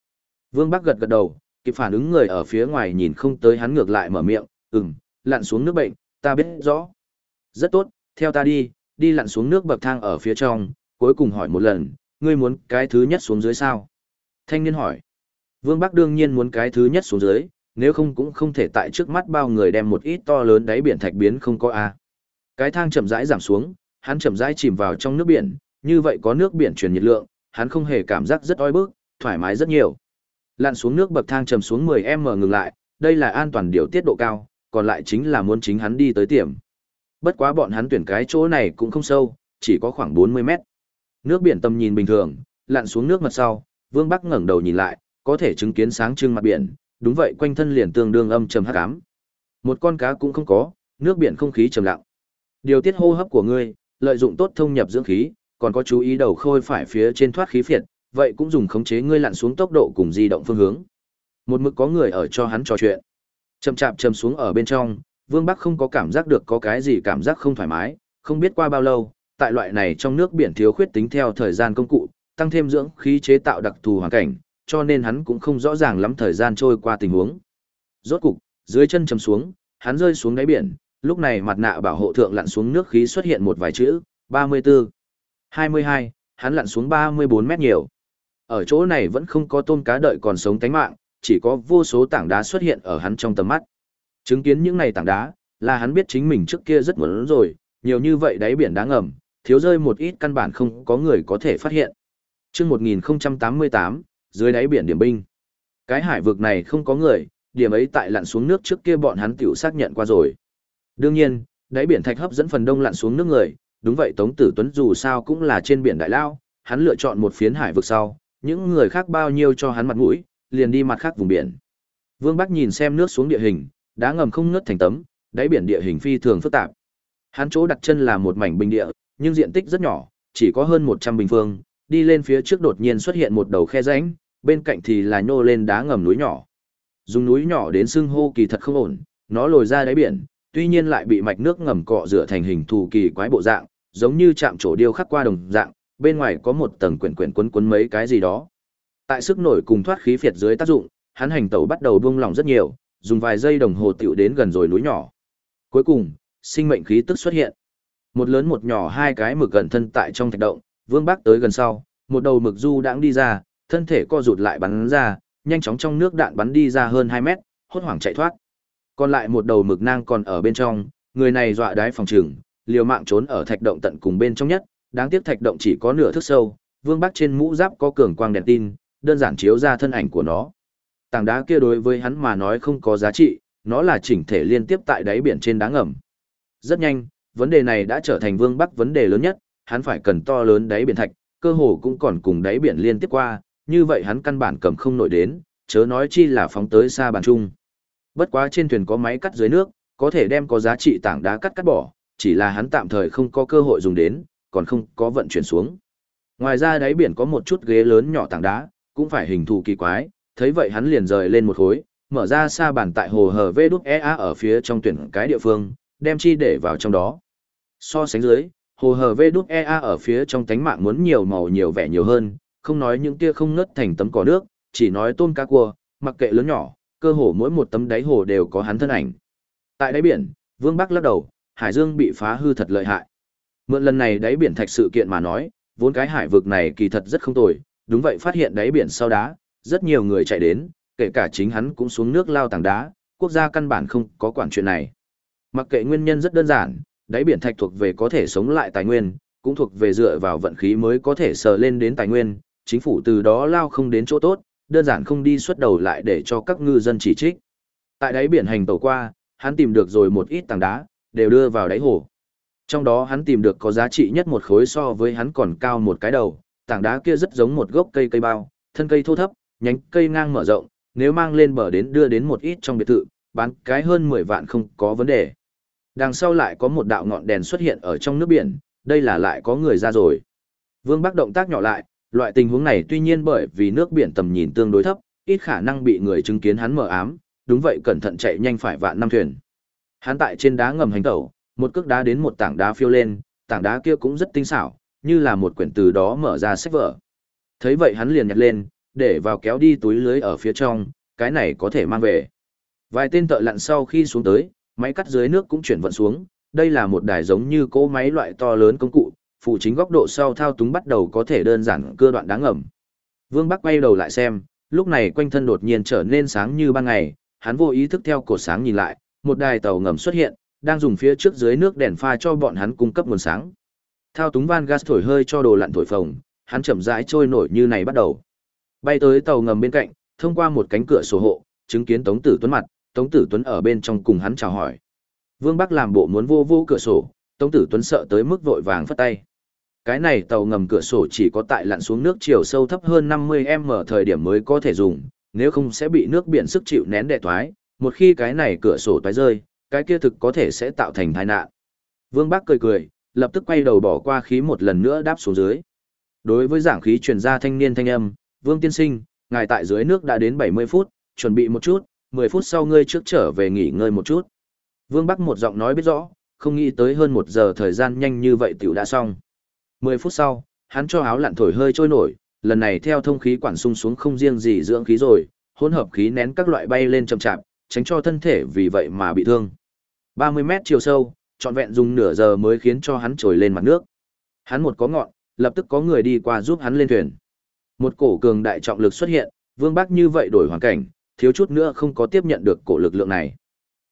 Vương Bắc gật gật đầu, kịp phản ứng người ở phía ngoài nhìn không tới hắn ngược lại mở miệng, ừm, lặn xuống nước bệnh, ta biết rõ. Rất tốt, theo ta đi, đi lặn xuống nước bậc thang ở phía trong, cuối cùng hỏi một lần, ngươi muốn cái thứ nhất xuống dưới sao? Thanh niên hỏi. Vương Bắc đương nhiên muốn cái thứ nhất xuống dưới, nếu không cũng không thể tại trước mắt bao người đem một ít to lớn đáy biển thạch biến không có a. Cái thang chậm rãi giảm xuống, hắn chậm rãi chìm vào trong nước biển, như vậy có nước biển truyền nhiệt lượng, hắn không hề cảm giác rất oi bức, thoải mái rất nhiều. Lặn xuống nước bậc thang trầm xuống 10m ngừng lại, đây là an toàn điều tiết độ cao, còn lại chính là muốn chính hắn đi tới tiệm. Bất quá bọn hắn tuyển cái chỗ này cũng không sâu, chỉ có khoảng 40 mét. Nước biển tầm nhìn bình thường, lặn xuống nước mặt sau, Vương Bắc ngẩng đầu nhìn lại, có thể chứng kiến sáng trưng mặt biển, đúng vậy quanh thân liền tương đương âm trầm hắc ám. Một con cá cũng không có, nước biển không khí trầm lặng. Điều tiết hô hấp của ngươi, lợi dụng tốt thông nhập dưỡng khí, còn có chú ý đầu khôi phải phía trên thoát khí phiệt, vậy cũng dùng khống chế ngươi lặn xuống tốc độ cùng di động phương hướng. Một mực có người ở cho hắn trò chuyện. Chậm chạp chầm xuống ở bên trong, Vương Bắc không có cảm giác được có cái gì cảm giác không thoải mái, không biết qua bao lâu, tại loại này trong nước biển thiếu khuyết tính theo thời gian công cụ, tăng thêm dưỡng khí chế tạo đặc thù hoàn cảnh, cho nên hắn cũng không rõ ràng lắm thời gian trôi qua tình huống. Rốt cục, dưới chân chầm xuống, hắn rơi xuống đáy biển, lúc này mặt nạ bảo hộ thượng lặn xuống nước khí xuất hiện một vài chữ, 34, 22, hắn lặn xuống 34 mét nhiều. Ở chỗ này vẫn không có tôm cá đợi còn sống tánh mạng, chỉ có vô số tảng đá xuất hiện ở hắn trong tầm mắt. Chứng kiến những này tảng đá, là hắn biết chính mình trước kia rất muốn rồi, nhiều như vậy đáy biển đá ngầm, thiếu rơi một ít căn bản không có người có thể phát hiện. Trước 1088, dưới đáy biển điểm binh. Cái hải vực này không có người, điểm ấy tại lặn xuống nước trước kia bọn hắn tiểu xác nhận qua rồi. Đương nhiên, đáy biển thạch hấp dẫn phần đông lặn xuống nước người, đúng vậy Tống Tử Tuấn dù sao cũng là trên biển đại lao, hắn lựa chọn một phiến hải vực sau, những người khác bao nhiêu cho hắn mặt mũi, liền đi mặt khác vùng biển. Vương Bắc nhìn xem nước xuống địa hình, đá ngầm không ngớt thành tấm, đáy biển địa hình phi thường phức tạp. Hắn chỗ đặt chân là một mảnh bình địa, nhưng diện tích rất nhỏ, chỉ có hơn 100 bình phương, đi lên phía trước đột nhiên xuất hiện một đầu khe rãnh, bên cạnh thì là nhô lên đá ngầm núi nhỏ. Dùng núi nhỏ đến xưng hô kỳ thật không ổn, nó lồi ra đáy biển, tuy nhiên lại bị mạch nước ngầm cọ rửa thành hình thù kỳ quái bộ dạng, giống như chạm chỗ điêu khắc qua đồng dạng, bên ngoài có một tầng quyển quyển quấn quấn mấy cái gì đó. Tại sức nổi cùng thoát khí phiệt dưới tác dụng, hắn hành tẩu bắt đầu buông lỏng rất nhiều, dùng vài giây đồng hồ tiểu đến gần rồi núi nhỏ. Cuối cùng, sinh mệnh khí tức xuất hiện. Một lớn một nhỏ hai cái mực gần thân tại trong thạch động, Vương Bắc tới gần sau, một đầu mực du đãng đi ra, thân thể co rụt lại bắn ra, nhanh chóng trong nước đạn bắn đi ra hơn 2 mét, hốt hoảng chạy thoát. Còn lại một đầu mực nang còn ở bên trong, người này dọa đái phòng trường, liều mạng trốn ở thạch động tận cùng bên trong nhất, đáng tiếc thạch động chỉ có nửa thước sâu, Vương Bắc trên mũ giáp có cường quang đèn tin, đơn giản chiếu ra thân ảnh của nó. Tảng đá kia đối với hắn mà nói không có giá trị, nó là chỉnh thể liên tiếp tại đáy biển trên đá ngầm. Rất nhanh, vấn đề này đã trở thành Vương Bắc vấn đề lớn nhất, hắn phải cần to lớn đáy biển thạch, cơ hồ cũng còn cùng đáy biển liên tiếp qua, như vậy hắn căn bản cầm không nổi đến, chớ nói chi là phóng tới xa bàn trung. Bất quá trên thuyền có máy cắt dưới nước, có thể đem có giá trị tảng đá cắt cắt bỏ, chỉ là hắn tạm thời không có cơ hội dùng đến, còn không có vận chuyển xuống. Ngoài ra đáy biển có một chút ghế lớn nhỏ tảng đá, cũng phải hình thù kỳ quái, thấy vậy hắn liền rời lên một khối, mở ra xa bàn tại hồ hở vê đúc EA ở phía trong tuyển cái địa phương, đem chi để vào trong đó. So sánh dưới, hồ hở vê đúc EA ở phía trong tánh mạng muốn nhiều màu nhiều vẻ nhiều hơn, không nói những kia không ngất thành tấm cỏ nước, chỉ nói tôm cá cua, mặc kệ lớn nhỏ, cơ hồ mỗi một tấm đáy hồ đều có hắn thân ảnh. Tại đáy biển, Vương Bắc lắc đầu, Hải Dương bị phá hư thật lợi hại. Mượn lần này đáy biển thạch sự kiện mà nói, vốn cái hải vực này kỳ thật rất không tồi, đúng vậy phát hiện đáy biển sau đá, rất nhiều người chạy đến, kể cả chính hắn cũng xuống nước lao tảng đá, quốc gia căn bản không có quản chuyện này. Mặc kệ nguyên nhân rất đơn giản, đáy biển thạch thuộc về có thể sống lại tài nguyên, cũng thuộc về dựa vào vận khí mới có thể sờ lên đến tài nguyên, chính phủ từ đó lao không đến chỗ tốt, đơn giản không đi xuất đầu lại để cho các ngư dân chỉ trích. Tại đáy biển hành tàu qua, hắn tìm được rồi một ít tảng đá, đều đưa vào đáy hồ. Trong đó hắn tìm được có giá trị nhất một khối so với hắn còn cao một cái đầu, tảng đá kia rất giống một gốc cây cây bao, thân cây thô thấp, nhánh cây ngang mở rộng, nếu mang lên bờ đến đưa đến một ít trong biệt thự, bán cái hơn 10 vạn không có vấn đề. Đằng sau lại có một đạo ngọn đèn xuất hiện ở trong nước biển, đây là lại có người ra rồi. Vương Bắc động tác nhỏ lại, loại tình huống này tuy nhiên bởi vì nước biển tầm nhìn tương đối thấp, ít khả năng bị người chứng kiến hắn mở ám, đúng vậy cẩn thận chạy nhanh phải vạn năm thuyền. Hắn tại trên đá ngầm hành tẩu, một cước đá đến một tảng đá phiêu lên, tảng đá kia cũng rất tinh xảo, như là một quyển từ đó mở ra sách vở. Thấy vậy hắn liền nhặt lên, để vào kéo đi túi lưới ở phía trong, cái này có thể mang về. Vài tên tợ lặn sau khi xuống tới, máy cắt dưới nước cũng chuyển vận xuống, đây là một đài giống như cỗ máy loại to lớn công cụ, phụ chính góc độ sau thao túng bắt đầu có thể đơn giản cơ đoạn đáng ngầm. Vương Bắc quay đầu lại xem, lúc này quanh thân đột nhiên trở nên sáng như ban ngày, hắn vô ý thức theo cột sáng nhìn lại, một đài tàu ngầm xuất hiện, đang dùng phía trước dưới nước đèn pha cho bọn hắn cung cấp nguồn sáng. Thao túng van gas thổi hơi cho đồ lặn thổi phồng, hắn chậm rãi trôi nổi như này bắt đầu. Bay tới tàu ngầm bên cạnh, thông qua một cánh cửa sổ hộ, chứng kiến Tống Tử Tuấn mặt, Tống Tử Tuấn ở bên trong cùng hắn chào hỏi. Vương Bắc làm bộ muốn vô vô cửa sổ, Tống Tử Tuấn sợ tới mức vội vàng phất tay. Cái này tàu ngầm cửa sổ chỉ có tại lặn xuống nước chiều sâu thấp hơn 50m thời điểm mới có thể dùng, nếu không sẽ bị nước biển sức chịu nén đè toái, một khi cái này cửa sổ toái rơi, cái kia thực có thể sẽ tạo thành tai nạn. Vương Bắc cười cười, lập tức quay đầu bỏ qua khí một lần nữa đáp xuống dưới. Đối với giảng khí truyền ra thanh niên thanh âm, Vương tiên sinh, ngài tại dưới nước đã đến 70 phút, chuẩn bị một chút, 10 phút sau ngươi trước trở về nghỉ ngơi một chút. Vương Bắc một giọng nói biết rõ, không nghĩ tới hơn một giờ thời gian nhanh như vậy tiểu đã xong. 10 phút sau, hắn cho áo lặn thổi hơi trôi nổi, lần này theo thông khí quản sung xuống không riêng gì dưỡng khí rồi, hỗn hợp khí nén các loại bay lên chậm chạp, tránh cho thân thể vì vậy mà bị thương. 30 mét chiều sâu, trọn vẹn dùng nửa giờ mới khiến cho hắn trồi lên mặt nước. Hắn một có ngọn, lập tức có người đi qua giúp hắn lên thuyền. Một cổ cường đại trọng lực xuất hiện, Vương Bắc như vậy đổi hoàn cảnh, thiếu chút nữa không có tiếp nhận được cổ lực lượng này.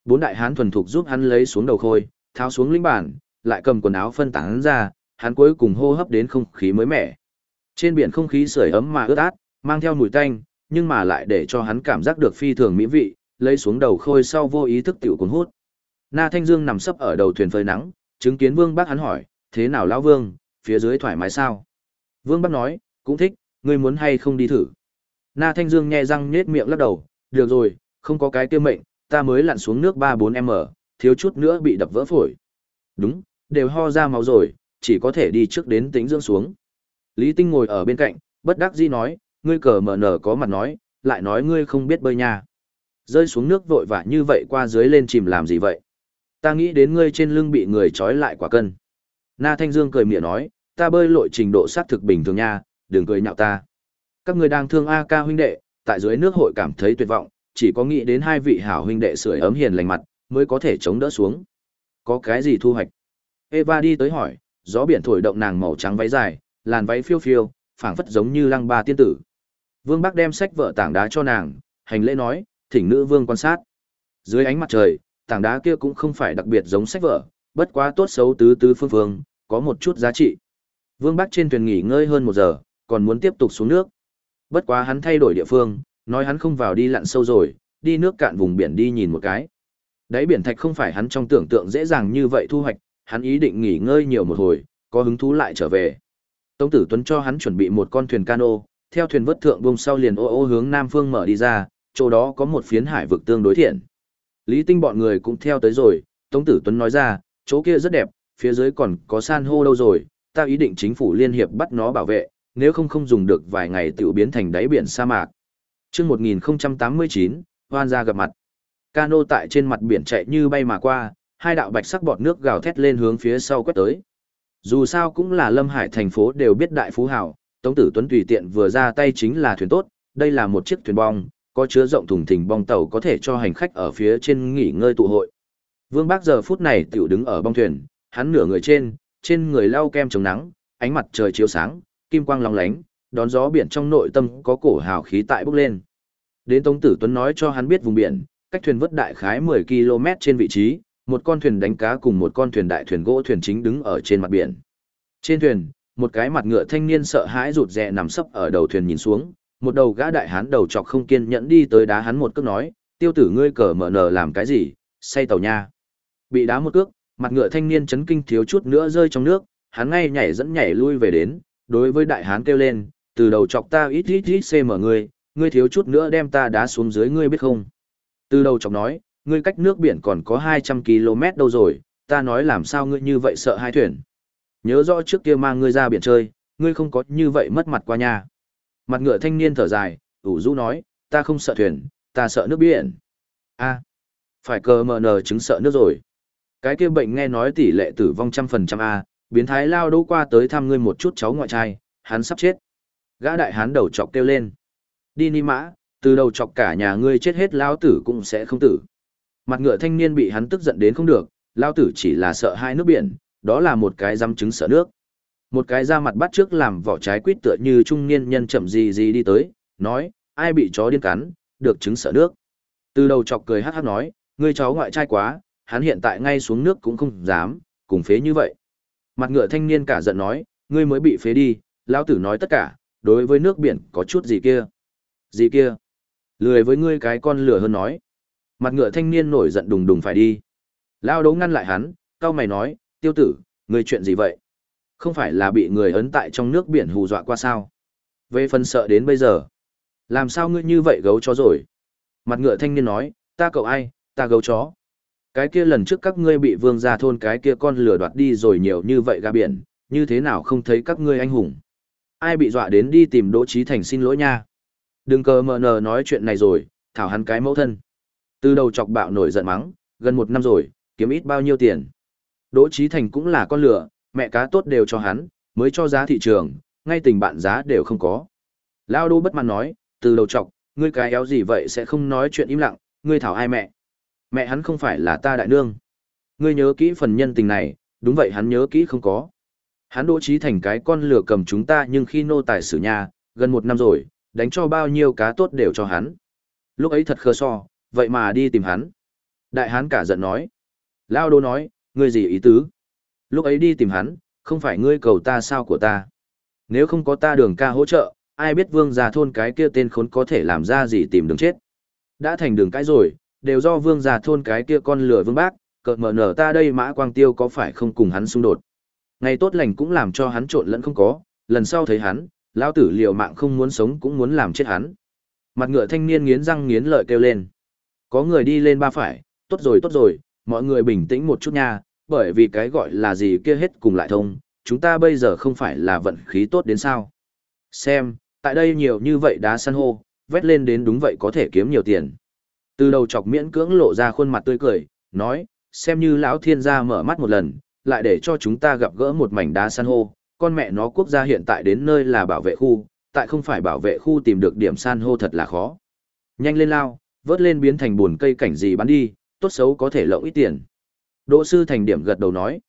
Bốn đại hán thuần thục giúp hắn lấy xuống đầu khôi, tháo xuống linh bản, lại cầm quần áo phân tán ra, hắn cuối cùng hô hấp đến không khí mới mẻ. Trên biển không khí sưởi ấm mà ướt át, mang theo mùi tanh, nhưng mà lại để cho hắn cảm giác được phi thường mỹ vị, lấy xuống đầu khôi sau vô ý thức tiểu cuốn hút. Na Thanh Dương nằm sấp ở đầu thuyền phơi nắng, chứng kiến Vương Bắc hắn hỏi, thế nào lão Vương, phía dưới thoải mái sao? Vương Bắc nói, cũng thích, ngươi muốn hay không đi thử. Na Thanh Dương nhe răng nhếch miệng lắc đầu, được rồi, không có cái tiêu mệnh, ta mới lặn xuống nước 3-4m, thiếu chút nữa bị đập vỡ phổi. Đúng, đều ho ra máu rồi, chỉ có thể đi trước đến tính dưỡng xuống. Lý Tinh ngồi ở bên cạnh, bất đắc dĩ nói, ngươi cờ mở nở có mặt nói, lại nói ngươi không biết bơi nha. Rơi xuống nước vội vã như vậy qua dưới lên chìm làm gì vậy? Ta nghĩ đến ngươi trên lưng bị người trói lại quả cân. Na Thanh Dương cười miệng nói, ta bơi lội trình độ sát thực bình thường nha, đừng cười nhạo ta. Các người đang thương A ca huynh đệ, tại dưới nước hội cảm thấy tuyệt vọng, chỉ có nghĩ đến hai vị hảo huynh đệ sưởi ấm hiền lành mặt, mới có thể chống đỡ xuống. Có cái gì thu hoạch? Eva đi tới hỏi, gió biển thổi động nàng màu trắng váy dài, làn váy phiêu phiêu, phảng phất giống như lăng ba tiên tử. Vương Bắc đem sách vợ tảng đá cho nàng, hành lễ nói, thỉnh nữ vương quan sát. Dưới ánh mặt trời, tảng đá kia cũng không phải đặc biệt giống sách vợ, bất quá tốt xấu tứ tứ phương phương, có một chút giá trị. Vương Bắc trên thuyền nghỉ ngơi hơn một giờ, còn muốn tiếp tục xuống nước. Bất quá hắn thay đổi địa phương, nói hắn không vào đi lặn sâu rồi, đi nước cạn vùng biển đi nhìn một cái. Đáy biển thạch không phải hắn trong tưởng tượng dễ dàng như vậy thu hoạch, hắn ý định nghỉ ngơi nhiều một hồi, có hứng thú lại trở về. Tống Tử Tuấn cho hắn chuẩn bị một con thuyền cano, theo thuyền vớt thượng bông sau liền ô ô hướng nam phương mở đi ra, chỗ đó có một phiến hải vực tương đối thiện. Lý Tinh bọn người cũng theo tới rồi, Tống Tử Tuấn nói ra, chỗ kia rất đẹp, phía dưới còn có san hô đâu rồi, ta ý định chính phủ liên hiệp bắt nó bảo vệ, nếu không không dùng được vài ngày tiểu biến thành đáy biển sa mạc. Trước 1089, hoan ra gặp mặt. Cano tại trên mặt biển chạy như bay mà qua, hai đạo bạch sắc bọt nước gào thét lên hướng phía sau quét tới. Dù sao cũng là Lâm Hải thành phố đều biết đại phú hào, Tống Tử Tuấn tùy tiện vừa ra tay chính là thuyền tốt, đây là một chiếc thuyền bong, có chứa rộng thùng thình bong tàu có thể cho hành khách ở phía trên nghỉ ngơi tụ hội. Vương Bác giờ phút này tiểu đứng ở bong thuyền, hắn nửa người trên, trên người lau kem chống nắng, ánh mặt trời chiếu sáng, kim quang long lánh, đón gió biển trong nội tâm có cổ hào khí tại bốc lên. Đến Tống Tử Tuấn nói cho hắn biết vùng biển, cách thuyền vất đại khái 10 km trên vị trí, một con thuyền đánh cá cùng một con thuyền đại thuyền gỗ thuyền chính đứng ở trên mặt biển. Trên thuyền, một cái mặt ngựa thanh niên sợ hãi rụt rè nằm sấp ở đầu thuyền nhìn xuống, một đầu gã đại hán đầu chọc không kiên nhẫn đi tới đá hắn một cước nói, tiêu tử ngươi cờ mở nở làm cái gì, say tàu nha. Bị đá một cước, mặt ngựa thanh niên chấn kinh thiếu chút nữa rơi trong nước, hắn ngay nhảy dẫn nhảy lui về đến, đối với đại hán kêu lên, từ đầu chọc ta ít ít ít xê mở ngươi, ngươi thiếu chút nữa đem ta đá xuống dưới ngươi biết không. Từ đầu chọc nói, ngươi cách nước biển còn có 200 km đâu rồi, ta nói làm sao ngươi như vậy sợ hai thuyền. Nhớ rõ trước kia mang ngươi ra biển chơi, ngươi không có như vậy mất mặt qua nhà. Mặt ngựa thanh niên thở dài, ủ rũ nói, ta không sợ thuyền, ta sợ nước biển. a phải cờ mờ nờ chứng sợ nước rồi. Cái kia bệnh nghe nói tỷ lệ tử vong trăm phần trăm A, biến thái lao đỗ qua tới thăm ngươi một chút cháu ngoại trai, hắn sắp chết. Gã đại hán đầu chọc kêu lên. Đi ni mã, từ đầu chọc cả nhà ngươi chết hết lao tử cũng sẽ không tử. Mặt ngựa thanh niên bị hắn tức giận đến không được, lao tử chỉ là sợ hai nước biển, đó là một cái dăm trứng sợ nước. Một cái da mặt bắt trước làm vỏ trái quýt tựa như trung niên nhân chậm gì gì đi tới, nói, ai bị chó điên cắn, được trứng sợ nước. Từ đầu chọc cười hát hát nói, ngươi cháu ngoại trai quá, hắn hiện tại ngay xuống nước cũng không dám, cùng phế như vậy. Mặt ngựa thanh niên cả giận nói, ngươi mới bị phế đi, lão tử nói tất cả, đối với nước biển có chút gì kia. Gì kia? Lười với ngươi cái con lửa hơn nói. Mặt ngựa thanh niên nổi giận đùng đùng phải đi. Lao đấu ngăn lại hắn, cao mày nói, tiêu tử, ngươi chuyện gì vậy? Không phải là bị người ấn tại trong nước biển hù dọa qua sao? Về phần sợ đến bây giờ. Làm sao ngươi như vậy gấu chó rồi? Mặt ngựa thanh niên nói, ta cậu ai, ta gấu chó. Cái kia lần trước các ngươi bị vương gia thôn cái kia con lửa đoạt đi rồi nhiều như vậy ga biển, như thế nào không thấy các ngươi anh hùng? Ai bị dọa đến đi tìm Đỗ Trí Thành xin lỗi nha? Đừng cờ mờ nờ nói chuyện này rồi, thảo hắn cái mẫu thân. Từ đầu chọc bạo nổi giận mắng, gần một năm rồi, kiếm ít bao nhiêu tiền. Đỗ Trí Thành cũng là con lửa, mẹ cá tốt đều cho hắn, mới cho giá thị trường, ngay tình bạn giá đều không có. Lao đô bất mãn nói, từ đầu chọc, ngươi cái éo gì vậy sẽ không nói chuyện im lặng, ngươi thảo ai mẹ. Mẹ hắn không phải là ta đại nương. Ngươi nhớ kỹ phần nhân tình này, đúng vậy hắn nhớ kỹ không có. Hắn đỗ trí thành cái con lửa cầm chúng ta nhưng khi nô tài xử nhà, gần một năm rồi, đánh cho bao nhiêu cá tốt đều cho hắn. Lúc ấy thật khơ so, vậy mà đi tìm hắn. Đại hán cả giận nói. Lao đô nói, ngươi gì ý tứ? Lúc ấy đi tìm hắn, không phải ngươi cầu ta sao của ta. Nếu không có ta đường ca hỗ trợ, ai biết vương gia thôn cái kia tên khốn có thể làm ra gì tìm đường chết. Đã thành đường cãi rồi, đều do vương gia thôn cái kia con lửa vương bác, cợt mở nở ta đây mã quang tiêu có phải không cùng hắn xung đột. Ngày tốt lành cũng làm cho hắn trộn lẫn không có, lần sau thấy hắn, lão tử liều mạng không muốn sống cũng muốn làm chết hắn. Mặt ngựa thanh niên nghiến răng nghiến lợi kêu lên. Có người đi lên ba phải, tốt rồi tốt rồi, mọi người bình tĩnh một chút nha, bởi vì cái gọi là gì kia hết cùng lại thông, chúng ta bây giờ không phải là vận khí tốt đến sao. Xem, Tại đây nhiều như vậy đá san hô, vét lên đến đúng vậy có thể kiếm nhiều tiền. Từ đầu chọc miễn cưỡng lộ ra khuôn mặt tươi cười, nói, xem như lão thiên gia mở mắt một lần, lại để cho chúng ta gặp gỡ một mảnh đá san hô, con mẹ nó quốc gia hiện tại đến nơi là bảo vệ khu, tại không phải bảo vệ khu tìm được điểm san hô thật là khó. Nhanh lên lao, vớt lên biến thành buồn cây cảnh gì bán đi, tốt xấu có thể lộng ít tiền. Đỗ sư thành điểm gật đầu nói.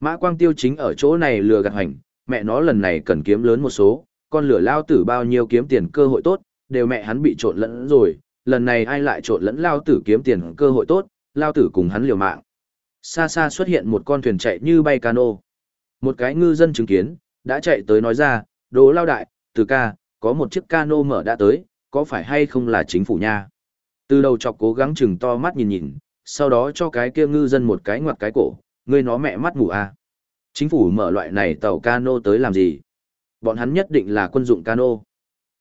Mã Quang Tiêu chính ở chỗ này lừa gạt hành, mẹ nó lần này cần kiếm lớn một số, con lửa lao tử bao nhiêu kiếm tiền cơ hội tốt, đều mẹ hắn bị trộn lẫn rồi, lần này ai lại trộn lẫn lao tử kiếm tiền cơ hội tốt, lao tử cùng hắn liều mạng. Xa xa xuất hiện một con thuyền chạy như bay cano. Một cái ngư dân chứng kiến, đã chạy tới nói ra, đồ lao đại, từ ca, có một chiếc cano mở đã tới, có phải hay không là chính phủ nha? Từ đầu chọc cố gắng chừng to mắt nhìn nhìn, sau đó cho cái kia ngư dân một cái ngoặt cái cổ, ngươi nó mẹ mắt ngủ à. Chính phủ mở loại này tàu cano tới làm gì? Bọn hắn nhất định là quân dụng cano.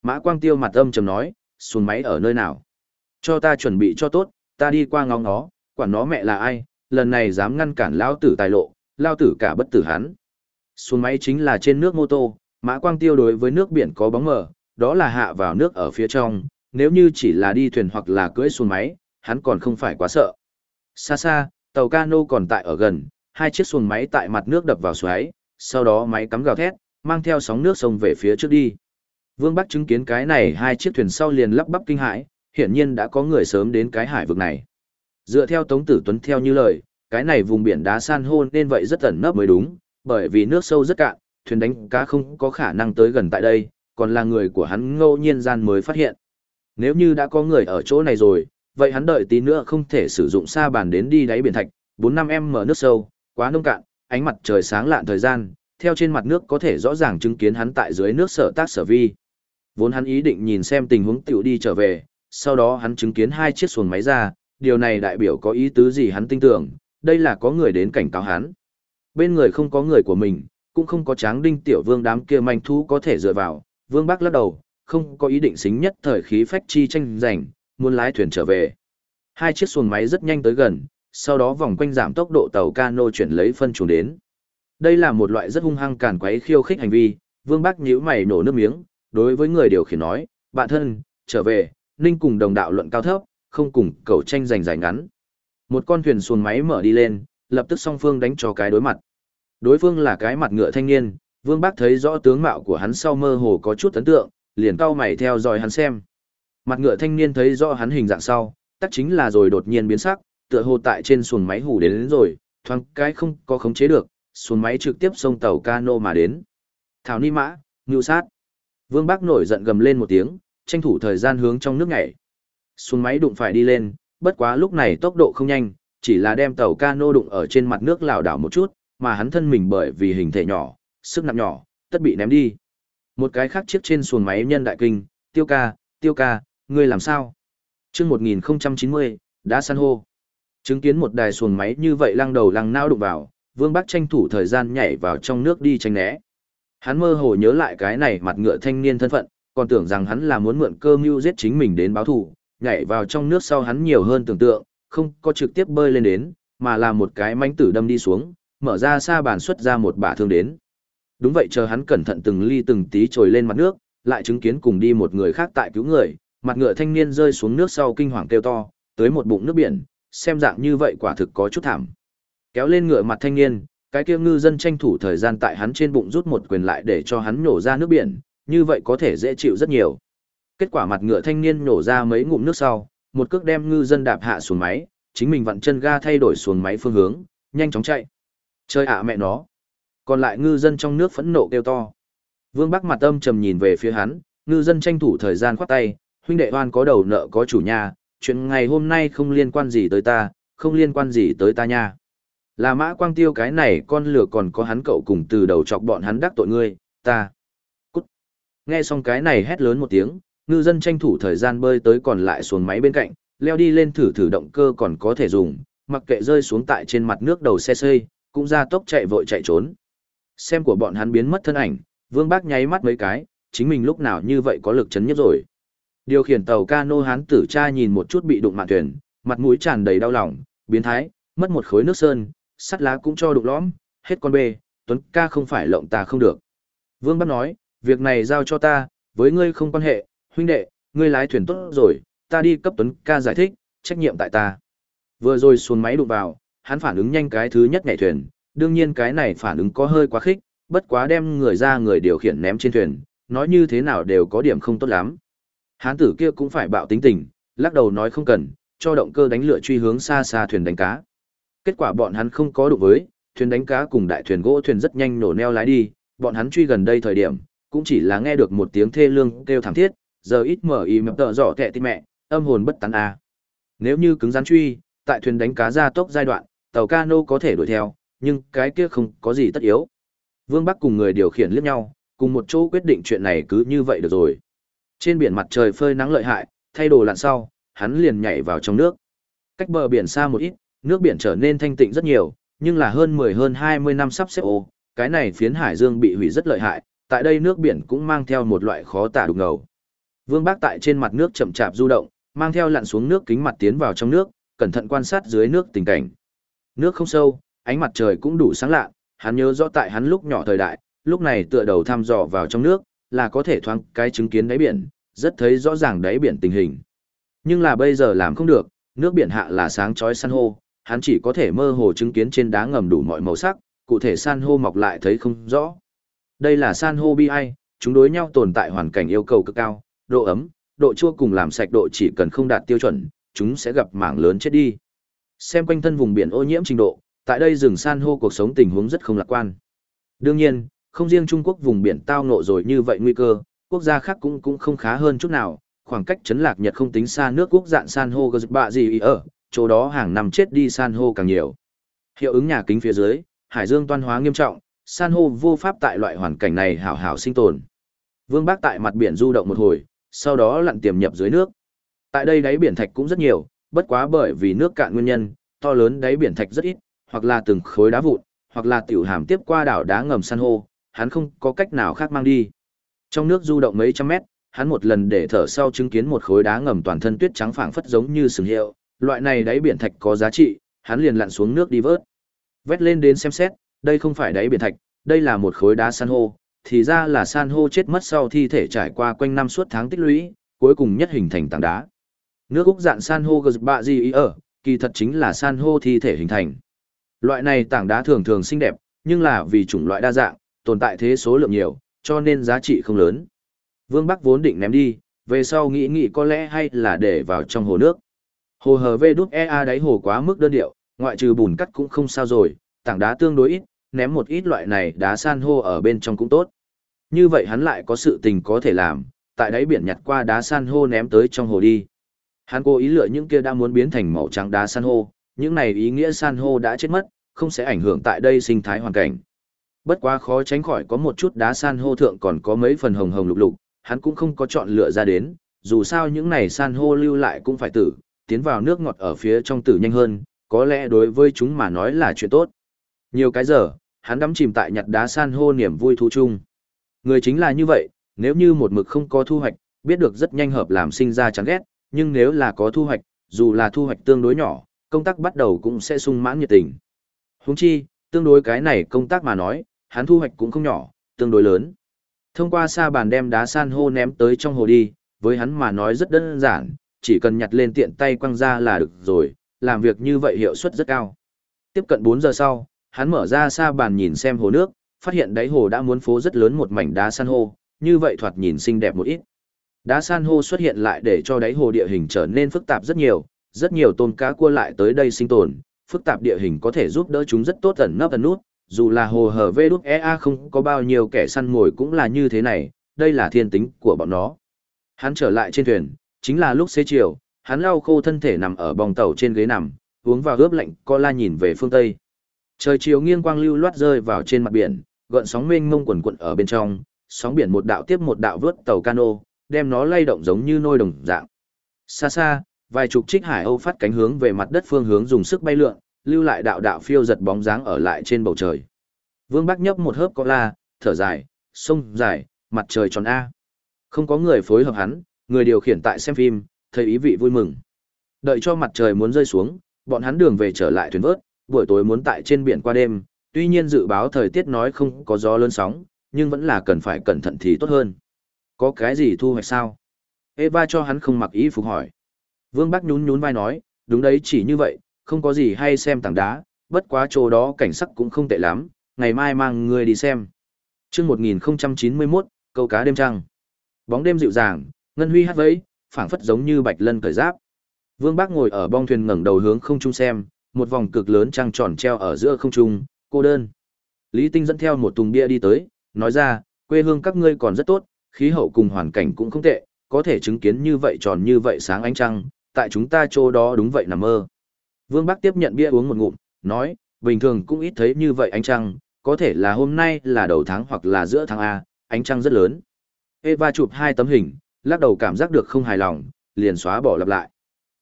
Mã Quang Tiêu mặt âm trầm nói, xuồng máy ở nơi nào? Cho ta chuẩn bị cho tốt, ta đi qua ngóng nó, quản nó mẹ là ai, lần này dám ngăn cản Lão tử tài lộ, lao tử cả bất tử hắn. Xuồng máy chính là trên nước mô tô, Mã Quang Tiêu đối với nước biển có bóng mờ, đó là hạ vào nước ở phía trong, nếu như chỉ là đi thuyền hoặc là cưỡi xuồng máy, hắn còn không phải quá sợ. Xa xa, tàu cano còn tại ở gần, hai chiếc xuồng máy tại mặt nước đập vào xoáy, sau đó máy cắm gào thét, mang theo sóng nước sông về phía trước đi. Vương Bắc chứng kiến cái này hai chiếc thuyền sau liền lắp bắp kinh hãi, hiển nhiên đã có người sớm đến cái hải vực này. Dựa theo Tống Tử Tuấn theo như lời, cái này vùng biển đá san hô nên vậy rất ẩn nấp mới đúng, bởi vì nước sâu rất cạn, thuyền đánh cá không có khả năng tới gần tại đây, còn là người của hắn ngẫu nhiên gian mới phát hiện. Nếu như đã có người ở chỗ này rồi, vậy hắn đợi tí nữa không thể sử dụng sa bàn đến đi đáy biển thạch, 4-5 em mở nước sâu, quá nông cạn, ánh mặt trời sáng lạn thời gian, theo trên mặt nước có thể rõ ràng chứng kiến hắn tại dưới nước sở tác sở vi. Vốn hắn ý định nhìn xem tình huống tiểu đi trở về, sau đó hắn chứng kiến hai chiếc xuồng máy ra, điều này đại biểu có ý tứ gì hắn tin tưởng, đây là có người đến cảnh cáo hắn. Bên người không có người của mình, cũng không có tráng đinh tiểu vương đám kia manh thú có thể dựa vào, vương bác lắc đầu, không có ý định xính nhất thời khí phách chi tranh giành, muốn lái thuyền trở về. Hai chiếc xuồng máy rất nhanh tới gần, sau đó vòng quanh giảm tốc độ tàu cano chuyển lấy phân chuồng đến. Đây là một loại rất hung hăng càn quấy khiêu khích hành vi, Vương Bắc nhíu mày nổ nước miếng, đối với người điều khiển nói, bạn thân, trở về, Ninh cùng đồng đạo luận cao thấp, không cùng cầu tranh giành giải ngắn. Một con thuyền xuồng máy mở đi lên, lập tức song phương đánh cho cái đối mặt. Đối phương là cái mặt ngựa thanh niên, Vương Bắc thấy rõ tướng mạo của hắn sau mơ hồ có chút ấn tượng, liền cau mày theo dõi hắn xem. Mặt ngựa thanh niên thấy rõ hắn hình dạng sau, tất chính là rồi đột nhiên biến sắc, tựa hồ tại trên xuồng máy hủ đến, đến rồi, thoáng cái không có khống chế được, xuồng máy trực tiếp xông tàu cano mà đến. Thảo ni mã, ngưu sát. Vương Bắc nổi giận gầm lên một tiếng, tranh thủ thời gian hướng trong nước nhảy. Xuồng máy đụng phải đi lên, bất quá lúc này tốc độ không nhanh, chỉ là đem tàu cano đụng ở trên mặt nước lảo đảo một chút, mà hắn thân mình bởi vì hình thể nhỏ, sức nặng nhỏ, tất bị ném đi. Một cái khác chiếc trên xuồng máy nhân đại kinh, tiêu ca, tiêu ca, ngươi làm sao? chương 1090, đã san hô. Chứng kiến một đài xuồng máy như vậy lăng đầu lăng nao đụng vào, Vương Bắc tranh thủ thời gian nhảy vào trong nước đi tránh né. Hắn mơ hồ nhớ lại cái này mặt ngựa thanh niên thân phận, còn tưởng rằng hắn là muốn mượn cơ mưu giết chính mình đến báo thù, nhảy vào trong nước sau hắn nhiều hơn tưởng tượng, không có trực tiếp bơi lên đến, mà là một cái mánh tử đâm đi xuống, mở ra xa bàn xuất ra một bả thương đến. Đúng vậy chờ hắn cẩn thận từng ly từng tí trồi lên mặt nước, lại chứng kiến cùng đi một người khác tại cứu người, mặt ngựa thanh niên rơi xuống nước sau kinh hoàng kêu to, tới một bụng nước biển, xem dạng như vậy quả thực có chút thảm. Kéo lên ngựa mặt thanh niên, cái kia ngư dân tranh thủ thời gian tại hắn trên bụng rút một quyền lại để cho hắn nổ ra nước biển, như vậy có thể dễ chịu rất nhiều. Kết quả mặt ngựa thanh niên nổ ra mấy ngụm nước sau, một cước đem ngư dân đạp hạ xuống máy, chính mình vặn chân ga thay đổi xuống máy phương hướng, nhanh chóng chạy. Chơi ạ mẹ nó. Còn lại ngư dân trong nước phẫn nộ kêu to. Vương Bắc mặt âm trầm nhìn về phía hắn, ngư dân tranh thủ thời gian khoát tay, huynh đệ hoan có đầu nợ có chủ nhà, chuyện ngày hôm nay không liên quan gì tới ta, không liên quan gì tới ta nha. Là mã quang tiêu cái này con lửa còn có hắn cậu cùng từ đầu chọc bọn hắn đắc tội ngươi, ta. Cút. Nghe xong cái này hét lớn một tiếng, ngư dân tranh thủ thời gian bơi tới còn lại xuống máy bên cạnh, leo đi lên thử thử động cơ còn có thể dùng, mặc kệ rơi xuống tại trên mặt nước đầu xe xây, cũng ra tốc chạy vội chạy trốn. Xem của bọn hắn biến mất thân ảnh, Vương Bác nháy mắt mấy cái, chính mình lúc nào như vậy có lực chấn nhất rồi. Điều khiển tàu cano hán tử cha nhìn một chút bị đụng mạn thuyền, mặt mũi tràn đầy đau lòng, biến thái, mất một khối nước sơn, sắt lá cũng cho đụng lõm, hết con bê, Tuấn ca không phải lộng ta không được. Vương bác nói, việc này giao cho ta, với ngươi không quan hệ, huynh đệ, ngươi lái thuyền tốt rồi, ta đi cấp Tuấn ca giải thích, trách nhiệm tại ta. Vừa rồi xuống máy đụng vào, hắn phản ứng nhanh cái thứ nhất nhảy thuyền, đương nhiên cái này phản ứng có hơi quá khích, bất quá đem người ra người điều khiển ném trên thuyền, nói như thế nào đều có điểm không tốt lắm. Hán tử kia cũng phải bạo tính tình, lắc đầu nói không cần, cho động cơ đánh lửa truy hướng xa xa thuyền đánh cá. Kết quả bọn hắn không có đụng với, thuyền đánh cá cùng đại thuyền gỗ thuyền rất nhanh nổ neo lái đi, bọn hắn truy gần đây thời điểm, cũng chỉ là nghe được một tiếng thê lương kêu thảm thiết, giờ ít mở ý mập tợ rõ tệ tin mẹ, âm hồn bất tán a. À. Nếu như cứng rắn truy, tại thuyền đánh cá ra tốc giai đoạn, tàu cano có thể đuổi theo, nhưng cái kia không có gì tất yếu. Vương Bắc cùng người điều khiển liếc nhau, cùng một chỗ quyết định chuyện này cứ như vậy được rồi. Trên biển mặt trời phơi nắng lợi hại, thay đồ lặn sau, hắn liền nhảy vào trong nước. Cách bờ biển xa một ít, nước biển trở nên thanh tịnh rất nhiều, nhưng là hơn 10 hơn 20 năm sắp xếp ô, cái này phiến hải dương bị hủy rất lợi hại, tại đây nước biển cũng mang theo một loại khó tả đục ngầu. Vương Bác tại trên mặt nước chậm chạp du động, mang theo lặn xuống nước kính mặt tiến vào trong nước, cẩn thận quan sát dưới nước tình cảnh. Nước không sâu, ánh mặt trời cũng đủ sáng lạ, hắn nhớ rõ tại hắn lúc nhỏ thời đại, lúc này tựa đầu thăm dò vào trong nước, là có thể thoáng cái chứng kiến đáy biển, rất thấy rõ ràng đáy biển tình hình. Nhưng là bây giờ làm không được, nước biển hạ là sáng chói san hô, hắn chỉ có thể mơ hồ chứng kiến trên đá ngầm đủ mọi màu sắc, cụ thể san hô mọc lại thấy không rõ. Đây là san hô bi ai, chúng đối nhau tồn tại hoàn cảnh yêu cầu cực cao, độ ấm, độ chua cùng làm sạch độ chỉ cần không đạt tiêu chuẩn, chúng sẽ gặp mảng lớn chết đi. Xem quanh thân vùng biển ô nhiễm trình độ, tại đây rừng san hô cuộc sống tình huống rất không lạc quan. Đương nhiên, không riêng Trung Quốc vùng biển tao ngộ rồi như vậy nguy cơ, quốc gia khác cũng cũng không khá hơn chút nào, khoảng cách chấn lạc Nhật không tính xa nước quốc dạn san hô gờ bạ gì ở, chỗ đó hàng năm chết đi san hô càng nhiều. Hiệu ứng nhà kính phía dưới, hải dương toan hóa nghiêm trọng, san hô vô pháp tại loại hoàn cảnh này hảo hảo sinh tồn. Vương Bác tại mặt biển du động một hồi, sau đó lặn tiềm nhập dưới nước. Tại đây đáy biển thạch cũng rất nhiều, bất quá bởi vì nước cạn nguyên nhân, to lớn đáy biển thạch rất ít, hoặc là từng khối đá vụn, hoặc là tiểu hàm tiếp qua đảo đá ngầm san hô, hắn không có cách nào khác mang đi. Trong nước du động mấy trăm mét, hắn một lần để thở sau chứng kiến một khối đá ngầm toàn thân tuyết trắng phảng phất giống như sừng hiệu, loại này đáy biển thạch có giá trị, hắn liền lặn xuống nước đi vớt. Vét lên đến xem xét, đây không phải đáy biển thạch, đây là một khối đá san hô, thì ra là san hô chết mất sau thi thể trải qua quanh năm suốt tháng tích lũy, cuối cùng nhất hình thành tảng đá. Nước Úc dạng san hô gật bạ gì ý ở, kỳ thật chính là san hô thi thể hình thành. Loại này tảng đá thường thường xinh đẹp, nhưng là vì chủng loại đa dạng, tồn tại thế số lượng nhiều, cho nên giá trị không lớn. Vương Bắc vốn định ném đi, về sau nghĩ nghĩ có lẽ hay là để vào trong hồ nước. Hồ hờ vê đút EA đáy hồ quá mức đơn điệu, ngoại trừ bùn cắt cũng không sao rồi, tảng đá tương đối ít, ném một ít loại này đá san hô ở bên trong cũng tốt. Như vậy hắn lại có sự tình có thể làm, tại đáy biển nhặt qua đá san hô ném tới trong hồ đi. Hắn cố ý lựa những kia đã muốn biến thành màu trắng đá san hô, những này ý nghĩa san hô đã chết mất, không sẽ ảnh hưởng tại đây sinh thái hoàn cảnh. Bất quá khó tránh khỏi có một chút đá san hô thượng còn có mấy phần hồng hồng lục lục, hắn cũng không có chọn lựa ra đến, dù sao những này san hô lưu lại cũng phải tử, tiến vào nước ngọt ở phía trong tử nhanh hơn, có lẽ đối với chúng mà nói là chuyện tốt. Nhiều cái giờ, hắn đắm chìm tại nhặt đá san hô niềm vui thú chung. Người chính là như vậy, nếu như một mực không có thu hoạch, biết được rất nhanh hợp làm sinh ra chán ghét, nhưng nếu là có thu hoạch, dù là thu hoạch tương đối nhỏ, công tác bắt đầu cũng sẽ sung mãn nhiệt tình. Huống chi, tương đối cái này công tác mà nói, hắn thu hoạch cũng không nhỏ, tương đối lớn. Thông qua sa bàn đem đá san hô ném tới trong hồ đi, với hắn mà nói rất đơn giản, chỉ cần nhặt lên tiện tay quăng ra là được rồi, làm việc như vậy hiệu suất rất cao. Tiếp cận 4 giờ sau, hắn mở ra sa bàn nhìn xem hồ nước, phát hiện đáy hồ đã muốn phố rất lớn một mảnh đá san hô, như vậy thoạt nhìn xinh đẹp một ít. Đá san hô xuất hiện lại để cho đáy hồ địa hình trở nên phức tạp rất nhiều, rất nhiều tôm cá cua lại tới đây sinh tồn, phức tạp địa hình có thể giúp đỡ chúng rất tốt ẩn nấp ẩn nút, dù là hồ hở vê đút EA không có bao nhiêu kẻ săn mồi cũng là như thế này, đây là thiên tính của bọn nó. Hắn trở lại trên thuyền, chính là lúc xế chiều, hắn lau khô thân thể nằm ở bong tàu trên ghế nằm, uống vào ướp lạnh co la nhìn về phương Tây. Trời chiều nghiêng quang lưu loát rơi vào trên mặt biển, gợn sóng mênh mông quần quận ở bên trong, sóng biển một đạo tiếp một đạo vớt tàu cano, đem nó lay động giống như nôi đồng dạng. Xa xa, vài chục trích hải âu phát cánh hướng về mặt đất phương hướng dùng sức bay lượn, lưu lại đạo đạo phiêu giật bóng dáng ở lại trên bầu trời. Vương Bắc nhấp một hớp có la, thở dài, sông dài, mặt trời tròn A. Không có người phối hợp hắn, người điều khiển tại xem phim, thấy ý vị vui mừng. Đợi cho mặt trời muốn rơi xuống, bọn hắn đường về trở lại thuyền vớt, buổi tối muốn tại trên biển qua đêm, tuy nhiên dự báo thời tiết nói không có gió lớn sóng, nhưng vẫn là cần phải cẩn thận thì tốt hơn. Có cái gì thu hoạch sao? Eva cho hắn không mặc ý phục hỏi. Vương Bắc nhún nhún vai nói, đúng đấy chỉ như vậy, không có gì hay xem tảng đá, bất quá chỗ đó cảnh sắc cũng không tệ lắm, ngày mai mang người đi xem. chương 1091, câu cá đêm trăng. Bóng đêm dịu dàng, ngân huy hát vẫy, phảng phất giống như bạch lân cởi giáp. Vương Bác ngồi ở bong thuyền ngẩng đầu hướng không trung xem, một vòng cực lớn trăng tròn treo ở giữa không trung, cô đơn. Lý Tinh dẫn theo một tùng bia đi tới, nói ra, quê hương các ngươi còn rất tốt, khí hậu cùng hoàn cảnh cũng không tệ, có thể chứng kiến như vậy tròn như vậy sáng ánh trăng, tại chúng ta chỗ đó đúng vậy nằm mơ. Vương Bắc tiếp nhận bia uống một ngụm, nói, bình thường cũng ít thấy như vậy ánh trăng, có thể là hôm nay là đầu tháng hoặc là giữa tháng A, ánh trăng rất lớn. Eva chụp hai tấm hình, lắc đầu cảm giác được không hài lòng, liền xóa bỏ lặp lại.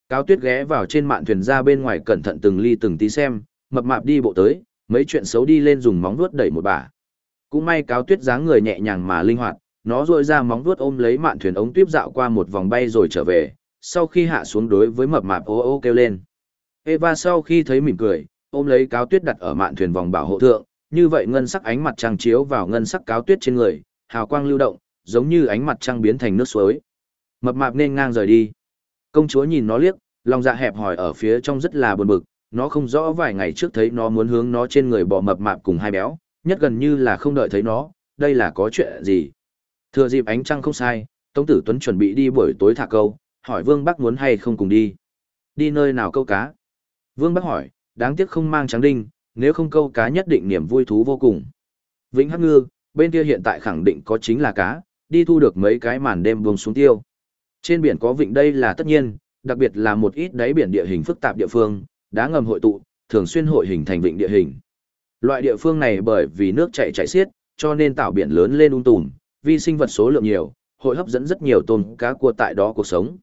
Cao Tuyết ghé vào trên mạn thuyền ra bên ngoài cẩn thận từng ly từng tí xem, mập mạp đi bộ tới, mấy chuyện xấu đi lên dùng móng vuốt đẩy một bà. Cũng may cáo Tuyết dáng người nhẹ nhàng mà linh hoạt, nó rôi ra móng vuốt ôm lấy mạn thuyền ống tuyếp dạo qua một vòng bay rồi trở về, sau khi hạ xuống đối với mập mạp ô ô kêu lên. Eva sau khi thấy mỉm cười, ôm lấy cáo tuyết đặt ở mạn thuyền vòng bảo hộ thượng, như vậy ngân sắc ánh mặt trăng chiếu vào ngân sắc cáo tuyết trên người, hào quang lưu động, giống như ánh mặt trăng biến thành nước suối. Mập mạp nên ngang rời đi. Công chúa nhìn nó liếc, lòng dạ hẹp hỏi ở phía trong rất là buồn bực, nó không rõ vài ngày trước thấy nó muốn hướng nó trên người bỏ mập mạp cùng hai béo, nhất gần như là không đợi thấy nó, đây là có chuyện gì. Thừa dịp ánh trăng không sai, Tống Tử Tuấn chuẩn bị đi buổi tối thả câu, hỏi Vương Bắc muốn hay không cùng đi. Đi nơi nào câu cá? Vương Bắc hỏi, đáng tiếc không mang trắng đinh, nếu không câu cá nhất định niềm vui thú vô cùng. Vĩnh Hắc Ngư, bên kia hiện tại khẳng định có chính là cá, đi thu được mấy cái màn đêm buông xuống tiêu. Trên biển có vịnh đây là tất nhiên, đặc biệt là một ít đáy biển địa hình phức tạp địa phương, đá ngầm hội tụ, thường xuyên hội hình thành vịnh địa hình. Loại địa phương này bởi vì nước chảy chảy xiết, cho nên tạo biển lớn lên ung tùm, vi sinh vật số lượng nhiều, hội hấp dẫn rất nhiều tôm cá cua tại đó cuộc sống.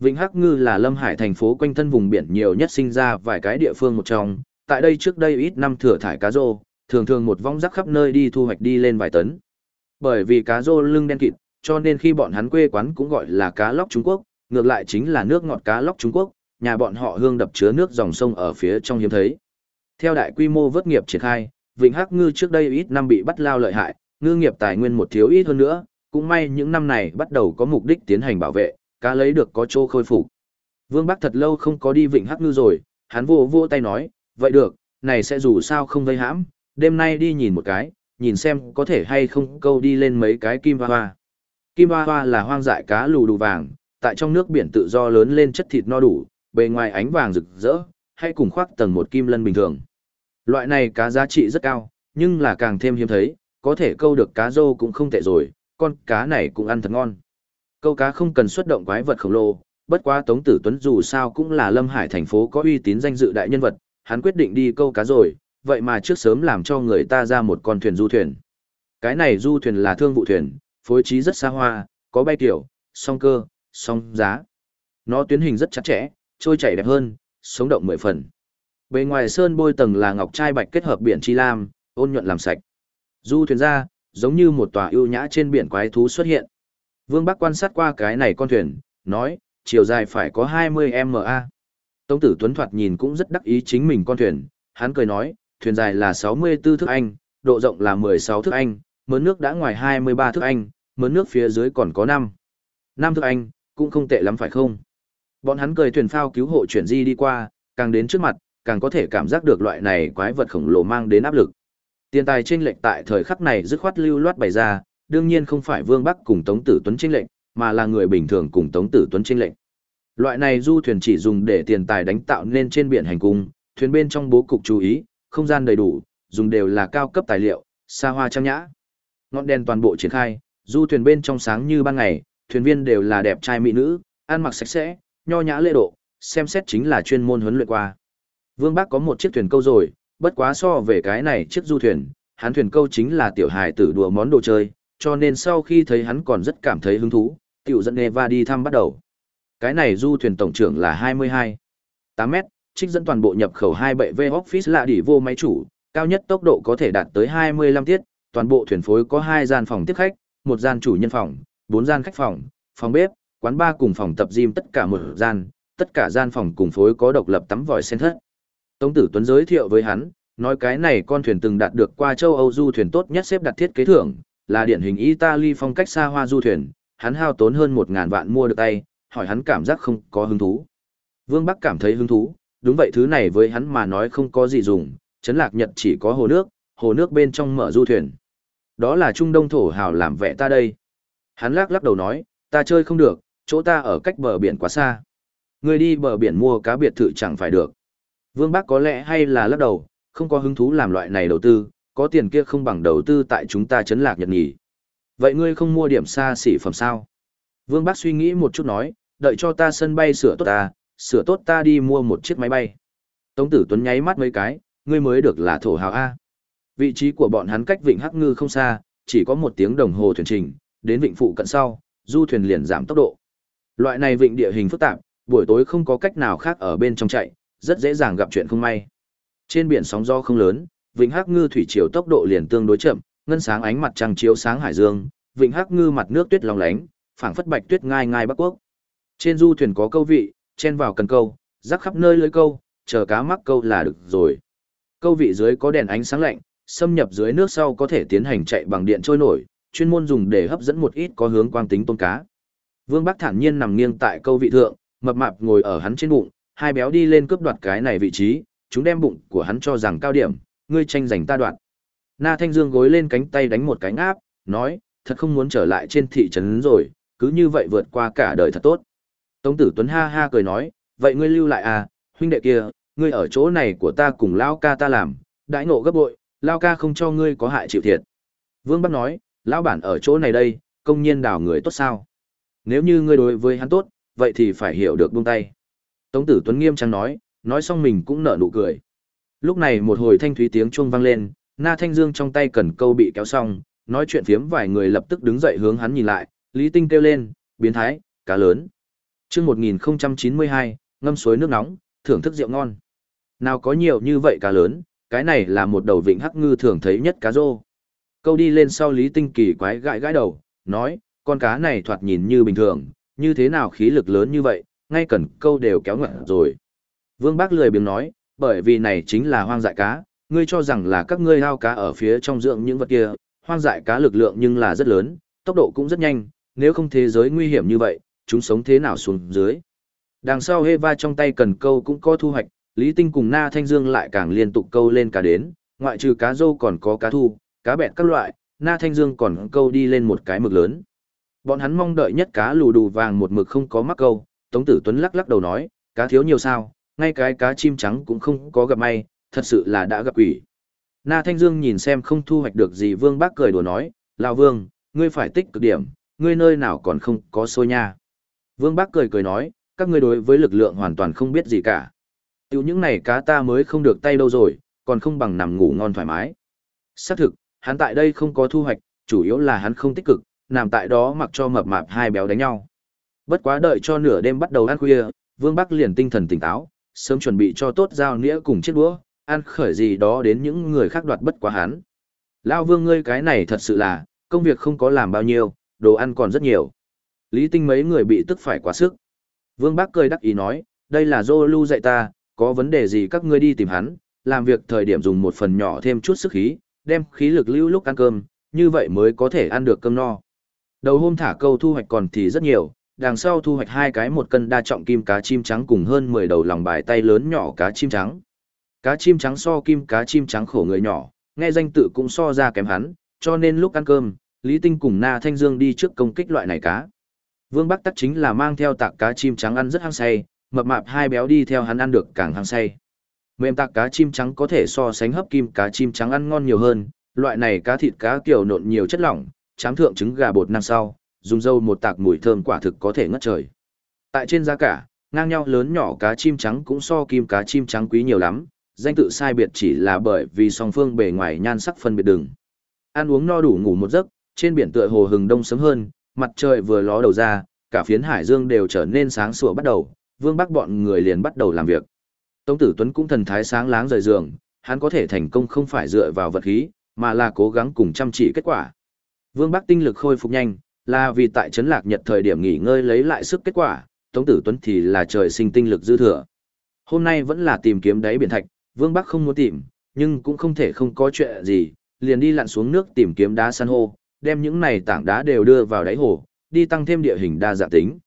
Vịnh Hắc Ngư là Lâm Hải thành phố quanh thân vùng biển nhiều nhất sinh ra vài cái địa phương một trong, tại đây trước đây ít năm thừa thải cá rô, thường thường một vong rắc khắp nơi đi thu hoạch đi lên vài tấn. Bởi vì cá rô lưng đen kịt, cho nên khi bọn hắn quê quán cũng gọi là cá lóc Trung Quốc, ngược lại chính là nước ngọt cá lóc Trung Quốc, nhà bọn họ hương đập chứa nước dòng sông ở phía trong hiếm thấy. Theo đại quy mô vớt nghiệp triển khai, Vịnh Hắc Ngư trước đây ít năm bị bắt lao lợi hại, ngư nghiệp tài nguyên một thiếu ít hơn nữa, cũng may những năm này bắt đầu có mục đích tiến hành bảo vệ, cá lấy được có chỗ khôi phục. Vương Bắc thật lâu không có đi vịnh Hắc Ngư rồi, hắn vô vô tay nói, vậy được, này sẽ dù sao không vây hãm, đêm nay đi nhìn một cái, nhìn xem có thể hay không câu đi lên mấy cái kim hoa hoa. Kim hoa hoa là hoang dại cá lù đù vàng, tại trong nước biển tự do lớn lên chất thịt no đủ, bề ngoài ánh vàng rực rỡ, hay cùng khoác tầng một kim lân bình thường. Loại này cá giá trị rất cao, nhưng là càng thêm hiếm thấy, có thể câu được cá rô cũng không tệ rồi, con cá này cũng ăn thật ngon. Câu cá không cần xuất động quái vật khổng lồ, bất quá Tống Tử Tuấn dù sao cũng là Lâm Hải thành phố có uy tín danh dự đại nhân vật, hắn quyết định đi câu cá rồi, vậy mà trước sớm làm cho người ta ra một con thuyền du thuyền. Cái này du thuyền là thương vụ thuyền, phối trí rất xa hoa, có bay kiểu, song cơ, song giá. Nó tuyến hình rất chặt chẽ, trôi chảy đẹp hơn, sống động mười phần. Bề ngoài sơn bôi tầng là ngọc trai bạch kết hợp biển chi lam, ôn nhuận làm sạch. Du thuyền ra, giống như một tòa ưu nhã trên biển quái thú xuất hiện. Vương Bắc quan sát qua cái này con thuyền, nói, chiều dài phải có 20 MA. Tống tử Tuấn Thoạt nhìn cũng rất đắc ý chính mình con thuyền, hắn cười nói, thuyền dài là 64 thước Anh, độ rộng là 16 thước Anh, mớn nước đã ngoài 23 thước Anh, mớn nước phía dưới còn có 5. 5 thước Anh, cũng không tệ lắm phải không? Bọn hắn cười thuyền phao cứu hộ chuyển di đi qua, càng đến trước mặt, càng có thể cảm giác được loại này quái vật khổng lồ mang đến áp lực. Tiền tài trên lệnh tại thời khắc này dứt khoát lưu loát bày ra, đương nhiên không phải Vương Bắc cùng Tống Tử Tuấn trên lệnh, mà là người bình thường cùng Tống Tử Tuấn trên lệnh. Loại này du thuyền chỉ dùng để tiền tài đánh tạo nên trên biển hành cung, thuyền bên trong bố cục chú ý, không gian đầy đủ, dùng đều là cao cấp tài liệu, xa hoa trang nhã. Ngọn đèn toàn bộ triển khai, du thuyền bên trong sáng như ban ngày, thuyền viên đều là đẹp trai mỹ nữ, ăn mặc sạch sẽ, nho nhã lễ độ, xem xét chính là chuyên môn huấn luyện qua. Vương Bắc có một chiếc thuyền câu rồi, bất quá so về cái này chiếc du thuyền, hắn thuyền câu chính là tiểu hài tử đùa món đồ chơi, cho nên sau khi thấy hắn còn rất cảm thấy hứng thú, tiểu dẫn Eva đi thăm bắt đầu. Cái này du thuyền tổng trưởng là 22, 8 mét, trích dẫn toàn bộ nhập khẩu hai bệ V office là đỉ vô máy chủ, cao nhất tốc độ có thể đạt tới 25 tiết, toàn bộ thuyền phối có hai gian phòng tiếp khách, một gian chủ nhân phòng, bốn gian khách phòng, phòng bếp, quán bar cùng phòng tập gym tất cả một gian, tất cả gian phòng cùng phối có độc lập tắm vòi sen thất. Tống Tử Tuấn giới thiệu với hắn, nói cái này con thuyền từng đạt được qua châu Âu du thuyền tốt nhất xếp đặt thiết kế thưởng, là điển hình Italy phong cách xa hoa du thuyền, hắn hao tốn hơn một ngàn vạn mua được tay, hỏi hắn cảm giác không có hứng thú. Vương Bắc cảm thấy hứng thú, đúng vậy thứ này với hắn mà nói không có gì dùng, Trấn Lạc Nhật chỉ có hồ nước, hồ nước bên trong mở du thuyền. Đó là Trung Đông thổ hào làm vẽ ta đây. Hắn lắc lắc đầu nói, ta chơi không được, chỗ ta ở cách bờ biển quá xa. Người đi bờ biển mua cá biệt thự chẳng phải được. Vương Bắc có lẽ hay là lắc đầu, không có hứng thú làm loại này đầu tư, có tiền kia không bằng đầu tư tại chúng ta chấn Lạc Nhật nhỉ. Vậy ngươi không mua điểm xa xỉ phẩm sao? Vương Bắc suy nghĩ một chút nói, đợi cho ta sân bay sửa tốt ta, sửa tốt ta đi mua một chiếc máy bay. Tống Tử Tuấn nháy mắt mấy cái, ngươi mới được là thổ hào A. Vị trí của bọn hắn cách Vịnh Hắc Ngư không xa, chỉ có một tiếng đồng hồ thuyền trình, đến vịnh phụ cận sau, du thuyền liền giảm tốc độ. Loại này vịnh địa hình phức tạp, buổi tối không có cách nào khác ở bên trong chạy, rất dễ dàng gặp chuyện không may. Trên biển sóng gió không lớn, vịnh Hắc Ngư thủy chiều tốc độ liền tương đối chậm, ngân sáng ánh mặt trăng chiếu sáng hải dương, vịnh Hắc Ngư mặt nước tuyết long lánh, phảng phất bạch tuyết ngai ngai bắc quốc. Trên du thuyền có câu vị, chen vào cần câu, rắc khắp nơi lưới câu, chờ cá mắc câu là được rồi. Câu vị dưới có đèn ánh sáng lạnh, xâm nhập dưới nước sau có thể tiến hành chạy bằng điện trôi nổi, chuyên môn dùng để hấp dẫn một ít có hướng quang tính tôm cá. Vương Bắc thản nhiên nằm nghiêng tại câu vị thượng, mập mạp ngồi ở hắn trên bụng, hai béo đi lên cướp đoạt cái này vị trí, chúng đem bụng của hắn cho rằng cao điểm, ngươi tranh giành ta đoạn. Na Thanh Dương gối lên cánh tay đánh một cái áp, nói, thật không muốn trở lại trên thị trấn rồi, cứ như vậy vượt qua cả đời thật tốt. Tống Tử Tuấn ha ha cười nói, vậy ngươi lưu lại à, huynh đệ kia, ngươi ở chỗ này của ta cùng Lao ca ta làm, đãi ngộ gấp bội, Lao ca không cho ngươi có hại chịu thiệt. Vương Bắc nói, Lão bản ở chỗ này đây, công nhiên đào người tốt sao? Nếu như ngươi đối với hắn tốt, vậy thì phải hiểu được buông tay. Tống Tử Tuấn nghiêm trang nói, nói xong mình cũng nở nụ cười. Lúc này một hồi thanh thúy tiếng chuông vang lên, Na Thanh Dương trong tay cần câu bị kéo xong, nói chuyện phiếm vài người lập tức đứng dậy hướng hắn nhìn lại, Lý Tinh kêu lên, biến thái, cá lớn. Chương 1092, ngâm suối nước nóng, thưởng thức rượu ngon. Nào có nhiều như vậy cá lớn, cái này là một đầu vịnh hắc ngư thường thấy nhất cá rô. Câu đi lên sau Lý Tinh kỳ quái gãi gãi đầu, nói, con cá này thoạt nhìn như bình thường, như thế nào khí lực lớn như vậy, ngay cần câu đều kéo ngặt rồi. Vương Bác lười biếng nói, bởi vì này chính là hoang dại cá, ngươi cho rằng là các ngươi hao cá ở phía trong dưỡng những vật kia, hoang dại cá lực lượng nhưng là rất lớn, tốc độ cũng rất nhanh, nếu không thế giới nguy hiểm như vậy, chúng sống thế nào xuống dưới. Đằng sau Heva trong tay cần câu cũng có thu hoạch, Lý Tinh cùng Na Thanh Dương lại càng liên tục câu lên cá đến, ngoại trừ cá rô còn có cá thu, cá bẹt các loại, Na Thanh Dương còn câu đi lên một cái mực lớn. Bọn hắn mong đợi nhất cá lù đù vàng một mực không có mắc câu, Tống Tử Tuấn lắc lắc đầu nói, cá thiếu nhiều sao, ngay cái cá chim trắng cũng không có gặp may, thật sự là đã gặp quỷ. Na Thanh Dương nhìn xem không thu hoạch được gì Vương Bác cười đùa nói, Lão Vương, ngươi phải tích cực điểm, ngươi nơi nào còn không có xôi nha. Vương Bác cười cười nói, các ngươi đối với lực lượng hoàn toàn không biết gì cả. Tiểu những này cá ta mới không được tay đâu rồi, còn không bằng nằm ngủ ngon thoải mái. Xác thực, hắn tại đây không có thu hoạch, chủ yếu là hắn không tích cực, nằm tại đó mặc cho mập mạp hai béo đánh nhau. Bất quá đợi cho nửa đêm bắt đầu ăn khuya, Vương Bắc liền tinh thần tỉnh táo, sớm chuẩn bị cho tốt dao nĩa cùng chiếc đũa, ăn khởi gì đó đến những người khác đoạt bất quá hắn. Lao Vương ngươi cái này thật sự là, công việc không có làm bao nhiêu, đồ ăn còn rất nhiều. Lý Tinh mấy người bị tức phải quá sức. Vương bác cười đắc ý nói, đây là Dô Lưu dạy ta, có vấn đề gì các ngươi đi tìm hắn, làm việc thời điểm dùng một phần nhỏ thêm chút sức khí, đem khí lực lưu lúc ăn cơm, như vậy mới có thể ăn được cơm no. Đầu hôm thả câu thu hoạch còn thì rất nhiều, đằng sau thu hoạch hai cái một cân đa trọng kim cá chim trắng cùng hơn 10 đầu lòng bài tay lớn nhỏ cá chim trắng. Cá chim trắng so kim cá chim trắng khổ người nhỏ, nghe danh tự cũng so ra kém hắn, cho nên lúc ăn cơm, Lý Tinh cùng Na Thanh Dương đi trước công kích loại này cá. Vương Bắc Tắc chính là mang theo tạc cá chim trắng ăn rất hăng say, mập mạp hai béo đi theo hắn ăn được càng hăng say. Mềm tạc cá chim trắng có thể so sánh hấp kim cá chim trắng ăn ngon nhiều hơn, loại này cá thịt cá kiểu nộn nhiều chất lỏng, tráng thượng trứng gà bột năm sau, dùng dâu một tạc mùi thơm quả thực có thể ngất trời. Tại trên giá cả, ngang nhau lớn nhỏ cá chim trắng cũng so kim cá chim trắng quý nhiều lắm, danh tự sai biệt chỉ là bởi vì song phương bề ngoài nhan sắc phân biệt đừng. Ăn uống no đủ ngủ một giấc, trên biển tựa hồ hừng đông sớm hơn, mặt trời vừa ló đầu ra, cả phiến hải dương đều trở nên sáng sủa bắt đầu, vương bắc bọn người liền bắt đầu làm việc. Tống Tử Tuấn cũng thần thái sáng láng rời giường, hắn có thể thành công không phải dựa vào vật khí, mà là cố gắng cùng chăm chỉ kết quả. Vương Bắc tinh lực khôi phục nhanh, là vì tại trấn lạc nhật thời điểm nghỉ ngơi lấy lại sức kết quả, Tống Tử Tuấn thì là trời sinh tinh lực dư thừa. Hôm nay vẫn là tìm kiếm đáy biển thạch, Vương Bắc không muốn tìm, nhưng cũng không thể không có chuyện gì, liền đi lặn xuống nước tìm kiếm đá san hô, đem những này tảng đá đều đưa vào đáy hồ, đi tăng thêm địa hình đa dạng tính.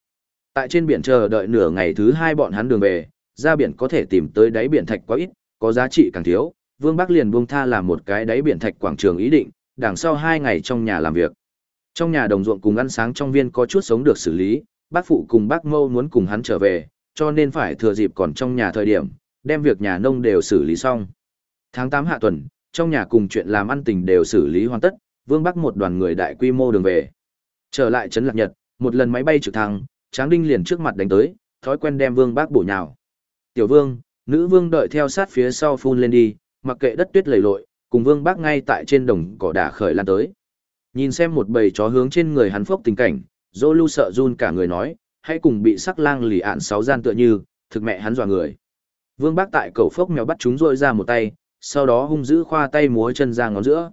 Tại trên biển chờ đợi nửa ngày thứ hai bọn hắn đường về, ra biển có thể tìm tới đáy biển thạch quá ít, có giá trị càng thiếu, Vương Bắc liền buông tha làm một cái đáy biển thạch quảng trường ý định, đằng sau hai ngày trong nhà làm việc. Trong nhà đồng ruộng cùng ăn sáng trong viên có chút sống được xử lý, bác phụ cùng bác mâu muốn cùng hắn trở về, cho nên phải thừa dịp còn trong nhà thời điểm, đem việc nhà nông đều xử lý xong. Tháng 8 hạ tuần, trong nhà cùng chuyện làm ăn tình đều xử lý hoàn tất, Vương Bắc một đoàn người đại quy mô đường về. Trở lại trấn Lạc Nhật, một lần máy bay trực thăng, Tráng Đinh liền trước mặt đánh tới, thói quen đem Vương Bắc bổ nhào. Tiểu Vương, nữ Vương đợi theo sát phía sau phun lên đi, mặc kệ đất tuyết lầy lội, cùng Vương Bắc ngay tại trên đồng cỏ đả khởi lan tới. Nhìn xem một bầy chó hướng trên người hắn phốc tình cảnh, Dô lưu sợ run cả người nói, hãy cùng bị sắc lang lì ạn sáu gian tựa như, thực mẹ hắn dọa người. Vương Bác tại cầu phốc mèo bắt chúng rôi ra một tay, sau đó hung dữ khoa tay múa chân ra ngón giữa.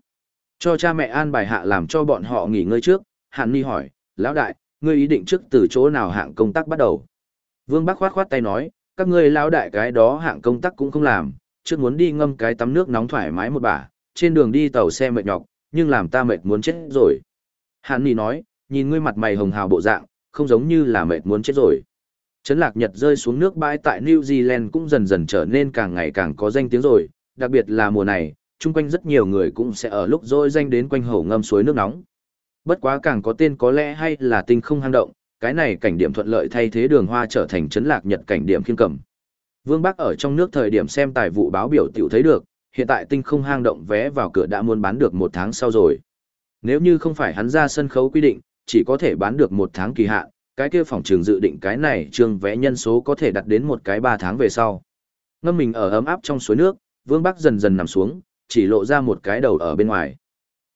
Cho cha mẹ an bài hạ làm cho bọn họ nghỉ ngơi trước, Hạn Ni hỏi, lão đại, ngươi ý định trước từ chỗ nào hạng công tác bắt đầu? Vương Bác khoát khoát tay nói, các ngươi lão đại cái đó hạng công tác cũng không làm, trước muốn đi ngâm cái tắm nước nóng thoải mái một bả, trên đường đi tàu xe mệt nhọc, nhưng làm ta mệt muốn chết rồi. Hàn Ni nói, nhìn ngươi mặt mày hồng hào bộ dạng, không giống như là mệt muốn chết rồi. Trấn lạc Nhật rơi xuống nước bãi tại New Zealand cũng dần dần trở nên càng ngày càng có danh tiếng rồi, đặc biệt là mùa này, chung quanh rất nhiều người cũng sẽ ở lúc rôi danh đến quanh hồ ngâm suối nước nóng. Bất quá càng có tên có lẽ hay là tinh không hang động, cái này cảnh điểm thuận lợi thay thế đường hoa trở thành trấn lạc Nhật cảnh điểm khiên cầm. Vương Bắc ở trong nước thời điểm xem tài vụ báo biểu tiểu thấy được, hiện tại tinh không hang động vé vào cửa đã muốn bán được một tháng sau rồi. Nếu như không phải hắn ra sân khấu quy định, chỉ có thể bán được một tháng kỳ hạn, cái kia phòng trường dự định cái này trương vẽ nhân số có thể đặt đến một cái ba tháng về sau. Ngâm mình ở ấm áp trong suối nước, Vương Bắc dần dần nằm xuống, chỉ lộ ra một cái đầu ở bên ngoài.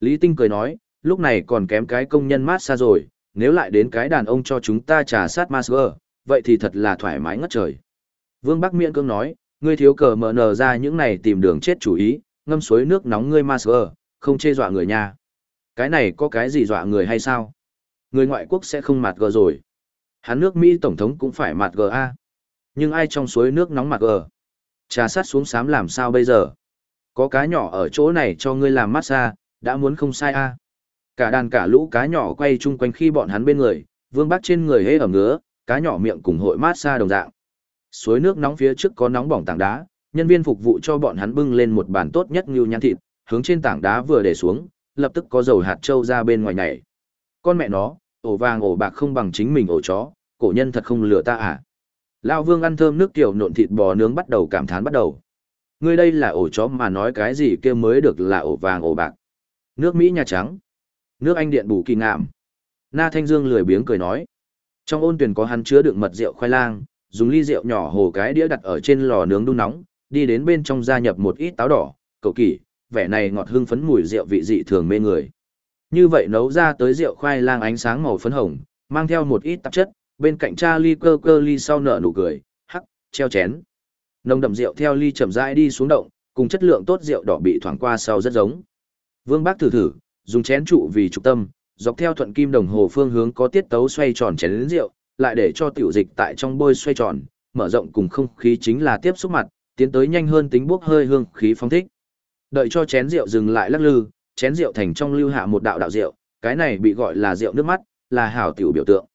Lý Tinh cười nói, lúc này còn kém cái công nhân mát xa rồi, nếu lại đến cái đàn ông cho chúng ta trà sát massage, vậy thì thật là thoải mái ngất trời. Vương Bắc miễn cưỡng nói, ngươi thiếu cờ mở nở ra những này tìm đường chết chủ ý, ngâm suối nước nóng ngươi massage, không chê dọa người nha. Cái này có cái gì dọa người hay sao? Người ngoại quốc sẽ không mặt gờ rồi. Hắn nước Mỹ Tổng thống cũng phải mặt gờ A. Nhưng ai trong suối nước nóng mặt gờ? Trà sát xuống sám làm sao bây giờ? Có cá nhỏ ở chỗ này cho ngươi làm massage, đã muốn không sai A. Cả đàn cả lũ cá nhỏ quay chung quanh khi bọn hắn bên người, vương bác trên người hế ẩm ngứa, cá nhỏ miệng cùng hội massage đồng dạng. Suối nước nóng phía trước có nóng bỏng tảng đá, nhân viên phục vụ cho bọn hắn bưng lên một bàn tốt nhất như nhãn thịt, hướng trên tảng đá vừa để xuống, lập tức có dầu hạt trâu ra bên ngoài nhảy. Con mẹ nó, ổ vàng ổ bạc không bằng chính mình ổ chó, cổ nhân thật không lừa ta à. Lão vương ăn thơm nước tiểu nộn thịt bò nướng bắt đầu cảm thán bắt đầu. Ngươi đây là ổ chó mà nói cái gì kia mới được là ổ vàng ổ bạc. Nước Mỹ Nhà Trắng. Nước Anh điện bù kỳ ngạm. Na Thanh Dương lười biếng cười nói. Trong ôn tuyển có hắn chứa đựng mật rượu khoai lang, dùng ly rượu nhỏ hồ cái đĩa đặt ở trên lò nướng đun nóng, đi đến bên trong gia nhập một ít táo đỏ, cầu kỳ, vẻ này ngọt hương phấn mùi rượu vị dị thường mê người. Như vậy nấu ra tới rượu khoai lang ánh sáng màu phấn hồng, mang theo một ít tạp chất, bên cạnh cha ly cơ cơ ly sau nở nụ cười, hắc, treo chén. Nồng đậm rượu theo ly chậm rãi đi xuống động, cùng chất lượng tốt rượu đỏ bị thoảng qua sau rất giống. Vương Bác thử thử, dùng chén trụ vì trục tâm, dọc theo thuận kim đồng hồ phương hướng có tiết tấu xoay tròn chén lớn rượu, lại để cho tiểu dịch tại trong bôi xoay tròn, mở rộng cùng không khí chính là tiếp xúc mặt, tiến tới nhanh hơn tính bốc hơi hương khí phong thích. Đợi cho chén rượu dừng lại lắc lư, chén rượu thành trong lưu hạ một đạo đạo rượu, cái này bị gọi là rượu nước mắt, là hảo tiểu biểu tượng.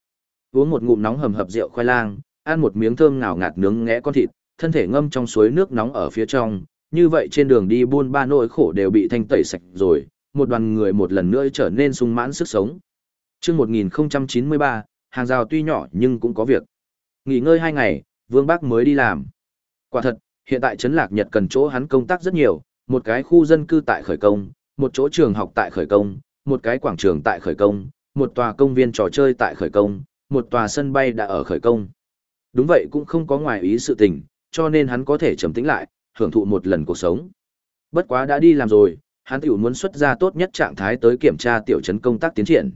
Uống một ngụm nóng hầm hập rượu khoai lang, ăn một miếng thơm ngào ngạt nướng ngẽ con thịt, thân thể ngâm trong suối nước nóng ở phía trong, như vậy trên đường đi buôn ba nỗi khổ đều bị thanh tẩy sạch rồi, một đoàn người một lần nữa trở nên sung mãn sức sống. Chương 1093, hàng rào tuy nhỏ nhưng cũng có việc. Nghỉ ngơi hai ngày, Vương Bác mới đi làm. Quả thật, hiện tại Trấn Lạc Nhật cần chỗ hắn công tác rất nhiều, một cái khu dân cư tại khởi công, một chỗ trường học tại khởi công, một cái quảng trường tại khởi công, một tòa công viên trò chơi tại khởi công, một tòa sân bay đã ở khởi công. Đúng vậy cũng không có ngoài ý sự tình, cho nên hắn có thể trầm tĩnh lại, hưởng thụ một lần cuộc sống. Bất quá đã đi làm rồi, hắn tiểu muốn xuất ra tốt nhất trạng thái tới kiểm tra tiểu trấn công tác tiến triển.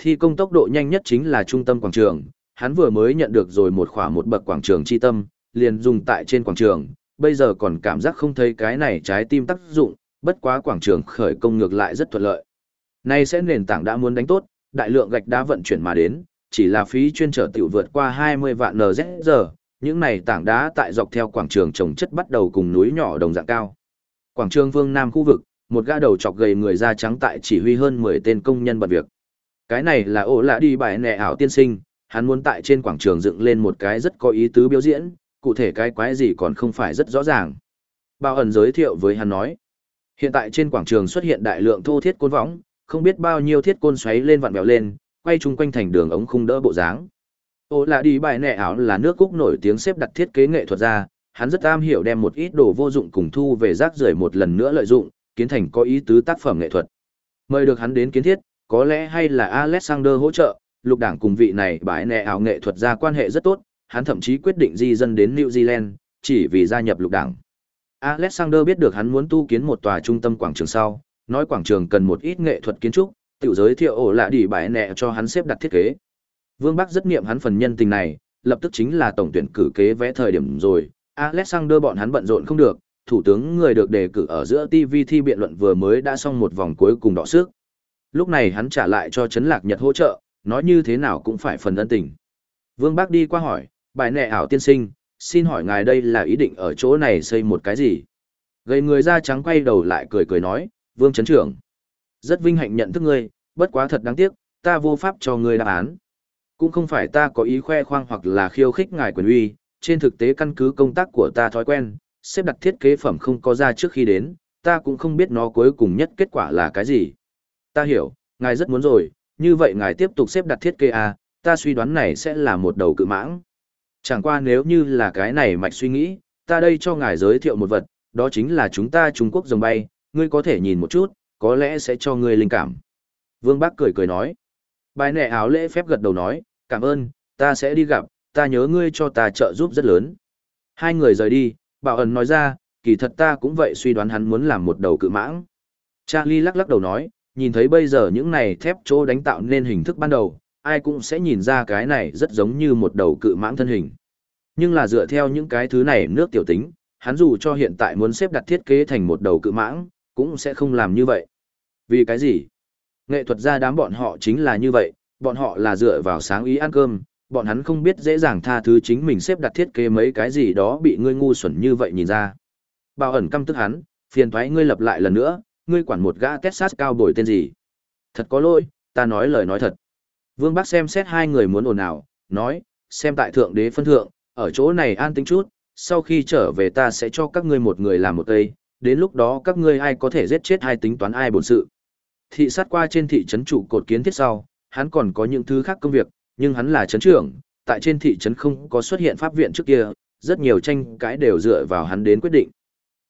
Thi công tốc độ nhanh nhất chính là trung tâm quảng trường, hắn vừa mới nhận được rồi một khỏa một bậc quảng trường chi tâm, liền dùng tại trên quảng trường, bây giờ còn cảm giác không thấy cái này trái tim tác dụng, bất quá quảng trường khởi công ngược lại rất thuận lợi. Nay sẽ nền tảng đã muốn đánh tốt, đại lượng gạch đá vận chuyển mà đến, chỉ là phí chuyên trở tiểu vượt qua 20 vạn NZ giờ, những này tảng đá tại dọc theo quảng trường trồng chất bắt đầu cùng núi nhỏ đồng dạng cao. Quảng trường Vương Nam khu vực, một gã đầu chọc gầy người da trắng tại chỉ huy hơn 10 tên công nhân bận việc. Cái này là ổ lạ đi bài nẹ ảo tiên sinh, hắn muốn tại trên quảng trường dựng lên một cái rất có ý tứ biểu diễn, cụ thể cái quái gì còn không phải rất rõ ràng. Bao ẩn giới thiệu với hắn nói, hiện tại trên quảng trường xuất hiện đại lượng thô thiết côn võng, không biết bao nhiêu thiết côn xoáy lên vặn vẹo lên, quay chung quanh thành đường ống khung đỡ bộ dáng. Ô là đi bài nẹ ảo là nước cúc nổi tiếng xếp đặt thiết kế nghệ thuật ra, hắn rất am hiểu đem một ít đồ vô dụng cùng thu về rác rưởi một lần nữa lợi dụng, kiến thành có ý tứ tác phẩm nghệ thuật. Mời được hắn đến kiến thiết, có lẽ hay là Alexander hỗ trợ, lục đảng cùng vị này bãi nẹ ảo nghệ thuật ra quan hệ rất tốt, hắn thậm chí quyết định di dân đến New Zealand, chỉ vì gia nhập lục đảng. Alexander biết được hắn muốn tu kiến một tòa trung tâm quảng trường sau, nói quảng trường cần một ít nghệ thuật kiến trúc, tự giới thiệu ổ lạ đi bãi nẹ cho hắn xếp đặt thiết kế. Vương Bắc rất niệm hắn phần nhân tình này, lập tức chính là tổng tuyển cử kế vẽ thời điểm rồi, Alexander bọn hắn bận rộn không được, thủ tướng người được đề cử ở giữa TV thi biện luận vừa mới đã xong một vòng cuối cùng đọ sức. Lúc này hắn trả lại cho Trấn Lạc Nhật hỗ trợ, nói như thế nào cũng phải phần ân tình. Vương bác đi qua hỏi, bài nẹ ảo tiên sinh, xin hỏi ngài đây là ý định ở chỗ này xây một cái gì? Gầy người da trắng quay đầu lại cười cười nói, Vương Trấn Trưởng. Rất vinh hạnh nhận thức ngươi, bất quá thật đáng tiếc, ta vô pháp cho ngươi đáp án. Cũng không phải ta có ý khoe khoang hoặc là khiêu khích ngài quyền uy, trên thực tế căn cứ công tác của ta thói quen, xếp đặt thiết kế phẩm không có ra trước khi đến, ta cũng không biết nó cuối cùng nhất kết quả là cái gì. Ta hiểu, ngài rất muốn rồi, như vậy ngài tiếp tục xếp đặt thiết kế a ta suy đoán này sẽ là một đầu cự mãng. Chẳng qua nếu như là cái này mạch suy nghĩ, ta đây cho ngài giới thiệu một vật, đó chính là chúng ta Trung Quốc rồng bay, ngươi có thể nhìn một chút, có lẽ sẽ cho ngươi linh cảm. Vương Bác cười cười nói. Bài nẹ áo lễ phép gật đầu nói, cảm ơn, ta sẽ đi gặp, ta nhớ ngươi cho ta trợ giúp rất lớn. Hai người rời đi, bảo ẩn nói ra, kỳ thật ta cũng vậy suy đoán hắn muốn làm một đầu cự mãng. Charlie lắc lắc đầu nói, nhìn thấy bây giờ những này thép chỗ đánh tạo nên hình thức ban đầu, ai cũng sẽ nhìn ra cái này rất giống như một đầu cự mãng thân hình. Nhưng là dựa theo những cái thứ này nước tiểu tính, hắn dù cho hiện tại muốn xếp đặt thiết kế thành một đầu cự mãng, cũng sẽ không làm như vậy. Vì cái gì? Nghệ thuật gia đám bọn họ chính là như vậy, bọn họ là dựa vào sáng ý ăn cơm, bọn hắn không biết dễ dàng tha thứ chính mình xếp đặt thiết kế mấy cái gì đó bị ngươi ngu xuẩn như vậy nhìn ra. Bao ẩn căm tức hắn, phiền thoái ngươi lập lại lần nữa, ngươi quản một gã Texas cao bồi tên gì. Thật có lỗi, ta nói lời nói thật. Vương Bắc xem xét hai người muốn ồn ào, nói, xem tại thượng đế phân thượng, ở chỗ này an tính chút, sau khi trở về ta sẽ cho các ngươi một người làm một cây, đến lúc đó các ngươi ai có thể giết chết hai tính toán ai bổn sự. Thị sát qua trên thị trấn trụ cột kiến thiết sau, hắn còn có những thứ khác công việc, nhưng hắn là trấn trưởng, tại trên thị trấn không có xuất hiện pháp viện trước kia, rất nhiều tranh cãi đều dựa vào hắn đến quyết định.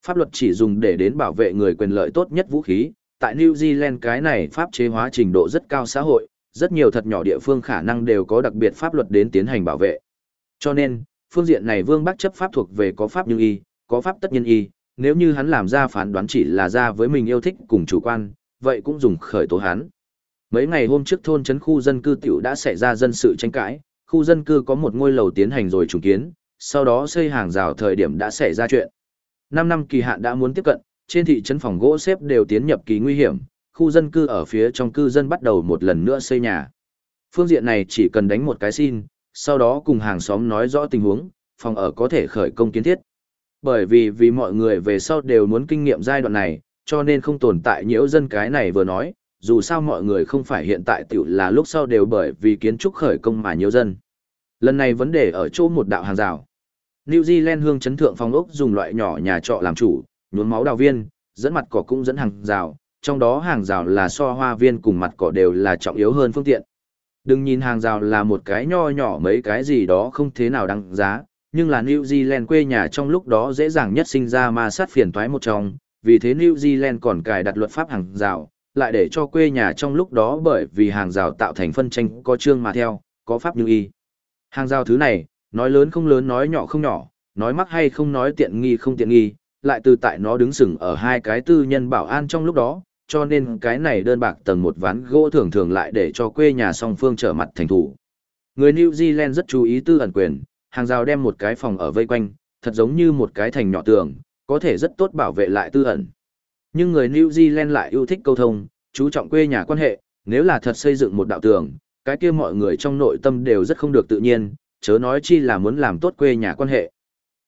Pháp luật chỉ dùng để đến bảo vệ người quyền lợi tốt nhất vũ khí, tại New Zealand cái này pháp chế hóa trình độ rất cao xã hội, rất nhiều thật nhỏ địa phương khả năng đều có đặc biệt pháp luật đến tiến hành bảo vệ. Cho nên, phương diện này Vương Bắc chấp pháp thuộc về có pháp nhưng y, có pháp tất nhân y, nếu như hắn làm ra phán đoán chỉ là ra với mình yêu thích cùng chủ quan, vậy cũng dùng khởi tố hắn. Mấy ngày hôm trước thôn trấn khu dân cư tiểu đã xảy ra dân sự tranh cãi, khu dân cư có một ngôi lầu tiến hành rồi trùng kiến, sau đó xây hàng rào thời điểm đã xảy ra chuyện. Năm năm kỳ hạn đã muốn tiếp cận, trên thị trấn phòng gỗ xếp đều tiến nhập kỳ nguy hiểm, khu dân cư ở phía trong cư dân bắt đầu một lần nữa xây nhà. Phương diện này chỉ cần đánh một cái xin, sau đó cùng hàng xóm nói rõ tình huống, phòng ở có thể khởi công kiến thiết. Bởi vì vì mọi người về sau đều muốn kinh nghiệm giai đoạn này, cho nên không tồn tại nhiễu dân cái này vừa nói, dù sao mọi người không phải hiện tại tiểu là lúc sau đều bởi vì kiến trúc khởi công mà nhiễu dân. Lần này vấn đề ở chỗ một đạo hàng rào. New Zealand hương chấn thượng phòng ốc dùng loại nhỏ nhà trọ làm chủ, nhuốm máu đào viên, dẫn mặt cỏ cũng dẫn hàng rào, trong đó hàng rào là so hoa viên cùng mặt cỏ đều là trọng yếu hơn phương tiện. Đừng nhìn hàng rào là một cái nho nhỏ mấy cái gì đó không thế nào đăng giá, nhưng là New Zealand quê nhà trong lúc đó dễ dàng nhất sinh ra ma sát phiền toái một trong, vì thế New Zealand còn cài đặt luật pháp hàng rào, lại để cho quê nhà trong lúc đó bởi vì hàng rào tạo thành phân tranh có chương mà theo, có pháp như y. Hàng rào thứ này, nói lớn không lớn nói nhỏ không nhỏ, nói mắc hay không nói tiện nghi không tiện nghi, lại từ tại nó đứng sừng ở hai cái tư nhân bảo an trong lúc đó, cho nên cái này đơn bạc tầng một ván gỗ thường thường lại để cho quê nhà song phương trở mặt thành thủ. Người New Zealand rất chú ý tư ẩn quyền, hàng rào đem một cái phòng ở vây quanh, thật giống như một cái thành nhỏ tường, có thể rất tốt bảo vệ lại tư ẩn. Nhưng người New Zealand lại yêu thích câu thông, chú trọng quê nhà quan hệ, nếu là thật xây dựng một đạo tường, cái kia mọi người trong nội tâm đều rất không được tự nhiên, chớ nói chi là muốn làm tốt quê nhà quan hệ.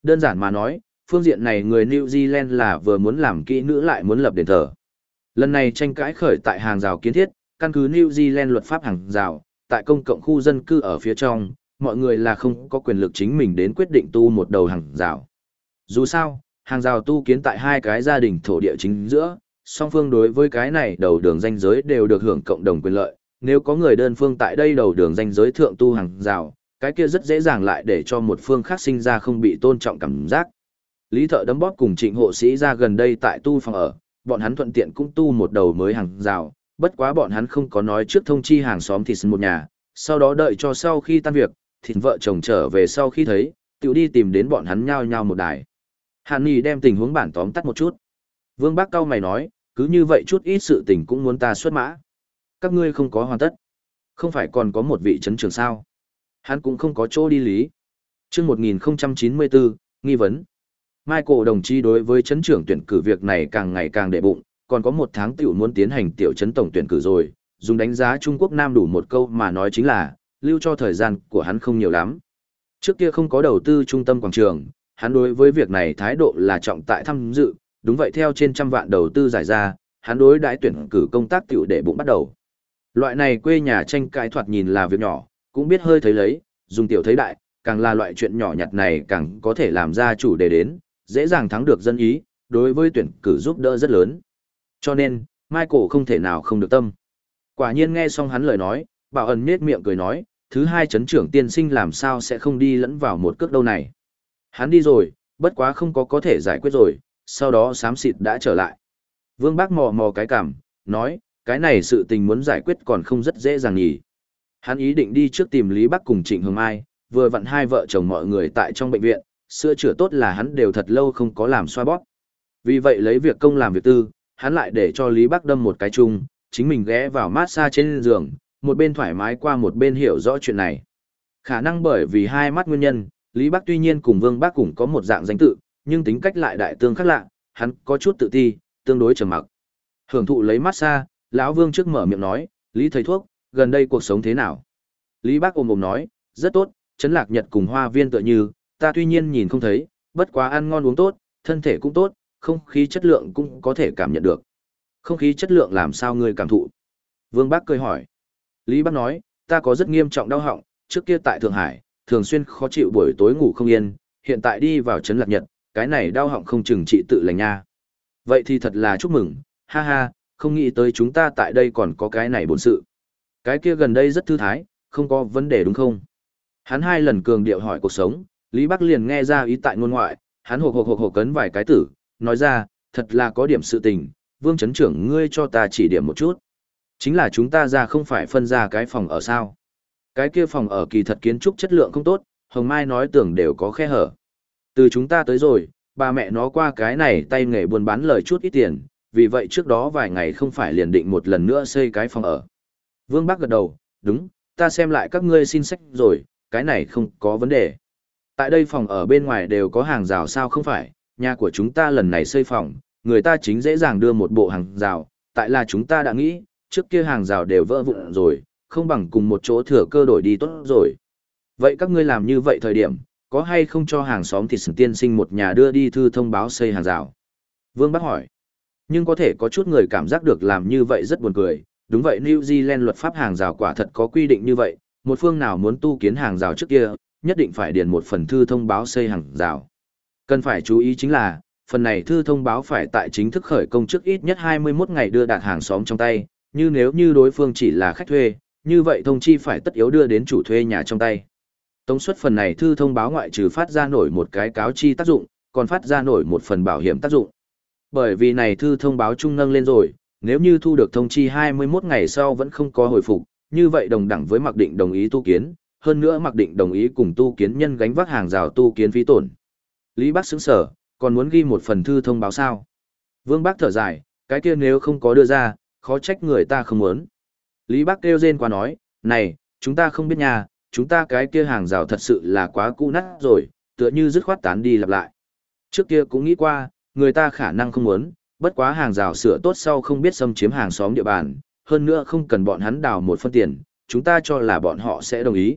Đơn giản mà nói, phương diện này người New Zealand là vừa muốn làm kỹ nữ lại muốn lập đền thờ. Lần này tranh cãi khởi tại hàng rào kiến thiết, căn cứ New Zealand luật pháp hàng rào, tại công cộng khu dân cư ở phía trong, mọi người là không có quyền lực chính mình đến quyết định tu một đầu hàng rào. Dù sao, hàng rào tu kiến tại hai cái gia đình thổ địa chính giữa, song phương đối với cái này đầu đường danh giới đều được hưởng cộng đồng quyền lợi. Nếu có người đơn phương tại đây đầu đường danh giới thượng tu hàng rào, cái kia rất dễ dàng lại để cho một phương khác sinh ra không bị tôn trọng cảm giác. Lý thợ đấm bóp cùng trịnh hộ sĩ ra gần đây tại tu phòng ở, bọn hắn thuận tiện cũng tu một đầu mới hàng rào, bất quá bọn hắn không có nói trước thông chi hàng xóm thịt một nhà, sau đó đợi cho sau khi tan việc, thịt vợ chồng trở về sau khi thấy, tiểu đi tìm đến bọn hắn nhao nhao một đài. Hàn nghị đem tình huống bản tóm tắt một chút. Vương Bác cao mày nói, cứ như vậy chút ít sự tình cũng muốn ta xuất mã. Các ngươi không có hoàn tất. Không phải còn có một vị chấn trường sao. Hắn cũng không có chỗ đi lý. chương 1094, nghi vấn. Michael đồng chí đối với chấn trưởng tuyển cử việc này càng ngày càng đệ bụng, còn có một tháng tiểu muốn tiến hành tiểu chấn tổng tuyển cử rồi, dùng đánh giá Trung Quốc Nam đủ một câu mà nói chính là, lưu cho thời gian của hắn không nhiều lắm. Trước kia không có đầu tư trung tâm quảng trường, hắn đối với việc này thái độ là trọng tại tham dự, đúng vậy theo trên trăm vạn đầu tư giải ra, hắn đối đại tuyển cử công tác tiểu để bụng bắt đầu. Loại này quê nhà tranh cãi thoạt nhìn là việc nhỏ, cũng biết hơi thấy lấy, dùng tiểu thấy đại, càng là loại chuyện nhỏ nhặt này càng có thể làm ra chủ đề đến, dễ dàng thắng được dân ý, đối với tuyển cử giúp đỡ rất lớn. Cho nên, Michael không thể nào không được tâm. Quả nhiên nghe xong hắn lời nói, bảo ẩn nết miệng cười nói, thứ hai chấn trưởng tiên sinh làm sao sẽ không đi lẫn vào một cước đâu này. Hắn đi rồi, bất quá không có có thể giải quyết rồi, sau đó xám xịt đã trở lại. Vương Bác mò mò cái cảm, nói, cái này sự tình muốn giải quyết còn không rất dễ dàng nhỉ. Hắn ý định đi trước tìm Lý Bắc cùng Trịnh Hương Mai, vừa vặn hai vợ chồng mọi người tại trong bệnh viện, sữa chữa tốt là hắn đều thật lâu không có làm xoa bóp. Vì vậy lấy việc công làm việc tư, hắn lại để cho Lý Bắc đâm một cái chung, chính mình ghé vào massage trên giường, một bên thoải mái qua một bên hiểu rõ chuyện này. Khả năng bởi vì hai mắt nguyên nhân, Lý Bắc tuy nhiên cùng Vương Bắc cũng có một dạng danh tự, nhưng tính cách lại đại tương khác lạ, hắn có chút tự ti, tương đối trầm mặc. Hưởng thụ lấy massage, lão Vương trước mở miệng nói, "Lý thầy thuốc, gần đây cuộc sống thế nào?" Lý bác ôm ôm nói, "Rất tốt, chấn lạc nhật cùng hoa viên tựa như, ta tuy nhiên nhìn không thấy, bất quá ăn ngon uống tốt, thân thể cũng tốt, không khí chất lượng cũng có thể cảm nhận được." Không khí chất lượng làm sao người cảm thụ? Vương bác cười hỏi. Lý bác nói, ta có rất nghiêm trọng đau họng, trước kia tại Thượng Hải, thường xuyên khó chịu buổi tối ngủ không yên, hiện tại đi vào trấn lạc nhật, cái này đau họng không chừng trị tự lành nha. Vậy thì thật là chúc mừng, ha ha, không nghĩ tới chúng ta tại đây còn có cái này bổn sự. Cái kia gần đây rất thư thái, không có vấn đề đúng không? Hắn hai lần cường điệu hỏi cuộc sống, Lý Bắc liền nghe ra ý tại ngôn ngoại, hắn hộp hộp hộp hộp cấn vài cái tử, nói ra, thật là có điểm sự tình, vương Trấn trưởng ngươi cho ta chỉ điểm một chút. Chính là chúng ta ra không phải phân ra cái phòng ở sao. Cái kia phòng ở kỳ thật kiến trúc chất lượng không tốt, Hồng Mai nói tưởng đều có khe hở. Từ chúng ta tới rồi, ba mẹ nó qua cái này tay nghề buôn bán lời chút ít tiền, vì vậy trước đó vài ngày không phải liền định một lần nữa xây cái phòng ở. Vương Bắc gật đầu, đúng, ta xem lại các ngươi xin sách rồi, cái này không có vấn đề. Tại đây phòng ở bên ngoài đều có hàng rào sao không phải, nhà của chúng ta lần này xây phòng, người ta chính dễ dàng đưa một bộ hàng rào, tại là chúng ta đã nghĩ, trước kia hàng rào đều vỡ vụn rồi, không bằng cùng một chỗ thừa cơ đổi đi tốt rồi. Vậy các ngươi làm như vậy thời điểm, có hay không cho hàng xóm thịt tiên sinh một nhà đưa đi thư thông báo xây hàng rào? Vương Bắc hỏi. Nhưng có thể có chút người cảm giác được làm như vậy rất buồn cười. Đúng vậy New Zealand luật pháp hàng rào quả thật có quy định như vậy, một phương nào muốn tu kiến hàng rào trước kia, nhất định phải điền một phần thư thông báo xây hàng rào. Cần phải chú ý chính là, phần này thư thông báo phải tại chính thức khởi công trước ít nhất 21 ngày đưa đạt hàng xóm trong tay, như nếu như đối phương chỉ là khách thuê, như vậy thông chi phải tất yếu đưa đến chủ thuê nhà trong tay. Tống suất phần này thư thông báo ngoại trừ phát ra nổi một cái cáo chi tác dụng, còn phát ra nổi một phần bảo hiểm tác dụng. Bởi vì này thư thông báo trung nâng lên rồi, nếu như thu được thông chi 21 ngày sau vẫn không có hồi phục, như vậy đồng đẳng với mặc định đồng ý tu kiến, hơn nữa mặc định đồng ý cùng tu kiến nhân gánh vác hàng rào tu kiến phí tổn. Lý Bác sững sở, còn muốn ghi một phần thư thông báo sao? Vương Bác thở dài, cái kia nếu không có đưa ra, khó trách người ta không muốn. Lý Bác kêu rên qua nói, này, chúng ta không biết nhà, chúng ta cái kia hàng rào thật sự là quá cũ nát rồi, tựa như dứt khoát tán đi lặp lại. Trước kia cũng nghĩ qua, người ta khả năng không muốn, bất quá hàng rào sửa tốt sau không biết xâm chiếm hàng xóm địa bàn, hơn nữa không cần bọn hắn đào một phân tiền, chúng ta cho là bọn họ sẽ đồng ý.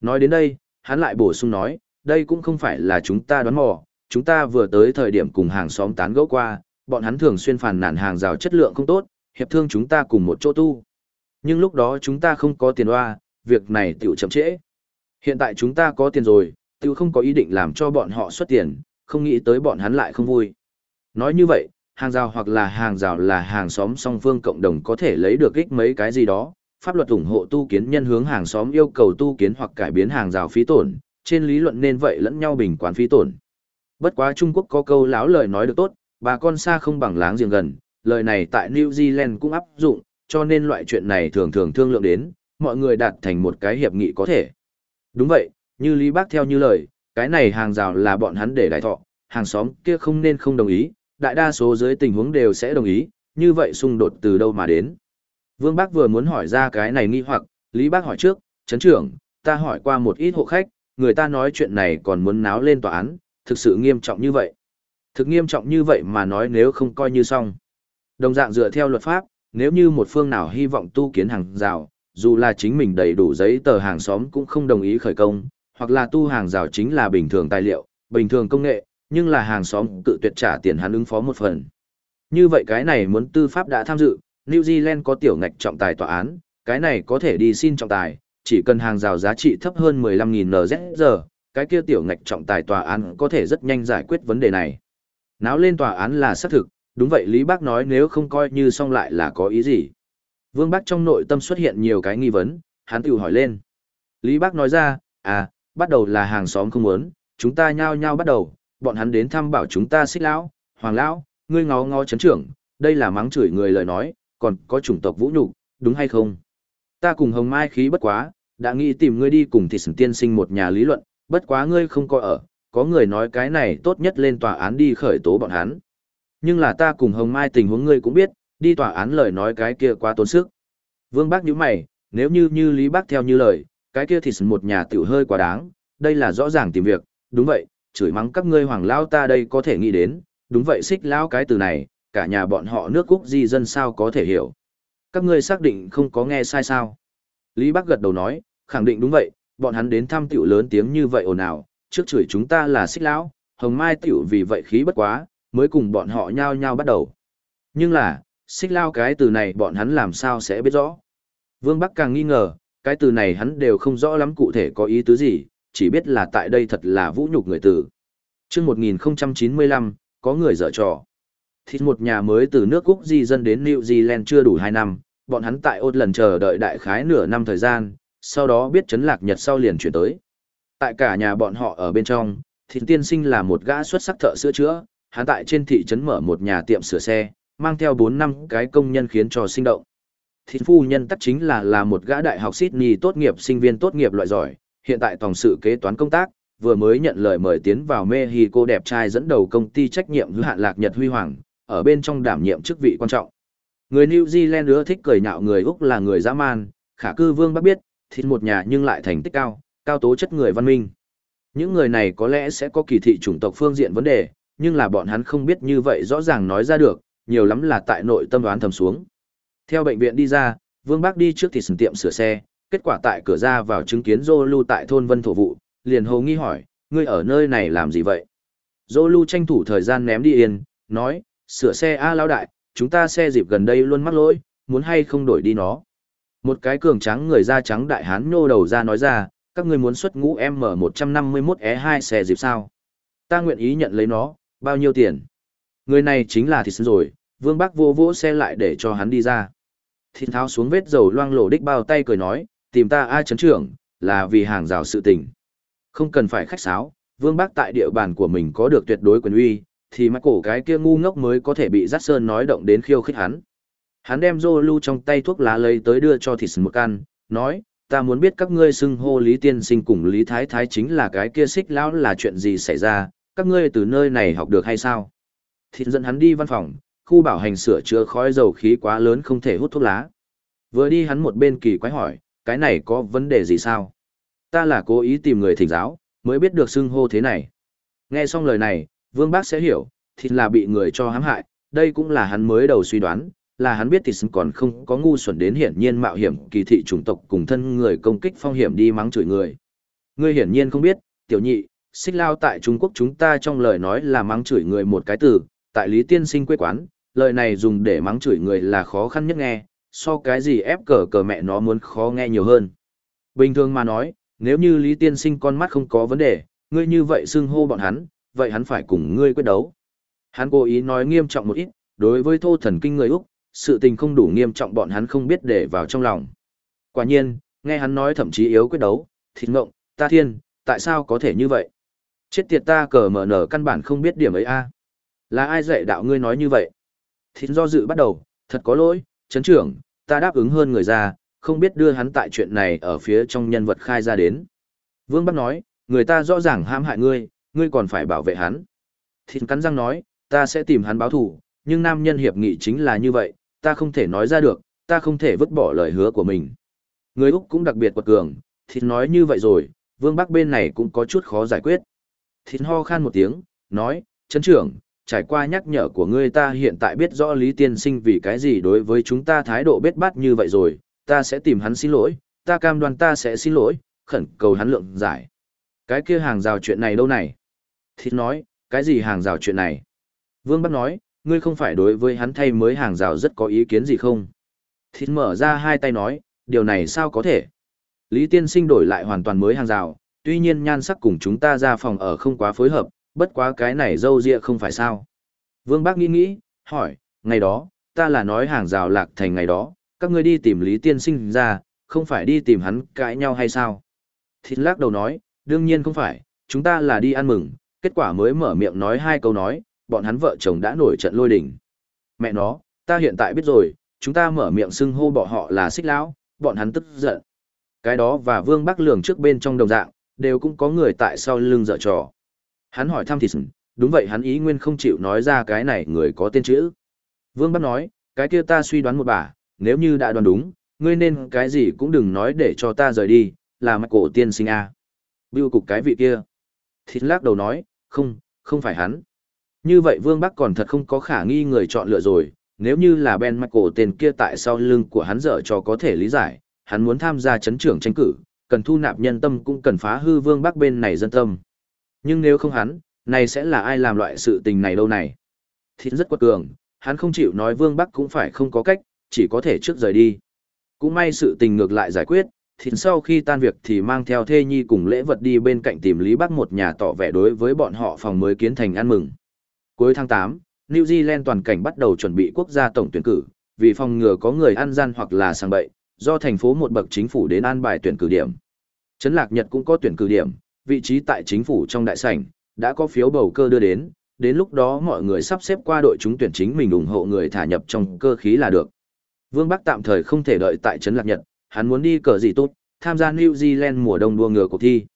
Nói đến đây, hắn lại bổ sung nói, đây cũng không phải là chúng ta đoán mò, chúng ta vừa tới thời điểm cùng hàng xóm tán gẫu qua, bọn hắn thường xuyên phàn nàn hàng rào chất lượng không tốt, hiệp thương chúng ta cùng một chỗ tu. Nhưng lúc đó chúng ta không có tiền hoa, việc này tiểu chậm trễ. Hiện tại chúng ta có tiền rồi, tiểu không có ý định làm cho bọn họ xuất tiền, không nghĩ tới bọn hắn lại không vui. Nói như vậy, hàng rào hoặc là hàng rào là hàng xóm song phương cộng đồng có thể lấy được ích mấy cái gì đó. Pháp luật ủng hộ tu kiến nhân hướng hàng xóm yêu cầu tu kiến hoặc cải biến hàng rào phí tổn, trên lý luận nên vậy lẫn nhau bình quán phí tổn. Bất quá Trung Quốc có câu láo lời nói được tốt, bà con xa không bằng láng giềng gần, lời này tại New Zealand cũng áp dụng, cho nên loại chuyện này thường thường thương lượng đến, mọi người đạt thành một cái hiệp nghị có thể. Đúng vậy, như Lý Bác theo như lời, cái này hàng rào là bọn hắn để đại thọ, hàng xóm kia không nên không đồng ý, đại đa số dưới tình huống đều sẽ đồng ý, như vậy xung đột từ đâu mà đến. Vương Bác vừa muốn hỏi ra cái này nghi hoặc, Lý Bác hỏi trước, chấn trưởng, ta hỏi qua một ít hộ khách, người ta nói chuyện này còn muốn náo lên tòa án, thực sự nghiêm trọng như vậy. Thực nghiêm trọng như vậy mà nói nếu không coi như xong. Đồng dạng dựa theo luật pháp, nếu như một phương nào hy vọng tu kiến hàng rào, dù là chính mình đầy đủ giấy tờ hàng xóm cũng không đồng ý khởi công, hoặc là tu hàng rào chính là bình thường tài liệu, bình thường công nghệ, nhưng là hàng xóm cự tuyệt trả tiền hắn ứng phó một phần. Như vậy cái này muốn tư pháp đã tham dự, New Zealand có tiểu ngạch trọng tài tòa án, cái này có thể đi xin trọng tài, chỉ cần hàng rào giá trị thấp hơn 15.000 NZ cái kia tiểu ngạch trọng tài tòa án có thể rất nhanh giải quyết vấn đề này. Náo lên tòa án là xác thực, đúng vậy Lý Bác nói nếu không coi như xong lại là có ý gì. Vương Bác trong nội tâm xuất hiện nhiều cái nghi vấn, hắn tự hỏi lên. Lý Bác nói ra, à, bắt đầu là hàng xóm không muốn, chúng ta nhao nhao bắt đầu, bọn hắn đến thăm bảo chúng ta xích lão, hoàng lão, ngươi ngó ngó chấn trưởng, đây là mắng chửi người lời nói, còn có chủng tộc vũ nhục, đúng hay không? Ta cùng Hồng Mai khí bất quá, đã nghĩ tìm ngươi đi cùng thị sừng tiên sinh một nhà lý luận, bất quá ngươi không có ở, có người nói cái này tốt nhất lên tòa án đi khởi tố bọn hắn. Nhưng là ta cùng Hồng Mai tình huống ngươi cũng biết, đi tòa án lời nói cái kia quá tốn sức. Vương Bác nhíu mày, nếu như như Lý Bác theo như lời, cái kia thì một nhà tiểu hơi quá đáng, đây là rõ ràng tìm việc, đúng vậy, chửi mắng các ngươi hoàng lao ta đây có thể nghĩ đến, đúng vậy xích lao cái từ này, cả nhà bọn họ nước quốc di dân sao có thể hiểu. Các ngươi xác định không có nghe sai sao. Lý bắc gật đầu nói, khẳng định đúng vậy, bọn hắn đến thăm tiểu lớn tiếng như vậy ồn ào, trước chửi chúng ta là xích lão, hồng mai tiểu vì vậy khí bất quá, mới cùng bọn họ nhao nhao bắt đầu. Nhưng là, xích lao cái từ này bọn hắn làm sao sẽ biết rõ. Vương Bắc càng nghi ngờ, cái từ này hắn đều không rõ lắm cụ thể có ý tứ gì, chỉ biết là tại đây thật là vũ nhục người tử. Trước 1095, có người dở trò. Thịt một nhà mới từ nước Cúc di dân đến New Zealand chưa đủ 2 năm, bọn hắn tại ốt lần chờ đợi đại khái nửa năm thời gian, sau đó biết chấn lạc Nhật sau liền chuyển tới. Tại cả nhà bọn họ ở bên trong, thịt tiên sinh là một gã xuất sắc thợ sửa chữa, hắn tại trên thị trấn mở một nhà tiệm sửa xe, mang theo 4 năm cái công nhân khiến cho sinh động. Thịt phu nhân tắc chính là là một gã đại học Sydney tốt nghiệp sinh viên tốt nghiệp loại giỏi, hiện tại tổng sự kế toán công tác, vừa mới nhận lời mời tiến vào Mexico đẹp trai dẫn đầu công ty trách nhiệm hữu hạn Lạc Nhật Huy Hoàng, ở bên trong đảm nhiệm chức vị quan trọng. Người New Zealand ưa thích cười nhạo người Úc là người dã man, khả cư vương bác biết, thịt một nhà nhưng lại thành tích cao, cao tố chất người văn minh. Những người này có lẽ sẽ có kỳ thị chủng tộc phương diện vấn đề, nhưng là bọn hắn không biết như vậy rõ ràng nói ra được, nhiều lắm là tại nội tâm đoán thầm xuống. Theo bệnh viện đi ra, Vương Bác đi trước thì sừng tiệm sửa xe, kết quả tại cửa ra vào chứng kiến Dô Lưu tại thôn Vân Thổ Vụ, liền hồ nghi hỏi, ngươi ở nơi này làm gì vậy? Dô Lưu tranh thủ thời gian ném đi yên, nói, sửa xe A lao đại, chúng ta xe dịp gần đây luôn mắc lỗi, muốn hay không đổi đi nó. Một cái cường trắng người da trắng đại hán nhô đầu ra nói ra, các ngươi muốn xuất ngũ m một trăm năm mươi mốt e hai xe dịp sao? Ta nguyện ý nhận lấy nó, bao nhiêu tiền? Người này chính là thịt rồi, Vương Bắc vô vỗ xe lại để cho hắn đi ra. Thịt tháo xuống vết dầu loang lổ đích bao tay cười nói, tìm ta ai chấn trưởng, là vì hàng rào sự tình. Không cần phải khách sáo, Vương bác tại địa bàn của mình có được tuyệt đối quyền uy, thì mắt cổ cái kia ngu ngốc mới có thể bị rát sơn nói động đến khiêu khích hắn. Hắn đem rô lưu trong tay thuốc lá lấy tới đưa cho thịt một can, nói, ta muốn biết các ngươi xưng hô Lý Tiên Sinh cùng Lý Thái Thái chính là cái kia xích lão là chuyện gì xảy ra, các ngươi từ nơi này học được hay sao? Thịt dẫn hắn đi văn phòng, khu bảo hành sửa chữa khói dầu khí quá lớn không thể hút thuốc lá. Vừa đi hắn một bên kỳ quái hỏi, cái này có vấn đề gì sao? Ta là cố ý tìm người thỉnh giáo, mới biết được xưng hô thế này. Nghe xong lời này, Vương Bác sẽ hiểu, thịt là bị người cho hãm hại, đây cũng là hắn mới đầu suy đoán, là hắn biết thịt còn không có ngu xuẩn đến hiển nhiên mạo hiểm kỳ thị chủng tộc cùng thân người công kích phong hiểm đi mắng chửi người. Ngươi hiển nhiên không biết, tiểu nhị, xích lao tại Trung Quốc chúng ta trong lời nói là mắng chửi người một cái từ, tại Lý Tiên Sinh quê quán, lời này dùng để mắng chửi người là khó khăn nhất nghe, so cái gì ép cờ cờ mẹ nó muốn khó nghe nhiều hơn. Bình thường mà nói, nếu như Lý Tiên Sinh con mắt không có vấn đề, ngươi như vậy xưng hô bọn hắn, vậy hắn phải cùng ngươi quyết đấu. Hắn cố ý nói nghiêm trọng một ít, đối với thô thần kinh người Úc, sự tình không đủ nghiêm trọng bọn hắn không biết để vào trong lòng. Quả nhiên, nghe hắn nói thậm chí yếu quyết đấu, thịt ngộng, ta thiên, tại sao có thể như vậy? Chết tiệt ta cờ mở nở căn bản không biết điểm ấy a. Là ai dạy đạo ngươi nói như vậy? Thịt do dự bắt đầu, thật có lỗi, chấn trưởng, ta đáp ứng hơn người ra, không biết đưa hắn tại chuyện này ở phía trong nhân vật khai ra đến. Vương Bắc nói, người ta rõ ràng ham hại ngươi, ngươi còn phải bảo vệ hắn. Thịt cắn răng nói, ta sẽ tìm hắn báo thù, nhưng nam nhân hiệp nghị chính là như vậy, ta không thể nói ra được, ta không thể vứt bỏ lời hứa của mình. Người Úc cũng đặc biệt quật cường, thịt nói như vậy rồi, vương bắc bên này cũng có chút khó giải quyết. Thịt ho khan một tiếng, nói, chấn trưởng, trải qua nhắc nhở của ngươi ta hiện tại biết rõ Lý Tiên Sinh vì cái gì đối với chúng ta thái độ bết bát như vậy rồi, ta sẽ tìm hắn xin lỗi, ta cam đoan ta sẽ xin lỗi, khẩn cầu hắn lượng giải. Cái kia hàng rào chuyện này đâu này? Thịt nói, cái gì hàng rào chuyện này? Vương Bắc nói, ngươi không phải đối với hắn thay mới hàng rào rất có ý kiến gì không? Thịt mở ra hai tay nói, điều này sao có thể? Lý Tiên Sinh đổi lại hoàn toàn mới hàng rào, tuy nhiên nhan sắc cùng chúng ta ra phòng ở không quá phối hợp, bất quá cái này dâu dịa không phải sao. Vương Bác nghĩ nghĩ, hỏi, ngày đó, ta là nói hàng rào lạc thành ngày đó, các ngươi đi tìm Lý Tiên Sinh ra, không phải đi tìm hắn cãi nhau hay sao? Thịt lắc đầu nói, đương nhiên không phải, chúng ta là đi ăn mừng, kết quả mới mở miệng nói hai câu nói, bọn hắn vợ chồng đã nổi trận lôi đỉnh. Mẹ nó, ta hiện tại biết rồi, chúng ta mở miệng xưng hô bỏ họ là xích lão, bọn hắn tức giận. Cái đó và Vương Bắc Lường trước bên trong đồng dạng, đều cũng có người tại sau lưng dở trò. Hắn hỏi thăm thịt, đúng vậy hắn ý nguyên không chịu nói ra cái này người có tên chữ. Vương Bắc nói, cái kia ta suy đoán một bà, nếu như đã đoán đúng, ngươi nên cái gì cũng đừng nói để cho ta rời đi, là mặt cổ tiên sinh A. À. Bưu cục cái vị kia. Thịt lắc đầu nói, không, không phải hắn. Như vậy Vương Bắc còn thật không có khả nghi người chọn lựa rồi, nếu như là Ben Michael tên kia tại sau lưng của hắn dở cho có thể lý giải, hắn muốn tham gia chấn trưởng tranh cử, cần thu nạp nhân tâm cũng cần phá hư Vương Bắc bên này dân tâm. Nhưng nếu không hắn, này sẽ là ai làm loại sự tình này đâu này? Thịt rất quật cường, hắn không chịu nói Vương Bắc cũng phải không có cách, chỉ có thể trước rời đi. Cũng may sự tình ngược lại giải quyết, thịt sau khi tan việc thì mang theo thê nhi cùng lễ vật đi bên cạnh tìm Lý Bắc một nhà tỏ vẻ đối với bọn họ phòng mới kiến thành ăn mừng. Cuối tháng 8, New Zealand toàn cảnh bắt đầu chuẩn bị quốc gia tổng tuyển cử, vì phòng ngừa có người ăn gian hoặc là sang bậy, do thành phố một bậc chính phủ đến an bài tuyển cử điểm. Trấn Lạc Nhật cũng có tuyển cử điểm, vị trí tại chính phủ trong đại sảnh, đã có phiếu bầu cơ đưa đến, đến lúc đó mọi người sắp xếp qua đội chúng tuyển chính mình ủng hộ người thả nhập trong cơ khí là được. Vương Bắc tạm thời không thể đợi tại Trấn Lạc Nhật, hắn muốn đi cờ gì tốt, tham gia New Zealand mùa đông đua ngựa cuộc thi.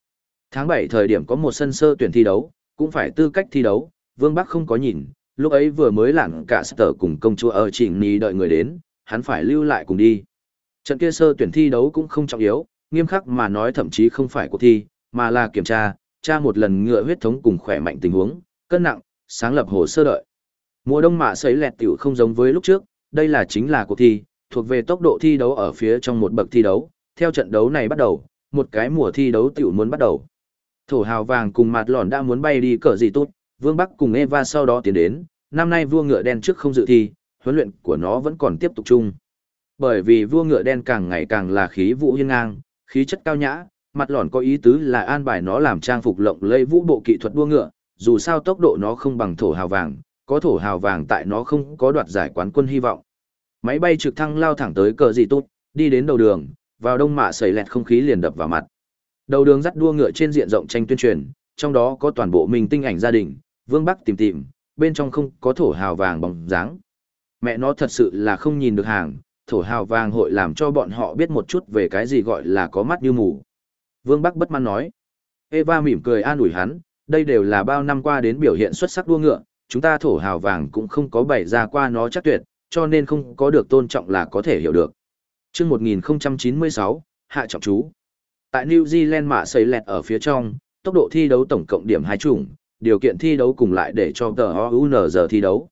Tháng 7 thời điểm có một sân sơ tuyển thi đấu, cũng phải tư cách thi đấu, Vương Bắc không có nhìn, lúc ấy vừa mới lặng cả sở cùng công chúa ở chỉnh ní đợi người đến, hắn phải lưu lại cùng đi. Trận kia sơ tuyển thi đấu cũng không trọng yếu, nghiêm khắc mà nói thậm chí không phải cuộc thi, mà là kiểm tra, tra một lần ngựa huyết thống cùng khỏe mạnh tình huống, cân nặng, sáng lập hồ sơ đợi. Mùa đông mạ sấy lẹt tiểu không giống với lúc trước, đây là chính là cuộc thi, thuộc về tốc độ thi đấu ở phía trong một bậc thi đấu, theo trận đấu này bắt đầu, một cái mùa thi đấu tiểu muốn bắt đầu. Thổ hào vàng cùng mặt lòn đã muốn bay đi cỡ gì tốt, Vương Bắc cùng Eva sau đó tiến đến, năm nay vua ngựa đen trước không dự thi, huấn luyện của nó vẫn còn tiếp tục chung. Bởi vì vua ngựa đen càng ngày càng là khí vũ hiên ngang, khí chất cao nhã, mặt lòn có ý tứ là an bài nó làm trang phục lộng lẫy vũ bộ kỹ thuật đua ngựa, dù sao tốc độ nó không bằng thổ hào vàng, có thổ hào vàng tại nó không có đoạt giải quán quân hy vọng. Máy bay trực thăng lao thẳng tới cờ gì tốt, đi đến đầu đường, vào đông mạ sẩy lẹt không khí liền đập vào mặt. Đầu đường dắt đua ngựa trên diện rộng tranh tuyên truyền, trong đó có toàn bộ mình tinh ảnh gia đình, Vương Bắc tìm tìm, bên trong không có thổ hào vàng bóng dáng. Mẹ nó thật sự là không nhìn được hàng, thổ hào vàng hội làm cho bọn họ biết một chút về cái gì gọi là có mắt như mù. Vương Bắc bất mãn nói. Eva mỉm cười an ủi hắn, đây đều là bao năm qua đến biểu hiện xuất sắc đua ngựa, chúng ta thổ hào vàng cũng không có bày ra qua nó chắc tuyệt, cho nên không có được tôn trọng là có thể hiểu được. chương 1096, Hạ Trọng Chú. Tại New Zealand mạ xây lẹt ở phía trong, tốc độ thi đấu tổng cộng điểm hai chủng, điều kiện thi đấu cùng lại để cho tờ OUNZ thi đấu.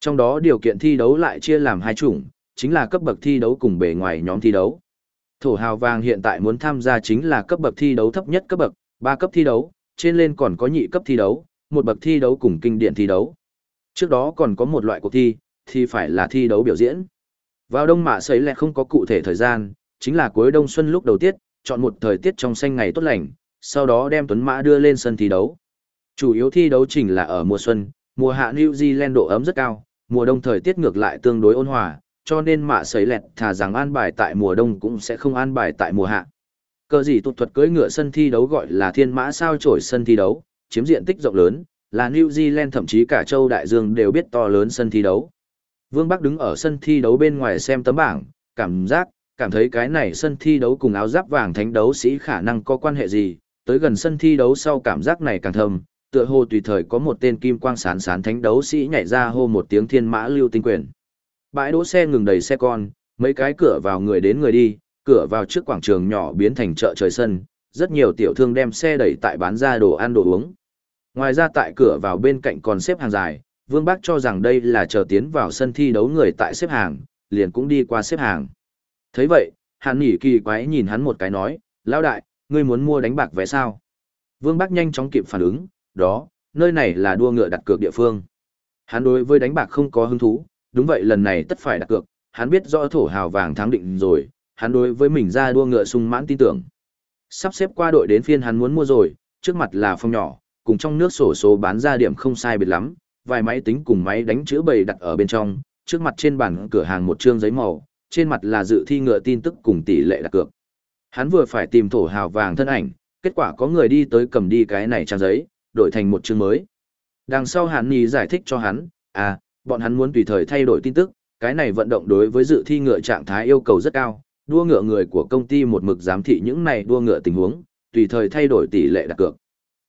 Trong đó điều kiện thi đấu lại chia làm hai chủng, chính là cấp bậc thi đấu cùng bề ngoài nhóm thi đấu. Thổ hào vàng hiện tại muốn tham gia chính là cấp bậc thi đấu thấp nhất cấp bậc, ba cấp thi đấu, trên lên còn có nhị cấp thi đấu, một bậc thi đấu cùng kinh điển thi đấu. Trước đó còn có một loại cuộc thi, thì phải là thi đấu biểu diễn. Vào đông mạ sấy lẹ không có cụ thể thời gian, chính là cuối đông xuân lúc đầu tiết, chọn một thời tiết trong xanh ngày tốt lành, sau đó đem tuấn mã đưa lên sân thi đấu. Chủ yếu thi đấu trình là ở mùa xuân, mùa hạ New Zealand độ ấm rất cao, mùa đông thời tiết ngược lại tương đối ôn hòa, cho nên mạ sấy lẹt thả rằng an bài tại mùa đông cũng sẽ không an bài tại mùa hạ. Cờ gì tụt thuật cưỡi ngựa sân thi đấu gọi là thiên mã sao trổi sân thi đấu, chiếm diện tích rộng lớn, là New Zealand thậm chí cả châu Đại Dương đều biết to lớn sân thi đấu. Vương Bắc đứng ở sân thi đấu bên ngoài xem tấm bảng, cảm giác, cảm thấy cái này sân thi đấu cùng áo giáp vàng thánh đấu sĩ khả năng có quan hệ gì, tới gần sân thi đấu sau cảm giác này càng thầm, tựa hồ tùy thời có một tên kim quang sán sán thánh đấu sĩ nhảy ra hô một tiếng thiên mã lưu tinh quyền. Bãi đỗ xe ngừng đầy xe con, mấy cái cửa vào người đến người đi, cửa vào trước quảng trường nhỏ biến thành chợ trời sân, rất nhiều tiểu thương đem xe đẩy tại bán ra đồ ăn đồ uống. Ngoài ra tại cửa vào bên cạnh còn xếp hàng dài, Vương Bác cho rằng đây là chờ tiến vào sân thi đấu người tại xếp hàng, liền cũng đi qua xếp hàng. thấy vậy, Hàn nỉ kỳ quái nhìn hắn một cái nói, Lão đại, ngươi muốn mua đánh bạc vé sao? Vương Bác nhanh chóng kịp phản ứng, đó, nơi này là đua ngựa đặt cược địa phương. Hắn đối với đánh bạc không có hứng thú, đúng vậy lần này tất phải đặt cược, hắn biết rõ thổ hào vàng thắng định rồi, hắn đối với mình ra đua ngựa sung mãn tin tưởng. Sắp xếp qua đội đến phiên hắn muốn mua rồi, trước mặt là phong nhỏ, cùng trong nước sổ số bán ra điểm không sai biệt lắm, vài máy tính cùng máy đánh chữ bày đặt ở bên trong, trước mặt trên bàn cửa hàng một trương giấy màu, trên mặt là dự thi ngựa tin tức cùng tỷ lệ đặt cược. Hắn vừa phải tìm thổ hào vàng thân ảnh, kết quả có người đi tới cầm đi cái này trang giấy, đổi thành một chương mới. Đằng sau Hàn Nhi giải thích cho hắn, à, bọn hắn muốn tùy thời thay đổi tin tức, cái này vận động đối với dự thi ngựa trạng thái yêu cầu rất cao, đua ngựa người của công ty một mực giám thị những này đua ngựa tình huống, tùy thời thay đổi tỷ lệ đặt cược.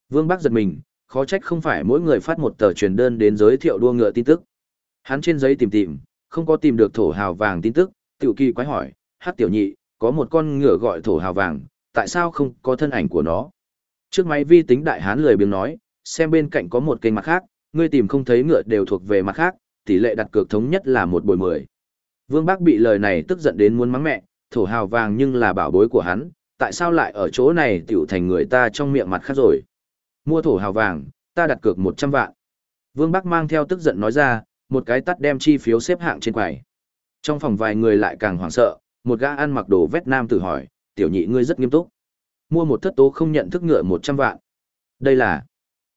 Vương Bắc giật mình, khó trách không phải mỗi người phát một tờ truyền đơn đến giới thiệu đua ngựa tin tức. Hắn trên giấy tìm tìm, không có tìm được thổ hào vàng tin tức, tiểu kỳ quái hỏi, hát tiểu nhị, có một con ngựa gọi thổ hào vàng, tại sao không có thân ảnh của nó? Trước máy vi tính đại hán lười biếng nói, xem bên cạnh có một kênh mặt khác, ngươi tìm không thấy ngựa đều thuộc về mặt khác, tỷ lệ đặt cược thống nhất là một bồi mười. Vương Bác bị lời này tức giận đến muốn mắng mẹ, thổ hào vàng nhưng là bảo bối của hắn, tại sao lại ở chỗ này tiểu thành người ta trong miệng mặt khác rồi. Mua thổ hào vàng, ta đặt cược 100 vạn. Vương Bắc mang theo tức giận nói ra, một cái tắt đem chi phiếu xếp hạng trên quầy. Trong phòng vài người lại càng hoảng sợ, một gã ăn mặc đồ vét nam tử hỏi, tiểu nhị ngươi rất nghiêm túc. Mua một thất tố không nhận thức ngựa 100 vạn. Đây là...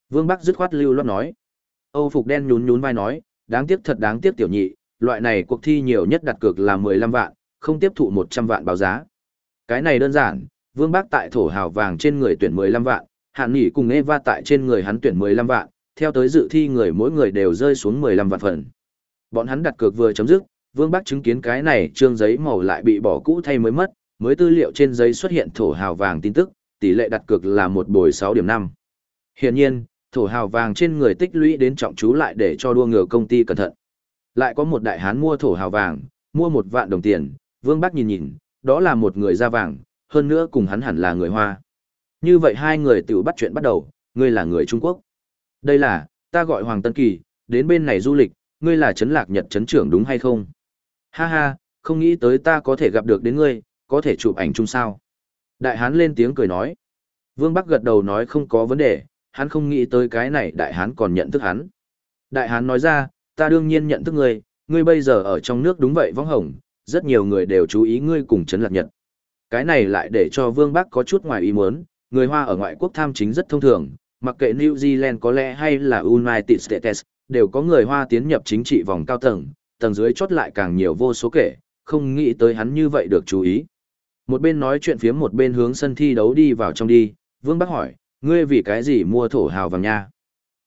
Vương Bắc dứt khoát lưu loát nói. Âu Phục đen nhún nhún vai nói, đáng tiếc thật đáng tiếc tiểu nhị, loại này cuộc thi nhiều nhất đặt cược là 15 vạn, không tiếp thụ 100 vạn báo giá. Cái này đơn giản, Vương Bác tại thổ hào vàng trên người tuyển 15 vạn, Hạn Nghị cùng Eva tại trên người hắn tuyển 15 vạn, theo tới dự thi người mỗi người đều rơi xuống 15 vạn phần. Bọn hắn đặt cược vừa chấm dứt, Vương Bác chứng kiến cái này trương giấy màu lại bị bỏ cũ thay mới mất, mới tư liệu trên giấy xuất hiện thổ hào vàng tin tức, tỷ lệ đặt cược là một bồi 6 điểm 5. Hiển nhiên, thổ hào vàng trên người tích lũy đến trọng chú lại để cho đua ngựa công ty cẩn thận. Lại có một đại hán mua thổ hào vàng, mua một vạn đồng tiền, Vương Bắc nhìn nhìn, đó là một người da vàng, hơn nữa cùng hắn hẳn là người Hoa. Như vậy hai người tự bắt chuyện bắt đầu, ngươi là người Trung Quốc. Đây là, ta gọi Hoàng Tân Kỳ, đến bên này du lịch, ngươi là Trấn Lạc Nhật Trấn trưởng đúng hay không? Ha ha, không nghĩ tới ta có thể gặp được đến ngươi, có thể chụp ảnh chung sao? Đại hán lên tiếng cười nói. Vương Bắc gật đầu nói không có vấn đề, hắn không nghĩ tới cái này đại hán còn nhận thức hắn. Đại hán nói ra, ta đương nhiên nhận thức ngươi, ngươi bây giờ ở trong nước đúng vậy vong hồng, rất nhiều người đều chú ý ngươi cùng Trấn Lạc Nhật. Cái này lại để cho Vương Bắc có chút ngoài ý muốn, người Hoa ở ngoại quốc tham chính rất thông thường, mặc kệ New Zealand có lẽ hay là United States, đều có người Hoa tiến nhập chính trị vòng cao tầng, tầng dưới chốt lại càng nhiều vô số kể, không nghĩ tới hắn như vậy được chú ý. Một bên nói chuyện phía một bên hướng sân thi đấu đi vào trong đi, Vương Bắc hỏi, ngươi vì cái gì mua thổ hào vàng nha?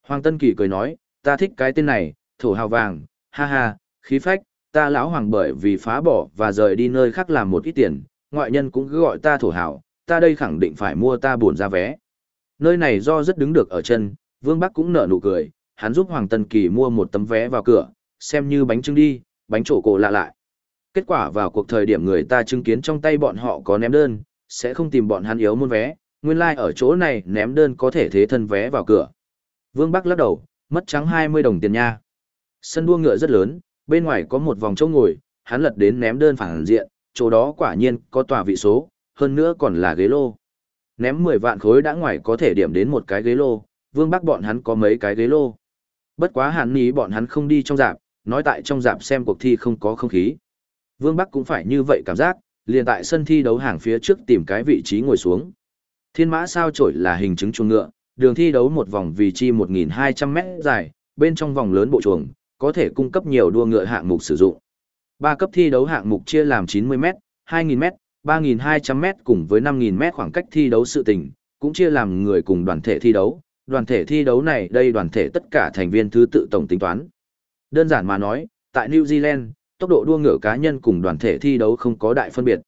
Hoàng Tân Kỳ cười nói, ta thích cái tên này, thổ hào vàng, ha ha, khí phách, ta lão hoàng bởi vì phá bỏ và rời đi nơi khác làm một ít tiền, ngoại nhân cũng cứ gọi ta thổ hào, ta đây khẳng định phải mua ta buồn ra vé. Nơi này do rất đứng được ở chân, Vương Bắc cũng nở nụ cười, hắn giúp Hoàng Tân Kỳ mua một tấm vé vào cửa, xem như bánh trưng đi, bánh trổ cổ lạ lại. Kết quả vào cuộc thời điểm người ta chứng kiến trong tay bọn họ có ném đơn, sẽ không tìm bọn hắn yếu môn vé, nguyên lai like ở chỗ này ném đơn có thể thế thân vé vào cửa. Vương Bắc lắc đầu, mất trắng 20 đồng tiền nha. Sân đua ngựa rất lớn, bên ngoài có một vòng chỗ ngồi, hắn lật đến ném đơn phản diện, chỗ đó quả nhiên có tòa vị số, hơn nữa còn là ghế lô. Ném 10 vạn khối đã ngoài có thể điểm đến một cái ghế lô, Vương Bắc bọn hắn có mấy cái ghế lô. Bất quá hắn ní bọn hắn không đi trong dạp, nói tại trong dạp xem cuộc thi không có không khí. Vương Bắc cũng phải như vậy cảm giác, liền tại sân thi đấu hàng phía trước tìm cái vị trí ngồi xuống. Thiên mã sao trổi là hình chứng chuồng ngựa, đường thi đấu một vòng vì chi 1.200 mét dài, bên trong vòng lớn bộ chuồng, có thể cung cấp nhiều đua ngựa hạng mục sử dụng. Ba cấp thi đấu hạng mục chia làm 90 m 2.000 m 3.200 m cùng với 5.000 m khoảng cách thi đấu sự tình, cũng chia làm người cùng đoàn thể thi đấu. Đoàn thể thi đấu này đây đoàn thể tất cả thành viên thứ tự tổng tính toán. Đơn giản mà nói, tại New Zealand, tốc độ đua ngựa cá nhân cùng đoàn thể thi đấu không có đại phân biệt.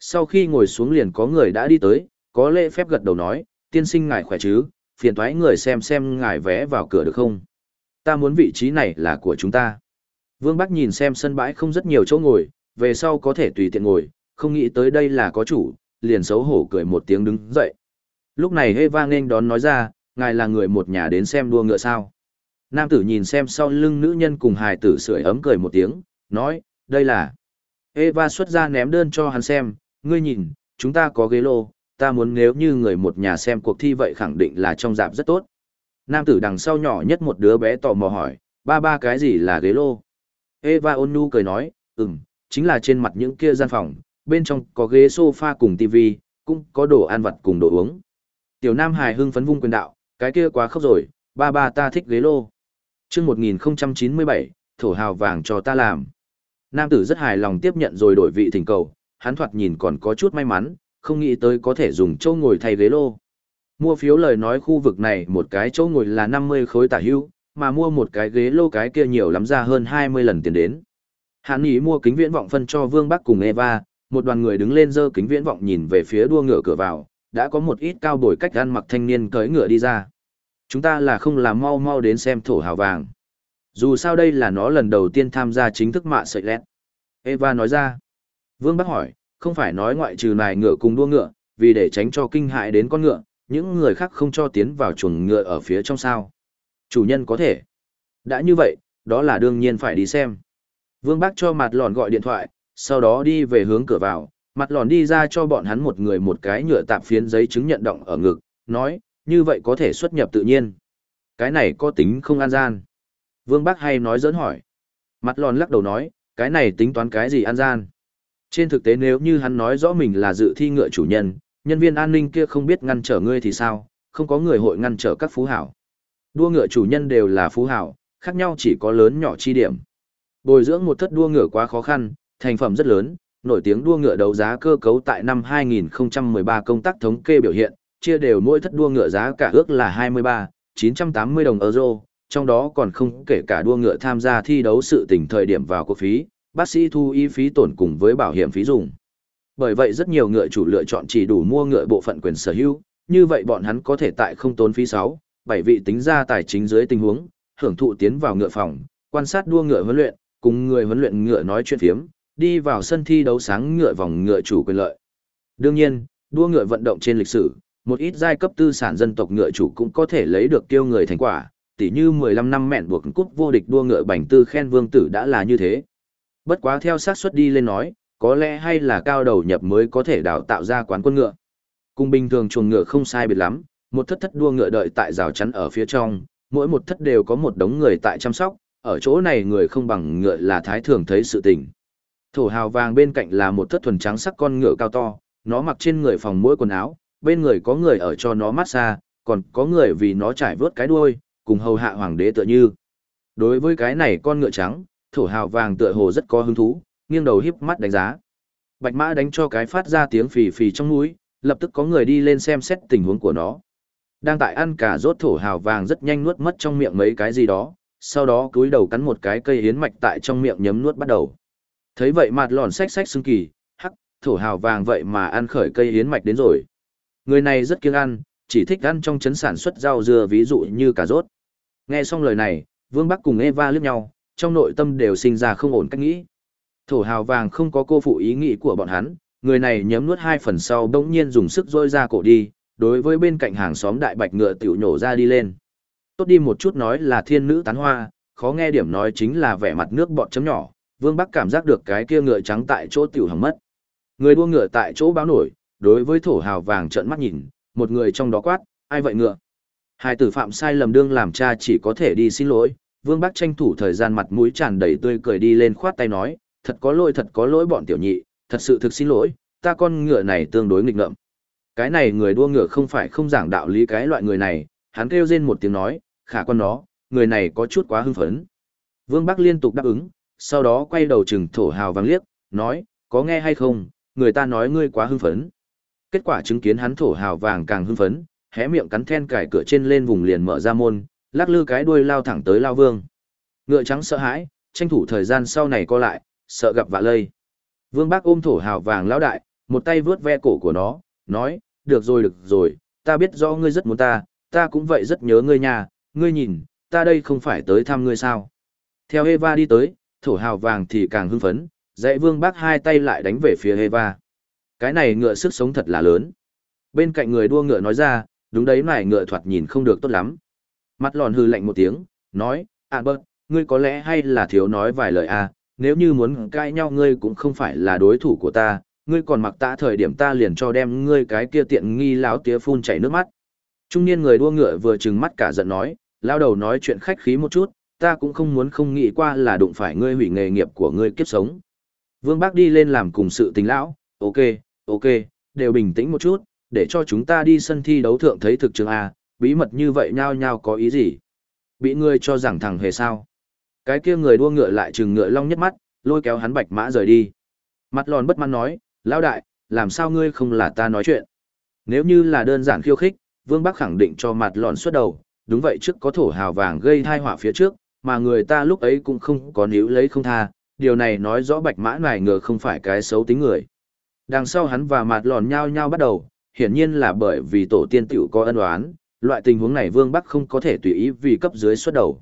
Sau khi ngồi xuống liền có người đã đi tới, có lễ phép gật đầu nói, tiên sinh ngài khỏe chứ, phiền thoái người xem xem ngài vé vào cửa được không. Ta muốn vị trí này là của chúng ta. Vương Bắc nhìn xem sân bãi không rất nhiều chỗ ngồi, về sau có thể tùy tiện ngồi, không nghĩ tới đây là có chủ, liền xấu hổ cười một tiếng đứng dậy. Lúc này Eva nên đón nói ra, ngài là người một nhà đến xem đua ngựa sao. Nam tử nhìn xem sau lưng nữ nhân cùng hài tử sưởi ấm cười một tiếng, nói, đây là. Eva xuất ra ném đơn cho hắn xem, ngươi nhìn, chúng ta có ghế lô, ta muốn nếu như người một nhà xem cuộc thi vậy khẳng định là trong dạp rất tốt. Nam tử đằng sau nhỏ nhất một đứa bé tò mò hỏi, ba ba cái gì là ghế lô? Eva Onu cười nói, ừm, chính là trên mặt những kia gian phòng, bên trong có ghế sofa cùng tivi, cũng có đồ ăn vặt cùng đồ uống. Tiểu Nam hài hưng phấn vung quyền đạo, cái kia quá khóc rồi, ba ba ta thích ghế lô. Trước 1097, thổ hào vàng cho ta làm. Nam tử rất hài lòng tiếp nhận rồi đổi vị thỉnh cầu, hắn thoạt nhìn còn có chút may mắn, không nghĩ tới có thể dùng chỗ ngồi thay ghế lô. Mua phiếu lời nói khu vực này một cái chỗ ngồi là 50 khối tả hưu, mà mua một cái ghế lô cái kia nhiều lắm ra hơn 20 lần tiền đến. Hắn ý mua kính viễn vọng phân cho Vương Bắc cùng Eva, một đoàn người đứng lên dơ kính viễn vọng nhìn về phía đua ngựa cửa vào, đã có một ít cao bồi cách ăn mặc thanh niên cưỡi ngựa đi ra. Chúng ta là không làm mau mau đến xem thổ hào vàng. Dù sao đây là nó lần đầu tiên tham gia chính thức mạ sợi lẹt. Eva nói ra. Vương Bắc hỏi, không phải nói ngoại trừ nài ngựa cùng đua ngựa, vì để tránh cho kinh hại đến con ngựa, những người khác không cho tiến vào chuồng ngựa ở phía trong sao. Chủ nhân có thể. Đã như vậy, đó là đương nhiên phải đi xem. Vương Bác cho mặt lòn gọi điện thoại, sau đó đi về hướng cửa vào, mặt lòn đi ra cho bọn hắn một người một cái nhựa tạp phiến giấy chứng nhận động ở ngực, nói, như vậy có thể xuất nhập tự nhiên. Cái này có tính không an gian. Vương Bác hay nói dẫn hỏi. Mặt lòn lắc đầu nói, cái này tính toán cái gì an gian. Trên thực tế nếu như hắn nói rõ mình là dự thi ngựa chủ nhân, nhân viên an ninh kia không biết ngăn trở ngươi thì sao, không có người hội ngăn trở các phú hảo. Đua ngựa chủ nhân đều là phú hảo, khác nhau chỉ có lớn nhỏ chi điểm. Bồi dưỡng một thất đua ngựa quá khó khăn, thành phẩm rất lớn, nổi tiếng đua ngựa đấu giá cơ cấu tại năm 2013 công tác thống kê biểu hiện, chia đều mỗi thất đua ngựa giá cả ước là 23, 980 đồng euro, trong đó còn không kể cả đua ngựa tham gia thi đấu sự tỉnh thời điểm vào cuộc phí, bác sĩ thu y phí tổn cùng với bảo hiểm phí dùng. Bởi vậy rất nhiều ngựa chủ lựa chọn chỉ đủ mua ngựa bộ phận quyền sở hữu, như vậy bọn hắn có thể tại không tốn phí 6, 7 vị tính ra tài chính dưới tình huống, hưởng thụ tiến vào ngựa phòng, quan sát đua ngựa huấn luyện, cùng người huấn luyện ngựa nói chuyện phiếm, đi vào sân thi đấu sáng ngựa vòng ngựa chủ quyền lợi. Đương nhiên, đua ngựa vận động trên lịch sử, một ít giai cấp tư sản dân tộc ngựa chủ cũng có thể lấy được tiêu người thành quả, tỉ như 15 năm mẹn buộc cúp vô địch đua ngựa bành tư khen vương tử đã là như thế. Bất quá theo sát suất đi lên nói, có lẽ hay là cao đầu nhập mới có thể đào tạo ra quán quân ngựa. Cùng bình thường chuồng ngựa không sai biệt lắm, một thất thất đua ngựa đợi tại rào chắn ở phía trong, mỗi một thất đều có một đống người tại chăm sóc, ở chỗ này người không bằng ngựa là thái thường thấy sự tình. Thổ hào vàng bên cạnh là một thất thuần trắng sắc con ngựa cao to, nó mặc trên người phòng mỗi quần áo, bên người có người ở cho nó massage, còn có người vì nó trải vớt cái đuôi, cùng hầu hạ hoàng đế tựa như. Đối với cái này con ngựa trắng, thổ hào vàng tựa hồ rất có hứng thú, nghiêng đầu híp mắt đánh giá. Bạch mã đánh cho cái phát ra tiếng phì phì trong núi, lập tức có người đi lên xem xét tình huống của nó. Đang tại ăn cả rốt thổ hào vàng rất nhanh nuốt mất trong miệng mấy cái gì đó, sau đó cúi đầu cắn một cái cây hiến mạch tại trong miệng nhấm nuốt bắt đầu. Thấy vậy mặt lòn xách xách xương kỳ, hắc, thổ hào vàng vậy mà ăn khởi cây hiến mạch đến rồi. Người này rất kiêng ăn, chỉ thích ăn trong chấn sản xuất rau dưa ví dụ như cà rốt. Nghe xong lời này, Vương Bắc cùng Eva liếc nhau, trong nội tâm đều sinh ra không ổn cách nghĩ. Thổ hào vàng không có cô phụ ý nghĩ của bọn hắn, người này nhấm nuốt hai phần sau bỗng nhiên dùng sức rôi ra cổ đi, đối với bên cạnh hàng xóm đại bạch ngựa tiểu nhổ ra đi lên. Tốt đi một chút nói là thiên nữ tán hoa, khó nghe điểm nói chính là vẻ mặt nước bọt chấm nhỏ, Vương Bắc cảm giác được cái kia ngựa trắng tại chỗ tiểu hằng mất. Người đua ngựa tại chỗ báo nổi, đối với thổ hào vàng trợn mắt nhìn, một người trong đó quát, ai vậy ngựa? Hai tử phạm sai lầm đương làm cha chỉ có thể đi xin lỗi, Vương Bắc tranh thủ thời gian mặt mũi tràn đầy tươi cười đi lên khoát tay nói, thật có lỗi thật có lỗi bọn tiểu nhị, thật sự thực xin lỗi, ta con ngựa này tương đối nghịch ngợm. Cái này người đua ngựa không phải không giảng đạo lý cái loại người này, hắn kêu rên một tiếng nói, khả con nó, người này có chút quá hưng phấn. Vương Bắc liên tục đáp ứng, sau đó quay đầu chừng thổ hào vàng liếc, nói, có nghe hay không, người ta nói ngươi quá hưng phấn. Kết quả chứng kiến hắn thổ hào vàng càng hưng phấn, hé miệng cắn then cải cửa trên lên vùng liền mở ra môn, lắc lư cái đuôi lao thẳng tới lao vương. Ngựa trắng sợ hãi, tranh thủ thời gian sau này co lại, sợ gặp vạ lây. Vương Bác ôm thổ hào vàng lão đại, một tay vớt ve cổ của nó, nói, được rồi được rồi, ta biết rõ ngươi rất muốn ta, ta cũng vậy rất nhớ ngươi nhà, ngươi nhìn, ta đây không phải tới thăm ngươi sao. Theo Eva đi tới, thổ hào vàng thì càng hưng phấn, dạy vương bác hai tay lại đánh về phía Eva. Cái này ngựa sức sống thật là lớn. Bên cạnh người đua ngựa nói ra, đúng đấy nải ngựa thoạt nhìn không được tốt lắm. Mặt lòn hư lạnh một tiếng, nói, à bớt, ngươi có lẽ hay là thiếu nói vài lời à, nếu như muốn cãi nhau ngươi cũng không phải là đối thủ của ta, ngươi còn mặc ta thời điểm ta liền cho đem ngươi cái kia tiện nghi láo tía phun chảy nước mắt. Trung niên người đua ngựa vừa trừng mắt cả giận nói, lao đầu nói chuyện khách khí một chút, ta cũng không muốn không nghĩ qua là đụng phải ngươi hủy nghề nghiệp của ngươi kiếp sống. Vương Bác đi lên làm cùng sự tình lão, ok, ok, đều bình tĩnh một chút, để cho chúng ta đi sân thi đấu thượng thấy thực trường A, bí mật như vậy nhao nhao có ý gì? Bị ngươi cho rằng thằng hề sao? Cái kia người đua ngựa lại trừng ngựa long nhất mắt, lôi kéo hắn bạch mã rời đi. Mặt lòn bất mãn nói, lão đại, làm sao ngươi không là ta nói chuyện? Nếu như là đơn giản khiêu khích, Vương Bắc khẳng định cho mặt lòn xuất đầu, đúng vậy trước có thổ hào vàng gây thai họa phía trước, mà người ta lúc ấy cũng không có níu lấy không tha, điều này nói rõ bạch mã này ngờ không phải cái xấu tính người. Đằng sau hắn và mặt lòn nhau nhau bắt đầu, hiển nhiên là bởi vì tổ tiên tiểu có ân oán, loại tình huống này Vương Bắc không có thể tùy ý vì cấp dưới xuất đầu.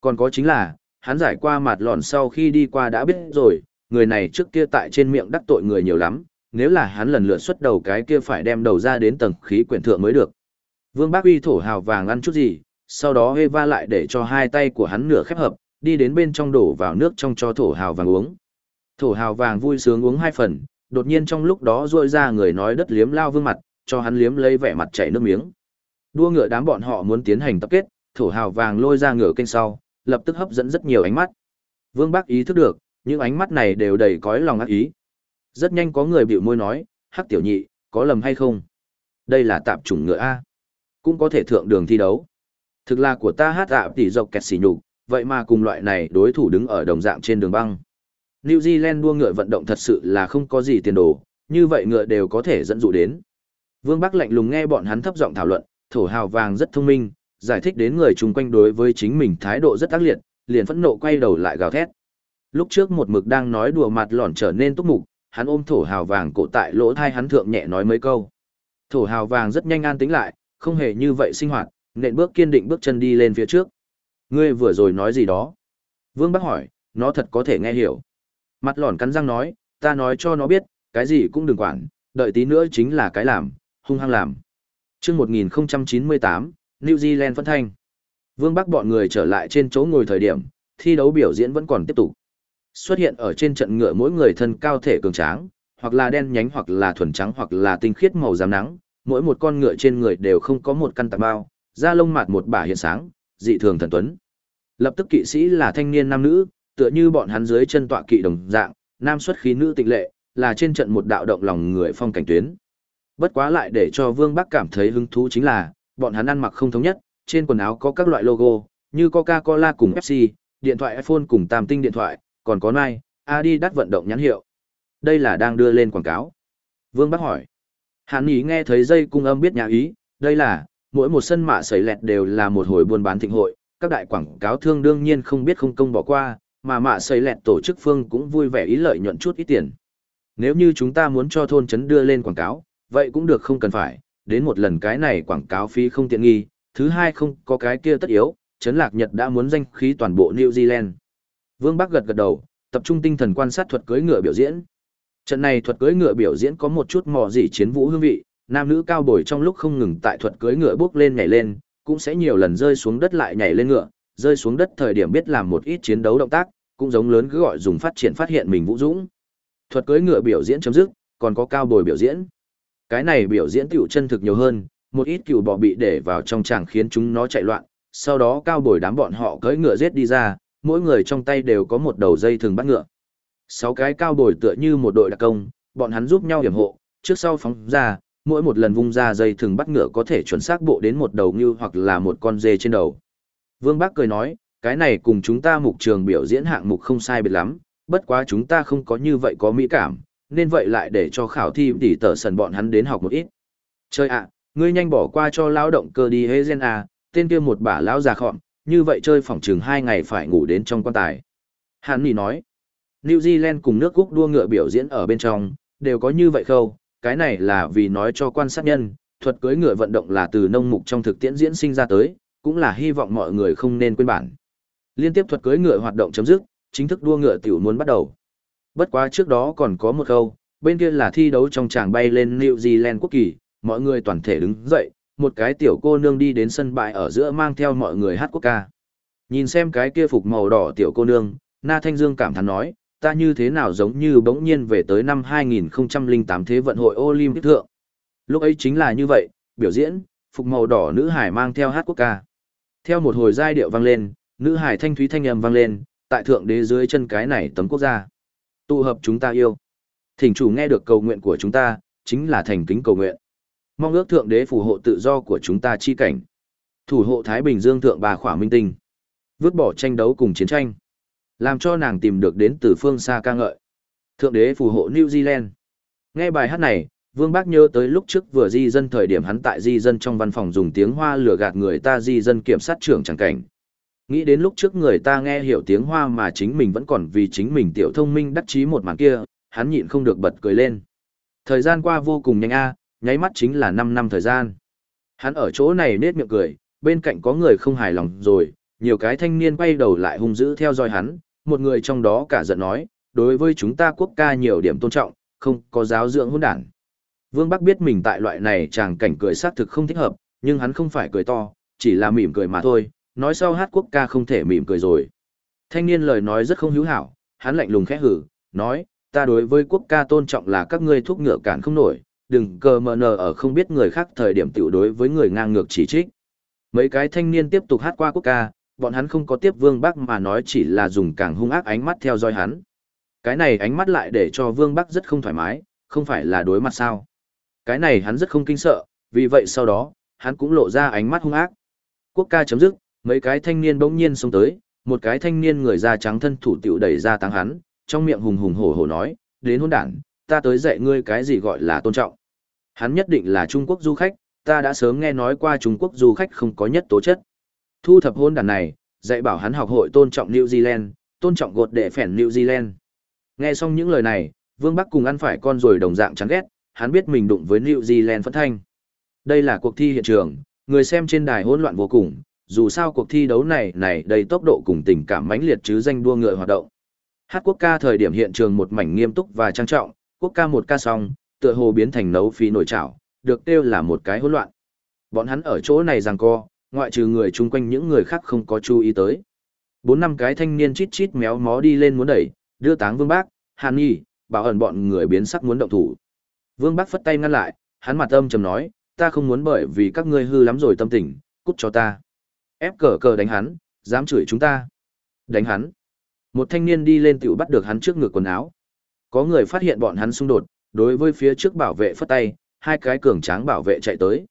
Còn có chính là, hắn giải qua mặt lòn sau khi đi qua đã biết rồi, người này trước kia tại trên miệng đắc tội người nhiều lắm, nếu là hắn lần lượt xuất đầu cái kia phải đem đầu ra đến tầng khí quyển thượng mới được. Vương Bắc uy thổ hào vàng ăn chút gì, sau đó Eva lại để cho hai tay của hắn nửa khép hợp, đi đến bên trong đổ vào nước trong cho thổ hào vàng uống. Thổ hào vàng vui sướng uống hai phần, đột nhiên trong lúc đó rôi ra người nói đất liếm lao vương mặt, cho hắn liếm lấy vẻ mặt chảy nước miếng. Đua ngựa đám bọn họ muốn tiến hành tập kết, thổ hào vàng lôi ra ngựa kênh sau, lập tức hấp dẫn rất nhiều ánh mắt. Vương Bắc ý thức được, những ánh mắt này đều đầy cõi lòng ác ý. Rất nhanh có người biểu môi nói, hắc tiểu nhị, có lầm hay không? Đây là tạp chủng ngựa A. Cũng có thể thượng đường thi đấu. Thực là của ta hát ạ tỷ dọc kẹt xỉ nhục, vậy mà cùng loại này đối thủ đứng ở đồng dạng trên đường băng. New Zealand đua ngựa vận động thật sự là không có gì tiền đồ, như vậy ngựa đều có thể dẫn dụ đến. Vương Bắc lạnh lùng nghe bọn hắn thấp giọng thảo luận, thổ hào vàng rất thông minh, giải thích đến người chung quanh đối với chính mình thái độ rất ác liệt, liền phẫn nộ quay đầu lại gào thét. Lúc trước một mực đang nói đùa mặt lỏn trở nên túc mục, hắn ôm thổ hào vàng cổ tại lỗ thai hắn thượng nhẹ nói mấy câu. Thổ hào vàng rất nhanh an tính lại, không hề như vậy sinh hoạt, nện bước kiên định bước chân đi lên phía trước. Ngươi vừa rồi nói gì đó? Vương bác hỏi, nó thật có thể nghe hiểu. Mặt lỏn cắn răng nói, ta nói cho nó biết, cái gì cũng đừng quản, đợi tí nữa chính là cái làm, hung hăng làm. Trước 1098, New Zealand phân thanh. Vương Bắc bọn người trở lại trên chỗ ngồi thời điểm, thi đấu biểu diễn vẫn còn tiếp tục. Xuất hiện ở trên trận ngựa mỗi người thân cao thể cường tráng, hoặc là đen nhánh hoặc là thuần trắng hoặc là tinh khiết màu giám nắng, mỗi một con ngựa trên người đều không có một căn tạp bao, da lông mạt một bả hiện sáng, dị thường thần tuấn. Lập tức kỵ sĩ là thanh niên nam nữ, tựa như bọn hắn dưới chân tọa kỵ đồng dạng, nam xuất khí nữ tịnh lệ, là trên trận một đạo động lòng người phong cảnh tuyến. Bất quá lại để cho Vương Bắc cảm thấy hứng thú chính là, bọn hắn ăn mặc không thống nhất, trên quần áo có các loại logo, như Coca-Cola cùng Pepsi, điện thoại iPhone cùng tam tinh điện thoại, còn có Nike, Adidas vận động nhãn hiệu. Đây là đang đưa lên quảng cáo. Vương Bắc hỏi. hắn Ý nghe thấy dây cung âm biết nhà ý, đây là, mỗi một sân mạ sấy lẹt đều là một hồi buôn bán thịnh hội, các đại quảng cáo thương đương nhiên không biết không công bỏ qua, mà mạ sấy lẹt tổ chức phương cũng vui vẻ ý lợi nhuận chút ít tiền. Nếu như chúng ta muốn cho thôn trấn đưa lên quảng cáo, vậy cũng được không cần phải, đến một lần cái này quảng cáo phí không tiện nghi, thứ hai không có cái kia tất yếu, trấn lạc Nhật đã muốn danh khí toàn bộ New Zealand. Vương Bắc gật gật đầu, tập trung tinh thần quan sát thuật cưỡi ngựa biểu diễn. Trận này thuật cưỡi ngựa biểu diễn có một chút mò dị chiến vũ hương vị, nam nữ cao bồi trong lúc không ngừng tại thuật cưỡi ngựa bước lên nhảy lên, cũng sẽ nhiều lần rơi xuống đất lại nhảy lên ngựa, rơi xuống đất thời điểm biết làm một ít chiến đấu động tác, cũng giống lớn cứ gọi dùng phát triển phát hiện mình vũ dũng. Thuật cưỡi ngựa biểu diễn chấm dứt, còn có cao bồi biểu diễn. Cái này biểu diễn tiểu chân thực nhiều hơn, một ít cừu bò bị để vào trong tràng khiến chúng nó chạy loạn, sau đó cao bồi đám bọn họ cưỡi ngựa giết đi ra, mỗi người trong tay đều có một đầu dây thường bắt ngựa. Sáu cái cao bồi tựa như một đội đặc công, bọn hắn giúp nhau hiểm hộ, trước sau phóng ra, mỗi một lần vung ra dây thừng bắt ngựa có thể chuẩn xác bộ đến một đầu ngưu hoặc là một con dê trên đầu. Vương Bác cười nói, cái này cùng chúng ta mục trường biểu diễn hạng mục không sai biệt lắm, bất quá chúng ta không có như vậy có mỹ cảm, nên vậy lại để cho khảo thi tỉ tở sần bọn hắn đến học một ít. Chơi ạ, ngươi nhanh bỏ qua cho lao động cơ đi hê gen à, tên kia một bả lão già khọm, như vậy chơi phòng chừng hai ngày phải ngủ đến trong quan tài. Hắn nỉ nói, New Zealand cùng nước Cúc đua ngựa biểu diễn ở bên trong, đều có như vậy khâu, cái này là vì nói cho quan sát nhân, thuật cưỡi ngựa vận động là từ nông mục trong thực tiễn diễn sinh ra tới, cũng là hy vọng mọi người không nên quên bản. Liên tiếp thuật cưỡi ngựa hoạt động chấm dứt, chính thức đua ngựa tiểu muốn bắt đầu. Bất quá trước đó còn có một câu, bên kia là thi đấu trong tràng bay lên New Zealand quốc kỳ, mọi người toàn thể đứng dậy, một cái tiểu cô nương đi đến sân bãi ở giữa mang theo mọi người hát quốc ca. Nhìn xem cái kia phục màu đỏ tiểu cô nương, Na Thanh Dương cảm thán nói, ta như thế nào giống như bỗng nhiên về tới năm 2008 Thế vận hội Olympic thượng. Lúc ấy chính là như vậy, biểu diễn, phục màu đỏ nữ hải mang theo hát quốc ca. Theo một hồi giai điệu vang lên, nữ hải thanh thúy thanh âm vang lên, tại thượng đế dưới chân cái này tấm quốc gia. Tụ hợp chúng ta yêu. Thỉnh chủ nghe được cầu nguyện của chúng ta, chính là thành kính cầu nguyện. Mong ước thượng đế phù hộ tự do của chúng ta chi cảnh. Thủ hộ Thái Bình Dương thượng bà khỏa minh tinh. Vứt bỏ tranh đấu cùng chiến tranh. Làm cho nàng tìm được đến từ phương xa ca ngợi. Thượng đế phù hộ New Zealand. Nghe bài hát này, Vương Bác nhớ tới lúc trước vừa di dân thời điểm hắn tại di dân trong văn phòng dùng tiếng hoa lừa gạt người ta di dân kiểm sát trưởng chẳng cảnh. Nghĩ đến lúc trước người ta nghe hiểu tiếng hoa mà chính mình vẫn còn vì chính mình tiểu thông minh đắc chí một màn kia, hắn nhịn không được bật cười lên. Thời gian qua vô cùng nhanh a, nháy mắt chính là 5 năm thời gian. Hắn ở chỗ này nết miệng cười, bên cạnh có người không hài lòng rồi, nhiều cái thanh niên quay đầu lại hung dữ theo dõi hắn, một người trong đó cả giận nói, đối với chúng ta quốc ca nhiều điểm tôn trọng, không có giáo dưỡng hôn đản. Vương Bắc biết mình tại loại này chàng cảnh cười xác thực không thích hợp, nhưng hắn không phải cười to, chỉ là mỉm cười mà thôi, nói sau hát quốc ca không thể mỉm cười rồi. Thanh niên lời nói rất không hữu hảo, hắn lạnh lùng khẽ hử, nói, ta đối với quốc ca tôn trọng là các ngươi thuốc ngựa cản không nổi, đừng cờ mờ nờ ở không biết người khác thời điểm tiểu đối với người ngang ngược chỉ trích. Mấy cái thanh niên tiếp tục hát qua quốc ca, bọn hắn không có tiếp Vương bác mà nói chỉ là dùng càng hung ác ánh mắt theo dõi hắn. Cái này ánh mắt lại để cho Vương bác rất không thoải mái, không phải là đối mặt sao. Cái này hắn rất không kinh sợ, vì vậy sau đó, hắn cũng lộ ra ánh mắt hung ác. Quốc ca chấm dứt, mấy cái thanh niên bỗng nhiên xông tới, một cái thanh niên người da trắng thân thủ tiểu đẩy ra tăng hắn, trong miệng hùng hùng hổ hổ nói, đến hôn đản, ta tới dạy ngươi cái gì gọi là tôn trọng. Hắn nhất định là Trung Quốc du khách, ta đã sớm nghe nói qua Trung Quốc du khách không có nhất tố chất. Thu thập hôn đản này, dạy bảo hắn học hội tôn trọng New Zealand, tôn trọng gột đệ phèn New Zealand. Nghe xong những lời này, Vương Bắc cùng ăn phải con rồi đồng dạng chán ghét, hắn biết mình đụng với New Zealand phẫn thanh. Đây là cuộc thi hiện trường, người xem trên đài hỗn loạn vô cùng, dù sao cuộc thi đấu này này đầy tốc độ cùng tình cảm mãnh liệt chứ danh đua ngựa hoạt động. Hát quốc ca thời điểm hiện trường một mảnh nghiêm túc và trang trọng, quốc ca một ca xong, tựa hồ biến thành nấu phí nổi chảo, được kêu là một cái hỗn loạn. Bọn hắn ở chỗ này rằng co, ngoại trừ người chung quanh những người khác không có chú ý tới. Bốn năm cái thanh niên chít chít méo mó đi lên muốn đẩy, đưa táng Vương Bác, Hàn Nhi, bảo ẩn bọn người biến sắc muốn động thủ. Vương Bác phất tay ngăn lại, hắn mặt âm trầm nói, ta không muốn bởi vì các ngươi hư lắm rồi tâm tình, cút cho ta. Ép cờ cờ đánh hắn, dám chửi chúng ta. Đánh hắn. Một thanh niên đi lên tựu bắt được hắn trước ngực quần áo. Có người phát hiện bọn hắn xung đột, đối với phía trước bảo vệ phất tay, hai cái cường tráng bảo vệ chạy tới.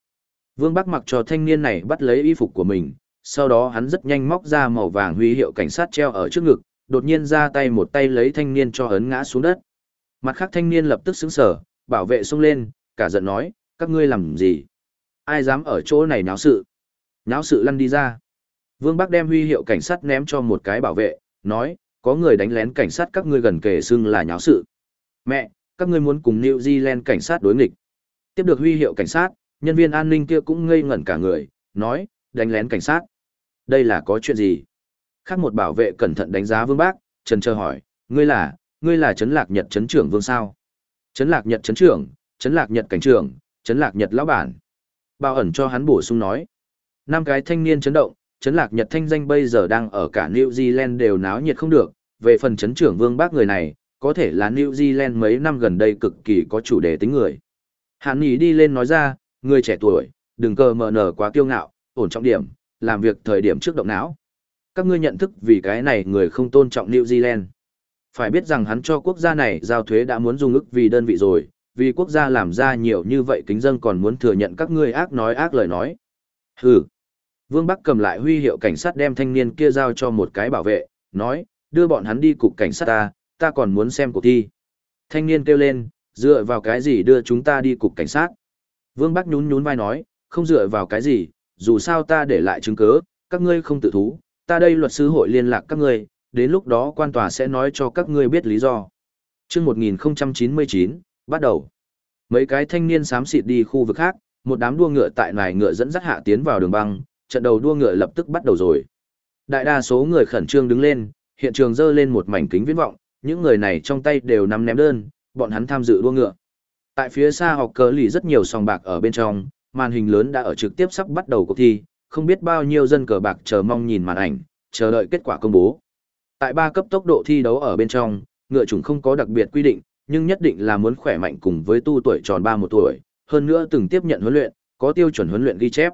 Vương Bắc mặc cho thanh niên này bắt lấy y phục của mình, sau đó hắn rất nhanh móc ra màu vàng huy hiệu cảnh sát treo ở trước ngực, đột nhiên ra tay một tay lấy thanh niên cho ấn ngã xuống đất. Mặt khác thanh niên lập tức sững sở, bảo vệ xông lên, cả giận nói, các ngươi làm gì? Ai dám ở chỗ này náo sự? Náo sự lăn đi ra. Vương Bắc đem huy hiệu cảnh sát ném cho một cái bảo vệ, nói, có người đánh lén cảnh sát các ngươi gần kề xưng là nháo sự. Mẹ, các ngươi muốn cùng New Zealand cảnh sát đối nghịch. Tiếp được huy hiệu cảnh sát, nhân viên an ninh kia cũng ngây ngẩn cả người, nói, đánh lén cảnh sát. Đây là có chuyện gì? Khác một bảo vệ cẩn thận đánh giá Vương Bác, trần chờ hỏi, ngươi là, ngươi là Trấn Lạc Nhật Trấn trưởng Vương sao? Trấn Lạc Nhật Trấn trưởng, Trấn Lạc Nhật cảnh trưởng, Trấn Lạc Nhật lão bản. Bao ẩn cho hắn bổ sung nói. Năm cái thanh niên chấn động, Trấn Lạc Nhật thanh danh bây giờ đang ở cả New Zealand đều náo nhiệt không được, về phần Trấn trưởng Vương Bác người này, có thể là New Zealand mấy năm gần đây cực kỳ có chủ đề tính người. Hàn Nghị đi lên nói ra, người trẻ tuổi, đừng cờ mờ nở quá kiêu ngạo, ổn trọng điểm, làm việc thời điểm trước động não. Các ngươi nhận thức vì cái này người không tôn trọng New Zealand. Phải biết rằng hắn cho quốc gia này giao thuế đã muốn dùng ức vì đơn vị rồi, vì quốc gia làm ra nhiều như vậy kính dân còn muốn thừa nhận các ngươi ác nói ác lời nói. Hừ. Vương Bắc cầm lại huy hiệu cảnh sát đem thanh niên kia giao cho một cái bảo vệ, nói, đưa bọn hắn đi cục cảnh sát ta, ta còn muốn xem cuộc thi. Thanh niên kêu lên, dựa vào cái gì đưa chúng ta đi cục cảnh sát. Vương Bắc nhún nhún vai nói, không dựa vào cái gì, dù sao ta để lại chứng cứ, các ngươi không tự thú, ta đây luật sư hội liên lạc các ngươi, đến lúc đó quan tòa sẽ nói cho các ngươi biết lý do. Chương 1099, bắt đầu. Mấy cái thanh niên xám xịt đi khu vực khác, một đám đua ngựa tại nài ngựa dẫn dắt hạ tiến vào đường băng, trận đầu đua ngựa lập tức bắt đầu rồi. Đại đa số người khẩn trương đứng lên, hiện trường dơ lên một mảnh kính viễn vọng, những người này trong tay đều nắm ném đơn, bọn hắn tham dự đua ngựa. Tại phía xa học cờ lì rất nhiều sòng bạc ở bên trong, màn hình lớn đã ở trực tiếp sắp bắt đầu cuộc thi, không biết bao nhiêu dân cờ bạc chờ mong nhìn màn ảnh, chờ đợi kết quả công bố. Tại ba cấp tốc độ thi đấu ở bên trong, ngựa chủng không có đặc biệt quy định, nhưng nhất định là muốn khỏe mạnh cùng với tu tuổi tròn ba một tuổi, hơn nữa từng tiếp nhận huấn luyện, có tiêu chuẩn huấn luyện ghi chép.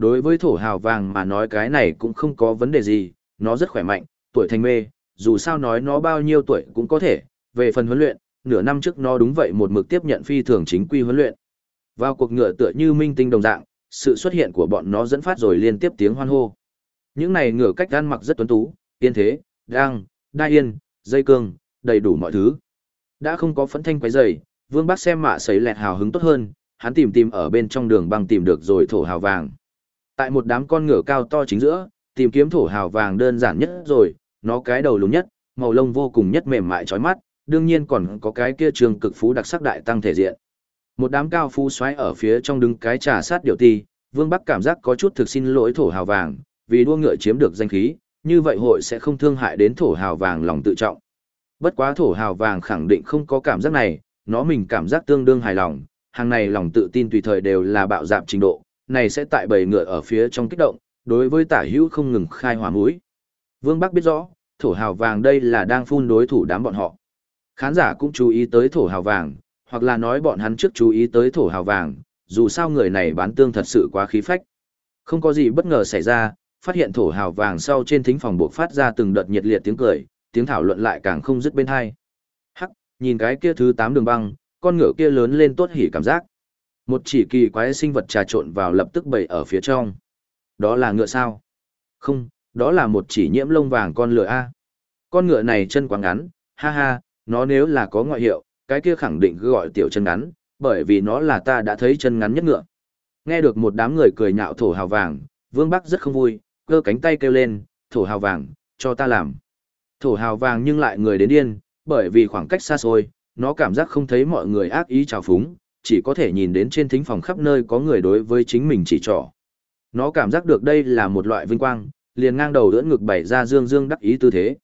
Đối với thổ hào vàng mà nói cái này cũng không có vấn đề gì, nó rất khỏe mạnh, tuổi thành mê, dù sao nói nó bao nhiêu tuổi cũng có thể, về phần huấn luyện, nửa năm trước nó đúng vậy một mực tiếp nhận phi thường chính quy huấn luyện. Vào cuộc ngựa tựa như minh tinh đồng dạng, sự xuất hiện của bọn nó dẫn phát rồi liên tiếp tiếng hoan hô. Những này ngựa cách ăn mặc rất tuấn tú, yên thế, đang, đai yên, dây cương, đầy đủ mọi thứ. Đã không có phấn thanh quấy dày, Vương Bác xem mạ sấy lẹt hào hứng tốt hơn, hắn tìm tìm ở bên trong đường băng tìm được rồi thổ hào vàng. Tại một đám con ngựa cao to chính giữa, tìm kiếm thổ hào vàng đơn giản nhất rồi, nó cái đầu lùn nhất, màu lông vô cùng nhất mềm mại chói mắt, đương nhiên còn có cái kia trường cực phú đặc sắc đại tăng thể diện. Một đám cao phú xoáy ở phía trong đứng cái trà sát điều ti, Vương Bắc cảm giác có chút thực xin lỗi thổ hào vàng, vì đua ngựa chiếm được danh khí, như vậy hội sẽ không thương hại đến thổ hào vàng lòng tự trọng. Bất quá thổ hào vàng khẳng định không có cảm giác này, nó mình cảm giác tương đương hài lòng, hàng này lòng tự tin tùy thời đều là bạo dạp trình độ, này sẽ tại bầy ngựa ở phía trong kích động, đối với tả hữu không ngừng khai hỏa mũi. Vương Bắc biết rõ, thổ hào vàng đây là đang phun đối thủ đám bọn họ. Khán giả cũng chú ý tới thổ hào vàng, hoặc là nói bọn hắn trước chú ý tới thổ hào vàng, dù sao người này bán tương thật sự quá khí phách. Không có gì bất ngờ xảy ra, phát hiện thổ hào vàng sau trên thính phòng buộc phát ra từng đợt nhiệt liệt tiếng cười, tiếng thảo luận lại càng không dứt bên hai. Hắc, nhìn cái kia thứ tám đường băng, con ngựa kia lớn lên tốt hỉ cảm giác. Một chỉ kỳ quái sinh vật trà trộn vào lập tức bày ở phía trong. Đó là ngựa sao? Không, đó là một chỉ nhiễm lông vàng con lửa A. Con ngựa này chân quá ngắn, ha ha, nó nếu là có ngoại hiệu, cái kia khẳng định cứ gọi tiểu chân ngắn, bởi vì nó là ta đã thấy chân ngắn nhất ngựa. Nghe được một đám người cười nhạo thổ hào vàng, Vương Bắc rất không vui, cơ cánh tay kêu lên, thổ hào vàng, cho ta làm. Thổ hào vàng nhưng lại người đến điên, bởi vì khoảng cách xa xôi, nó cảm giác không thấy mọi người ác ý trào phúng, chỉ có thể nhìn đến trên thính phòng khắp nơi có người đối với chính mình chỉ trỏ. Nó cảm giác được đây là một loại vinh quang, liền ngang đầu đỡ ngực bày ra dương dương đắc ý tư thế.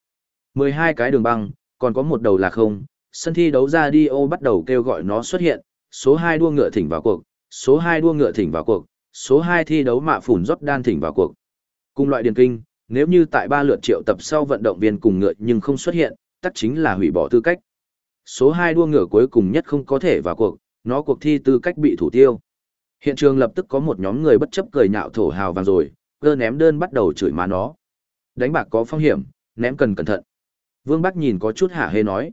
12 cái đường băng, còn có một đầu là không, sân thi đấu ra đi ô bắt đầu kêu gọi nó xuất hiện, số 2 đua ngựa thỉnh vào cuộc, số 2 đua ngựa thỉnh vào cuộc, số 2 thi đấu mạ phủn rót đan thỉnh vào cuộc. Cùng loại điền kinh, nếu như tại ba lượt triệu tập sau vận động viên cùng ngựa nhưng không xuất hiện, tất chính là hủy bỏ tư cách. Số 2 đua ngựa cuối cùng nhất không có thể vào cuộc, nó cuộc thi tư cách bị thủ tiêu. Hiện trường lập tức có một nhóm người bất chấp cười nhạo thổ hào vàng rồi, cơ ném đơn bắt đầu chửi má nó. Đánh bạc có phong hiểm, ném cần cẩn thận. Vương Bắc nhìn có chút hả hê nói.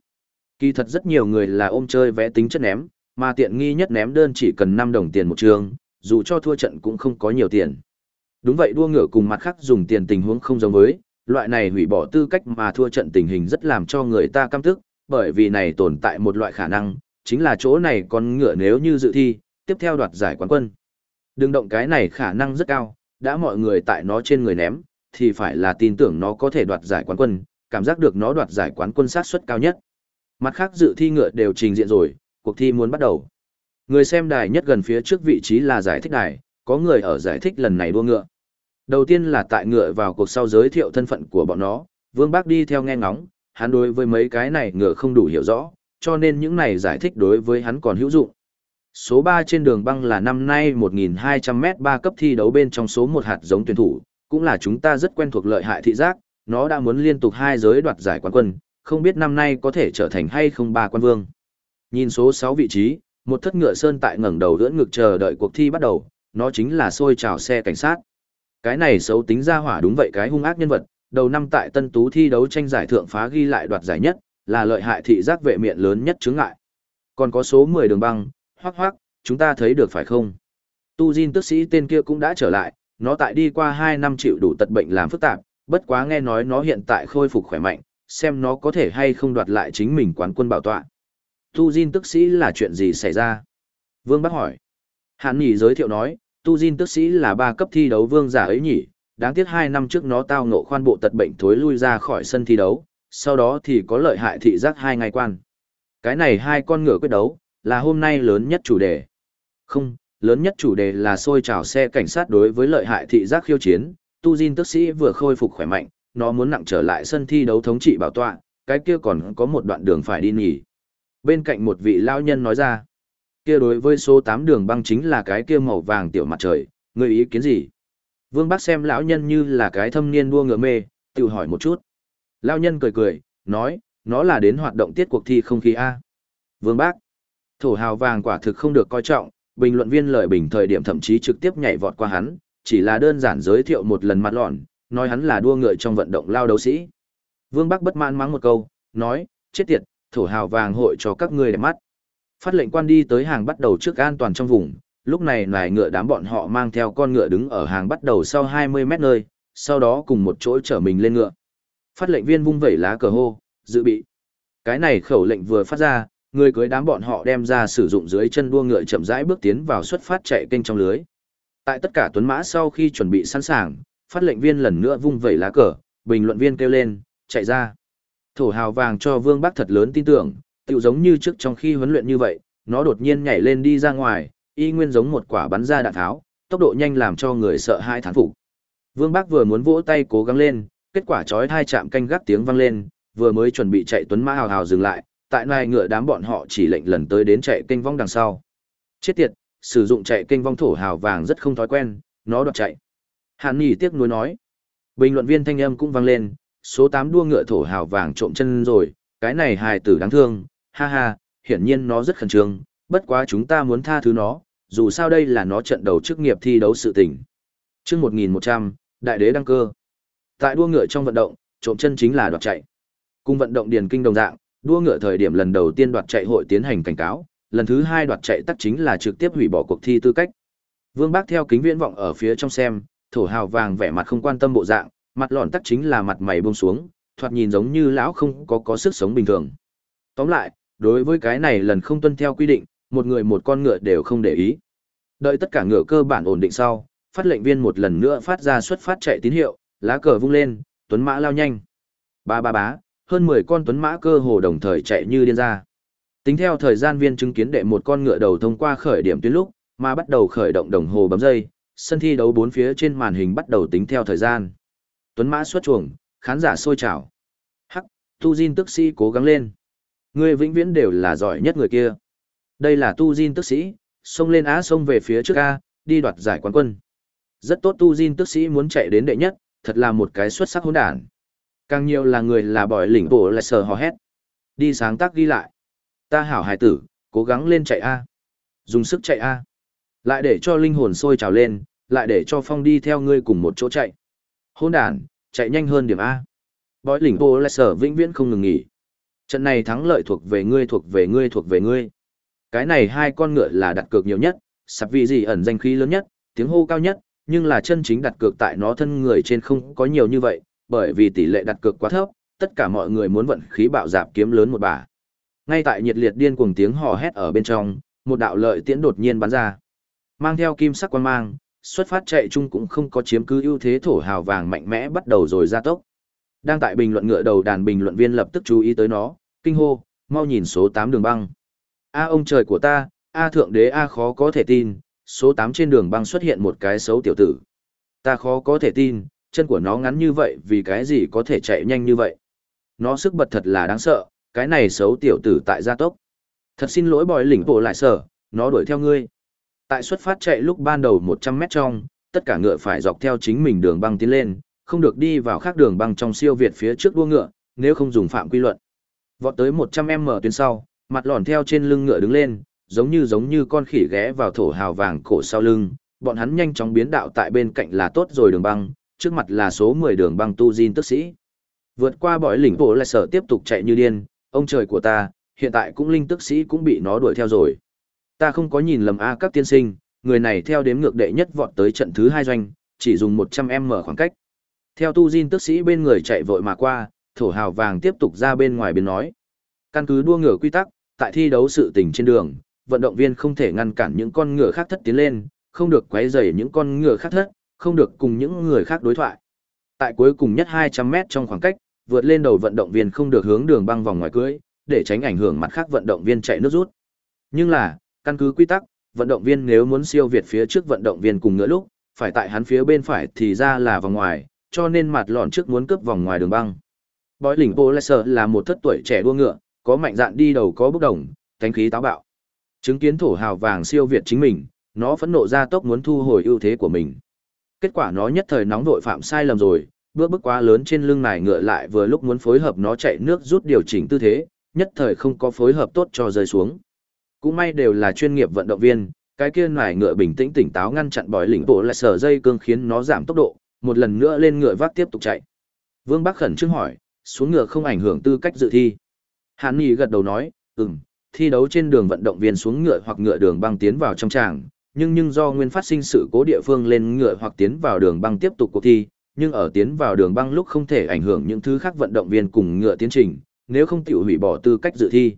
Kỳ thật rất nhiều người là ôm chơi vẽ tính chất ném, mà tiện nghi nhất ném đơn chỉ cần 5 đồng tiền một trường, dù cho thua trận cũng không có nhiều tiền. Đúng vậy đua ngựa cùng mặt khác dùng tiền tình huống không giống với, loại này hủy bỏ tư cách mà thua trận tình hình rất làm cho người ta căm tức, bởi vì này tồn tại một loại khả năng, chính là chỗ này con ngựa nếu như dự thi, tiếp theo đoạt giải quán quân. Đừng động cái này khả năng rất cao, đã mọi người tại nó trên người ném, thì phải là tin tưởng nó có thể đoạt giải quán quân, cảm giác được nó đoạt giải quán quân sát suất cao nhất. Mặt khác dự thi ngựa đều trình diện rồi, cuộc thi muốn bắt đầu. Người xem đài nhất gần phía trước vị trí là giải thích đài, có người ở giải thích lần này đua ngựa. Đầu tiên là tại ngựa vào cuộc sau giới thiệu thân phận của bọn nó, Vương Bác đi theo nghe ngóng, hắn đối với mấy cái này ngựa không đủ hiểu rõ, cho nên những này giải thích đối với hắn còn hữu dụng. Số 3 trên đường băng là năm nay 1.200m 3 cấp thi đấu bên trong số 1 hạt giống tuyển thủ, cũng là chúng ta rất quen thuộc lợi hại thị giác, nó đã muốn liên tục hai giới đoạt giải quán quân, không biết năm nay có thể trở thành hay không ba quan vương. Nhìn số 6 vị trí, một thất ngựa sơn tại ngẩng đầu ưỡn ngực chờ đợi cuộc thi bắt đầu, nó chính là xôi trào xe cảnh sát. Cái này xấu tính ra hỏa đúng vậy cái hung ác nhân vật, đầu năm tại Tân Tú thi đấu tranh giải thượng phá ghi lại đoạt giải nhất, là lợi hại thị giác vệ miệng lớn nhất chướng ngại. Còn có số 10 đường băng, hoác hoác, chúng ta thấy được phải không? Tu Jin tức sĩ tên kia cũng đã trở lại, nó tại đi qua 2 năm chịu đủ tật bệnh làm phức tạp, bất quá nghe nói nó hiện tại khôi phục khỏe mạnh, xem nó có thể hay không đoạt lại chính mình quán quân bảo tọa. Tu Jin tức sĩ là chuyện gì xảy ra? Vương bác hỏi. Hàn Nhỉ giới thiệu nói, Tu Jin tức sĩ là ba cấp thi đấu vương giả ấy nhỉ, đáng tiếc 2 năm trước nó tao ngộ khoan bộ tật bệnh thối lui ra khỏi sân thi đấu, sau đó thì có lợi hại thị giác hai ngày quan. Cái này hai con ngựa quyết đấu, là hôm nay lớn nhất chủ đề. Không, lớn nhất chủ đề là xôi trào xe cảnh sát đối với lợi hại thị giác khiêu chiến, tu Jin tức sĩ vừa khôi phục khỏe mạnh, nó muốn nặng trở lại sân thi đấu thống trị bảo tọa, cái kia còn có một đoạn đường phải đi nghỉ. Bên cạnh một vị lao nhân nói ra, kia đối với số 8 đường băng chính là cái kia màu vàng tiểu mặt trời, người ý kiến gì? Vương Bắc xem lão nhân như là cái thâm niên đua ngựa mê, tự hỏi một chút. Lão nhân cười cười, nói, nó là đến hoạt động tiết cuộc thi không khí A. Vương Bác, thổ hào vàng quả thực không được coi trọng, bình luận viên lời bình thời điểm thậm chí trực tiếp nhảy vọt qua hắn, chỉ là đơn giản giới thiệu một lần mặt lọn, nói hắn là đua ngựa trong vận động lao đấu sĩ. Vương Bắc bất mãn mắng một câu, nói, chết tiệt, thổ hào vàng hội cho các ngươi đẹp mắt. Phát lệnh quan đi tới hàng bắt đầu trước an toàn trong vùng, lúc này nài ngựa đám bọn họ mang theo con ngựa đứng ở hàng bắt đầu sau 20 mét nơi, sau đó cùng một chỗ chở mình lên ngựa. Phát lệnh viên vung vẩy lá cờ hô, dự bị. Cái này khẩu lệnh vừa phát ra, người cưới đám bọn họ đem ra sử dụng dưới chân đua ngựa chậm rãi bước tiến vào xuất phát chạy kênh trong lưới. Tại tất cả tuấn mã sau khi chuẩn bị sẵn sàng, phát lệnh viên lần nữa vung vẩy lá cờ, bình luận viên kêu lên, chạy ra. Thổ hào vàng cho Vương Bắc thật lớn tin tưởng, tự giống như trước trong khi huấn luyện như vậy, nó đột nhiên nhảy lên đi ra ngoài, y nguyên giống một quả bắn ra đạn tháo, tốc độ nhanh làm cho người sợ hai thán phục. Vương Bắc vừa muốn vỗ tay cố gắng lên, kết quả chói hai chạm canh gác tiếng vang lên, vừa mới chuẩn bị chạy tuấn mã hào hào dừng lại, tại nai ngựa đám bọn họ chỉ lệnh lần tới đến chạy kênh vong đằng sau. Chết tiệt, sử dụng chạy kênh vong thổ hào vàng rất không thói quen, nó đoạt chạy. Hàn Nghị tiếc nuối nói. Bình luận viên thanh âm cũng vang lên, số 8 đua ngựa thổ hào vàng trộm chân rồi, cái này hài tử đáng thương, ha ha, hiển nhiên nó rất khẩn trương, bất quá chúng ta muốn tha thứ nó, dù sao đây là nó trận đầu chức nghiệp thi đấu sự tình. Trước 1100, đại đế đăng cơ. Tại đua ngựa trong vận động, trộm chân chính là đoạt chạy. Cùng vận động điền kinh đồng dạng, đua ngựa thời điểm lần đầu tiên đoạt chạy hội tiến hành cảnh cáo, lần thứ hai đoạt chạy tắc chính là trực tiếp hủy bỏ cuộc thi tư cách. Vương Bác theo kính viễn vọng ở phía trong xem, thổ hào vàng vẻ mặt không quan tâm bộ dạng, mặt lọn tắc chính là mặt mày buông xuống, thoạt nhìn giống như lão không có có sức sống bình thường. Tóm lại, đối với cái này lần không tuân theo quy định, một người một con ngựa đều không để ý. Đợi tất cả ngựa cơ bản ổn định sau, phát lệnh viên một lần nữa phát ra xuất phát chạy tín hiệu, lá cờ vung lên, tuấn mã lao nhanh. Ba ba bá, hơn 10 con tuấn mã cơ hồ đồng thời chạy như điên ra. Tính theo thời gian viên chứng kiến đệ một con ngựa đầu thông qua khởi điểm tuyến lúc, mà bắt đầu khởi động đồng hồ bấm dây, sân thi đấu bốn phía trên màn hình bắt đầu tính theo thời gian. Tuấn mã xuất chuồng, khán giả sôi trào. Hắc, Tu Jin tức sĩ cố gắng lên. Người vĩnh viễn đều là giỏi nhất người kia. Đây là Tu Jin tức sĩ, xông lên á xông về phía trước A, đi đoạt giải quán quân. Rất tốt Tu Jin tức sĩ muốn chạy đến đệ nhất, thật là một cái xuất sắc hỗn đản. Càng nhiều là người là bỏi lỉnh bộ lại sờ hò hét. Đi sáng tác ghi lại. Ta hảo hài tử, cố gắng lên chạy A. Dùng sức chạy A. Lại để cho linh hồn sôi trào lên, lại để cho phong đi theo ngươi cùng một chỗ chạy. hỗn đàn, chạy nhanh hơn điểm A. Bói lỉnh bộ lại sở vĩnh viễn không ngừng nghỉ. Trận này thắng lợi thuộc về ngươi thuộc về ngươi thuộc về ngươi. Cái này hai con ngựa là đặt cược nhiều nhất, sạp vị gì ẩn danh khí lớn nhất, tiếng hô cao nhất, nhưng là chân chính đặt cược tại nó thân người trên không có nhiều như vậy, bởi vì tỷ lệ đặt cược quá thấp, tất cả mọi người muốn vận khí bạo dạp kiếm lớn một bà. Ngay tại nhiệt liệt điên cuồng tiếng hò hét ở bên trong, một đạo lợi tiễn đột nhiên bắn ra. Mang theo kim sắc quan mang, xuất phát chạy chung cũng không có chiếm cứ ưu thế thổ hào vàng mạnh mẽ bắt đầu rồi ra tốc. Đang tại bình luận ngựa đầu đàn bình luận viên lập tức chú ý tới nó, kinh hô, mau nhìn số 8 đường băng. A ông trời của ta, A thượng đế A khó có thể tin, số 8 trên đường băng xuất hiện một cái xấu tiểu tử. Ta khó có thể tin, chân của nó ngắn như vậy vì cái gì có thể chạy nhanh như vậy. Nó sức bật thật là đáng sợ, cái này xấu tiểu tử tại gia tốc. Thật xin lỗi bòi lỉnh bộ lại sở, nó đuổi theo ngươi. Tại xuất phát chạy lúc ban đầu 100 mét trong, tất cả ngựa phải dọc theo chính mình đường băng tiến lên, không được đi vào khác đường băng trong siêu việt phía trước đua ngựa, nếu không dùng phạm quy luật. Vọt tới 100m tuyến sau, mặt lòn theo trên lưng ngựa đứng lên, giống như giống như con khỉ ghé vào thổ hào vàng cổ sau lưng, bọn hắn nhanh chóng biến đạo tại bên cạnh là tốt rồi đường băng, trước mặt là số 10 đường băng tu Jin tức sĩ. Vượt qua bỏi lỉnh bộ lại sở tiếp tục chạy như điên, ông trời của ta, hiện tại cũng linh tức sĩ cũng bị nó đuổi theo rồi. Ta không có nhìn lầm a các tiên sinh, người này theo đếm ngược đệ nhất vọt tới trận thứ hai doanh, chỉ dùng 100m khoảng cách. Theo tu Jin tức sĩ bên người chạy vội mà qua, thổ hào vàng tiếp tục ra bên ngoài biến nói. Căn cứ đua ngựa quy tắc, tại thi đấu sự tình trên đường, vận động viên không thể ngăn cản những con ngựa khác thất tiến lên, không được quấy rầy những con ngựa khác thất, không được cùng những người khác đối thoại. Tại cuối cùng nhất 200 mét trong khoảng cách, vượt lên đầu vận động viên không được hướng đường băng vòng ngoài cưới, để tránh ảnh hưởng mặt khác vận động viên chạy nước rút. Nhưng là, căn cứ quy tắc, vận động viên nếu muốn siêu việt phía trước vận động viên cùng ngựa lúc, phải tại hắn phía bên phải thì ra là vòng ngoài, cho nên mặt lọn trước muốn cướp vòng ngoài đường băng. Bói lỉnh Poleser là một thất tuổi trẻ đua ngựa, có mạnh dạn đi đầu có bốc đồng, cánh khí táo bạo. Chứng kiến thổ hào vàng siêu việt chính mình, nó phẫn nộ ra tốc muốn thu hồi ưu thế của mình. Kết quả nó nhất thời nóng vội phạm sai lầm rồi, bước bước quá lớn trên lưng này ngựa lại vừa lúc muốn phối hợp nó chạy nước rút điều chỉnh tư thế, nhất thời không có phối hợp tốt cho rơi xuống. Cũng may đều là chuyên nghiệp vận động viên, cái kia nải ngựa bình tĩnh tỉnh táo ngăn chặn bòi lĩnh bộ lại sở dây cương khiến nó giảm tốc độ, một lần nữa lên ngựa vác tiếp tục chạy. Vương Bắc khẩn trương hỏi, xuống ngựa không ảnh hưởng tư cách dự thi. Hàn Nghị gật đầu nói, ừm, thi đấu trên đường vận động viên xuống ngựa hoặc ngựa đường băng tiến vào trong tràng, nhưng nhưng do nguyên phát sinh sự cố địa phương lên ngựa hoặc tiến vào đường băng tiếp tục cuộc thi, nhưng ở tiến vào đường băng lúc không thể ảnh hưởng những thứ khác vận động viên cùng ngựa tiến trình, nếu không tiểu hủy bỏ tư cách dự thi.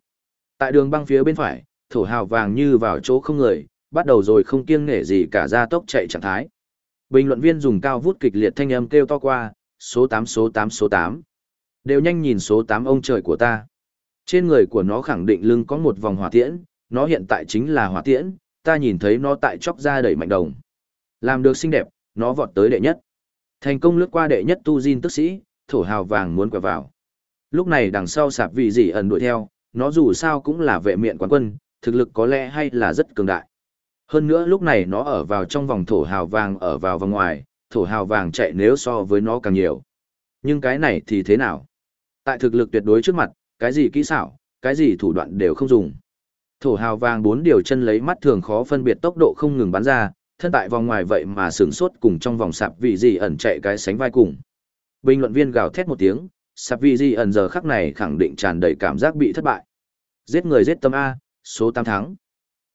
Tại đường băng phía bên phải, thổ hào vàng như vào chỗ không người, bắt đầu rồi không kiêng nể gì cả ra tốc chạy trạng thái. Bình luận viên dùng cao vút kịch liệt thanh âm kêu to qua, số 8 số 8 số 8. Đều nhanh nhìn số 8 ông trời của ta. Trên người của nó khẳng định lưng có một vòng hỏa tiễn, nó hiện tại chính là hỏa tiễn, ta nhìn thấy nó tại chóc ra đẩy mạnh đồng. Làm được xinh đẹp, nó vọt tới đệ nhất. Thành công lướt qua đệ nhất tu Jin tức sĩ, thổ hào vàng muốn quẹo vào. Lúc này đằng sau sạp vị gì ẩn đuổi theo, nó dù sao cũng là vệ miện quán quân, thực lực có lẽ hay là rất cường đại. Hơn nữa lúc này nó ở vào trong vòng thổ hào vàng ở vào vòng ngoài, thổ hào vàng chạy nếu so với nó càng nhiều. Nhưng cái này thì thế nào? Tại thực lực tuyệt đối trước mặt, cái gì kỹ xảo, cái gì thủ đoạn đều không dùng. Thổ hào vàng bốn điều chân lấy mắt thường khó phân biệt tốc độ không ngừng bắn ra, thân tại vòng ngoài vậy mà sướng sốt cùng trong vòng sạp vị gì ẩn chạy cái sánh vai cùng. Bình luận viên gào thét một tiếng, sạp vị gì ẩn giờ khắc này khẳng định tràn đầy cảm giác bị thất bại. Giết người giết tâm A, số 8 thắng.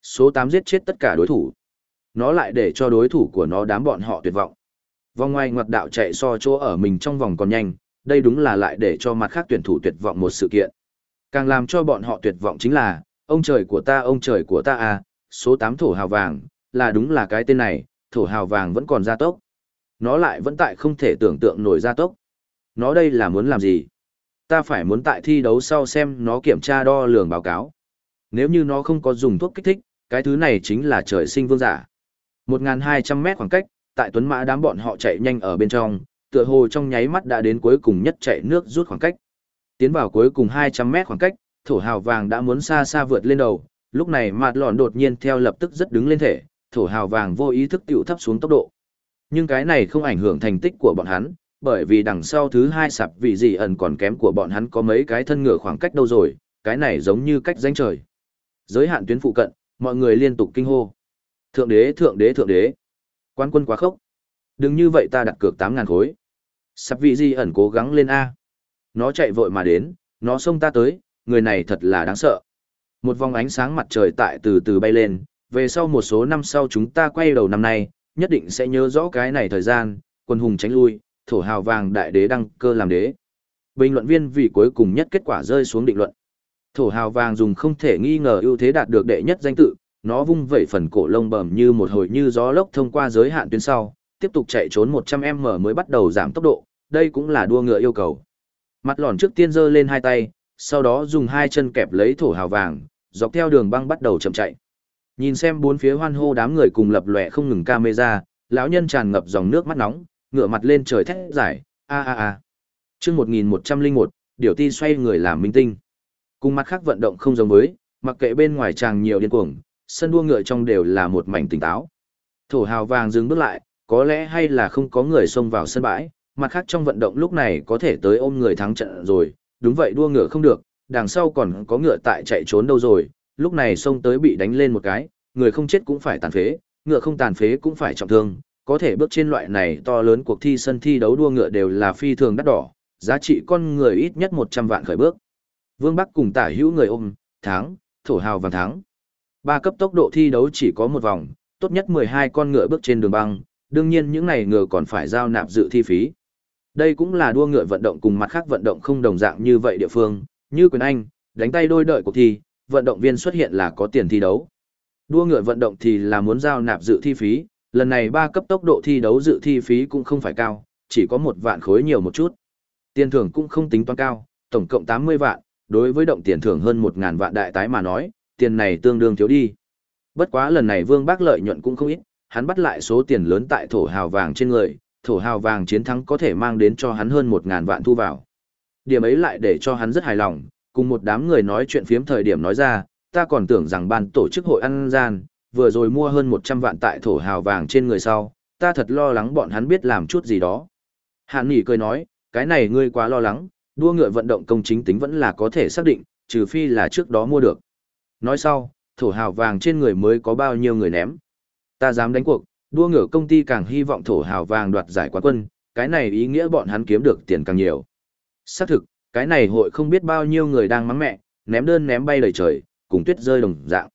Số 8 giết chết tất cả đối thủ. Nó lại để cho đối thủ của nó đám bọn họ tuyệt vọng. Vòng ngoài ngoặt đạo chạy so chỗ ở mình trong vòng còn nhanh, đây đúng là lại để cho mặt khác tuyển thủ tuyệt vọng một sự kiện. Càng làm cho bọn họ tuyệt vọng chính là, ông trời của ta ông trời của ta à, số 8 thổ hào vàng, là đúng là cái tên này, thổ hào vàng vẫn còn gia tốc. Nó lại vẫn tại không thể tưởng tượng nổi gia tốc. Nó đây là muốn làm gì? Ta phải muốn tại thi đấu sau xem nó kiểm tra đo lường báo cáo. Nếu như nó không có dùng thuốc kích thích, cái thứ này chính là trời sinh vương giả. 1.200 mét khoảng cách, tại tuấn mã đám bọn họ chạy nhanh ở bên trong, tựa hồ trong nháy mắt đã đến cuối cùng nhất chạy nước rút khoảng cách. Tiến vào cuối cùng 200 mét khoảng cách, thổ hào vàng đã muốn xa xa vượt lên đầu, lúc này mặt lòn đột nhiên theo lập tức rất đứng lên thể, thổ hào vàng vô ý thức tiểu thấp xuống tốc độ. Nhưng cái này không ảnh hưởng thành tích của bọn hắn, bởi vì đằng sau thứ hai sạp vị gì ẩn còn kém của bọn hắn có mấy cái thân ngựa khoảng cách đâu rồi, cái này giống như cách danh trời. Giới hạn tuyến phụ cận, mọi người liên tục kinh hô. Thượng đế, thượng đế, thượng đế. Quan quân quá khốc. Đừng như vậy ta đặt cược 8.000 khối. Sắp vị Di ẩn cố gắng lên A. Nó chạy vội mà đến, nó xông ta tới, người này thật là đáng sợ. Một vòng ánh sáng mặt trời tại từ từ bay lên, về sau một số năm sau chúng ta quay đầu năm nay, nhất định sẽ nhớ rõ cái này thời gian, quân hùng tránh lui, thổ hào vàng đại đế đăng cơ làm đế. Bình luận viên vì cuối cùng nhất kết quả rơi xuống định luận. Thổ hào vàng dùng không thể nghi ngờ ưu thế đạt được đệ nhất danh tự, nó vung vẩy phần cổ lông bầm như một hồi như gió lốc thông qua giới hạn tuyến sau, tiếp tục chạy trốn 100m mới bắt đầu giảm tốc độ, đây cũng là đua ngựa yêu cầu. Mặt lòn trước tiên giơ lên hai tay, sau đó dùng hai chân kẹp lấy thổ hào vàng, dọc theo đường băng bắt đầu chậm chạy. Nhìn xem bốn phía hoan hô đám người cùng lập lòe không ngừng camera, lão nhân tràn ngập dòng nước mắt nóng, ngửa mặt lên trời thét giải, a a a. Chương 1101, điều ti xoay người làm minh tinh. Cùng mặt khác vận động không giống với, mặc kệ bên ngoài chàng nhiều điên cuồng, sân đua ngựa trong đều là một mảnh tỉnh táo. Thổ hào vàng dừng bước lại, có lẽ hay là không có người xông vào sân bãi, mặt khác trong vận động lúc này có thể tới ôm người thắng trận rồi, đúng vậy đua ngựa không được, đằng sau còn có ngựa tại chạy trốn đâu rồi, lúc này xông tới bị đánh lên một cái, người không chết cũng phải tàn phế, ngựa không tàn phế cũng phải trọng thương, có thể bước trên loại này to lớn cuộc thi sân thi đấu đua ngựa đều là phi thường đắt đỏ, giá trị con người ít nhất 100 vạn khởi bước. Vương Bắc cùng tả hữu người ôm, thắng, thổ hào vàng thắng. Ba cấp tốc độ thi đấu chỉ có một vòng, tốt nhất 12 con ngựa bước trên đường băng, đương nhiên những này ngựa còn phải giao nạp dự thi phí. Đây cũng là đua ngựa vận động cùng mặt khác vận động không đồng dạng như vậy địa phương, như quyền Anh, đánh tay đôi đợi cuộc thi, vận động viên xuất hiện là có tiền thi đấu. Đua ngựa vận động thì là muốn giao nạp dự thi phí, lần này ba cấp tốc độ thi đấu dự thi phí cũng không phải cao, chỉ có một vạn khối nhiều một chút. Tiền thưởng cũng không tính toán cao, tổng cộng 80 vạn, đối với động tiền thưởng hơn 1000 vạn đại tái mà nói, tiền này tương đương thiếu đi. Bất quá lần này Vương Bác lợi nhuận cũng không ít, hắn bắt lại số tiền lớn tại thổ hào vàng trên người, thổ hào vàng chiến thắng có thể mang đến cho hắn hơn một ngàn vạn thu vào. Điểm ấy lại để cho hắn rất hài lòng, cùng một đám người nói chuyện phiếm thời điểm nói ra, ta còn tưởng rằng ban tổ chức hội ăn gian, vừa rồi mua hơn 100 vạn tại thổ hào vàng trên người sau, ta thật lo lắng bọn hắn biết làm chút gì đó. Hàn Nghị cười nói, cái này ngươi quá lo lắng, đua ngựa vận động công chính tính vẫn là có thể xác định, trừ phi là trước đó mua được. Nói sau, thổ hào vàng trên người mới có bao nhiêu người ném. Ta dám đánh cuộc, đua ngựa công ty càng hy vọng thổ hào vàng đoạt giải quán quân, cái này ý nghĩa bọn hắn kiếm được tiền càng nhiều. Xác thực, cái này hội không biết bao nhiêu người đang mắng mẹ, ném đơn ném bay lời trời, cùng tuyết rơi đồng dạng.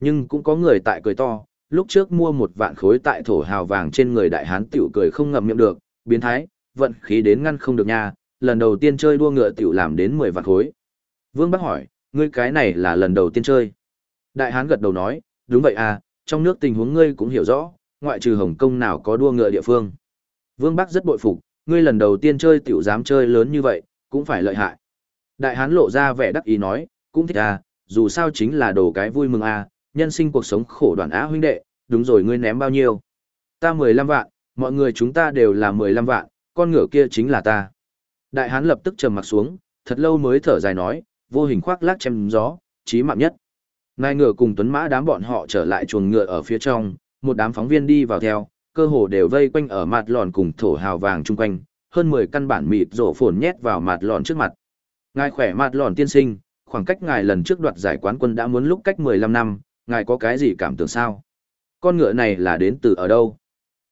Nhưng cũng có người tại cười to, lúc trước mua một vạn khối tại thổ hào vàng trên người đại hán tiểu cười không ngậm miệng được, biến thái, vận khí đến ngăn không được nha, lần đầu tiên chơi đua ngựa tiểu làm đến 10 vạn khối. Vương bác hỏi, ngươi cái này là lần đầu tiên chơi. Đại hán gật đầu nói, đúng vậy à, trong nước tình huống ngươi cũng hiểu rõ, ngoại trừ Hồng Kông nào có đua ngựa địa phương. Vương Bắc rất bội phục, ngươi lần đầu tiên chơi tiểu dám chơi lớn như vậy, cũng phải lợi hại. Đại hán lộ ra vẻ đắc ý nói, cũng thích à, dù sao chính là đồ cái vui mừng à, nhân sinh cuộc sống khổ đoạn á huynh đệ, đúng rồi ngươi ném bao nhiêu. Ta 15 vạn, mọi người chúng ta đều là 15 vạn, con ngựa kia chính là ta. Đại hán lập tức trầm mặt xuống, thật lâu mới thở dài nói, vô hình khoác lác chém gió, chí mạng nhất. Nai ngựa cùng tuấn mã đám bọn họ trở lại chuồng ngựa ở phía trong, một đám phóng viên đi vào theo, cơ hồ đều vây quanh ở mặt lòn cùng thổ hào vàng chung quanh, hơn 10 căn bản mịt rổ phồn nhét vào mặt lòn trước mặt. Ngài khỏe mặt lòn tiên sinh, khoảng cách ngài lần trước đoạt giải quán quân đã muốn lúc cách 15 năm, ngài có cái gì cảm tưởng sao? Con ngựa này là đến từ ở đâu?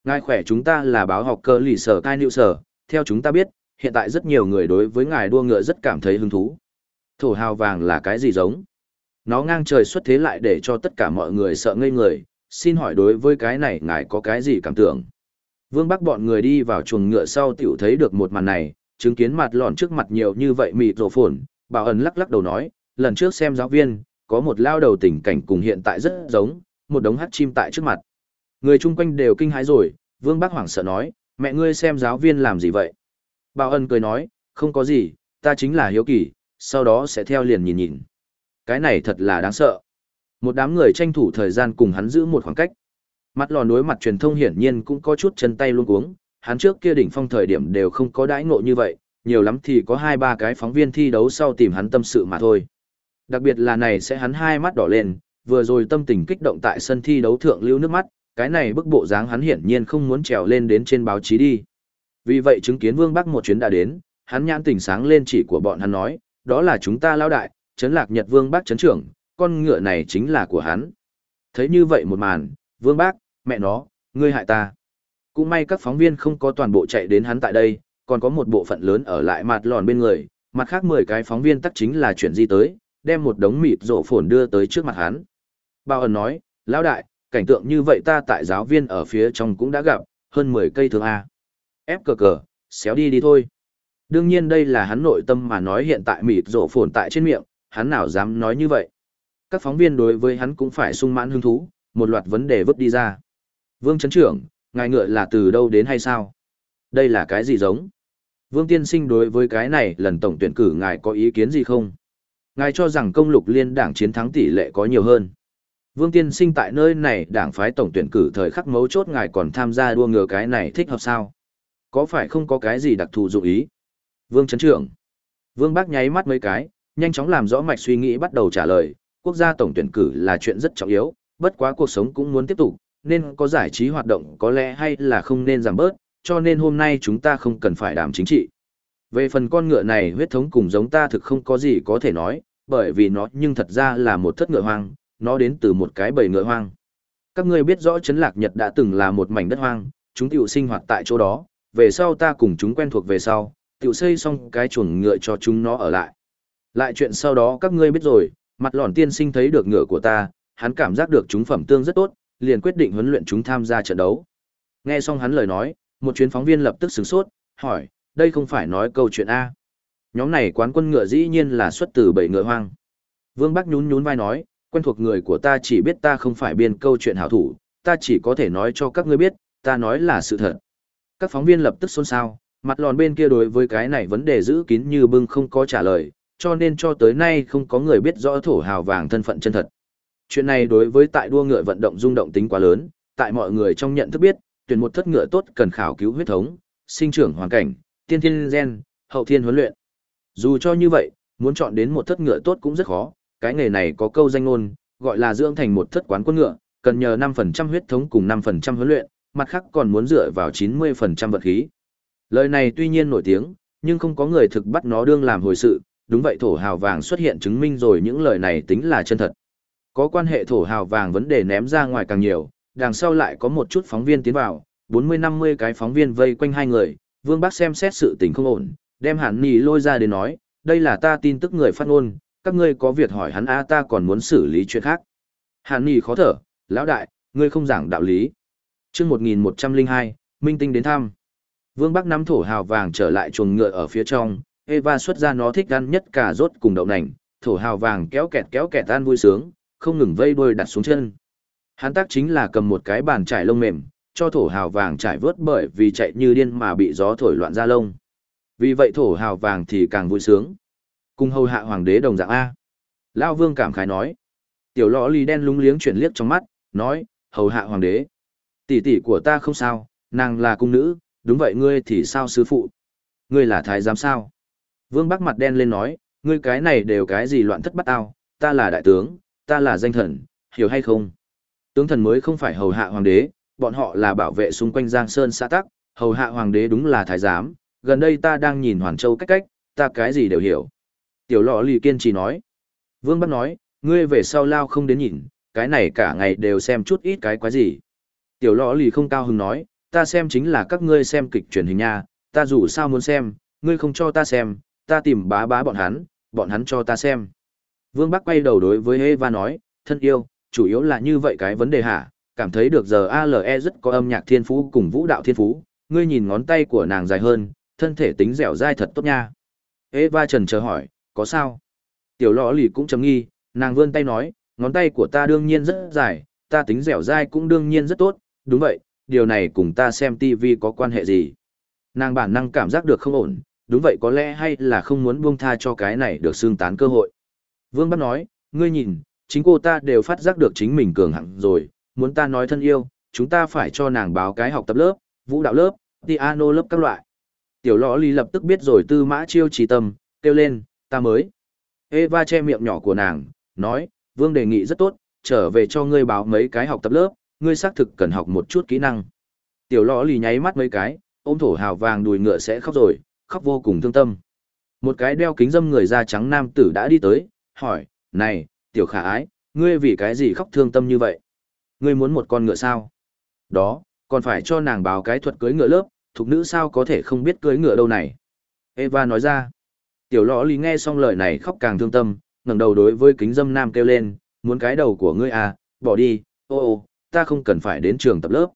Ngài khỏe chúng ta là báo học cơ lì sở cai nịu sở, theo chúng ta biết, hiện tại rất nhiều người đối với ngài đua ngựa rất cảm thấy hứng thú. Thổ hào vàng là cái gì giống? Nó ngang trời xuất thế lại để cho tất cả mọi người sợ ngây người, xin hỏi đối với cái này ngài có cái gì cảm tưởng? Vương Bắc bọn người đi vào chuồng ngựa sau tiểu thấy được một màn này, chứng kiến mặt lòn trước mặt nhiều như vậy mịt rổ phồn, bảo ẩn lắc lắc đầu nói, lần trước xem giáo viên, có một lao đầu tình cảnh cùng hiện tại rất giống, một đống hát chim tại trước mặt. Người chung quanh đều kinh hãi rồi, Vương Bắc hoảng sợ nói, mẹ ngươi xem giáo viên làm gì vậy? Bảo ân cười nói, không có gì, ta chính là hiếu kỳ, sau đó sẽ theo liền nhìn nhìn. Cái này thật là đáng sợ. Một đám người tranh thủ thời gian cùng hắn giữ một khoảng cách. Mặt lò đối mặt truyền thông hiển nhiên cũng có chút chân tay luôn cuống, hắn trước kia đỉnh phong thời điểm đều không có đãi ngộ như vậy, nhiều lắm thì có hai ba cái phóng viên thi đấu sau tìm hắn tâm sự mà thôi. Đặc biệt là này sẽ hắn hai mắt đỏ lên, vừa rồi tâm tình kích động tại sân thi đấu thượng lưu nước mắt, cái này bức bộ dáng hắn hiển nhiên không muốn trèo lên đến trên báo chí đi. Vì vậy chứng kiến Vương Bắc một chuyến đã đến, hắn nhãn tỉnh sáng lên chỉ của bọn hắn nói, đó là chúng ta lao đại, chấn lạc Nhật Vương Bác chấn trưởng, con ngựa này chính là của hắn. Thấy như vậy một màn, Vương Bác, mẹ nó, ngươi hại ta. Cũng may các phóng viên không có toàn bộ chạy đến hắn tại đây, còn có một bộ phận lớn ở lại mặt lòn bên người, mặt khác 10 cái phóng viên tắc chính là chuyện di tới, đem một đống mịt rổ phồn đưa tới trước mặt hắn. Bao ẩn nói, lão đại, cảnh tượng như vậy ta tại giáo viên ở phía trong cũng đã gặp, hơn 10 cây thương A. Ép cờ cờ, xéo đi đi thôi. Đương nhiên đây là hắn nội tâm mà nói hiện tại mịt rổ phồn tại trên miệng, hắn nào dám nói như vậy. Các phóng viên đối với hắn cũng phải sung mãn hứng thú, một loạt vấn đề vứt đi ra. Vương Trấn Trưởng, ngài ngựa là từ đâu đến hay sao? Đây là cái gì giống? Vương Tiên Sinh đối với cái này lần tổng tuyển cử ngài có ý kiến gì không? Ngài cho rằng công lục liên đảng chiến thắng tỷ lệ có nhiều hơn. Vương Tiên Sinh tại nơi này đảng phái tổng tuyển cử thời khắc mấu chốt ngài còn tham gia đua ngựa cái này thích hợp sao? Có phải không có cái gì đặc thù dụng ý? Vương Trấn Trưởng. Vương Bác nháy mắt mấy cái, nhanh chóng làm rõ mạch suy nghĩ bắt đầu trả lời, quốc gia tổng tuyển cử là chuyện rất trọng yếu, bất quá cuộc sống cũng muốn tiếp tục, nên có giải trí hoạt động có lẽ hay là không nên giảm bớt, cho nên hôm nay chúng ta không cần phải đàm chính trị. Về phần con ngựa này huyết thống cùng giống ta thực không có gì có thể nói, bởi vì nó nhưng thật ra là một thất ngựa hoang, nó đến từ một cái bầy ngựa hoang. Các ngươi biết rõ Trấn Lạc Nhật đã từng là một mảnh đất hoang, chúng tiểu sinh hoạt tại chỗ đó, về sau ta cùng chúng quen thuộc về sau, tiểu xây xong cái chuồng ngựa cho chúng nó ở lại. Lại chuyện sau đó các ngươi biết rồi, mặt lòn tiên sinh thấy được ngựa của ta, hắn cảm giác được chúng phẩm tương rất tốt, liền quyết định huấn luyện chúng tham gia trận đấu. Nghe xong hắn lời nói, một chuyến phóng viên lập tức sửng sốt, hỏi, đây không phải nói câu chuyện A. Nhóm này quán quân ngựa dĩ nhiên là xuất từ bảy ngựa hoang. Vương Bắc nhún nhún vai nói, quen thuộc người của ta chỉ biết ta không phải biên câu chuyện hảo thủ, ta chỉ có thể nói cho các ngươi biết, ta nói là sự thật. Các phóng viên lập tức xôn xao, mặt lòn bên kia đối với cái này vấn đề giữ kín như bưng không có trả lời, cho nên cho tới nay không có người biết rõ thổ hào vàng thân phận chân thật. Chuyện này đối với tại đua ngựa vận động rung động tính quá lớn, tại mọi người trong nhận thức biết, tuyển một thất ngựa tốt cần khảo cứu huyết thống, sinh trưởng hoàn cảnh, tiên thiên gen, hậu thiên huấn luyện. Dù cho như vậy, muốn chọn đến một thất ngựa tốt cũng rất khó, cái nghề này có câu danh ngôn, gọi là dưỡng thành một thất quán quân ngựa, cần nhờ 5% huyết thống cùng 5% huấn luyện, mặt khác còn muốn dựa vào 90% vật khí. Lời này tuy nhiên nổi tiếng, nhưng không có người thực bắt nó đương làm hồi sự, đúng vậy thổ hào vàng xuất hiện chứng minh rồi những lời này tính là chân thật. Có quan hệ thổ hào vàng vấn đề ném ra ngoài càng nhiều, đằng sau lại có một chút phóng viên tiến vào, 40-50 cái phóng viên vây quanh hai người, Vương Bắc xem xét sự tình không ổn, đem hắn nì lôi ra để nói, đây là ta tin tức người phát ngôn, các ngươi có việc hỏi hắn a ta còn muốn xử lý chuyện khác. Hàn nì khó thở, lão đại, ngươi không giảng đạo lý. chương 1102, Minh Tinh đến thăm. Vương Bắc nắm thổ hào vàng trở lại chuồng ngựa ở phía trong, Eva xuất ra nó thích ăn nhất cả rốt cùng đậu nành, thổ hào vàng kéo kẹt kéo kẹt ăn vui sướng, không ngừng vây đuôi đặt xuống chân. Hắn tác chính là cầm một cái bàn trải lông mềm, cho thổ hào vàng trải vớt bởi vì chạy như điên mà bị gió thổi loạn ra lông. Vì vậy thổ hào vàng thì càng vui sướng. Cùng hầu hạ hoàng đế đồng dạng A. Lao vương cảm khái nói. Tiểu lọ lì đen lúng liếng chuyển liếc trong mắt, nói, hầu hạ hoàng đế. Tỷ tỷ của ta không sao, nàng là cung nữ, đúng vậy ngươi thì sao sư phụ? Ngươi là thái giám sao? Vương Bắc mặt đen lên nói, ngươi cái này đều cái gì loạn thất bắt tao, ta là đại tướng, ta là danh thần, hiểu hay không? Tướng thần mới không phải hầu hạ hoàng đế, bọn họ là bảo vệ xung quanh Giang Sơn xã tắc, hầu hạ hoàng đế đúng là thái giám, gần đây ta đang nhìn Hoàn Châu cách cách, ta cái gì đều hiểu. Tiểu lọ lì kiên trì nói. Vương Bắc nói, ngươi về sau lao không đến nhìn, cái này cả ngày đều xem chút ít cái quái gì. Tiểu lọ lì không cao hứng nói, ta xem chính là các ngươi xem kịch truyền hình nha, ta dù sao muốn xem, ngươi không cho ta xem, ta tìm bá bá bọn hắn, bọn hắn cho ta xem. Vương Bắc quay đầu đối với Eva nói, thân yêu, chủ yếu là như vậy cái vấn đề hả, cảm thấy được giờ ALE rất có âm nhạc thiên phú cùng vũ đạo thiên phú, ngươi nhìn ngón tay của nàng dài hơn, thân thể tính dẻo dai thật tốt nha. Eva trần chờ hỏi, có sao? Tiểu lọ lì cũng chấm nghi, nàng vươn tay nói, ngón tay của ta đương nhiên rất dài, ta tính dẻo dai cũng đương nhiên rất tốt, đúng vậy, điều này cùng ta xem TV có quan hệ gì? Nàng bản năng cảm giác được không ổn, đúng vậy có lẽ hay là không muốn buông tha cho cái này được xương tán cơ hội. Vương Bắc nói, ngươi nhìn, chính cô ta đều phát giác được chính mình cường hẳn rồi, muốn ta nói thân yêu, chúng ta phải cho nàng báo cái học tập lớp, vũ đạo lớp, piano lớp các loại. Tiểu lõ ly lập tức biết rồi tư mã chiêu trí tâm, kêu lên, ta mới. Eva che miệng nhỏ của nàng, nói, Vương đề nghị rất tốt, trở về cho ngươi báo mấy cái học tập lớp, ngươi xác thực cần học một chút kỹ năng. Tiểu lõ lì nháy mắt mấy cái, ôm thổ hào vàng đùi ngựa sẽ khóc rồi, khóc vô cùng thương tâm. Một cái đeo kính dâm người da trắng nam tử đã đi tới, hỏi, này, tiểu khả ái, ngươi vì cái gì khóc thương tâm như vậy? Ngươi muốn một con ngựa sao? Đó, còn phải cho nàng báo cái thuật cưới ngựa lớp, thục nữ sao có thể không biết cưới ngựa đâu này? Eva nói ra. Tiểu lõ lì nghe xong lời này khóc càng thương tâm, ngẩng đầu đối với kính dâm nam kêu lên, muốn cái đầu của ngươi à, bỏ đi, ô ô, ta không cần phải đến trường tập lớp.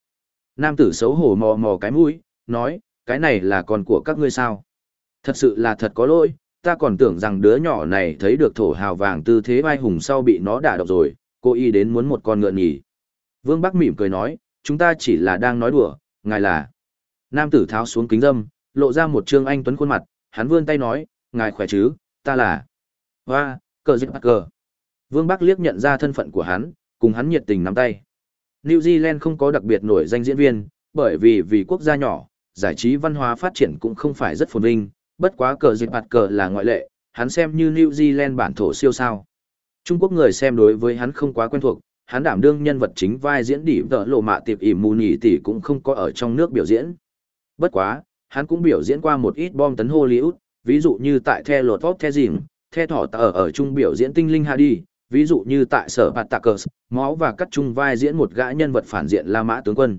Nam tử xấu hổ mò mò cái mũi, nói, cái này là con của các ngươi sao? Thật sự là thật có lỗi, ta còn tưởng rằng đứa nhỏ này thấy được thổ hào vàng tư thế vai hùng sau bị nó đả động rồi, cô y đến muốn một con ngựa nhỉ. Vương Bắc mỉm cười nói, chúng ta chỉ là đang nói đùa, ngài là. Nam tử tháo xuống kính dâm, lộ ra một trương anh tuấn khuôn mặt, hắn vươn tay nói, ngài khỏe chứ, ta là. Hoa, cờ dịch bắt cờ. Vương Bắc liếc nhận ra thân phận của hắn, cùng hắn nhiệt tình nắm tay. New Zealand không có đặc biệt nổi danh diễn viên, bởi vì vì quốc gia nhỏ, giải trí văn hóa phát triển cũng không phải rất phồn vinh, bất quá cờ dịch bạt cờ là ngoại lệ, hắn xem như New Zealand bản thổ siêu sao. Trung Quốc người xem đối với hắn không quá quen thuộc, hắn đảm đương nhân vật chính vai diễn đỉ tợ lộ mạ tiệp ỉm mù nhỉ tỷ cũng không có ở trong nước biểu diễn. Bất quá, hắn cũng biểu diễn qua một ít bom tấn Hollywood, ví dụ như tại The Lord of the Rings, The Thỏ Tờ ở trung biểu diễn tinh linh Hadi, ví dụ như tại sở Spartacus, máu và cắt chung vai diễn một gã nhân vật phản diện La Mã tướng quân.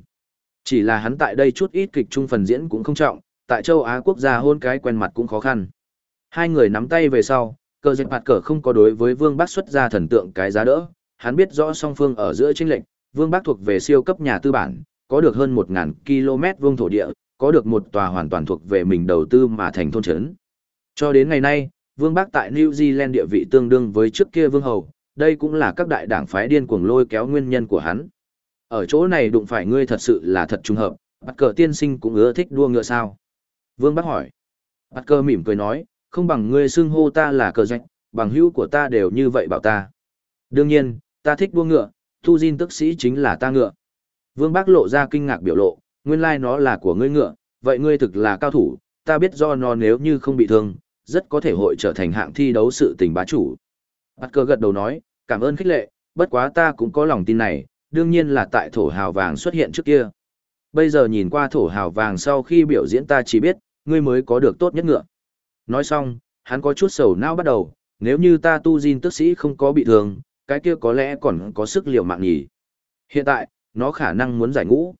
Chỉ là hắn tại đây chút ít kịch trung phần diễn cũng không trọng, tại châu Á quốc gia hôn cái quen mặt cũng khó khăn. Hai người nắm tay về sau, Cờ dịch bạt cờ không có đối với Vương Bắc xuất ra thần tượng cái giá đỡ, hắn biết rõ song phương ở giữa chênh lệnh, Vương Bắc thuộc về siêu cấp nhà tư bản, có được hơn 1000 km vuông thổ địa, có được một tòa hoàn toàn thuộc về mình đầu tư mà thành thôn trấn. Cho đến ngày nay, Vương Bắc tại New Zealand địa vị tương đương với trước kia Vương Hầu, đây cũng là các đại đảng phái điên cuồng lôi kéo nguyên nhân của hắn. Ở chỗ này đụng phải ngươi thật sự là thật trùng hợp, bắt cờ tiên sinh cũng ưa thích đua ngựa sao? Vương Bắc hỏi. Bắt cờ mỉm cười nói, không bằng ngươi xưng hô ta là cờ doanh, bằng hữu của ta đều như vậy bảo ta. Đương nhiên, ta thích đua ngựa, Thu diên tức sĩ chính là ta ngựa. Vương Bắc lộ ra kinh ngạc biểu lộ, nguyên lai nó là của ngươi ngựa, vậy ngươi thực là cao thủ, ta biết do nó nếu như không bị thương, rất có thể hội trở thành hạng thi đấu sự tình bá chủ. Bắt cờ gật đầu nói, cảm ơn khích lệ, bất quá ta cũng có lòng tin này, đương nhiên là tại thổ hào vàng xuất hiện trước kia. Bây giờ nhìn qua thổ hào vàng sau khi biểu diễn ta chỉ biết, ngươi mới có được tốt nhất ngựa. Nói xong, hắn có chút sầu não bắt đầu, nếu như ta tu Jin tức sĩ không có bị thương, cái kia có lẽ còn có sức liều mạng nhỉ. Hiện tại, nó khả năng muốn giải ngũ.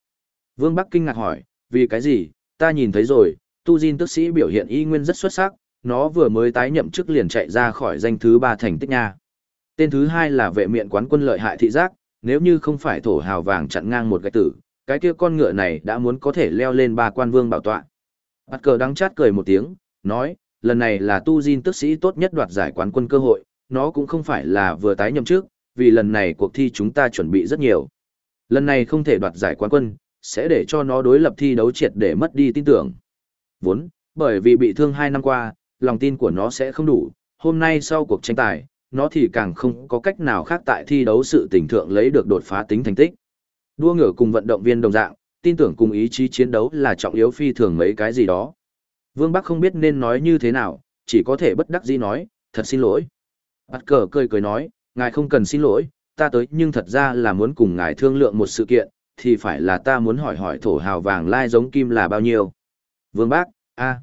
Vương Bắc kinh ngạc hỏi, vì cái gì, ta nhìn thấy rồi, tu Jin tức sĩ biểu hiện y nguyên rất xuất sắc, nó vừa mới tái nhậm chức liền chạy ra khỏi danh thứ ba thành tích nha. Tên thứ hai là vệ miện quán quân lợi hại thị giác, nếu như không phải thổ hào vàng chặn ngang một gạch tử, cái kia con ngựa này đã muốn có thể leo lên ba quan vương bảo tọa. Bắt cờ đắng chát cười một tiếng, nói, lần này là tu Jin tức sĩ tốt nhất đoạt giải quán quân cơ hội, nó cũng không phải là vừa tái nhậm trước, vì lần này cuộc thi chúng ta chuẩn bị rất nhiều. Lần này không thể đoạt giải quán quân, sẽ để cho nó đối lập thi đấu triệt để mất đi tin tưởng. Vốn, bởi vì bị thương hai năm qua, lòng tin của nó sẽ không đủ, hôm nay sau cuộc tranh tài, nó thì càng không có cách nào khác tại thi đấu sự tình thượng lấy được đột phá tính thành tích. Đua ngựa cùng vận động viên đồng dạng, tin tưởng cùng ý chí chiến đấu là trọng yếu phi thường mấy cái gì đó. Vương Bắc không biết nên nói như thế nào, chỉ có thể bất đắc dĩ nói, thật xin lỗi. Bắt cờ cười cười nói, ngài không cần xin lỗi, ta tới nhưng thật ra là muốn cùng ngài thương lượng một sự kiện, thì phải là ta muốn hỏi hỏi thổ hào vàng lai giống kim là bao nhiêu. Vương Bác, a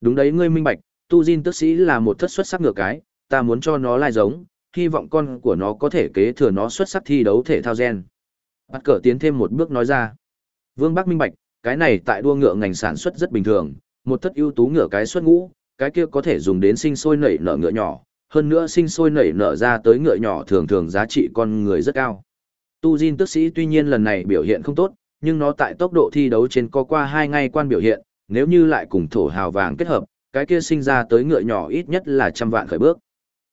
đúng đấy ngươi minh bạch, tu Jin tức sĩ là một thất xuất sắc ngược cái, ta muốn cho nó lai giống, hy vọng con của nó có thể kế thừa nó xuất sắc thi đấu thể thao gen. Bắt cờ tiến thêm một bước nói ra. Vương Bắc minh bạch, cái này tại đua ngựa ngành sản xuất rất bình thường, một thất ưu tú ngựa cái xuất ngũ, cái kia có thể dùng đến sinh sôi nảy nở ngựa nhỏ, hơn nữa sinh sôi nảy nở ra tới ngựa nhỏ thường thường giá trị con người rất cao. Tu Jin tức sĩ tuy nhiên lần này biểu hiện không tốt, nhưng nó tại tốc độ thi đấu trên có qua hai ngày quan biểu hiện, nếu như lại cùng thổ hào vàng kết hợp, cái kia sinh ra tới ngựa nhỏ ít nhất là trăm vạn khởi bước.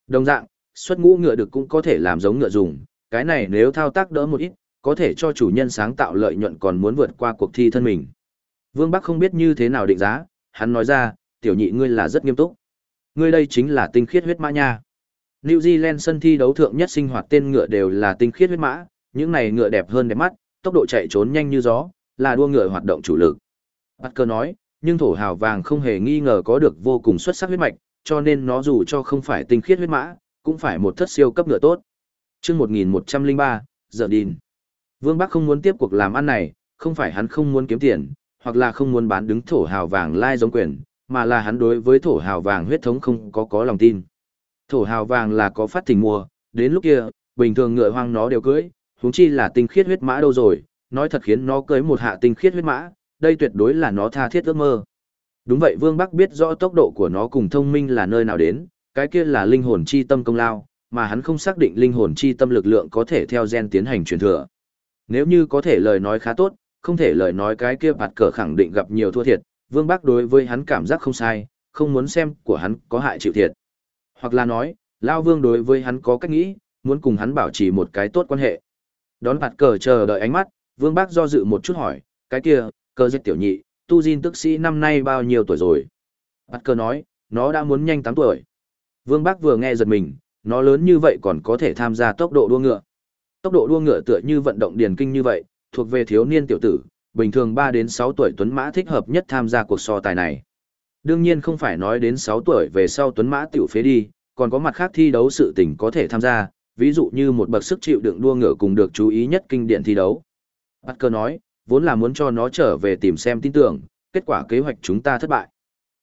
Đồng dạng, xuất ngũ ngựa được cũng có thể làm giống ngựa dùng, cái này nếu thao tác đỡ một ít, có thể cho chủ nhân sáng tạo lợi nhuận còn muốn vượt qua cuộc thi thân mình. Vương Bắc không biết như thế nào định giá, hắn nói ra, tiểu nhị ngươi là rất nghiêm túc. Ngươi đây chính là tinh khiết huyết mã nha. New Zealand sân thi đấu thượng nhất sinh hoạt tên ngựa đều là tinh khiết huyết mã, những này ngựa đẹp hơn đẹp mắt, tốc độ chạy trốn nhanh như gió, là đua ngựa hoạt động chủ lực. Bắt cơ nói, nhưng thổ hào vàng không hề nghi ngờ có được vô cùng xuất sắc huyết mạch, cho nên nó dù cho không phải tinh khiết huyết mã, cũng phải một thất siêu cấp ngựa tốt. Chương 1103, giờ đìn. Vương Bắc không muốn tiếp cuộc làm ăn này, không phải hắn không muốn kiếm tiền, hoặc là không muốn bán đứng thổ hào vàng lai giống quyền, mà là hắn đối với thổ hào vàng huyết thống không có có lòng tin. Thổ hào vàng là có phát tình mùa, đến lúc kia, bình thường ngựa hoang nó đều cưới, huống chi là tinh khiết huyết mã đâu rồi, nói thật khiến nó cưới một hạ tinh khiết huyết mã, đây tuyệt đối là nó tha thiết ước mơ. Đúng vậy Vương Bắc biết rõ tốc độ của nó cùng thông minh là nơi nào đến, cái kia là linh hồn chi tâm công lao, mà hắn không xác định linh hồn chi tâm lực lượng có thể theo gen tiến hành truyền thừa. Nếu như có thể lời nói khá tốt, không thể lời nói cái kia bạt cờ khẳng định gặp nhiều thua thiệt, Vương Bắc đối với hắn cảm giác không sai, không muốn xem của hắn có hại chịu thiệt. Hoặc là nói, Lao Vương đối với hắn có cách nghĩ, muốn cùng hắn bảo trì một cái tốt quan hệ. Đón bạt cờ chờ đợi ánh mắt, Vương Bắc do dự một chút hỏi, cái kia, cơ giết tiểu nhị, tu Jin tức sĩ năm nay bao nhiêu tuổi rồi? Bắt cơ nói, nó đã muốn nhanh 8 tuổi. Vương Bắc vừa nghe giật mình, nó lớn như vậy còn có thể tham gia tốc độ đua ngựa. Tốc độ đua ngựa tựa như vận động điền kinh như vậy, thuộc về thiếu niên tiểu tử, bình thường 3 đến 6 tuổi Tuấn Mã thích hợp nhất tham gia cuộc so tài này. Đương nhiên không phải nói đến 6 tuổi về sau Tuấn Mã tiểu phế đi, còn có mặt khác thi đấu sự tình có thể tham gia, ví dụ như một bậc sức chịu đựng đua ngựa cùng được chú ý nhất kinh điển thi đấu. Bắt cơ nói, vốn là muốn cho nó trở về tìm xem tin tưởng, kết quả kế hoạch chúng ta thất bại.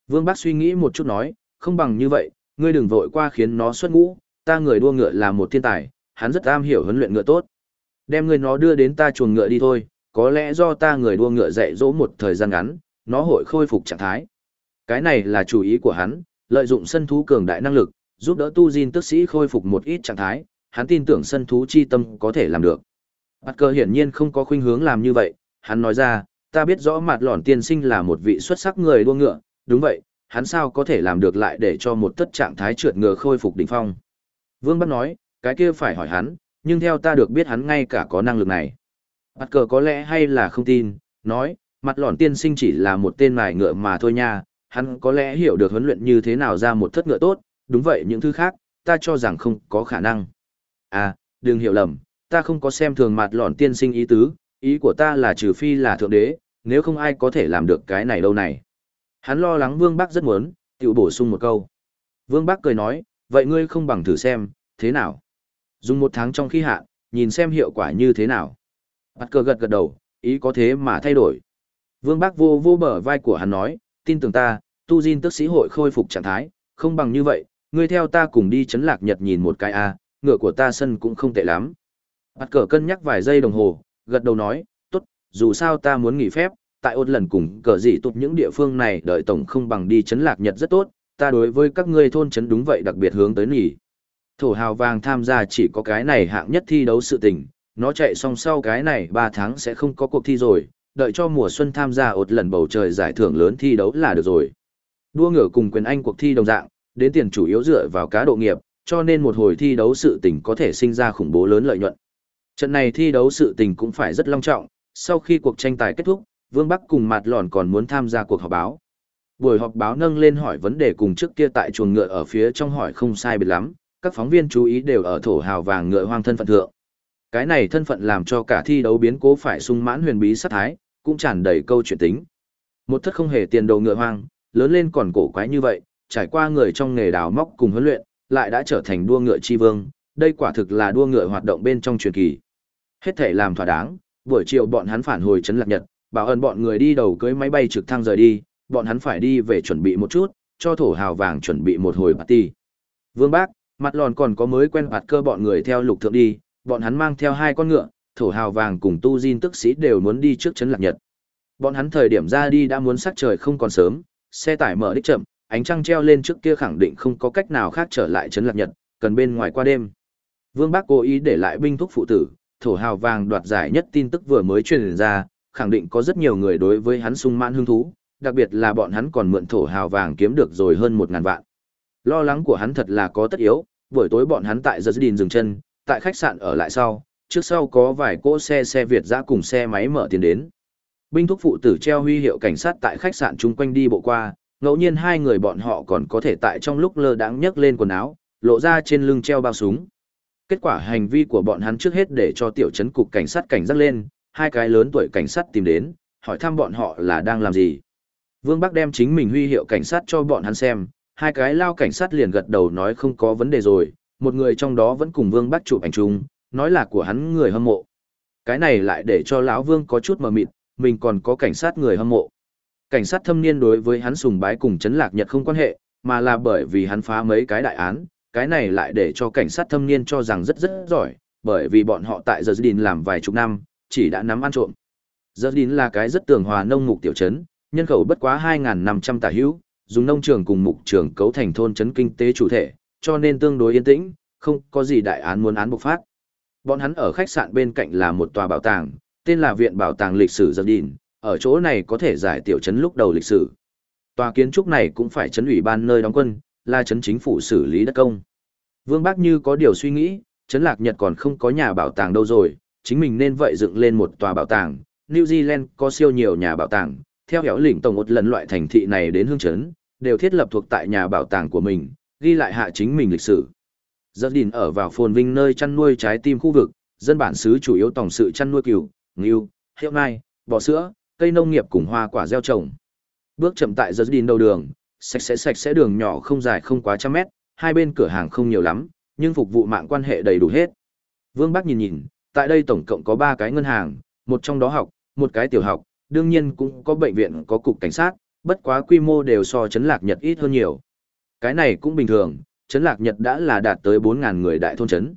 Vương Bác suy nghĩ một chút nói, không bằng như vậy, ngươi đừng vội qua khiến nó xuất ngũ, ta người đua ngựa là một thiên tài, hắn rất am hiểu huấn luyện ngựa tốt. Đem ngươi nó đưa đến ta chuồng ngựa đi thôi, có lẽ do ta người đua ngựa dạy dỗ một thời gian ngắn, nó hội khôi phục trạng thái. Cái này là chủ ý của hắn, lợi dụng sân thú cường đại năng lực, giúp đỡ tu Jin tức sĩ khôi phục một ít trạng thái, hắn tin tưởng sân thú chi tâm có thể làm được. Bạt cơ hiển nhiên không có khuynh hướng làm như vậy, hắn nói ra, ta biết rõ mặt lòn tiên sinh là một vị xuất sắc người đua ngựa, đúng vậy, hắn sao có thể làm được lại để cho một tất trạng thái trượt ngựa khôi phục đỉnh phong. Vương Bắc nói, cái kia phải hỏi hắn, nhưng theo ta được biết hắn ngay cả có năng lực này. Mặt cờ có lẽ hay là không tin, nói, mặt lòn tiên sinh chỉ là một tên mài ngựa mà thôi nha, hắn có lẽ hiểu được huấn luyện như thế nào ra một thất ngựa tốt, đúng vậy những thứ khác, ta cho rằng không có khả năng. À, đừng hiểu lầm, ta không có xem thường mặt lòn tiên sinh ý tứ, ý của ta là trừ phi là thượng đế, nếu không ai có thể làm được cái này đâu này. Hắn lo lắng Vương Bắc rất muốn, tiểu bổ sung một câu. Vương Bắc cười nói, vậy ngươi không bằng thử xem, thế nào? Dùng một tháng trong khi hạn, nhìn xem hiệu quả như thế nào. Bắt cờ gật gật đầu, ý có thế mà thay đổi. Vương Bắc vô vô bờ vai của hắn nói, tin tưởng ta, tu Jin tức sĩ hội khôi phục trạng thái, không bằng như vậy, ngươi theo ta cùng đi chấn lạc nhật nhìn một cái a, ngựa của ta sân cũng không tệ lắm. Bắt cờ cân nhắc vài giây đồng hồ, gật đầu nói, tốt, dù sao ta muốn nghỉ phép, tại ôn lần cùng cờ gì tụt những địa phương này đợi tổng không bằng đi chấn lạc nhật rất tốt, ta đối với các ngươi thôn chấn đúng vậy đặc biệt hướng tới nghỉ. Thổ hào vàng tham gia chỉ có cái này hạng nhất thi đấu sự tình, nó chạy xong sau cái này 3 tháng sẽ không có cuộc thi rồi, đợi cho mùa xuân tham gia ột lần bầu trời giải thưởng lớn thi đấu là được rồi. Đua ngựa cùng quyền anh cuộc thi đồng dạng, đến tiền chủ yếu dựa vào cá độ nghiệp, cho nên một hồi thi đấu sự tình có thể sinh ra khủng bố lớn lợi nhuận. Trận này thi đấu sự tình cũng phải rất long trọng, sau khi cuộc tranh tài kết thúc, Vương Bắc cùng Mạt Lòn còn muốn tham gia cuộc họp báo. Buổi họp báo nâng lên hỏi vấn đề cùng trước kia tại chuồng ngựa ở phía trong hỏi không sai biệt lắm, các phóng viên chú ý đều ở thổ hào vàng ngựa hoang thân phận thượng. Cái này thân phận làm cho cả thi đấu biến cố phải sung mãn huyền bí sát thái, cũng tràn đầy câu chuyện tính. Một thất không hề tiền đồ ngựa hoang, lớn lên còn cổ quái như vậy, trải qua người trong nghề đào móc cùng huấn luyện, lại đã trở thành đua ngựa chi vương, đây quả thực là đua ngựa hoạt động bên trong truyền kỳ. Hết thể làm thỏa đáng, buổi chiều bọn hắn phản hồi trấn Lạc Nhật, bảo ơn bọn người đi đầu cưới máy bay trực thăng rời đi, bọn hắn phải đi về chuẩn bị một chút, cho thổ hào vàng chuẩn bị một hồi party. Vương Bác, mặt lòn còn có mới quen bạt cơ bọn người theo lục thượng đi, bọn hắn mang theo hai con ngựa, thổ hào vàng cùng tu Jin tức sĩ đều muốn đi trước trấn Lạc Nhật. Bọn hắn thời điểm ra đi đã muốn sắc trời không còn sớm, xe tải mở đích chậm, ánh trăng treo lên trước kia khẳng định không có cách nào khác trở lại trấn Lạc Nhật, cần bên ngoài qua đêm. Vương Bác cố ý để lại binh thúc phụ tử, thổ hào vàng đoạt giải nhất tin tức vừa mới truyền ra, khẳng định có rất nhiều người đối với hắn sung mãn hứng thú, đặc biệt là bọn hắn còn mượn thổ hào vàng kiếm được rồi hơn một ngàn vạn. Lo lắng của hắn thật là có tất yếu, buổi tối bọn hắn tại Giật Đình dừng chân, tại khách sạn ở lại sau, trước sau có vài cỗ xe xe Việt dã cùng xe máy mở tiền đến. Binh thúc phụ tử treo huy hiệu cảnh sát tại khách sạn chung quanh đi bộ qua, ngẫu nhiên hai người bọn họ còn có thể tại trong lúc lơ đãng nhấc lên quần áo, lộ ra trên lưng treo bao súng. Kết quả hành vi của bọn hắn trước hết để cho tiểu trấn cục cảnh sát cảnh giác lên, hai cái lớn tuổi cảnh sát tìm đến, hỏi thăm bọn họ là đang làm gì. Vương Bắc đem chính mình huy hiệu cảnh sát cho bọn hắn xem, hai cái lao cảnh sát liền gật đầu nói không có vấn đề rồi, một người trong đó vẫn cùng Vương Bắc chụp ảnh chung, nói là của hắn người hâm mộ. Cái này lại để cho lão Vương có chút mờ mịt, mình còn có cảnh sát người hâm mộ. Cảnh sát thâm niên đối với hắn sùng bái cùng chấn lạc nhật không quan hệ, mà là bởi vì hắn phá mấy cái đại án, cái này lại để cho cảnh sát thâm niên cho rằng rất rất giỏi, bởi vì bọn họ tại giờ đình làm vài chục năm, chỉ đã nắm ăn trộm. Giờ đình là cái rất tường hòa nông mục tiểu trấn, nhân khẩu bất quá 2.500 tả hữu, dùng nông trường cùng mục trường cấu thành thôn trấn kinh tế chủ thể, cho nên tương đối yên tĩnh, không có gì đại án muốn án bộc phát. Bọn hắn ở khách sạn bên cạnh là một tòa bảo tàng, tên là Viện Bảo tàng Lịch sử Giờ Đình, ở chỗ này có thể giải tiểu trấn lúc đầu lịch sử. Tòa kiến trúc này cũng phải trấn ủy ban nơi đóng quân, là trấn chính phủ xử lý đất công. Vương Bác như có điều suy nghĩ, trấn Lạc Nhật còn không có nhà bảo tàng đâu rồi, chính mình nên vậy dựng lên một tòa bảo tàng. New Zealand có siêu nhiều nhà bảo tàng, theo héo lĩnh tổng một lần loại thành thị này đến hương trấn, đều thiết lập thuộc tại nhà bảo tàng của mình, ghi lại hạ chính mình lịch sử. Giật đìn ở vào phồn vinh nơi chăn nuôi trái tim khu vực, dân bản xứ chủ yếu tổng sự chăn nuôi cừu, ngưu, hiệu nai, bò sữa, cây nông nghiệp cùng hoa quả gieo trồng. Bước chậm tại giật đìn đầu đường, sạch sẽ sạch sẽ đường nhỏ không dài không quá trăm mét, hai bên cửa hàng không nhiều lắm, nhưng phục vụ mạng quan hệ đầy đủ hết. Vương Bắc nhìn nhìn, tại đây tổng cộng có 3 cái ngân hàng, một trong đó học, một cái tiểu học, đương nhiên cũng có bệnh viện có cục cảnh sát, bất quá quy mô đều so chấn lạc Nhật ít hơn nhiều. Cái này cũng bình thường, chấn lạc Nhật đã là đạt tới 4.000 người đại thôn chấn.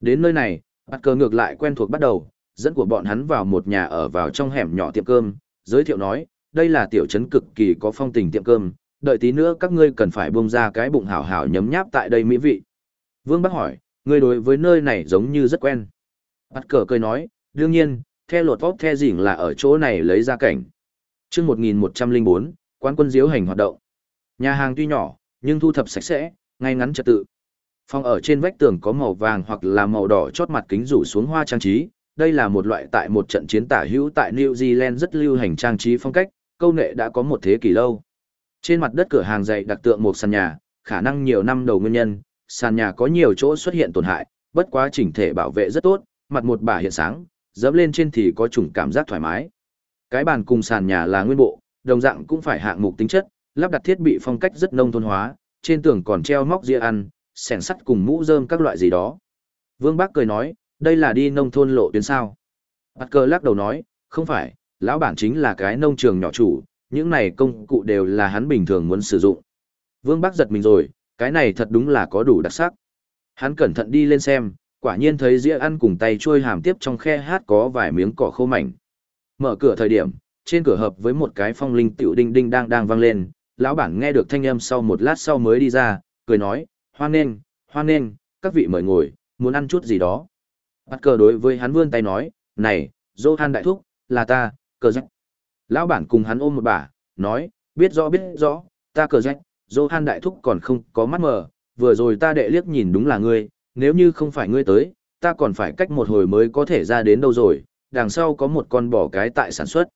Đến nơi này, bắt cờ ngược lại quen thuộc bắt đầu, dẫn của bọn hắn vào một nhà ở vào trong hẻm nhỏ tiệm cơm, giới thiệu nói, đây là tiểu trấn cực kỳ có phong tình tiệm cơm, đợi tí nữa các ngươi cần phải bông ra cái bụng hảo hảo nhấm nháp tại đây mỹ vị. Vương Bắc hỏi, ngươi đối với nơi này giống như rất quen. Bắt cờ cười nói, đương nhiên, theo lột vóc the dỉng là ở chỗ này lấy ra cảnh. chương 1104, quán quân diếu hành hoạt động. Nhà hàng tuy nhỏ, nhưng thu thập sạch sẽ, ngay ngắn trật tự. Phòng ở trên vách tường có màu vàng hoặc là màu đỏ chót mặt kính rủ xuống hoa trang trí. Đây là một loại tại một trận chiến tả hữu tại New Zealand rất lưu hành trang trí phong cách, câu nệ đã có một thế kỷ lâu. Trên mặt đất cửa hàng dày đặc tượng một sàn nhà, khả năng nhiều năm đầu nguyên nhân, sàn nhà có nhiều chỗ xuất hiện tổn hại, bất quá chỉnh thể bảo vệ rất tốt, mặt một bả hiện sáng, dẫm lên trên thì có chủng cảm giác thoải mái. Cái bàn cùng sàn nhà là nguyên bộ, đồng dạng cũng phải hạng mục tính chất, lắp đặt thiết bị phong cách rất nông thôn hóa, trên tường còn treo móc ria ăn, sẻng sắt cùng mũ rơm các loại gì đó. Vương Bác cười nói, đây là đi nông thôn lộ tuyến sao. Bát cơ lắc đầu nói, không phải, lão bản chính là cái nông trường nhỏ chủ, những này công cụ đều là hắn bình thường muốn sử dụng. Vương bắc giật mình rồi, cái này thật đúng là có đủ đặc sắc. Hắn cẩn thận đi lên xem, quả nhiên thấy dĩa ăn cùng tay trôi hàm tiếp trong khe hát có vài miếng cỏ khô mảnh. Mở cửa thời điểm, trên cửa hợp với một cái phong linh tiểu đinh đinh đang đang vang lên, lão bản nghe được thanh âm sau một lát sau mới đi ra, cười nói, hoan nên, hoan nên, các vị mời ngồi, muốn ăn chút gì đó. Bắt cờ đối với hắn vươn tay nói, này, Johan đại thúc, là ta, cờ rách. Lão bản cùng hắn ôm một bà, nói, biết rõ biết rõ, ta cờ rách, Johan đại thúc còn không có mắt mờ, vừa rồi ta đệ liếc nhìn đúng là ngươi, nếu như không phải ngươi tới, ta còn phải cách một hồi mới có thể ra đến đâu rồi, đằng sau có một con bò cái tại sản xuất.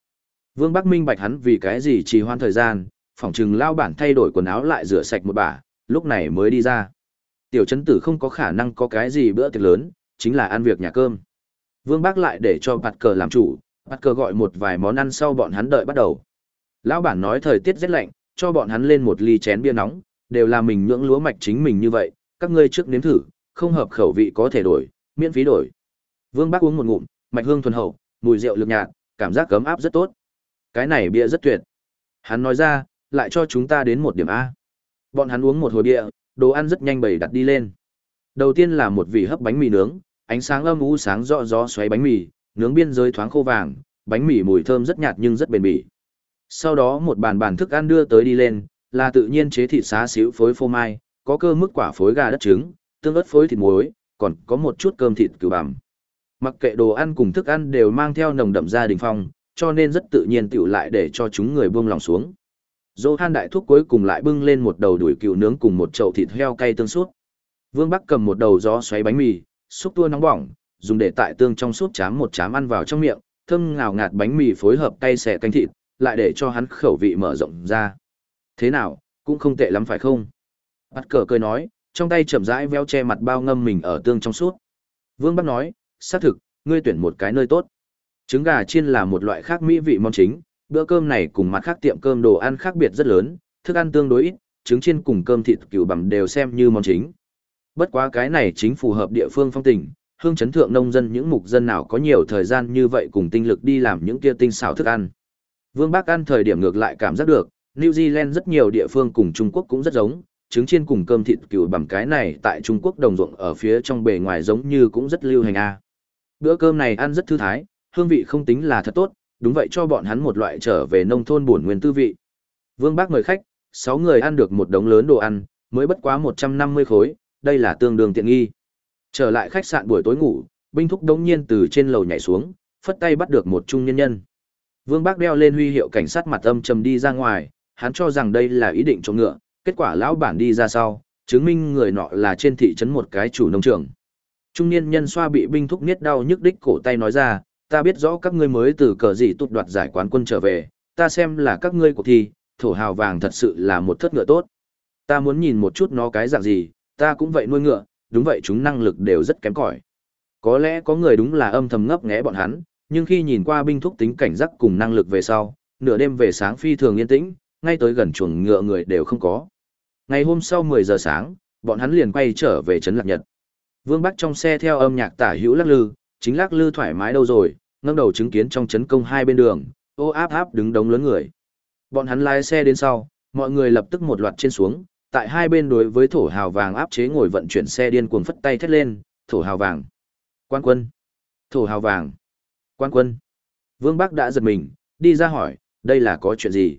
Vương Bắc Minh bạch hắn vì cái gì trì hoãn thời gian, phỏng chừng lao bản thay đổi quần áo lại rửa sạch một bả, lúc này mới đi ra. Tiểu chấn tử không có khả năng có cái gì bữa tiệc lớn, chính là ăn việc nhà cơm. Vương Bác lại để cho bạt cờ làm chủ, Bắt cờ gọi một vài món ăn sau bọn hắn đợi bắt đầu. Lão bản nói thời tiết rất lạnh, cho bọn hắn lên một ly chén bia nóng, đều là mình nhưỡng lúa mạch chính mình như vậy, các ngươi trước nếm thử, không hợp khẩu vị có thể đổi, miễn phí đổi. Vương Bác uống một ngụm, mạch hương thuần hậu, mùi rượu lực nhạt, cảm giác cấm áp rất tốt. Cái này bia rất tuyệt. Hắn nói ra, lại cho chúng ta đến một điểm A. Bọn hắn uống một hồi bia, đồ ăn rất nhanh bày đặt đi lên. Đầu tiên là một vị hấp bánh mì nướng, ánh sáng âm u sáng rõ gió xoáy bánh mì, nướng biên giới thoáng khô vàng, bánh mì mùi thơm rất nhạt nhưng rất bền bỉ. Sau đó một bàn bàn thức ăn đưa tới đi lên, là tự nhiên chế thịt xá xíu phối phô mai, có cơ mức quả phối gà đất trứng, tương ớt phối thịt muối, còn có một chút cơm thịt cừu bằm. Mặc kệ đồ ăn cùng thức ăn đều mang theo nồng đậm gia đình phong, cho nên rất tự nhiên tiểu lại để cho chúng người buông lòng xuống. Johan đại thúc cuối cùng lại bưng lên một đầu đuổi cừu nướng cùng một chậu thịt heo cay tương suốt. Vương Bắc cầm một đầu gió xoáy bánh mì, xúc tua nóng bỏng, dùng để tại tương trong súp chám một chám ăn vào trong miệng, thơm ngào ngạt bánh mì phối hợp cay xẻ canh thịt, lại để cho hắn khẩu vị mở rộng ra. Thế nào, cũng không tệ lắm phải không? Bắt cờ cười nói, trong tay chậm rãi veo che mặt bao ngâm mình ở tương trong suốt. Vương Bắc nói, xác thực, ngươi tuyển một cái nơi tốt. Trứng gà chiên là một loại khác mỹ vị món chính, bữa cơm này cùng mặt khác tiệm cơm đồ ăn khác biệt rất lớn, thức ăn tương đối ít, trứng chiên cùng cơm thịt cừu bằm đều xem như món chính. Bất quá cái này chính phù hợp địa phương phong tình, hương chấn thượng nông dân những mục dân nào có nhiều thời gian như vậy cùng tinh lực đi làm những kia tinh xảo thức ăn. Vương Bác ăn thời điểm ngược lại cảm giác được, New Zealand rất nhiều địa phương cùng Trung Quốc cũng rất giống, trứng chiên cùng cơm thịt cừu bằng cái này tại Trung Quốc đồng ruộng ở phía trong bề ngoài giống như cũng rất lưu hành a. Bữa cơm này ăn rất thư thái, hương vị không tính là thật tốt, đúng vậy cho bọn hắn một loại trở về nông thôn buồn nguyên tư vị. Vương Bác mời khách, 6 người ăn được một đống lớn đồ ăn, mới bất quá 150 khối, đây là tương đương tiện nghi. Trở lại khách sạn buổi tối ngủ, binh thúc đống nhiên từ trên lầu nhảy xuống, phất tay bắt được một trung nhân nhân. Vương Bác đeo lên huy hiệu cảnh sát mặt âm trầm đi ra ngoài, hắn cho rằng đây là ý định trộm ngựa, kết quả lão bản đi ra sau, chứng minh người nọ là trên thị trấn một cái chủ nông trường. Trung niên nhân xoa bị binh thúc niết đau nhức đích cổ tay nói ra, ta biết rõ các ngươi mới từ cờ gì tụt đoạt giải quán quân trở về, ta xem là các ngươi cuộc thi, thổ hào vàng thật sự là một thất ngựa tốt. Ta muốn nhìn một chút nó cái dạng gì, ta cũng vậy nuôi ngựa, đúng vậy chúng năng lực đều rất kém cỏi. Có lẽ có người đúng là âm thầm ngấp nghé bọn hắn, nhưng khi nhìn qua binh thúc tính cảnh giác cùng năng lực về sau, nửa đêm về sáng phi thường yên tĩnh, ngay tới gần chuồng ngựa người đều không có. Ngày hôm sau 10 giờ sáng, bọn hắn liền quay trở về trấn Lạc Nhật. Vương Bắc trong xe theo âm nhạc tả hữu lắc lư, chính lắc lư thoải mái đâu rồi, ngẩng đầu chứng kiến trong trấn công hai bên đường, ô áp áp đứng đống lớn người. Bọn hắn lái xe đến sau, mọi người lập tức một loạt trên xuống, tại hai bên đối với thổ hào vàng áp chế ngồi vận chuyển xe điên cuồng phất tay thét lên, thổ hào vàng. Quan quân. Thổ hào vàng. Quan quân. Vương Bắc đã giật mình, đi ra hỏi, đây là có chuyện gì?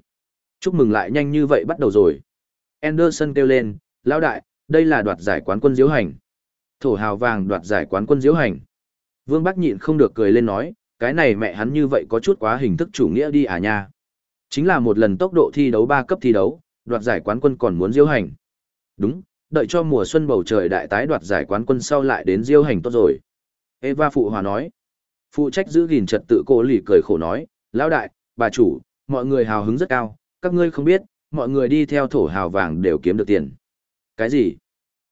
Chúc mừng lại nhanh như vậy bắt đầu rồi. Anderson kêu lên, lão đại, đây là đoạt giải quán quân diễu hành. Thổ hào vàng đoạt giải quán quân diễu hành. Vương Bắc nhịn không được cười lên nói, cái này mẹ hắn như vậy có chút quá hình thức chủ nghĩa đi à nha. Chính là một lần tốc độ thi đấu ba cấp thi đấu, đoạt giải quán quân còn muốn diễu hành. Đúng, đợi cho mùa xuân bầu trời đại tái đoạt giải quán quân sau lại đến diễu hành tốt rồi. Eva phụ hòa nói. Phụ trách giữ gìn trật tự cô lì cười khổ nói, lão đại, bà chủ, mọi người hào hứng rất cao, các ngươi không biết, mọi người đi theo thổ hào vàng đều kiếm được tiền. Cái gì?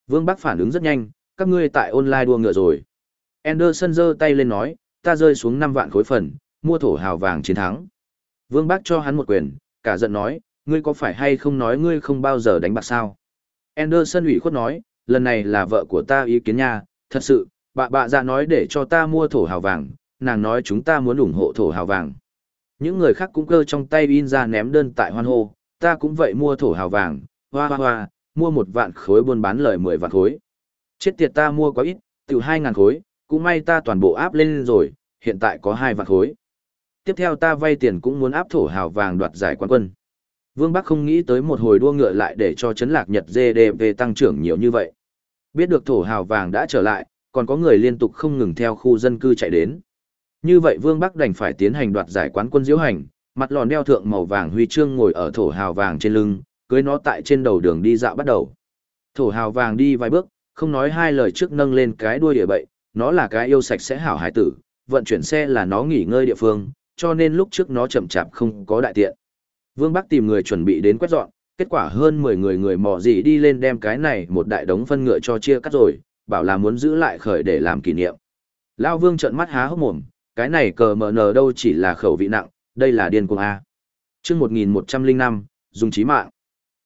Vương Bắc phản ứng rất nhanh, các ngươi tại online đua ngựa rồi. Anderson giơ tay lên nói, ta rơi xuống 5 vạn khối phần, mua thổ hào vàng chiến thắng. Vương Bắc cho hắn một quyền, cả giận nói, ngươi có phải hay không nói ngươi không bao giờ đánh bạc sao? Anderson ủy khuất nói, lần này là vợ của ta ý kiến nha, thật sự, bà bà già nói để cho ta mua thổ hào vàng, nàng nói chúng ta muốn ủng hộ thổ hào vàng. Những người khác cũng cơ trong tay in ra ném đơn tại hoan hô, ta cũng vậy mua thổ hào vàng, hoa hoa hoa, mua một vạn khối buôn bán lời mười vạn khối. Chết tiệt ta mua quá ít, từ hai ngàn khối, cũng may ta toàn bộ áp lên rồi, hiện tại có hai vạn khối. Tiếp theo ta vay tiền cũng muốn áp thổ hào vàng đoạt giải quán quân. Vương Bắc không nghĩ tới một hồi đua ngựa lại để cho chấn lạc Nhật GDP tăng trưởng nhiều như vậy. Biết được thổ hào vàng đã trở lại, còn có người liên tục không ngừng theo khu dân cư chạy đến. Như vậy Vương Bắc đành phải tiến hành đoạt giải quán quân diễu hành, mặt lòn đeo thượng màu vàng huy chương ngồi ở thổ hào vàng trên lưng, cưới nó tại trên đầu đường đi dạo bắt đầu. Thổ hào vàng đi vài bước, không nói hai lời trước nâng lên cái đuôi địa bậy, nó là cái yêu sạch sẽ hảo hải tử, vận chuyển xe là nó nghỉ ngơi địa phương, cho nên lúc trước nó chậm chạp không có đại tiện. Vương Bắc tìm người chuẩn bị đến quét dọn, kết quả hơn 10 người người mò gì đi lên đem cái này một đại đống phân ngựa cho chia cắt rồi, bảo là muốn giữ lại khởi để làm kỷ niệm. Lão Vương trợn mắt há hốc mồm, cái này cờ mở nờ đâu chỉ là khẩu vị nặng, đây là điên cuồng A. chương 1105, dùng trí mạng.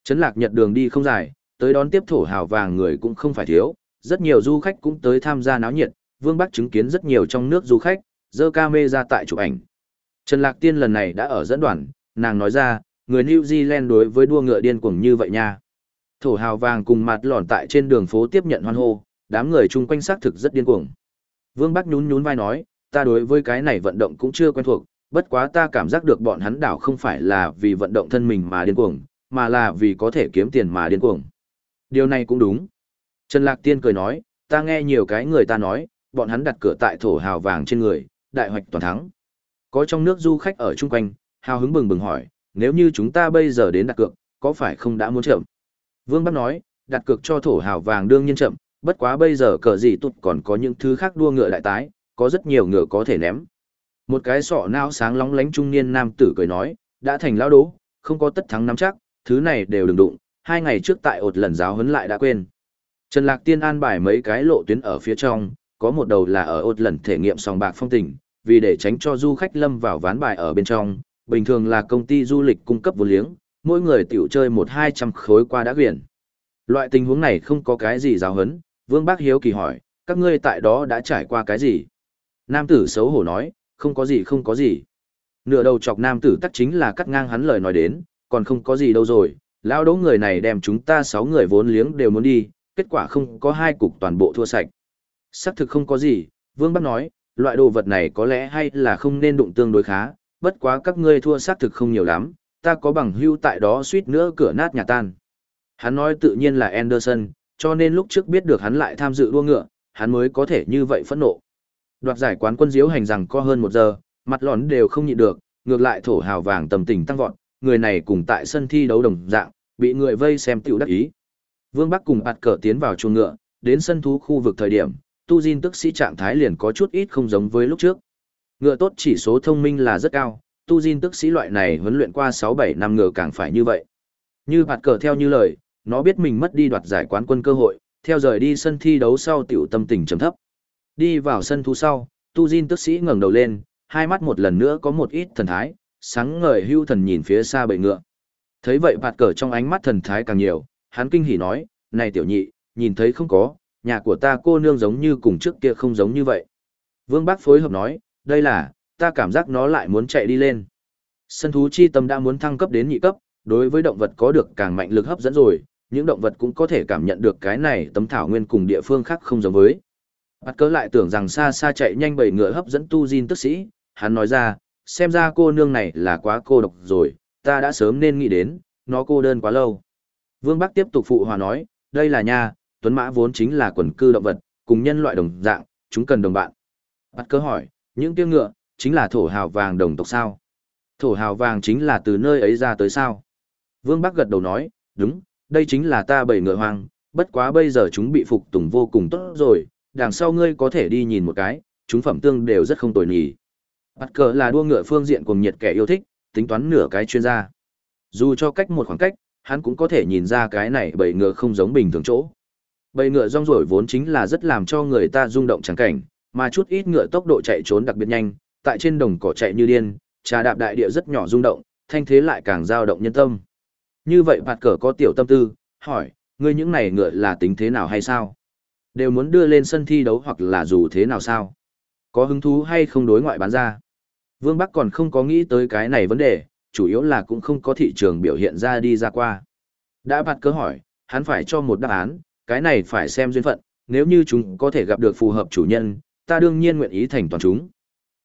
Trấn lạc nhật đường đi không dài, tới đón tiếp thổ hào vàng người cũng không phải thiếu, rất nhiều du khách cũng tới tham gia náo nhiệt, Vương Bắc chứng kiến rất nhiều trong nước du khách, dơ ca mê ra tại chụp ảnh. Trần Lạc Tiên lần này đã ở dẫn đoàn, nàng nói ra, người New Zealand đối với đua ngựa điên cuồng như vậy nha. Thổ hào vàng cùng mặt lòn tại trên đường phố tiếp nhận hoan hô, đám người chung quanh xác thực rất điên cuồng. Vương Bắc nhún nhún vai nói, ta đối với cái này vận động cũng chưa quen thuộc, bất quá ta cảm giác được bọn hắn đảo không phải là vì vận động thân mình mà điên cuồng, mà là vì có thể kiếm tiền mà điên cuồng. Điều này cũng đúng. Trần Lạc Tiên cười nói, ta nghe nhiều cái người ta nói, bọn hắn đặt cửa tại thổ hào vàng trên người, đại hoạch toàn thắng. Có trong nước du khách ở chung quanh, hào hứng bừng bừng hỏi, nếu như chúng ta bây giờ đến đặt cược, có phải không đã muốn chậm? Vương Bắc nói, đặt cược cho thổ hào vàng đương nhiên chậm, bất quá bây giờ cờ gì tụt còn có những thứ khác đua ngựa đại tái, có rất nhiều ngựa có thể ném. Một cái sọ não sáng lóng lánh trung niên nam tử cười nói, đã thành lao đố, không có tất thắng nắm chắc, thứ này đều đừng đụng, hai ngày trước tại ột lần giáo huấn lại đã quên. Trần Lạc Tiên an bài mấy cái lộ tuyến ở phía trong, có một đầu là ở ột lần thể nghiệm sòng bạc phong tình, vì để tránh cho du khách lâm vào ván bài ở bên trong, bình thường là công ty du lịch cung cấp vốn liếng, mỗi người tiểu chơi một hai trăm khối qua đã quyển. Loại tình huống này không có cái gì giáo huấn, Vương Bác Hiếu kỳ hỏi, các ngươi tại đó đã trải qua cái gì? Nam tử xấu hổ nói, không có gì không có gì. Nửa đầu chọc nam tử tắc chính là cắt ngang hắn lời nói đến, còn không có gì đâu rồi, lão đấu người này đem chúng ta sáu người vốn liếng đều muốn đi, kết quả không có hai cục toàn bộ thua sạch. Sắc thực không có gì, Vương Bắc nói, loại đồ vật này có lẽ hay là không nên đụng tương đối khá, bất quá các ngươi thua xác thực không nhiều lắm, ta có bằng hưu tại đó suýt nữa cửa nát nhà tan. Hắn nói tự nhiên là Anderson, cho nên lúc trước biết được hắn lại tham dự đua ngựa, hắn mới có thể như vậy phẫn nộ. Đoạt giải quán quân diếu hành rằng có hơn một giờ, mặt lón đều không nhịn được, ngược lại thổ hào vàng tầm tình tăng vọt, người này cùng tại sân thi đấu đồng dạng, bị người vây xem tiểu đắc ý. Vương Bắc cùng bạt cờ tiến vào chuồng ngựa, đến sân thú khu vực thời điểm, tu Jin tức sĩ trạng thái liền có chút ít không giống với lúc trước. Ngựa tốt chỉ số thông minh là rất cao, tu Jin tức sĩ loại này huấn luyện qua 6-7 năm ngựa càng phải như vậy. Như bạt cờ theo như lời, nó biết mình mất đi đoạt giải quán quân cơ hội, theo rời đi sân thi đấu sau tiểu tâm tình trầm thấp. Đi vào sân thú sau, tu Jin tức sĩ ngẩng đầu lên, hai mắt một lần nữa có một ít thần thái, sáng ngời hưu thần nhìn phía xa bầy ngựa. Thấy vậy bạt cờ trong ánh mắt thần thái càng nhiều, hắn kinh hỉ nói, này tiểu nhị, nhìn thấy không có, nhà của ta cô nương giống như cùng trước kia không giống như vậy. Vương Bác phối hợp nói, đây là, ta cảm giác nó lại muốn chạy đi lên. Sân thú chi tâm đã muốn thăng cấp đến nhị cấp, đối với động vật có được càng mạnh lực hấp dẫn rồi, những động vật cũng có thể cảm nhận được cái này tấm thảo nguyên cùng địa phương khác không giống với. Bắt cớ lại tưởng rằng xa xa chạy nhanh bầy ngựa hấp dẫn tu Jin tức sĩ, hắn nói ra, xem ra cô nương này là quá cô độc rồi, ta đã sớm nên nghĩ đến, nó cô đơn quá lâu. Vương Bắc tiếp tục phụ hòa nói, đây là nha, tuấn mã vốn chính là quần cư động vật, cùng nhân loại đồng dạng, chúng cần đồng bạn. Bắt cớ hỏi, những tiêu ngựa, chính là thổ hào vàng đồng tộc sao? Thổ hào vàng chính là từ nơi ấy ra tới sao? Vương Bắc gật đầu nói, đúng, đây chính là ta bầy ngựa hoang, bất quá bây giờ chúng bị phục tùng vô cùng tốt rồi, đằng sau ngươi có thể đi nhìn một cái, chúng phẩm tương đều rất không tồi nhỉ. Bắt cờ là đua ngựa phương diện cùng nhiệt kẻ yêu thích, tính toán nửa cái chuyên gia. Dù cho cách một khoảng cách, hắn cũng có thể nhìn ra cái này bầy ngựa không giống bình thường chỗ. Bầy ngựa rong ruổi vốn chính là rất làm cho người ta rung động chẳng cảnh, mà chút ít ngựa tốc độ chạy trốn đặc biệt nhanh, tại trên đồng cỏ chạy như điên, trà đạp đại địa rất nhỏ rung động, thanh thế lại càng dao động nhân tâm. Như vậy bạt cờ có tiểu tâm tư, hỏi, ngươi những này ngựa là tính thế nào hay sao? Đều muốn đưa lên sân thi đấu hoặc là dù thế nào sao? Có hứng thú hay không đối ngoại bán ra? Vương Bắc còn không có nghĩ tới cái này vấn đề, chủ yếu là cũng không có thị trường biểu hiện ra đi ra qua. Đã bạt cờ hỏi, hắn phải cho một đáp án, cái này phải xem duyên phận, nếu như chúng có thể gặp được phù hợp chủ nhân, ta đương nhiên nguyện ý thành toàn chúng.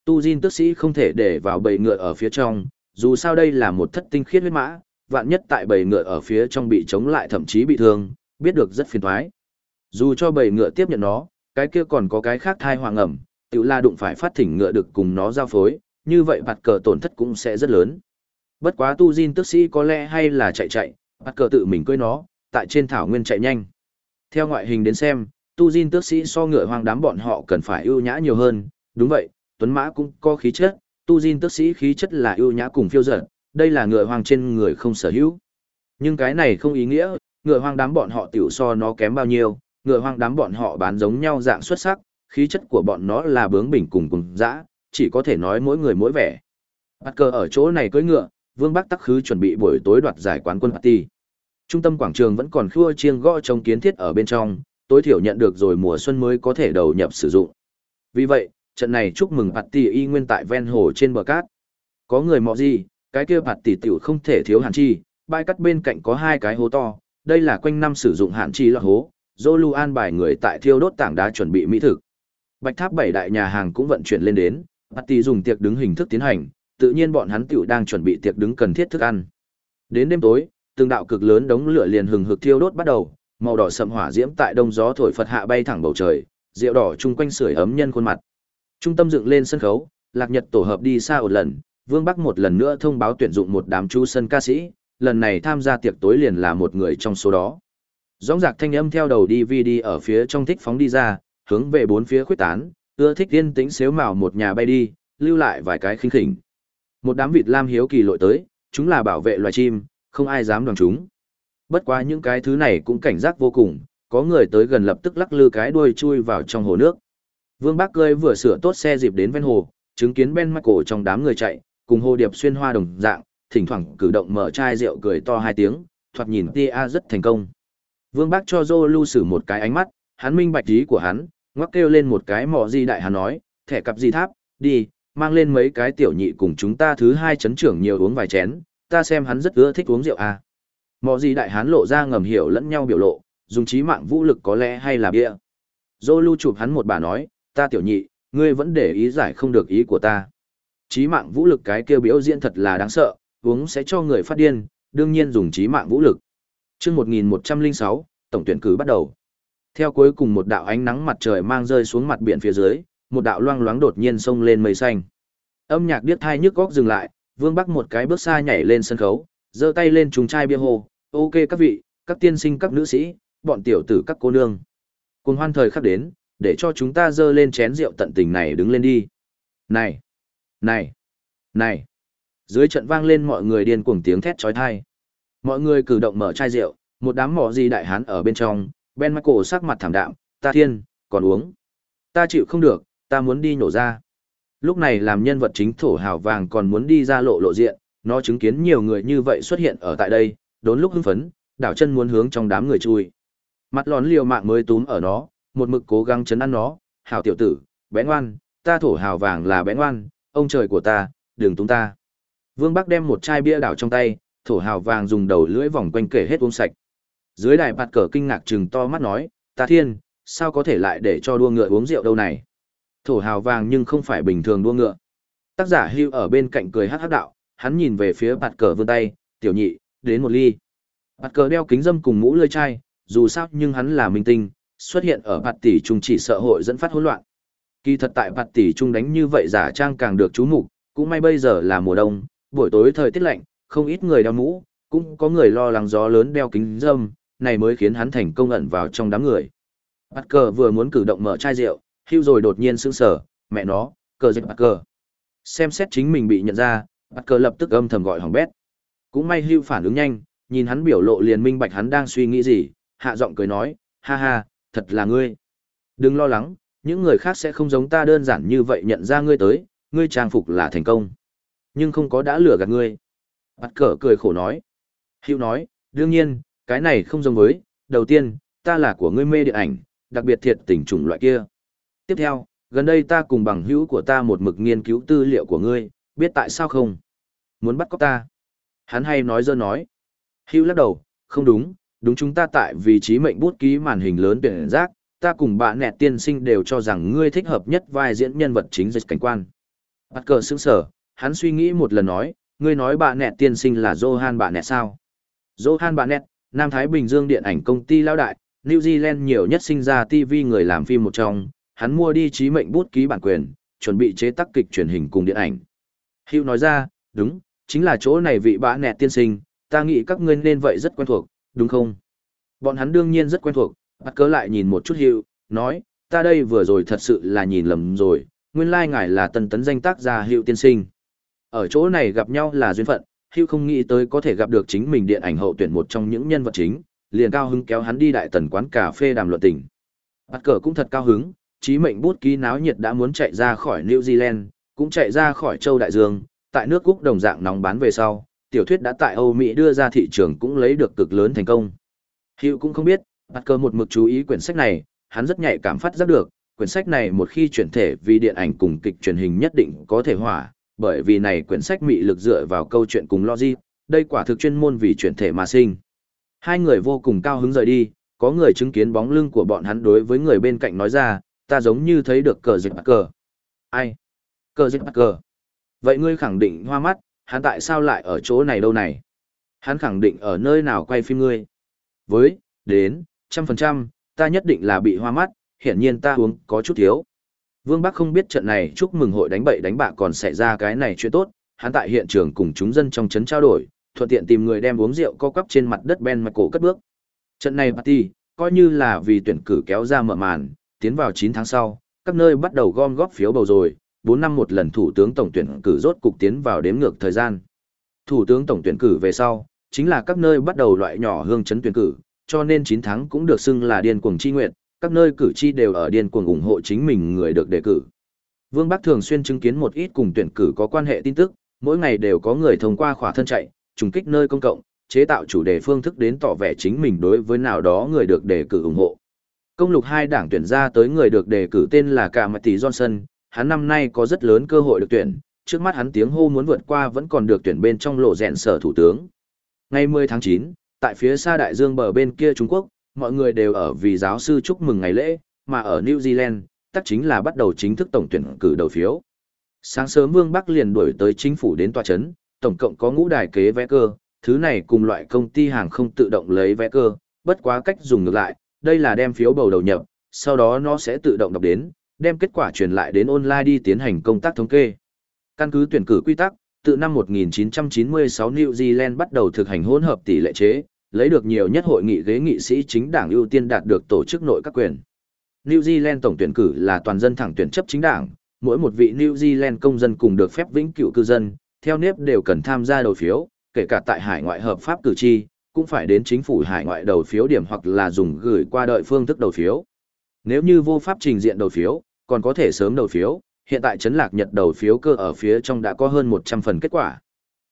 Tu Jin tức sĩ không thể để vào bầy ngựa ở phía trong, dù sao đây là một thất tinh khiết huyết mã, vạn nhất tại bầy ngựa ở phía trong bị chống lại thậm chí bị thương, biết được rất phiền toái. Dù cho bầy ngựa tiếp nhận nó, cái kia còn có cái khác thai hoàng ẩm, tự la đụng phải phát thỉnh ngựa được cùng nó giao phối, như vậy bạt cờ tổn thất cũng sẽ rất lớn. Bất quá tu Jin tức sĩ có lẽ hay là chạy chạy, bạt cờ tự mình cưỡi nó, tại trên thảo nguyên chạy nhanh. Theo ngoại hình đến xem, tu Jin tước sĩ so ngựa hoang đám bọn họ cần phải ưu nhã nhiều hơn, đúng vậy, tuấn mã cũng có khí chất, tu Jin tước sĩ khí chất là ưu nhã cùng phiêu dật, đây là ngựa hoang trên người không sở hữu. Nhưng cái này không ý nghĩa, ngựa hoang đám bọn họ tiểu so nó kém bao nhiêu, ngựa hoang đám bọn họ bán giống nhau dạng xuất sắc, khí chất của bọn nó là bướng bỉnh cùng cùng dã, chỉ có thể nói mỗi người mỗi vẻ. Bắt cờ ở chỗ này cưỡi ngựa, Vương Bắc tắc khứ chuẩn bị buổi tối đoạt giải quán quân party. Trung tâm quảng trường vẫn còn khua chiêng gõ trống kiến thiết ở bên trong, tối thiểu nhận được rồi mùa xuân mới có thể đầu nhập sử dụng. Vì vậy, trận này chúc mừng party y nguyên tại ven hồ trên bờ cát. Có người mọ gì, cái kia party tiểu không thể thiếu hàn chi, bãi cắt bên cạnh có hai cái hố to, đây là quanh năm sử dụng hạn chi là hố, Zolu an bài người tại thiêu đốt tảng đá chuẩn bị mỹ thực. Bạch tháp bảy đại nhà hàng cũng vận chuyển lên đến, party dùng tiệc đứng hình thức tiến hành, tự nhiên bọn hắn tiểu đang chuẩn bị tiệc đứng cần thiết thức ăn. Đến đêm tối, từng đạo cực lớn đống lửa liền hừng hực thiêu đốt bắt đầu, màu đỏ sậm hỏa diễm tại đông gió thổi phật hạ bay thẳng bầu trời, rượu đỏ chung quanh sưởi ấm nhân khuôn mặt. Trung tâm dựng lên sân khấu, Lạc Nhật tổ hợp đi xa một lần, Vương Bắc một lần nữa thông báo tuyển dụng một đám chú sân ca sĩ, lần này tham gia tiệc tối liền là một người trong số đó. Gióng giạc thanh âm theo đầu DVD ở phía trong thích phóng đi ra, hướng về bốn phía khuếch tán, ưa thích yên tĩnh xếu mào một nhà bay đi, lưu lại vài cái khinh khỉnh. Một đám vịt lam hiếu kỳ lội tới, chúng là bảo vệ loài chim, không ai dám đoàn chúng. Bất quá những cái thứ này cũng cảnh giác vô cùng, có người tới gần lập tức lắc lư cái đuôi chui vào trong hồ nước. Vương Bác Cơi vừa sửa tốt xe dịp đến ven hồ, chứng kiến Ben Michael trong đám người chạy, cùng hồ điệp xuyên hoa đồng dạng, thỉnh thoảng cử động mở chai rượu cười to hai tiếng, thoạt nhìn tia rất thành công. Vương Bác cho Zolu sử một cái ánh mắt, hắn minh bạch ý của hắn, ngoắc kêu lên một cái mỏ di đại hắn nói, thẻ cặp di tháp, đi, mang lên mấy cái tiểu nhị cùng chúng ta thứ hai chấn trưởng nhiều uống vài chén, ta xem hắn rất ưa thích uống rượu à mọi gì đại hán lộ ra ngầm hiểu lẫn nhau biểu lộ, dùng trí mạng vũ lực có lẽ hay là bia. Dô lưu chụp hắn một bà nói, ta tiểu nhị, ngươi vẫn để ý giải không được ý của ta. Trí mạng vũ lực cái kêu biểu diễn thật là đáng sợ, uống sẽ cho người phát điên, đương nhiên dùng trí mạng vũ lực. chương 1106, tổng tuyển cử bắt đầu. Theo cuối cùng một đạo ánh nắng mặt trời mang rơi xuống mặt biển phía dưới, một đạo loang loáng đột nhiên xông lên mây xanh. Âm nhạc điếc thai nhức góc dừng lại, Vương Bắc một cái bước xa nhảy lên sân khấu, giơ tay lên trùng chai bia hồ, ok các vị, các tiên sinh các nữ sĩ, bọn tiểu tử các cô nương. Cùng hoan thời khắc đến, để cho chúng ta dơ lên chén rượu tận tình này đứng lên đi. Này, này, này. Dưới trận vang lên mọi người điên cuồng tiếng thét trói thai. Mọi người cử động mở chai rượu, một đám mỏ gì đại hán ở bên trong, Ben Michael sắc mặt thảm đạm, ta thiên, còn uống. Ta chịu không được, ta muốn đi nhổ ra. Lúc này làm nhân vật chính thổ hào vàng còn muốn đi ra lộ lộ diện, nó chứng kiến nhiều người như vậy xuất hiện ở tại đây, đốn lúc hưng phấn, đảo chân muốn hướng trong đám người chui. Mặt lón liều mạng mới túm ở nó, một mực cố gắng chấn ăn nó, hào tiểu tử, bé ngoan, ta thổ hào vàng là bé ngoan, ông trời của ta, đừng túng ta. Vương Bắc đem một chai bia đảo trong tay, thổ hào vàng dùng đầu lưỡi vòng quanh kể hết uống sạch. Dưới đài bạt cờ kinh ngạc trừng to mắt nói, ta thiên, sao có thể lại để cho đua ngựa uống rượu đâu này. Thổ hào vàng nhưng không phải bình thường đua ngựa. Tác giả hưu ở bên cạnh cười hát hát đạo, hắn nhìn về phía bạt cờ vươn tay, tiểu nhị, đến một ly. Bạt cờ đeo kính dâm cùng mũ lơi chai, dù sao nhưng hắn là minh tinh, xuất hiện ở bạt tỷ trung chỉ sợ hội dẫn phát hỗn loạn. Kỳ thật tại bạt tỷ trung đánh như vậy giả trang càng được chú mục, cũng may bây giờ là mùa đông, buổi tối thời tiết lạnh, không ít người đeo mũ, cũng có người lo lắng gió lớn đeo kính dâm, này mới khiến hắn thành công ẩn vào trong đám người. Bạt cờ vừa muốn cử động mở chai rượu, hưu rồi đột nhiên sững sờ, mẹ nó, cờ dịch bạt cờ. Xem xét chính mình bị nhận ra, bạt cờ lập tức âm thầm gọi hỏng bét. Cũng may hưu phản ứng nhanh, nhìn hắn biểu lộ liền minh bạch hắn đang suy nghĩ gì, hạ giọng cười nói, ha ha, thật là ngươi. Đừng lo lắng, những người khác sẽ không giống ta đơn giản như vậy nhận ra ngươi tới, ngươi trang phục là thành công. Nhưng không có đã lừa gạt ngươi. Bắt cờ cười khổ nói. Hữu nói, đương nhiên, cái này không giống với, đầu tiên, ta là của ngươi mê điện ảnh, đặc biệt thiệt tình chủng loại kia. Tiếp theo, gần đây ta cùng bằng hữu của ta một mực nghiên cứu tư liệu của ngươi, biết tại sao không? Muốn bắt cóc ta. Hắn hay nói dơ nói. Hữu lắc đầu, không đúng, đúng chúng ta tại vị trí mệnh bút ký màn hình lớn tuyển giác, ta cùng bạn nẹt tiên sinh đều cho rằng ngươi thích hợp nhất vai diễn nhân vật chính dịch cảnh quan. Bắt cờ sững sở, hắn suy nghĩ một lần nói, ngươi nói bạn nẹt tiên sinh là Johan bạn nẹt sao? Johan bạn nẹt, Nam Thái Bình Dương điện ảnh công ty lao đại, New Zealand nhiều nhất sinh ra TV người làm phim một trong, hắn mua đi trí mệnh bút ký bản quyền, chuẩn bị chế tác kịch truyền hình cùng điện ảnh. hữu nói ra, đúng, chính là chỗ này vị bã nẹt tiên sinh, ta nghĩ các ngươi nên vậy rất quen thuộc, đúng không? Bọn hắn đương nhiên rất quen thuộc, bắt cớ lại nhìn một chút hiệu, nói, ta đây vừa rồi thật sự là nhìn lầm rồi, nguyên lai ngài là tân tấn danh tác gia hiệu tiên sinh. Ở chỗ này gặp nhau là duyên phận, hiệu không nghĩ tới có thể gặp được chính mình điện ảnh hậu tuyển một trong những nhân vật chính, liền cao hứng kéo hắn đi đại tần quán cà phê đàm luận tình. Bắt cờ cũng thật cao hứng, trí mệnh bút ký náo nhiệt đã muốn chạy ra khỏi New Zealand, cũng chạy ra khỏi châu Đại Dương, tại nước Úc đồng dạng nóng bán về sau, tiểu thuyết đã tại Âu Mỹ đưa ra thị trường cũng lấy được cực lớn thành công. Hiệu cũng không biết, bắt cơ một mực chú ý quyển sách này, hắn rất nhạy cảm phát giác được, quyển sách này một khi chuyển thể vì điện ảnh cùng kịch truyền hình nhất định có thể hỏa, bởi vì này quyển sách mị lực dựa vào câu chuyện cùng logic, đây quả thực chuyên môn vì chuyển thể mà sinh. Hai người vô cùng cao hứng rời đi, có người chứng kiến bóng lưng của bọn hắn đối với người bên cạnh nói ra, ta giống như thấy được cờ dịch bạc cờ. Ai? Cờ dịch bạc cờ. Vậy ngươi khẳng định hoa mắt, hắn tại sao lại ở chỗ này đâu này? Hắn khẳng định ở nơi nào quay phim ngươi? Với, đến, trăm phần trăm, ta nhất định là bị hoa mắt, hiển nhiên ta uống có chút thiếu. Vương Bắc không biết trận này chúc mừng hội đánh bậy đánh bạ còn xảy ra cái này chuyện tốt, hắn tại hiện trường cùng chúng dân trong trấn trao đổi, thuận tiện tìm người đem uống rượu co quắp trên mặt đất Ben cổ cất bước. Trận này party, coi như là vì tuyển cử kéo ra mở màn, tiến vào 9 tháng sau, các nơi bắt đầu gom góp phiếu bầu rồi, 4 năm một lần thủ tướng tổng tuyển cử rốt cục tiến vào đếm ngược thời gian. Thủ tướng tổng tuyển cử về sau, chính là các nơi bắt đầu loại nhỏ hương chấn tuyển cử, cho nên 9 tháng cũng được xưng là điên cuồng chi nguyện, các nơi cử tri đều ở điên cuồng ủng hộ chính mình người được đề cử. Vương Bắc thường xuyên chứng kiến một ít cùng tuyển cử có quan hệ tin tức, mỗi ngày đều có người thông qua khỏa thân chạy, trùng kích nơi công cộng, chế tạo chủ đề phương thức đến tỏ vẻ chính mình đối với nào đó người được đề cử ủng hộ. Công lục hai đảng tuyển ra tới người được đề cử tên là Cả Mạch Tỷ Johnson, hắn năm nay có rất lớn cơ hội được tuyển, trước mắt hắn tiếng hô muốn vượt qua vẫn còn được tuyển bên trong lộ rèn sở thủ tướng. Ngày 10 tháng 9, tại phía xa đại dương bờ bên kia Trung Quốc, mọi người đều ở vì giáo sư chúc mừng ngày lễ, mà ở New Zealand, tất chính là bắt đầu chính thức tổng tuyển cử đầu phiếu. Sáng sớm Vương Bắc liền đuổi tới chính phủ đến tòa chấn, tổng cộng có ngũ đài kế vé cơ, thứ này cùng loại công ty hàng không tự động lấy vé cơ, bất quá cách dùng ngược lại, đây là đem phiếu bầu đầu nhập, sau đó nó sẽ tự động đọc đến, đem kết quả truyền lại đến online đi tiến hành công tác thống kê. Căn cứ tuyển cử quy tắc, từ năm 1996 New Zealand bắt đầu thực hành hỗn hợp tỷ lệ chế, lấy được nhiều nhất hội nghị ghế nghị sĩ chính đảng ưu tiên đạt được tổ chức nội các quyền. New Zealand tổng tuyển cử là toàn dân thẳng tuyển chấp chính đảng, mỗi một vị New Zealand công dân cùng được phép vĩnh cửu cư dân, theo nếp đều cần tham gia đầu phiếu, kể cả tại hải ngoại hợp pháp cử tri, cũng phải đến chính phủ hải ngoại đầu phiếu điểm hoặc là dùng gửi qua đợi phương thức đầu phiếu. Nếu như vô pháp trình diện đầu phiếu, còn có thể sớm đầu phiếu, hiện tại chấn lạc nhật đầu phiếu cơ ở phía trong đã có hơn 100 phần kết quả.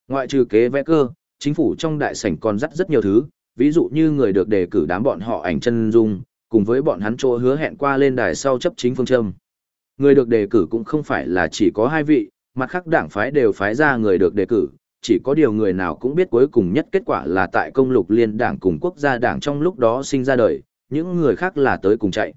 Ngoại trừ kế vẽ cơ, chính phủ trong đại sảnh còn dắt rất nhiều thứ, ví dụ như người được đề cử đám bọn họ ảnh chân dung, cùng với bọn hắn chỗ hứa hẹn qua lên đài sau chấp chính phương châm. Người được đề cử cũng không phải là chỉ có hai vị, mặt khác đảng phái đều phái ra người được đề cử, chỉ có điều người nào cũng biết cuối cùng nhất kết quả là tại công lục liên đảng cùng quốc gia đảng trong lúc đó sinh ra đời, những người khác là tới cùng chạy.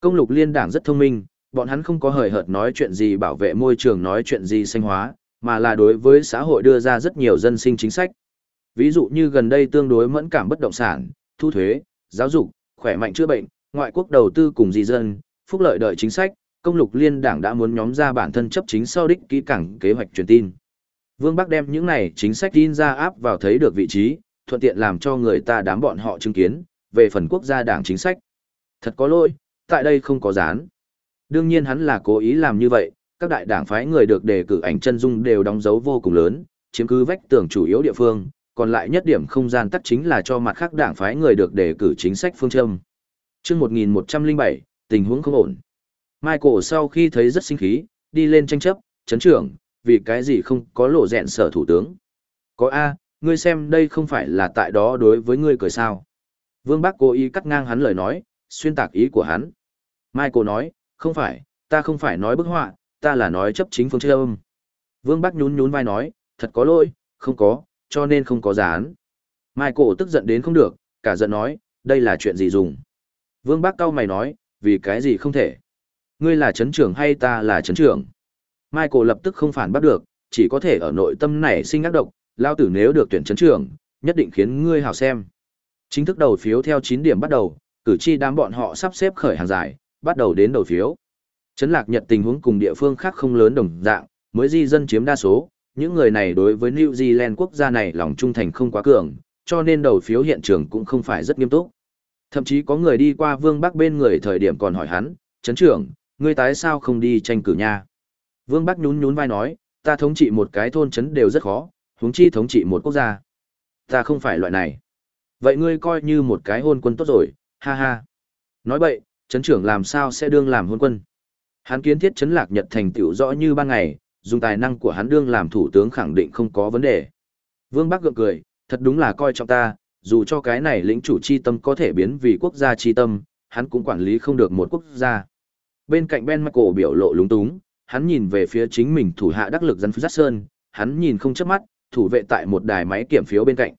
Công lục liên đảng rất thông minh, bọn hắn không có hời hợt nói chuyện gì bảo vệ môi trường nói chuyện gì xanh hóa, mà là đối với xã hội đưa ra rất nhiều dân sinh chính sách. Ví dụ như gần đây tương đối mẫn cảm bất động sản, thu thuế, giáo dục, khỏe mạnh chữa bệnh, ngoại quốc đầu tư cùng di dân, phúc lợi đợi chính sách, công lục liên đảng đã muốn nhóm ra bản thân chấp chính sau đích kỹ càng kế hoạch truyền tin. Vương Bắc đem những này chính sách tin ra áp vào thấy được vị trí, thuận tiện làm cho người ta đám bọn họ chứng kiến, về phần quốc gia đảng chính sách. Thật có lỗi, tại đây không có dán. Đương nhiên hắn là cố ý làm như vậy, các đại đảng phái người được đề cử ảnh chân dung đều đóng dấu vô cùng lớn, chiếm cứ vách tường chủ yếu địa phương, còn lại nhất điểm không gian tắt chính là cho mặt khác đảng phái người được đề cử chính sách phương châm. Chương 1107, tình huống không ổn. Michael sau khi thấy rất sinh khí, đi lên tranh chấp, chấn trưởng, vì cái gì không có lộ rẹn sở thủ tướng. Có A, ngươi xem đây không phải là tại đó đối với ngươi cười sao. Vương Bắc cố ý cắt ngang hắn lời nói, xuyên tạc ý của hắn. Michael nói, không phải, ta không phải nói bức họa, ta là nói chấp chính phương châm. Vương Bắc nhún nhún vai nói, thật có lỗi, không có, cho nên không có án. Michael tức giận đến không được, cả giận nói, đây là chuyện gì dùng. Vương Bắc cao mày nói, vì cái gì không thể. Ngươi là chấn trưởng hay ta là chấn trưởng? Michael lập tức không phản bắt được, chỉ có thể ở nội tâm này sinh ác độc, lao tử nếu được tuyển chấn trưởng, nhất định khiến ngươi hào xem. Chính thức đầu phiếu theo 9 điểm bắt đầu, cử tri đám bọn họ sắp xếp khởi hàng dài, bắt đầu đến đầu phiếu. Chấn lạc Nhật tình huống cùng địa phương khác không lớn đồng dạng, mới di dân chiếm đa số, những người này đối với New Zealand quốc gia này lòng trung thành không quá cường, cho nên đầu phiếu hiện trường cũng không phải rất nghiêm túc. Thậm chí có người đi qua Vương Bắc bên người thời điểm còn hỏi hắn, chấn trưởng, ngươi tái sao không đi tranh cử nha? Vương Bắc nhún nhún vai nói, ta thống trị một cái thôn chấn đều rất khó, huống chi thống trị một quốc gia. Ta không phải loại này. Vậy ngươi coi như một cái hôn quân tốt rồi, ha ha. Nói vậy, chấn trưởng làm sao sẽ đương làm hôn quân? Hắn kiến thiết chấn lạc nhật thành tựu rõ như ban ngày, dùng tài năng của hắn đương làm thủ tướng khẳng định không có vấn đề. Vương Bắc gượng cười, thật đúng là coi trọng ta, dù cho cái này lĩnh chủ chi tâm có thể biến vì quốc gia chi tâm, hắn cũng quản lý không được một quốc gia. Bên cạnh Ben Michael biểu lộ lúng túng, hắn nhìn về phía chính mình thủ hạ đắc lực dân Phú Giác Sơn, hắn nhìn không chớp mắt, thủ vệ tại một đài máy kiểm phiếu bên cạnh.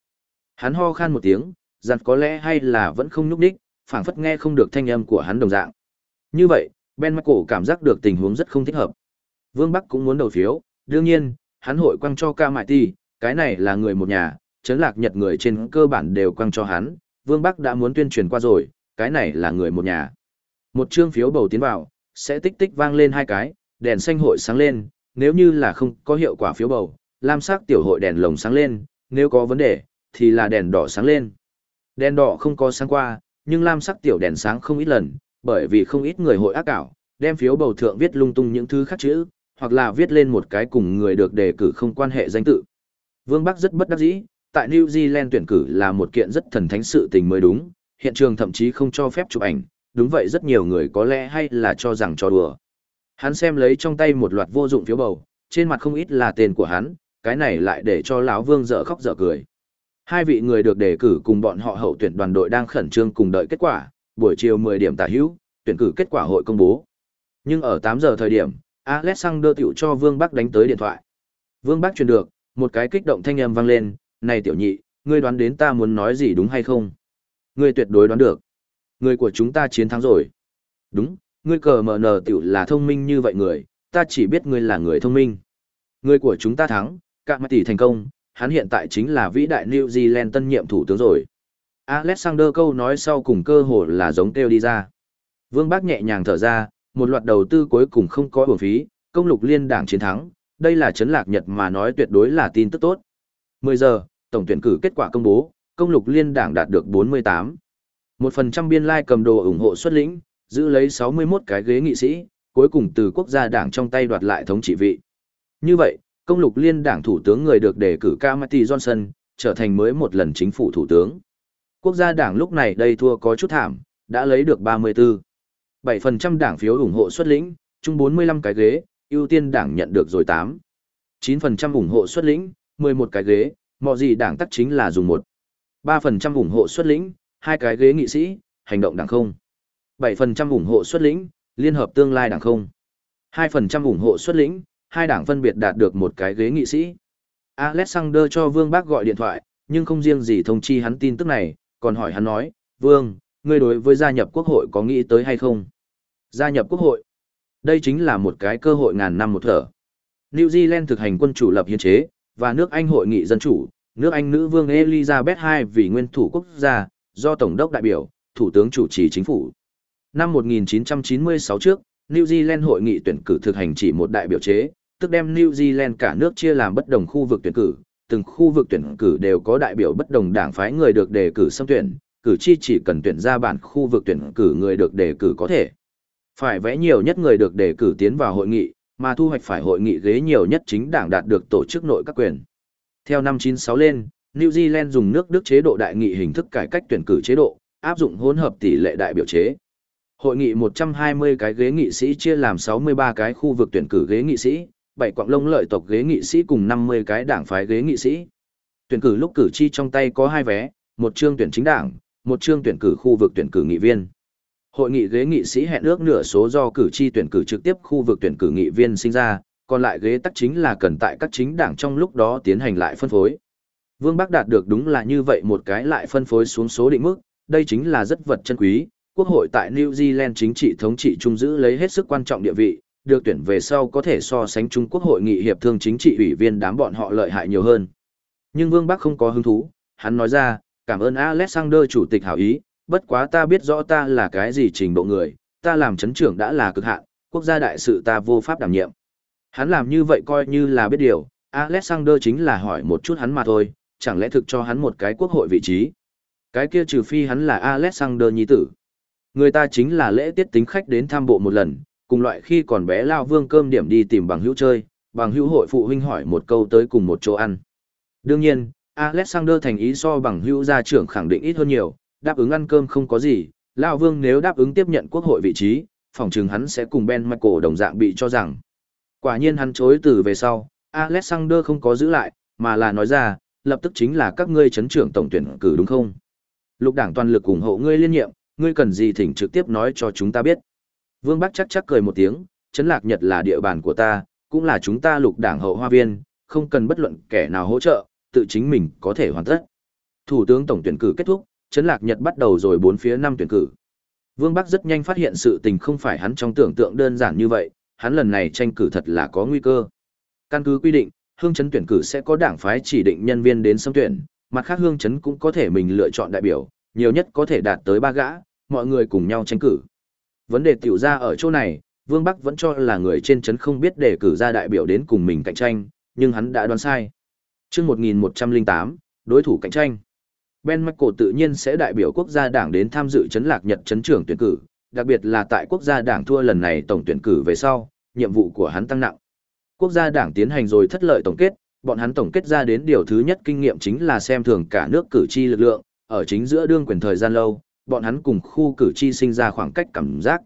Hắn ho khan một tiếng, giặt có lẽ hay là vẫn không nhúc đích, phảng phất nghe không được thanh âm của hắn đồng dạng. Như vậy, Ben Michael cảm giác được tình huống rất không thích hợp. Vương Bắc cũng muốn đầu phiếu, đương nhiên, hắn hội quăng cho ca mại ti, cái này là người một nhà, chấn lạc nhật người trên cơ bản đều quăng cho hắn, Vương Bắc đã muốn tuyên truyền qua rồi, cái này là người một nhà. Một chương phiếu bầu tiến vào, sẽ tích tích vang lên hai cái, đèn xanh hội sáng lên, nếu như là không có hiệu quả phiếu bầu, lam sắc tiểu hội đèn lồng sáng lên, nếu có vấn đề, thì là đèn đỏ sáng lên. Đèn đỏ không có sáng qua, nhưng lam sắc tiểu đèn sáng không ít lần, bởi vì không ít người hội ác ảo, đem phiếu bầu thượng viết lung tung những thứ khác chữ, hoặc là viết lên một cái cùng người được đề cử không quan hệ danh tự. Vương Bắc rất bất đắc dĩ, tại New Zealand tuyển cử là một kiện rất thần thánh sự tình mới đúng, hiện trường thậm chí không cho phép chụp ảnh, đúng vậy rất nhiều người có lẽ hay là cho rằng cho đùa. Hắn xem lấy trong tay một loạt vô dụng phiếu bầu, trên mặt không ít là tên của hắn, cái này lại để cho lão Vương dở khóc dở cười. Hai vị người được đề cử cùng bọn họ hậu tuyển đoàn đội đang khẩn trương cùng đợi kết quả, buổi chiều 10 điểm tả hữu, tuyển cử kết quả hội công bố. Nhưng ở 8 giờ thời điểm, Alexander tiểu cho Vương Bắc đánh tới điện thoại. Vương Bắc truyền được, một cái kích động thanh âm vang lên, "Này tiểu nhị, ngươi đoán đến ta muốn nói gì đúng hay không?" "Ngươi tuyệt đối đoán được. Người của chúng ta chiến thắng rồi." "Đúng, ngươi cờ mở nở tiểu là thông minh như vậy người, ta chỉ biết ngươi là người thông minh." "Người của chúng ta thắng, cả mặt tỷ thành công, hắn hiện tại chính là vĩ đại New Zealand tân nhiệm thủ tướng rồi." Alexander câu nói sau cùng cơ hội là giống kêu đi ra. Vương Bắc nhẹ nhàng thở ra, một loạt đầu tư cuối cùng không có bổng phí, công lục liên đảng chiến thắng, đây là chấn lạc Nhật mà nói tuyệt đối là tin tức tốt. 10 giờ, tổng tuyển cử kết quả công bố, công lục liên đảng đạt được 48. 1% biên lai like cầm đồ ủng hộ xuất lĩnh, giữ lấy 61 cái ghế nghị sĩ, cuối cùng từ quốc gia đảng trong tay đoạt lại thống trị vị. Như vậy, công lục liên đảng thủ tướng người được đề cử Kamati Johnson, trở thành mới một lần chính phủ thủ tướng. Quốc gia đảng lúc này đây thua có chút thảm, đã lấy được 34. 7% đảng phiếu ủng hộ xuất lĩnh, chung 45 cái ghế, ưu tiên đảng nhận được rồi 8. 9% ủng hộ xuất lĩnh, 11 cái ghế, mọi gì đảng tắc chính là dùng 1. 3% ủng hộ xuất lĩnh, hai cái ghế nghị sĩ, hành động đảng không. 7% ủng hộ xuất lĩnh, liên hợp tương lai đảng không. 2% ủng hộ xuất lĩnh, hai đảng phân biệt đạt được một cái ghế nghị sĩ. Alexander cho Vương Bác gọi điện thoại, nhưng không riêng gì thông chi hắn tin tức này, còn hỏi hắn nói, Vương, ngươi đối với gia nhập quốc hội có nghĩ tới hay không? Gia nhập quốc hội? Đây chính là một cái cơ hội ngàn năm một thở. New Zealand thực hành quân chủ lập hiến chế, và nước Anh hội nghị dân chủ, nước Anh nữ vương Elizabeth II vì nguyên thủ quốc gia, do Tổng đốc đại biểu, Thủ tướng chủ trì chính phủ. Năm 1996 trước, New Zealand hội nghị tuyển cử thực hành chỉ một đại biểu chế, tức đem New Zealand cả nước chia làm bất đồng khu vực tuyển cử, từng khu vực tuyển cử đều có đại biểu bất đồng đảng phái người được đề cử xâm tuyển, cử tri chỉ cần tuyển ra bản khu vực tuyển cử người được đề cử có thể. Phải vẽ nhiều nhất người được đề cử tiến vào hội nghị, mà thu hoạch phải hội nghị ghế nhiều nhất chính đảng đạt được tổ chức nội các quyền. Theo năm 96 lên, New Zealand dùng nước Đức chế độ đại nghị hình thức cải cách tuyển cử chế độ, áp dụng hỗn hợp tỷ lệ đại biểu chế. Hội nghị 120 cái ghế nghị sĩ chia làm 63 cái khu vực tuyển cử ghế nghị sĩ, 7 quặng lông lợi tộc ghế nghị sĩ cùng 50 cái đảng phái ghế nghị sĩ. Tuyển cử lúc cử tri trong tay có hai vé, một chương tuyển chính đảng, một chương tuyển cử khu vực tuyển cử nghị viên. Hội nghị ghế nghị sĩ hẹn ước nửa số do cử tri tuyển cử trực tiếp khu vực tuyển cử nghị viên sinh ra, còn lại ghế tắc chính là cần tại các chính đảng trong lúc đó tiến hành lại phân phối. Vương Bắc đạt được đúng là như vậy một cái lại phân phối xuống số định mức, đây chính là rất vật chân quý. Quốc hội tại New Zealand chính trị thống trị trung giữ lấy hết sức quan trọng địa vị, được tuyển về sau có thể so sánh Trung Quốc hội nghị hiệp thương chính trị ủy viên đám bọn họ lợi hại nhiều hơn. Nhưng Vương Bắc không có hứng thú, hắn nói ra, cảm ơn Alexander chủ tịch hảo ý, bất quá ta biết rõ ta là cái gì trình độ người, ta làm chấn trưởng đã là cực hạn, quốc gia đại sự ta vô pháp đảm nhiệm. Hắn làm như vậy coi như là biết điều, Alexander chính là hỏi một chút hắn mà thôi, chẳng lẽ thực cho hắn một cái quốc hội vị trí. Cái kia trừ phi hắn là Alexander nhi tử. Người ta chính là lễ tiết tính khách đến thăm bộ một lần, cùng loại khi còn bé lao vương cơm điểm đi tìm bằng hữu chơi, bằng hữu hội phụ huynh hỏi một câu tới cùng một chỗ ăn. Đương nhiên, Alexander thành ý so bằng hữu gia trưởng khẳng định ít hơn nhiều, đáp ứng ăn cơm không có gì, lao vương nếu đáp ứng tiếp nhận quốc hội vị trí, phòng chừng hắn sẽ cùng Ben Michael đồng dạng bị cho rằng. Quả nhiên hắn chối từ về sau, Alexander không có giữ lại, mà là nói ra, lập tức chính là các ngươi chấn trưởng tổng tuyển cử đúng không? Lục đảng toàn lực ủng hộ ngươi liên nhiệm, ngươi cần gì thỉnh trực tiếp nói cho chúng ta biết. Vương Bắc chắc chắc cười một tiếng, chấn lạc Nhật là địa bàn của ta, cũng là chúng ta lục đảng hậu hoa viên, không cần bất luận kẻ nào hỗ trợ, tự chính mình có thể hoàn tất. Thủ tướng tổng tuyển cử kết thúc, chấn lạc Nhật bắt đầu rồi bốn phía năm tuyển cử. Vương Bắc rất nhanh phát hiện sự tình không phải hắn trong tưởng tượng đơn giản như vậy, hắn lần này tranh cử thật là có nguy cơ. Căn cứ quy định, hương chấn tuyển cử sẽ có đảng phái chỉ định nhân viên đến xâm tuyển, mặt khác hương chấn cũng có thể mình lựa chọn đại biểu, nhiều nhất có thể đạt tới ba gã, mọi người cùng nhau tranh cử. Vấn đề tiểu ra ở chỗ này, Vương Bắc vẫn cho là người trên chấn không biết đề cử ra đại biểu đến cùng mình cạnh tranh, nhưng hắn đã đoán sai. chương 1108, đối thủ cạnh tranh. Ben Michael tự nhiên sẽ đại biểu quốc gia đảng đến tham dự chấn lạc nhật chấn trưởng tuyển cử, đặc biệt là tại quốc gia đảng thua lần này tổng tuyển cử về sau, nhiệm vụ của hắn tăng nặng. Quốc gia đảng tiến hành rồi thất lợi tổng kết, bọn hắn tổng kết ra đến điều thứ nhất kinh nghiệm chính là xem thường cả nước cử tri lực lượng, ở chính giữa đương quyền thời gian lâu, bọn hắn cùng khu cử tri sinh ra khoảng cách cảm giác.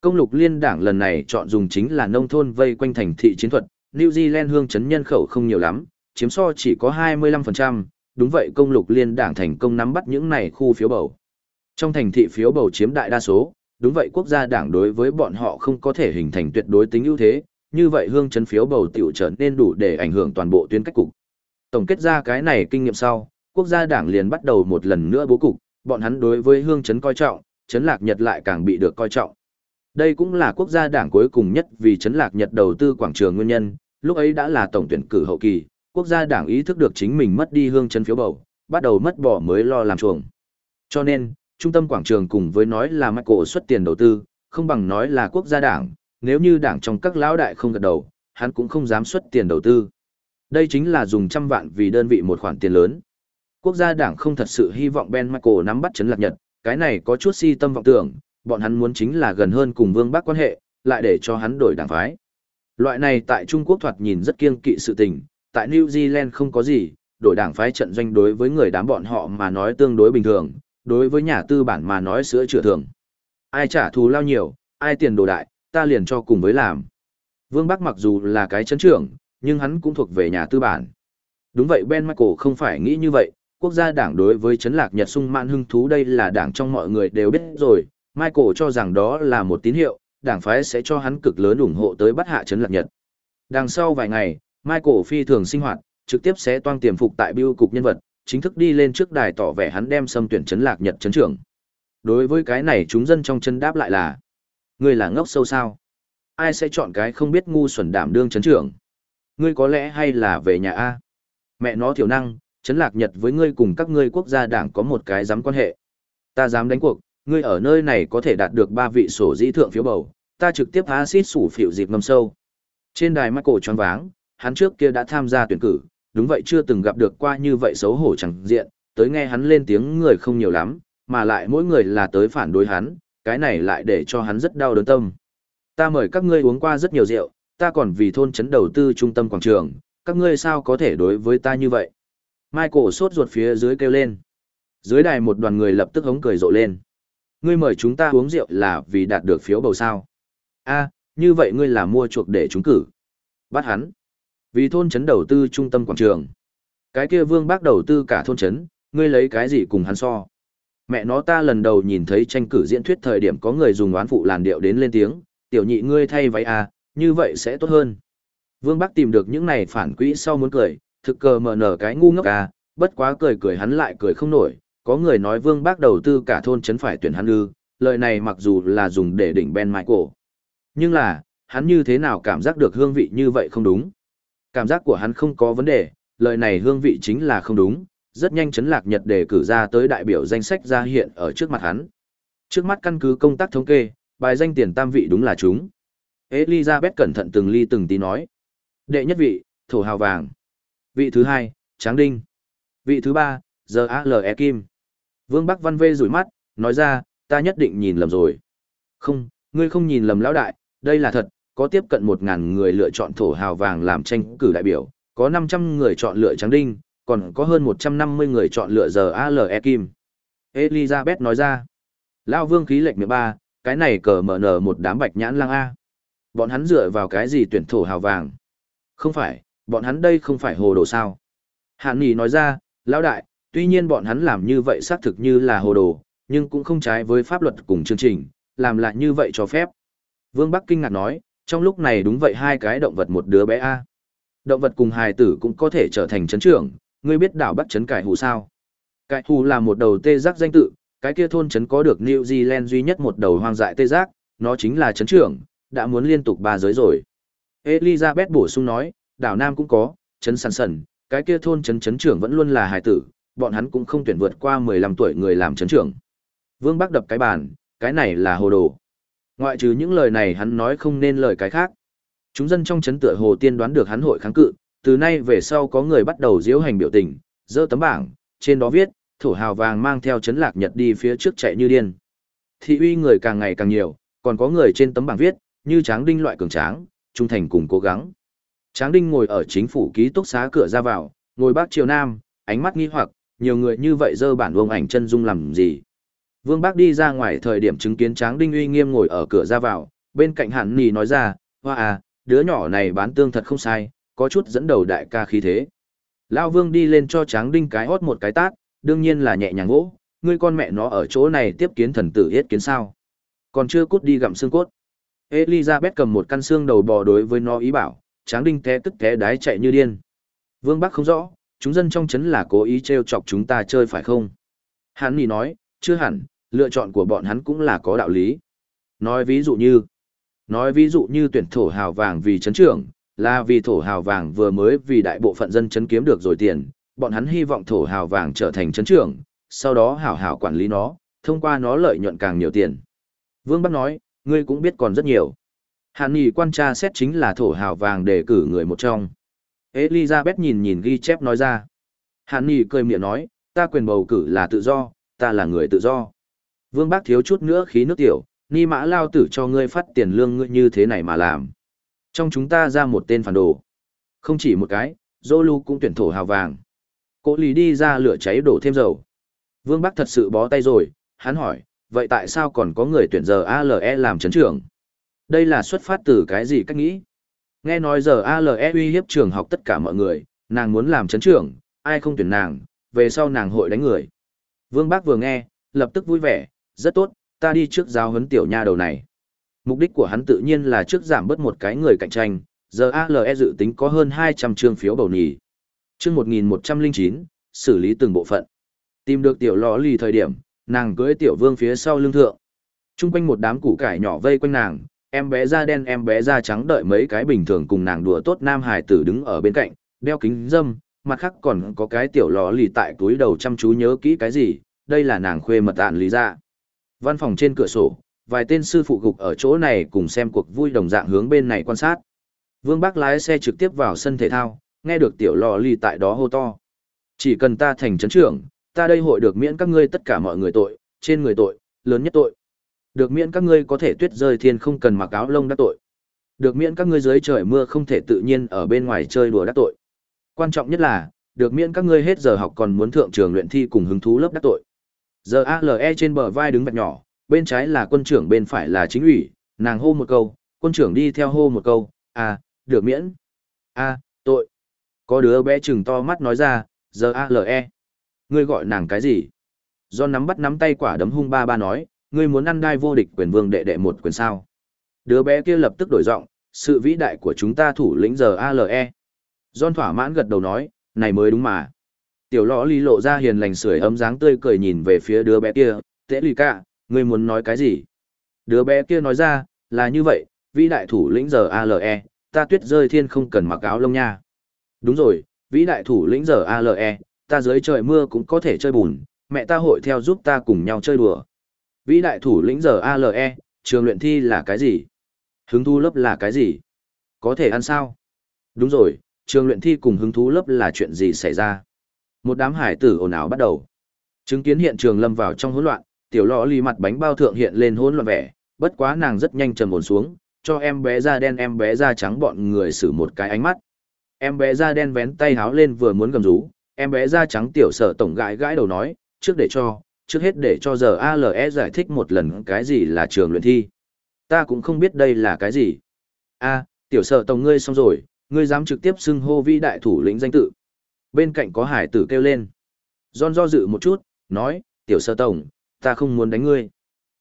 Công lục liên đảng lần này chọn dùng chính là nông thôn vây quanh thành thị chiến thuật, New Zealand hương chấn nhân khẩu không nhiều lắm, chiếm so chỉ có 25%, đúng vậy công lục liên đảng thành công nắm bắt những này khu phiếu bầu. Trong thành thị phiếu bầu chiếm đại đa số, đúng vậy quốc gia đảng đối với bọn họ không có thể hình thành tuyệt đối tính ưu thế, như vậy hương chấn phiếu bầu tiểu trở nên đủ để ảnh hưởng toàn bộ tuyến cách cục. Tổng kết ra cái này kinh nghiệm sau, quốc gia đảng liền bắt đầu một lần nữa bố cục, bọn hắn đối với hương chấn coi trọng, chấn lạc Nhật lại càng bị được coi trọng. Đây cũng là quốc gia đảng cuối cùng nhất vì chấn lạc Nhật đầu tư quảng trường nguyên nhân, lúc ấy đã là tổng tuyển cử hậu kỳ, quốc gia đảng ý thức được chính mình mất đi hương chấn phiếu bầu, bắt đầu mất bỏ mới lo làm chuồng. Cho nên, trung tâm quảng trường cùng với nói là Michael xuất tiền đầu tư, không bằng nói là quốc gia đảng, nếu như đảng trong các lão đại không gật đầu, hắn cũng không dám xuất tiền đầu tư. Đây chính là dùng trăm vạn vì đơn vị một khoản tiền lớn. Quốc gia đảng không thật sự hy vọng Ben Michael nắm bắt chấn lạc Nhật, cái này có chút si tâm vọng tưởng, bọn hắn muốn chính là gần hơn cùng Vương Bắc quan hệ, lại để cho hắn đổi đảng phái. Loại này tại Trung Quốc thoạt nhìn rất kiêng kỵ sự tình, tại New Zealand không có gì, đổi đảng phái trận doanh đối với người đám bọn họ mà nói tương đối bình thường, đối với nhà tư bản mà nói sữa chữa thường. Ai trả thù lao nhiều, ai tiền đồ đại, ta liền cho cùng với làm. Vương Bắc mặc dù là cái chấn trưởng, nhưng hắn cũng thuộc về nhà tư bản. Đúng vậy Ben Michael không phải nghĩ như vậy, quốc gia đảng đối với chấn lạc Nhật sung mãn hưng thú đây là đảng trong mọi người đều biết rồi, Michael cho rằng đó là một tín hiệu, đảng phái sẽ cho hắn cực lớn ủng hộ tới bắt hạ chấn lạc Nhật. Đằng sau vài ngày, Michael phi thường sinh hoạt, trực tiếp sẽ toang tiềm phục tại biêu cục nhân vật, chính thức đi lên trước đài tỏ vẻ hắn đem xâm tuyển chấn lạc Nhật chấn trưởng. Đối với cái này chúng dân trong chân đáp lại là Ngươi là ngốc sâu sao? Ai sẽ chọn cái không biết ngu xuẩn đảm đương chấn trưởng? Ngươi có lẽ hay là về nhà A. Mẹ nó thiểu năng, chấn lạc nhật với ngươi cùng các ngươi quốc gia đảng có một cái dám quan hệ. Ta dám đánh cuộc, ngươi ở nơi này có thể đạt được ba vị sổ dĩ thượng phiếu bầu, ta trực tiếp axit sủ phiệu dịp ngâm sâu. Trên đài Michael choáng váng, hắn trước kia đã tham gia tuyển cử, đúng vậy chưa từng gặp được qua như vậy xấu hổ chẳng diện, tới nghe hắn lên tiếng người không nhiều lắm, mà lại mỗi người là tới phản đối hắn, cái này lại để cho hắn rất đau đớn tâm. Ta mời các ngươi uống qua rất nhiều rượu, ta còn vì thôn trấn đầu tư trung tâm quảng trường, các ngươi sao có thể đối với ta như vậy? Michael sốt ruột phía dưới kêu lên. Dưới đài một đoàn người lập tức hống cười rộ lên. Ngươi mời chúng ta uống rượu là vì đạt được phiếu bầu sao? A, như vậy ngươi là mua chuộc để trúng cử. Bắt hắn. Vì thôn trấn đầu tư trung tâm quảng trường. Cái kia vương bác đầu tư cả thôn trấn, ngươi lấy cái gì cùng hắn so? Mẹ nó ta lần đầu nhìn thấy tranh cử diễn thuyết thời điểm có người dùng oán phụ làn điệu đến lên tiếng, tiểu nhị ngươi thay váy à, như vậy sẽ tốt hơn. Vương Bắc tìm được những này phản quỹ sau muốn cười, thực cờ mở nở cái ngu ngốc à, bất quá cười cười hắn lại cười không nổi, có người nói Vương bác đầu tư cả thôn chấn phải tuyển hắn ư, lời này mặc dù là dùng để đỉnh Ben Michael. Nhưng là, hắn như thế nào cảm giác được hương vị như vậy không đúng. Cảm giác của hắn không có vấn đề, lời này hương vị chính là không đúng, rất nhanh chấn lạc nhật đề cử ra tới đại biểu danh sách ra hiện ở trước mặt hắn. Trước mắt căn cứ công tác thống kê, bài danh tiền tam vị đúng là chúng. Elizabeth cẩn thận từng ly từng tí nói. Đệ nhất vị, thổ hào vàng. Vị thứ hai, tráng đinh. Vị thứ ba, giờ A.L.E. Kim. Vương Bắc Văn Vê rủi mắt, nói ra, ta nhất định nhìn lầm rồi. Không, ngươi không nhìn lầm lão đại, đây là thật, có tiếp cận 1.000 người lựa chọn thổ hào vàng làm tranh cử đại biểu, có 500 người chọn lựa Tráng đinh, còn có hơn 150 người chọn lựa giờ ALE Kim. Elizabeth nói ra, Lao Vương khí lệnh 13, cái này cờ mở nở một đám bạch nhãn lang A. Bọn hắn dựa vào cái gì tuyển thổ hào vàng? Không phải, bọn hắn đây không phải hồ đồ sao? Hạn Nhi nói ra, lão đại, tuy nhiên bọn hắn làm như vậy xác thực như là hồ đồ, nhưng cũng không trái với pháp luật cùng chương trình, làm lại như vậy cho phép. Vương Bắc kinh ngạc nói, trong lúc này đúng vậy hai cái động vật một đứa bé A. Động vật cùng hài tử cũng có thể trở thành chấn trưởng, ngươi biết đảo Bắc chấn Cải Hù sao? Cải Hù là một đầu tê giác danh tự, cái kia thôn chấn có được New Zealand duy nhất một đầu hoang dại tê giác, nó chính là chấn trưởng, đã muốn liên tục ba giới rồi. Elizabeth bổ sung nói, đảo Nam cũng có, trấn sẵn sần, cái kia thôn trấn trấn trưởng vẫn luôn là hài tử, bọn hắn cũng không tuyển vượt qua 15 tuổi người làm trấn trưởng. Vương Bắc đập cái bàn, cái này là hồ đồ. Ngoại trừ những lời này hắn nói không nên lời cái khác. Chúng dân trong trấn tựa hồ tiên đoán được hắn hội kháng cự, từ nay về sau có người bắt đầu diễu hành biểu tình, dơ tấm bảng, trên đó viết, thổ hào vàng mang theo chấn lạc nhật đi phía trước chạy như điên. Thị uy người càng ngày càng nhiều, còn có người trên tấm bảng viết, như tráng đinh loại cường tráng, trung thành cùng cố gắng. Tráng đinh ngồi ở chính phủ ký túc xá cửa ra vào, ngồi bác triều nam, ánh mắt nghi hoặc, nhiều người như vậy dơ bản vương ảnh chân dung làm gì. Vương Bác đi ra ngoài thời điểm chứng kiến Tráng Đinh uy nghiêm ngồi ở cửa ra vào, bên cạnh hẳn Nì nói ra, hoa à, đứa nhỏ này bán tương thật không sai, có chút dẫn đầu đại ca khí thế. Lão Vương đi lên cho Tráng Đinh cái hót một cái tát, đương nhiên là nhẹ nhàng gỗ, ngươi con mẹ nó ở chỗ này tiếp kiến thần tử yết kiến sao. Còn chưa cút đi gặm xương cốt. Elizabeth cầm một căn xương đầu bò đối với nó ý bảo, Tráng Đinh té tức té đái chạy như điên. Vương Bắc không rõ, chúng dân trong chấn là cố ý trêu chọc chúng ta chơi phải không? Hắn Nỉ nói, chưa hẳn, lựa chọn của bọn hắn cũng là có đạo lý. Nói ví dụ như, nói ví dụ như tuyển thổ hào vàng vì chấn trưởng, là vì thổ hào vàng vừa mới vì đại bộ phận dân chấn kiếm được rồi tiền, bọn hắn hy vọng thổ hào vàng trở thành chấn trưởng, sau đó hảo hảo quản lý nó, thông qua nó lợi nhuận càng nhiều tiền. Vương Bắc nói, ngươi cũng biết còn rất nhiều. Hàn Nghị quan tra xét chính là thổ hào vàng để cử người một trong. Elizabeth nhìn nhìn ghi chép nói ra. Hàn Nghị cười miệng nói, ta quyền bầu cử là tự do, ta là người tự do. Vương Bác thiếu chút nữa khí nước tiểu, ni mã lao tử cho ngươi phát tiền lương ngươi như thế này mà làm. Trong chúng ta ra một tên phản đồ. Không chỉ một cái, Zolu cũng tuyển thổ hào vàng. Cố lý đi ra lửa cháy đổ thêm dầu. Vương Bắc thật sự bó tay rồi, hắn hỏi, vậy tại sao còn có người tuyển giờ ALE làm chấn trưởng? Đây là xuất phát từ cái gì cách nghĩ? Nghe nói giờ ALE uy hiếp trường học tất cả mọi người, nàng muốn làm chấn trưởng, ai không tuyển nàng, về sau nàng hội đánh người. Vương Bác vừa nghe, lập tức vui vẻ, rất tốt, ta đi trước giáo huấn tiểu nha đầu này. Mục đích của hắn tự nhiên là trước giảm bớt một cái người cạnh tranh, giờ ALE dự tính có hơn 200 trương phiếu bầu nhì. Chương 1109, xử lý từng bộ phận. Tìm được tiểu lò lì thời điểm, nàng cưới tiểu vương phía sau lưng thượng. Trung quanh một đám củ cải nhỏ vây quanh nàng, Em bé da đen em bé da trắng đợi mấy cái bình thường cùng nàng đùa tốt nam hải tử đứng ở bên cạnh, đeo kính dâm, mặt khác còn có cái tiểu lò lì tại túi đầu chăm chú nhớ kỹ cái gì, đây là nàng khuê mật ạn lý ra. Văn phòng trên cửa sổ, vài tên sư phụ gục ở chỗ này cùng xem cuộc vui đồng dạng hướng bên này quan sát. Vương Bác lái xe trực tiếp vào sân thể thao, nghe được tiểu lò lì tại đó hô to. Chỉ cần ta thành trấn trưởng, ta đây hội được miễn các ngươi tất cả mọi người tội, trên người tội, lớn nhất tội. Được miễn các ngươi có thể tuyết rơi thiên không cần mặc áo lông đắc tội. Được miễn các ngươi dưới trời mưa không thể tự nhiên ở bên ngoài chơi đùa đắc tội. Quan trọng nhất là, được miễn các ngươi hết giờ học còn muốn thượng trường luyện thi cùng hứng thú lớp đắc tội. Giờ ALE trên bờ vai đứng bạch nhỏ, bên trái là quân trưởng bên phải là chính ủy, nàng hô một câu, quân trưởng đi theo hô một câu, à, được miễn. a tội. Có đứa bé chừng to mắt nói ra, giờ ALE. Ngươi gọi nàng cái gì? Do nắm bắt nắm tay quả đấm hung ba ba nói, ngươi muốn ăn đai vô địch quyền vương đệ đệ một quyền sao. Đứa bé kia lập tức đổi giọng, sự vĩ đại của chúng ta thủ lĩnh giờ ALE. John thỏa mãn gật đầu nói, này mới đúng mà. Tiểu lõ ly lộ ra hiền lành sưởi ấm dáng tươi cười nhìn về phía đứa bé kia, tễ lì cả, ngươi muốn nói cái gì? Đứa bé kia nói ra, là như vậy, vĩ đại thủ lĩnh giờ ALE, ta tuyết rơi thiên không cần mặc áo lông nha. Đúng rồi, vĩ đại thủ lĩnh giờ ALE, ta dưới trời mưa cũng có thể chơi bùn, mẹ ta hội theo giúp ta cùng nhau chơi đùa. Vĩ đại thủ lĩnh giờ ALE, trường luyện thi là cái gì? Hứng thú lớp là cái gì? Có thể ăn sao? Đúng rồi, trường luyện thi cùng hứng thú lớp là chuyện gì xảy ra? Một đám hải tử ồn ào bắt đầu. Chứng kiến hiện trường lâm vào trong hỗn loạn, tiểu lọ lì mặt bánh bao thượng hiện lên hỗn loạn vẻ, bất quá nàng rất nhanh trầm ổn xuống, cho em bé da đen em bé da trắng bọn người xử một cái ánh mắt. Em bé da đen vén tay háo lên vừa muốn gầm rú, em bé da trắng tiểu sở tổng gãi gãi đầu nói, trước để cho, trước hết để cho giờ ALE giải thích một lần cái gì là trường luyện thi. Ta cũng không biết đây là cái gì. a tiểu sở tổng ngươi xong rồi, ngươi dám trực tiếp xưng hô vi đại thủ lĩnh danh tự. Bên cạnh có hải tử kêu lên. John do dự một chút, nói, tiểu sở tổng, ta không muốn đánh ngươi.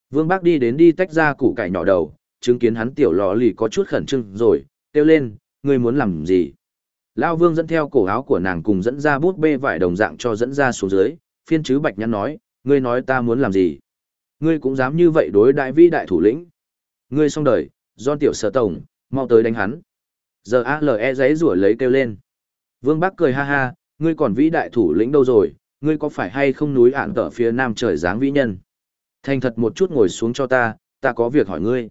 Vương Bác đi đến đi tách ra củ cải nhỏ đầu, chứng kiến hắn tiểu lò lì có chút khẩn trương rồi, kêu lên, ngươi muốn làm gì? Lao Vương dẫn theo cổ áo của nàng cùng dẫn ra bút bê vải đồng dạng cho dẫn ra xuống dưới, phiên chứ bạch nhăn nói, ngươi nói ta muốn làm gì? Ngươi cũng dám như vậy đối đại vi đại thủ lĩnh. Ngươi xong đời, John tiểu sở tổng, mau tới đánh hắn. Giờ ALE giấy rủa lấy kêu lên. Vương Bắc cười ha ha, ngươi còn vĩ đại thủ lĩnh đâu rồi, ngươi có phải hay không núi ản tở phía nam trời dáng vĩ nhân? Thành thật một chút ngồi xuống cho ta, ta có việc hỏi ngươi.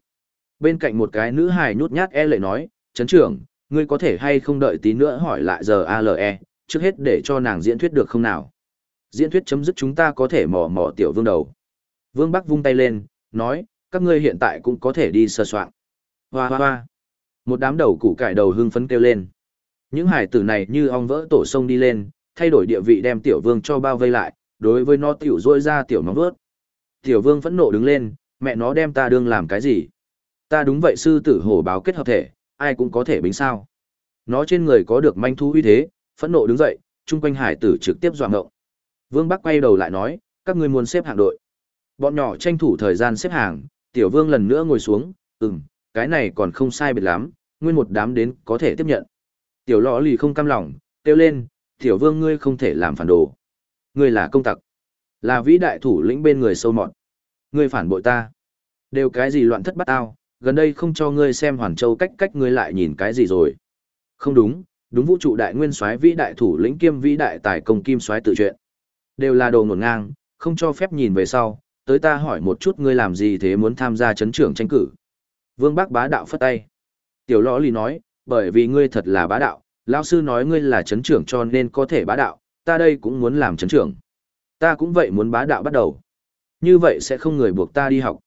Bên cạnh một cái nữ hài nhút nhát e lệ nói, chấn trưởng, ngươi có thể hay không đợi tí nữa hỏi lại giờ ALE, trước hết để cho nàng diễn thuyết được không nào? Diễn thuyết chấm dứt chúng ta có thể mò mò tiểu vương đầu. Vương Bắc vung tay lên, nói, các ngươi hiện tại cũng có thể đi sơ soạn. Hoa hoa hoa. Một đám đầu củ cải đầu hưng phấn kêu lên. Những hải tử này như ong vỡ tổ sông đi lên, thay đổi địa vị đem tiểu vương cho bao vây lại, đối với nó tiểu rôi ra tiểu nóng vớt. Tiểu vương phẫn nộ đứng lên, mẹ nó đem ta đương làm cái gì? Ta đúng vậy sư tử hổ báo kết hợp thể, ai cũng có thể bính sao. Nó trên người có được manh thu uy thế, phẫn nộ đứng dậy, chung quanh hải tử trực tiếp dọa ngộng. Vương Bắc quay đầu lại nói, các ngươi muốn xếp hạng đội. Bọn nhỏ tranh thủ thời gian xếp hàng, tiểu vương lần nữa ngồi xuống, ừm, cái này còn không sai biệt lắm, nguyên một đám đến có thể tiếp nhận. Tiểu lọ lì không cam lòng, kêu lên, tiểu vương ngươi không thể làm phản đồ. Ngươi là công tặc, là vĩ đại thủ lĩnh bên người sâu mọt. Ngươi phản bội ta. Đều cái gì loạn thất bắt ao, gần đây không cho ngươi xem Hoàn Châu cách cách ngươi lại nhìn cái gì rồi. Không đúng, đúng vũ trụ đại nguyên soái vĩ đại thủ lĩnh kiêm vĩ đại tài công kim soái tự chuyện. Đều là đồ ngổn ngang, không cho phép nhìn về sau, tới ta hỏi một chút ngươi làm gì thế muốn tham gia chấn trưởng tranh cử. Vương Bác bá đạo phất tay. Tiểu lõ lì nói, bởi vì ngươi thật là bá đạo, lão sư nói ngươi là chấn trưởng cho nên có thể bá đạo, ta đây cũng muốn làm chấn trưởng. Ta cũng vậy muốn bá đạo bắt đầu. Như vậy sẽ không người buộc ta đi học.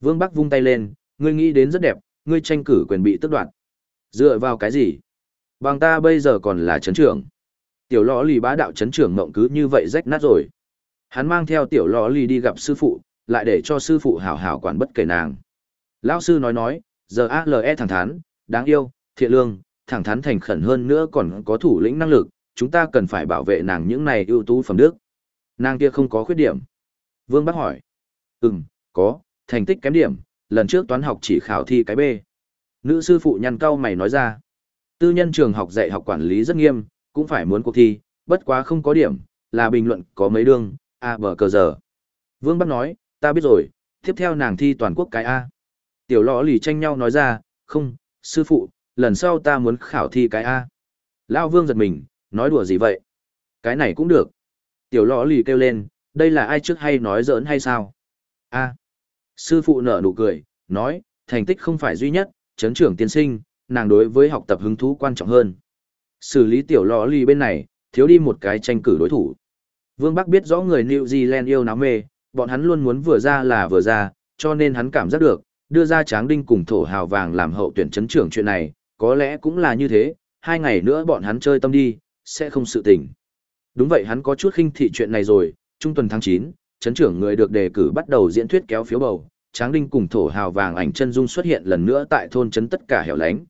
Vương Bắc vung tay lên, ngươi nghĩ đến rất đẹp, ngươi tranh cử quyền bị tước đoạt. Dựa vào cái gì? Bằng ta bây giờ còn là chấn trưởng. Tiểu lõ lì bá đạo chấn trưởng mộng cứ như vậy rách nát rồi. Hắn mang theo tiểu lõ lì đi gặp sư phụ, lại để cho sư phụ hảo hảo quản bất kể nàng. Lão sư nói nói, giờ ALE thẳng thắn, đáng yêu, thiện lương, thẳng thắn thành khẩn hơn nữa còn có thủ lĩnh năng lực, chúng ta cần phải bảo vệ nàng những này ưu tú phẩm đức. Nàng kia không có khuyết điểm. Vương bác hỏi. Ừm, có, thành tích kém điểm, lần trước toán học chỉ khảo thi cái B. Nữ sư phụ nhăn cau mày nói ra. Tư nhân trường học dạy học quản lý rất nghiêm, cũng phải muốn cuộc thi, bất quá không có điểm, là bình luận có mấy đương, A bờ cờ giờ. Vương Bắc nói, ta biết rồi, tiếp theo nàng thi toàn quốc cái A. Tiểu lọ lì tranh nhau nói ra, không, sư phụ, lần sau ta muốn khảo thi cái A. Lao vương giật mình, nói đùa gì vậy? Cái này cũng được. Tiểu lọ lì kêu lên, đây là ai trước hay nói giỡn hay sao? A. Sư phụ nở nụ cười, nói, thành tích không phải duy nhất, chấn trưởng tiên sinh, nàng đối với học tập hứng thú quan trọng hơn. Xử lý tiểu lọ lì bên này, thiếu đi một cái tranh cử đối thủ. Vương Bắc biết rõ người New Zealand yêu náo mê, bọn hắn luôn muốn vừa ra là vừa ra, cho nên hắn cảm giác được, đưa ra tráng đinh cùng thổ hào vàng làm hậu tuyển chấn trưởng chuyện này, có lẽ cũng là như thế, hai ngày nữa bọn hắn chơi tâm đi, sẽ không sự tình. Đúng vậy hắn có chút khinh thị chuyện này rồi, trung tuần tháng 9, chấn trưởng người được đề cử bắt đầu diễn thuyết kéo phiếu bầu, tráng đinh cùng thổ hào vàng ảnh chân dung xuất hiện lần nữa tại thôn chấn tất cả hẻo lánh.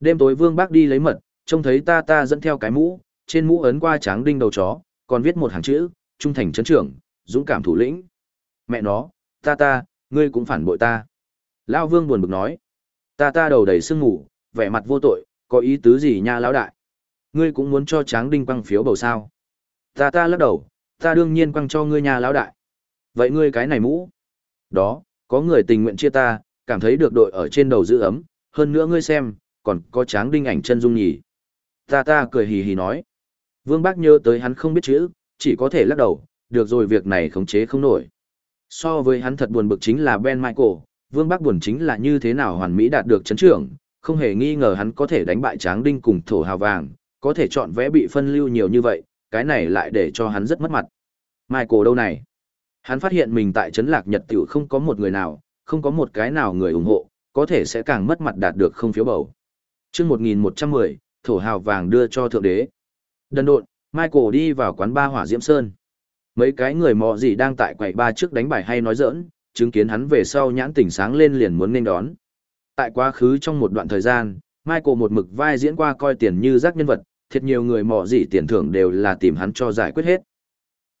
Đêm tối Vương Bác đi lấy mật, trông thấy ta ta dẫn theo cái mũ, trên mũ ấn qua tráng đinh đầu chó, còn viết một hàng chữ, trung thành chấn trưởng, dũng cảm thủ lĩnh. Mẹ nó, ta ta, ngươi cũng phản bội ta. Lão Vương buồn bực nói, ta ta đầu đầy sương ngủ, vẻ mặt vô tội, có ý tứ gì nha lão đại? Ngươi cũng muốn cho tráng đinh quăng phiếu bầu sao? Ta ta lắc đầu, ta đương nhiên quăng cho ngươi nhà lão đại. Vậy ngươi cái này mũ? Đó, có người tình nguyện chia ta, cảm thấy được đội ở trên đầu giữ ấm, hơn nữa ngươi xem, còn có tráng đinh ảnh chân dung nhỉ. Ta ta cười hì hì nói. Vương Bác nhớ tới hắn không biết chữ, chỉ có thể lắc đầu, được rồi việc này khống chế không nổi. So với hắn thật buồn bực chính là Ben Michael, Vương Bác buồn chính là như thế nào hoàn mỹ đạt được chấn trưởng, không hề nghi ngờ hắn có thể đánh bại Tráng Đinh cùng thổ hào vàng, có thể chọn vẽ bị phân lưu nhiều như vậy, cái này lại để cho hắn rất mất mặt. Michael đâu này? Hắn phát hiện mình tại trấn lạc nhật tiểu không có một người nào, không có một cái nào người ủng hộ, có thể sẽ càng mất mặt đạt được không phiếu bầu. Trước 1110, thổ hào vàng đưa cho thượng đế. Đần độn, Michael đi vào quán ba hỏa diễm sơn. Mấy cái người mọ gì đang tại quầy ba trước đánh bài hay nói giỡn, chứng kiến hắn về sau nhãn tỉnh sáng lên liền muốn nên đón. Tại quá khứ trong một đoạn thời gian, Michael một mực vai diễn qua coi tiền như rác nhân vật, thiệt nhiều người mọ gì tiền thưởng đều là tìm hắn cho giải quyết hết.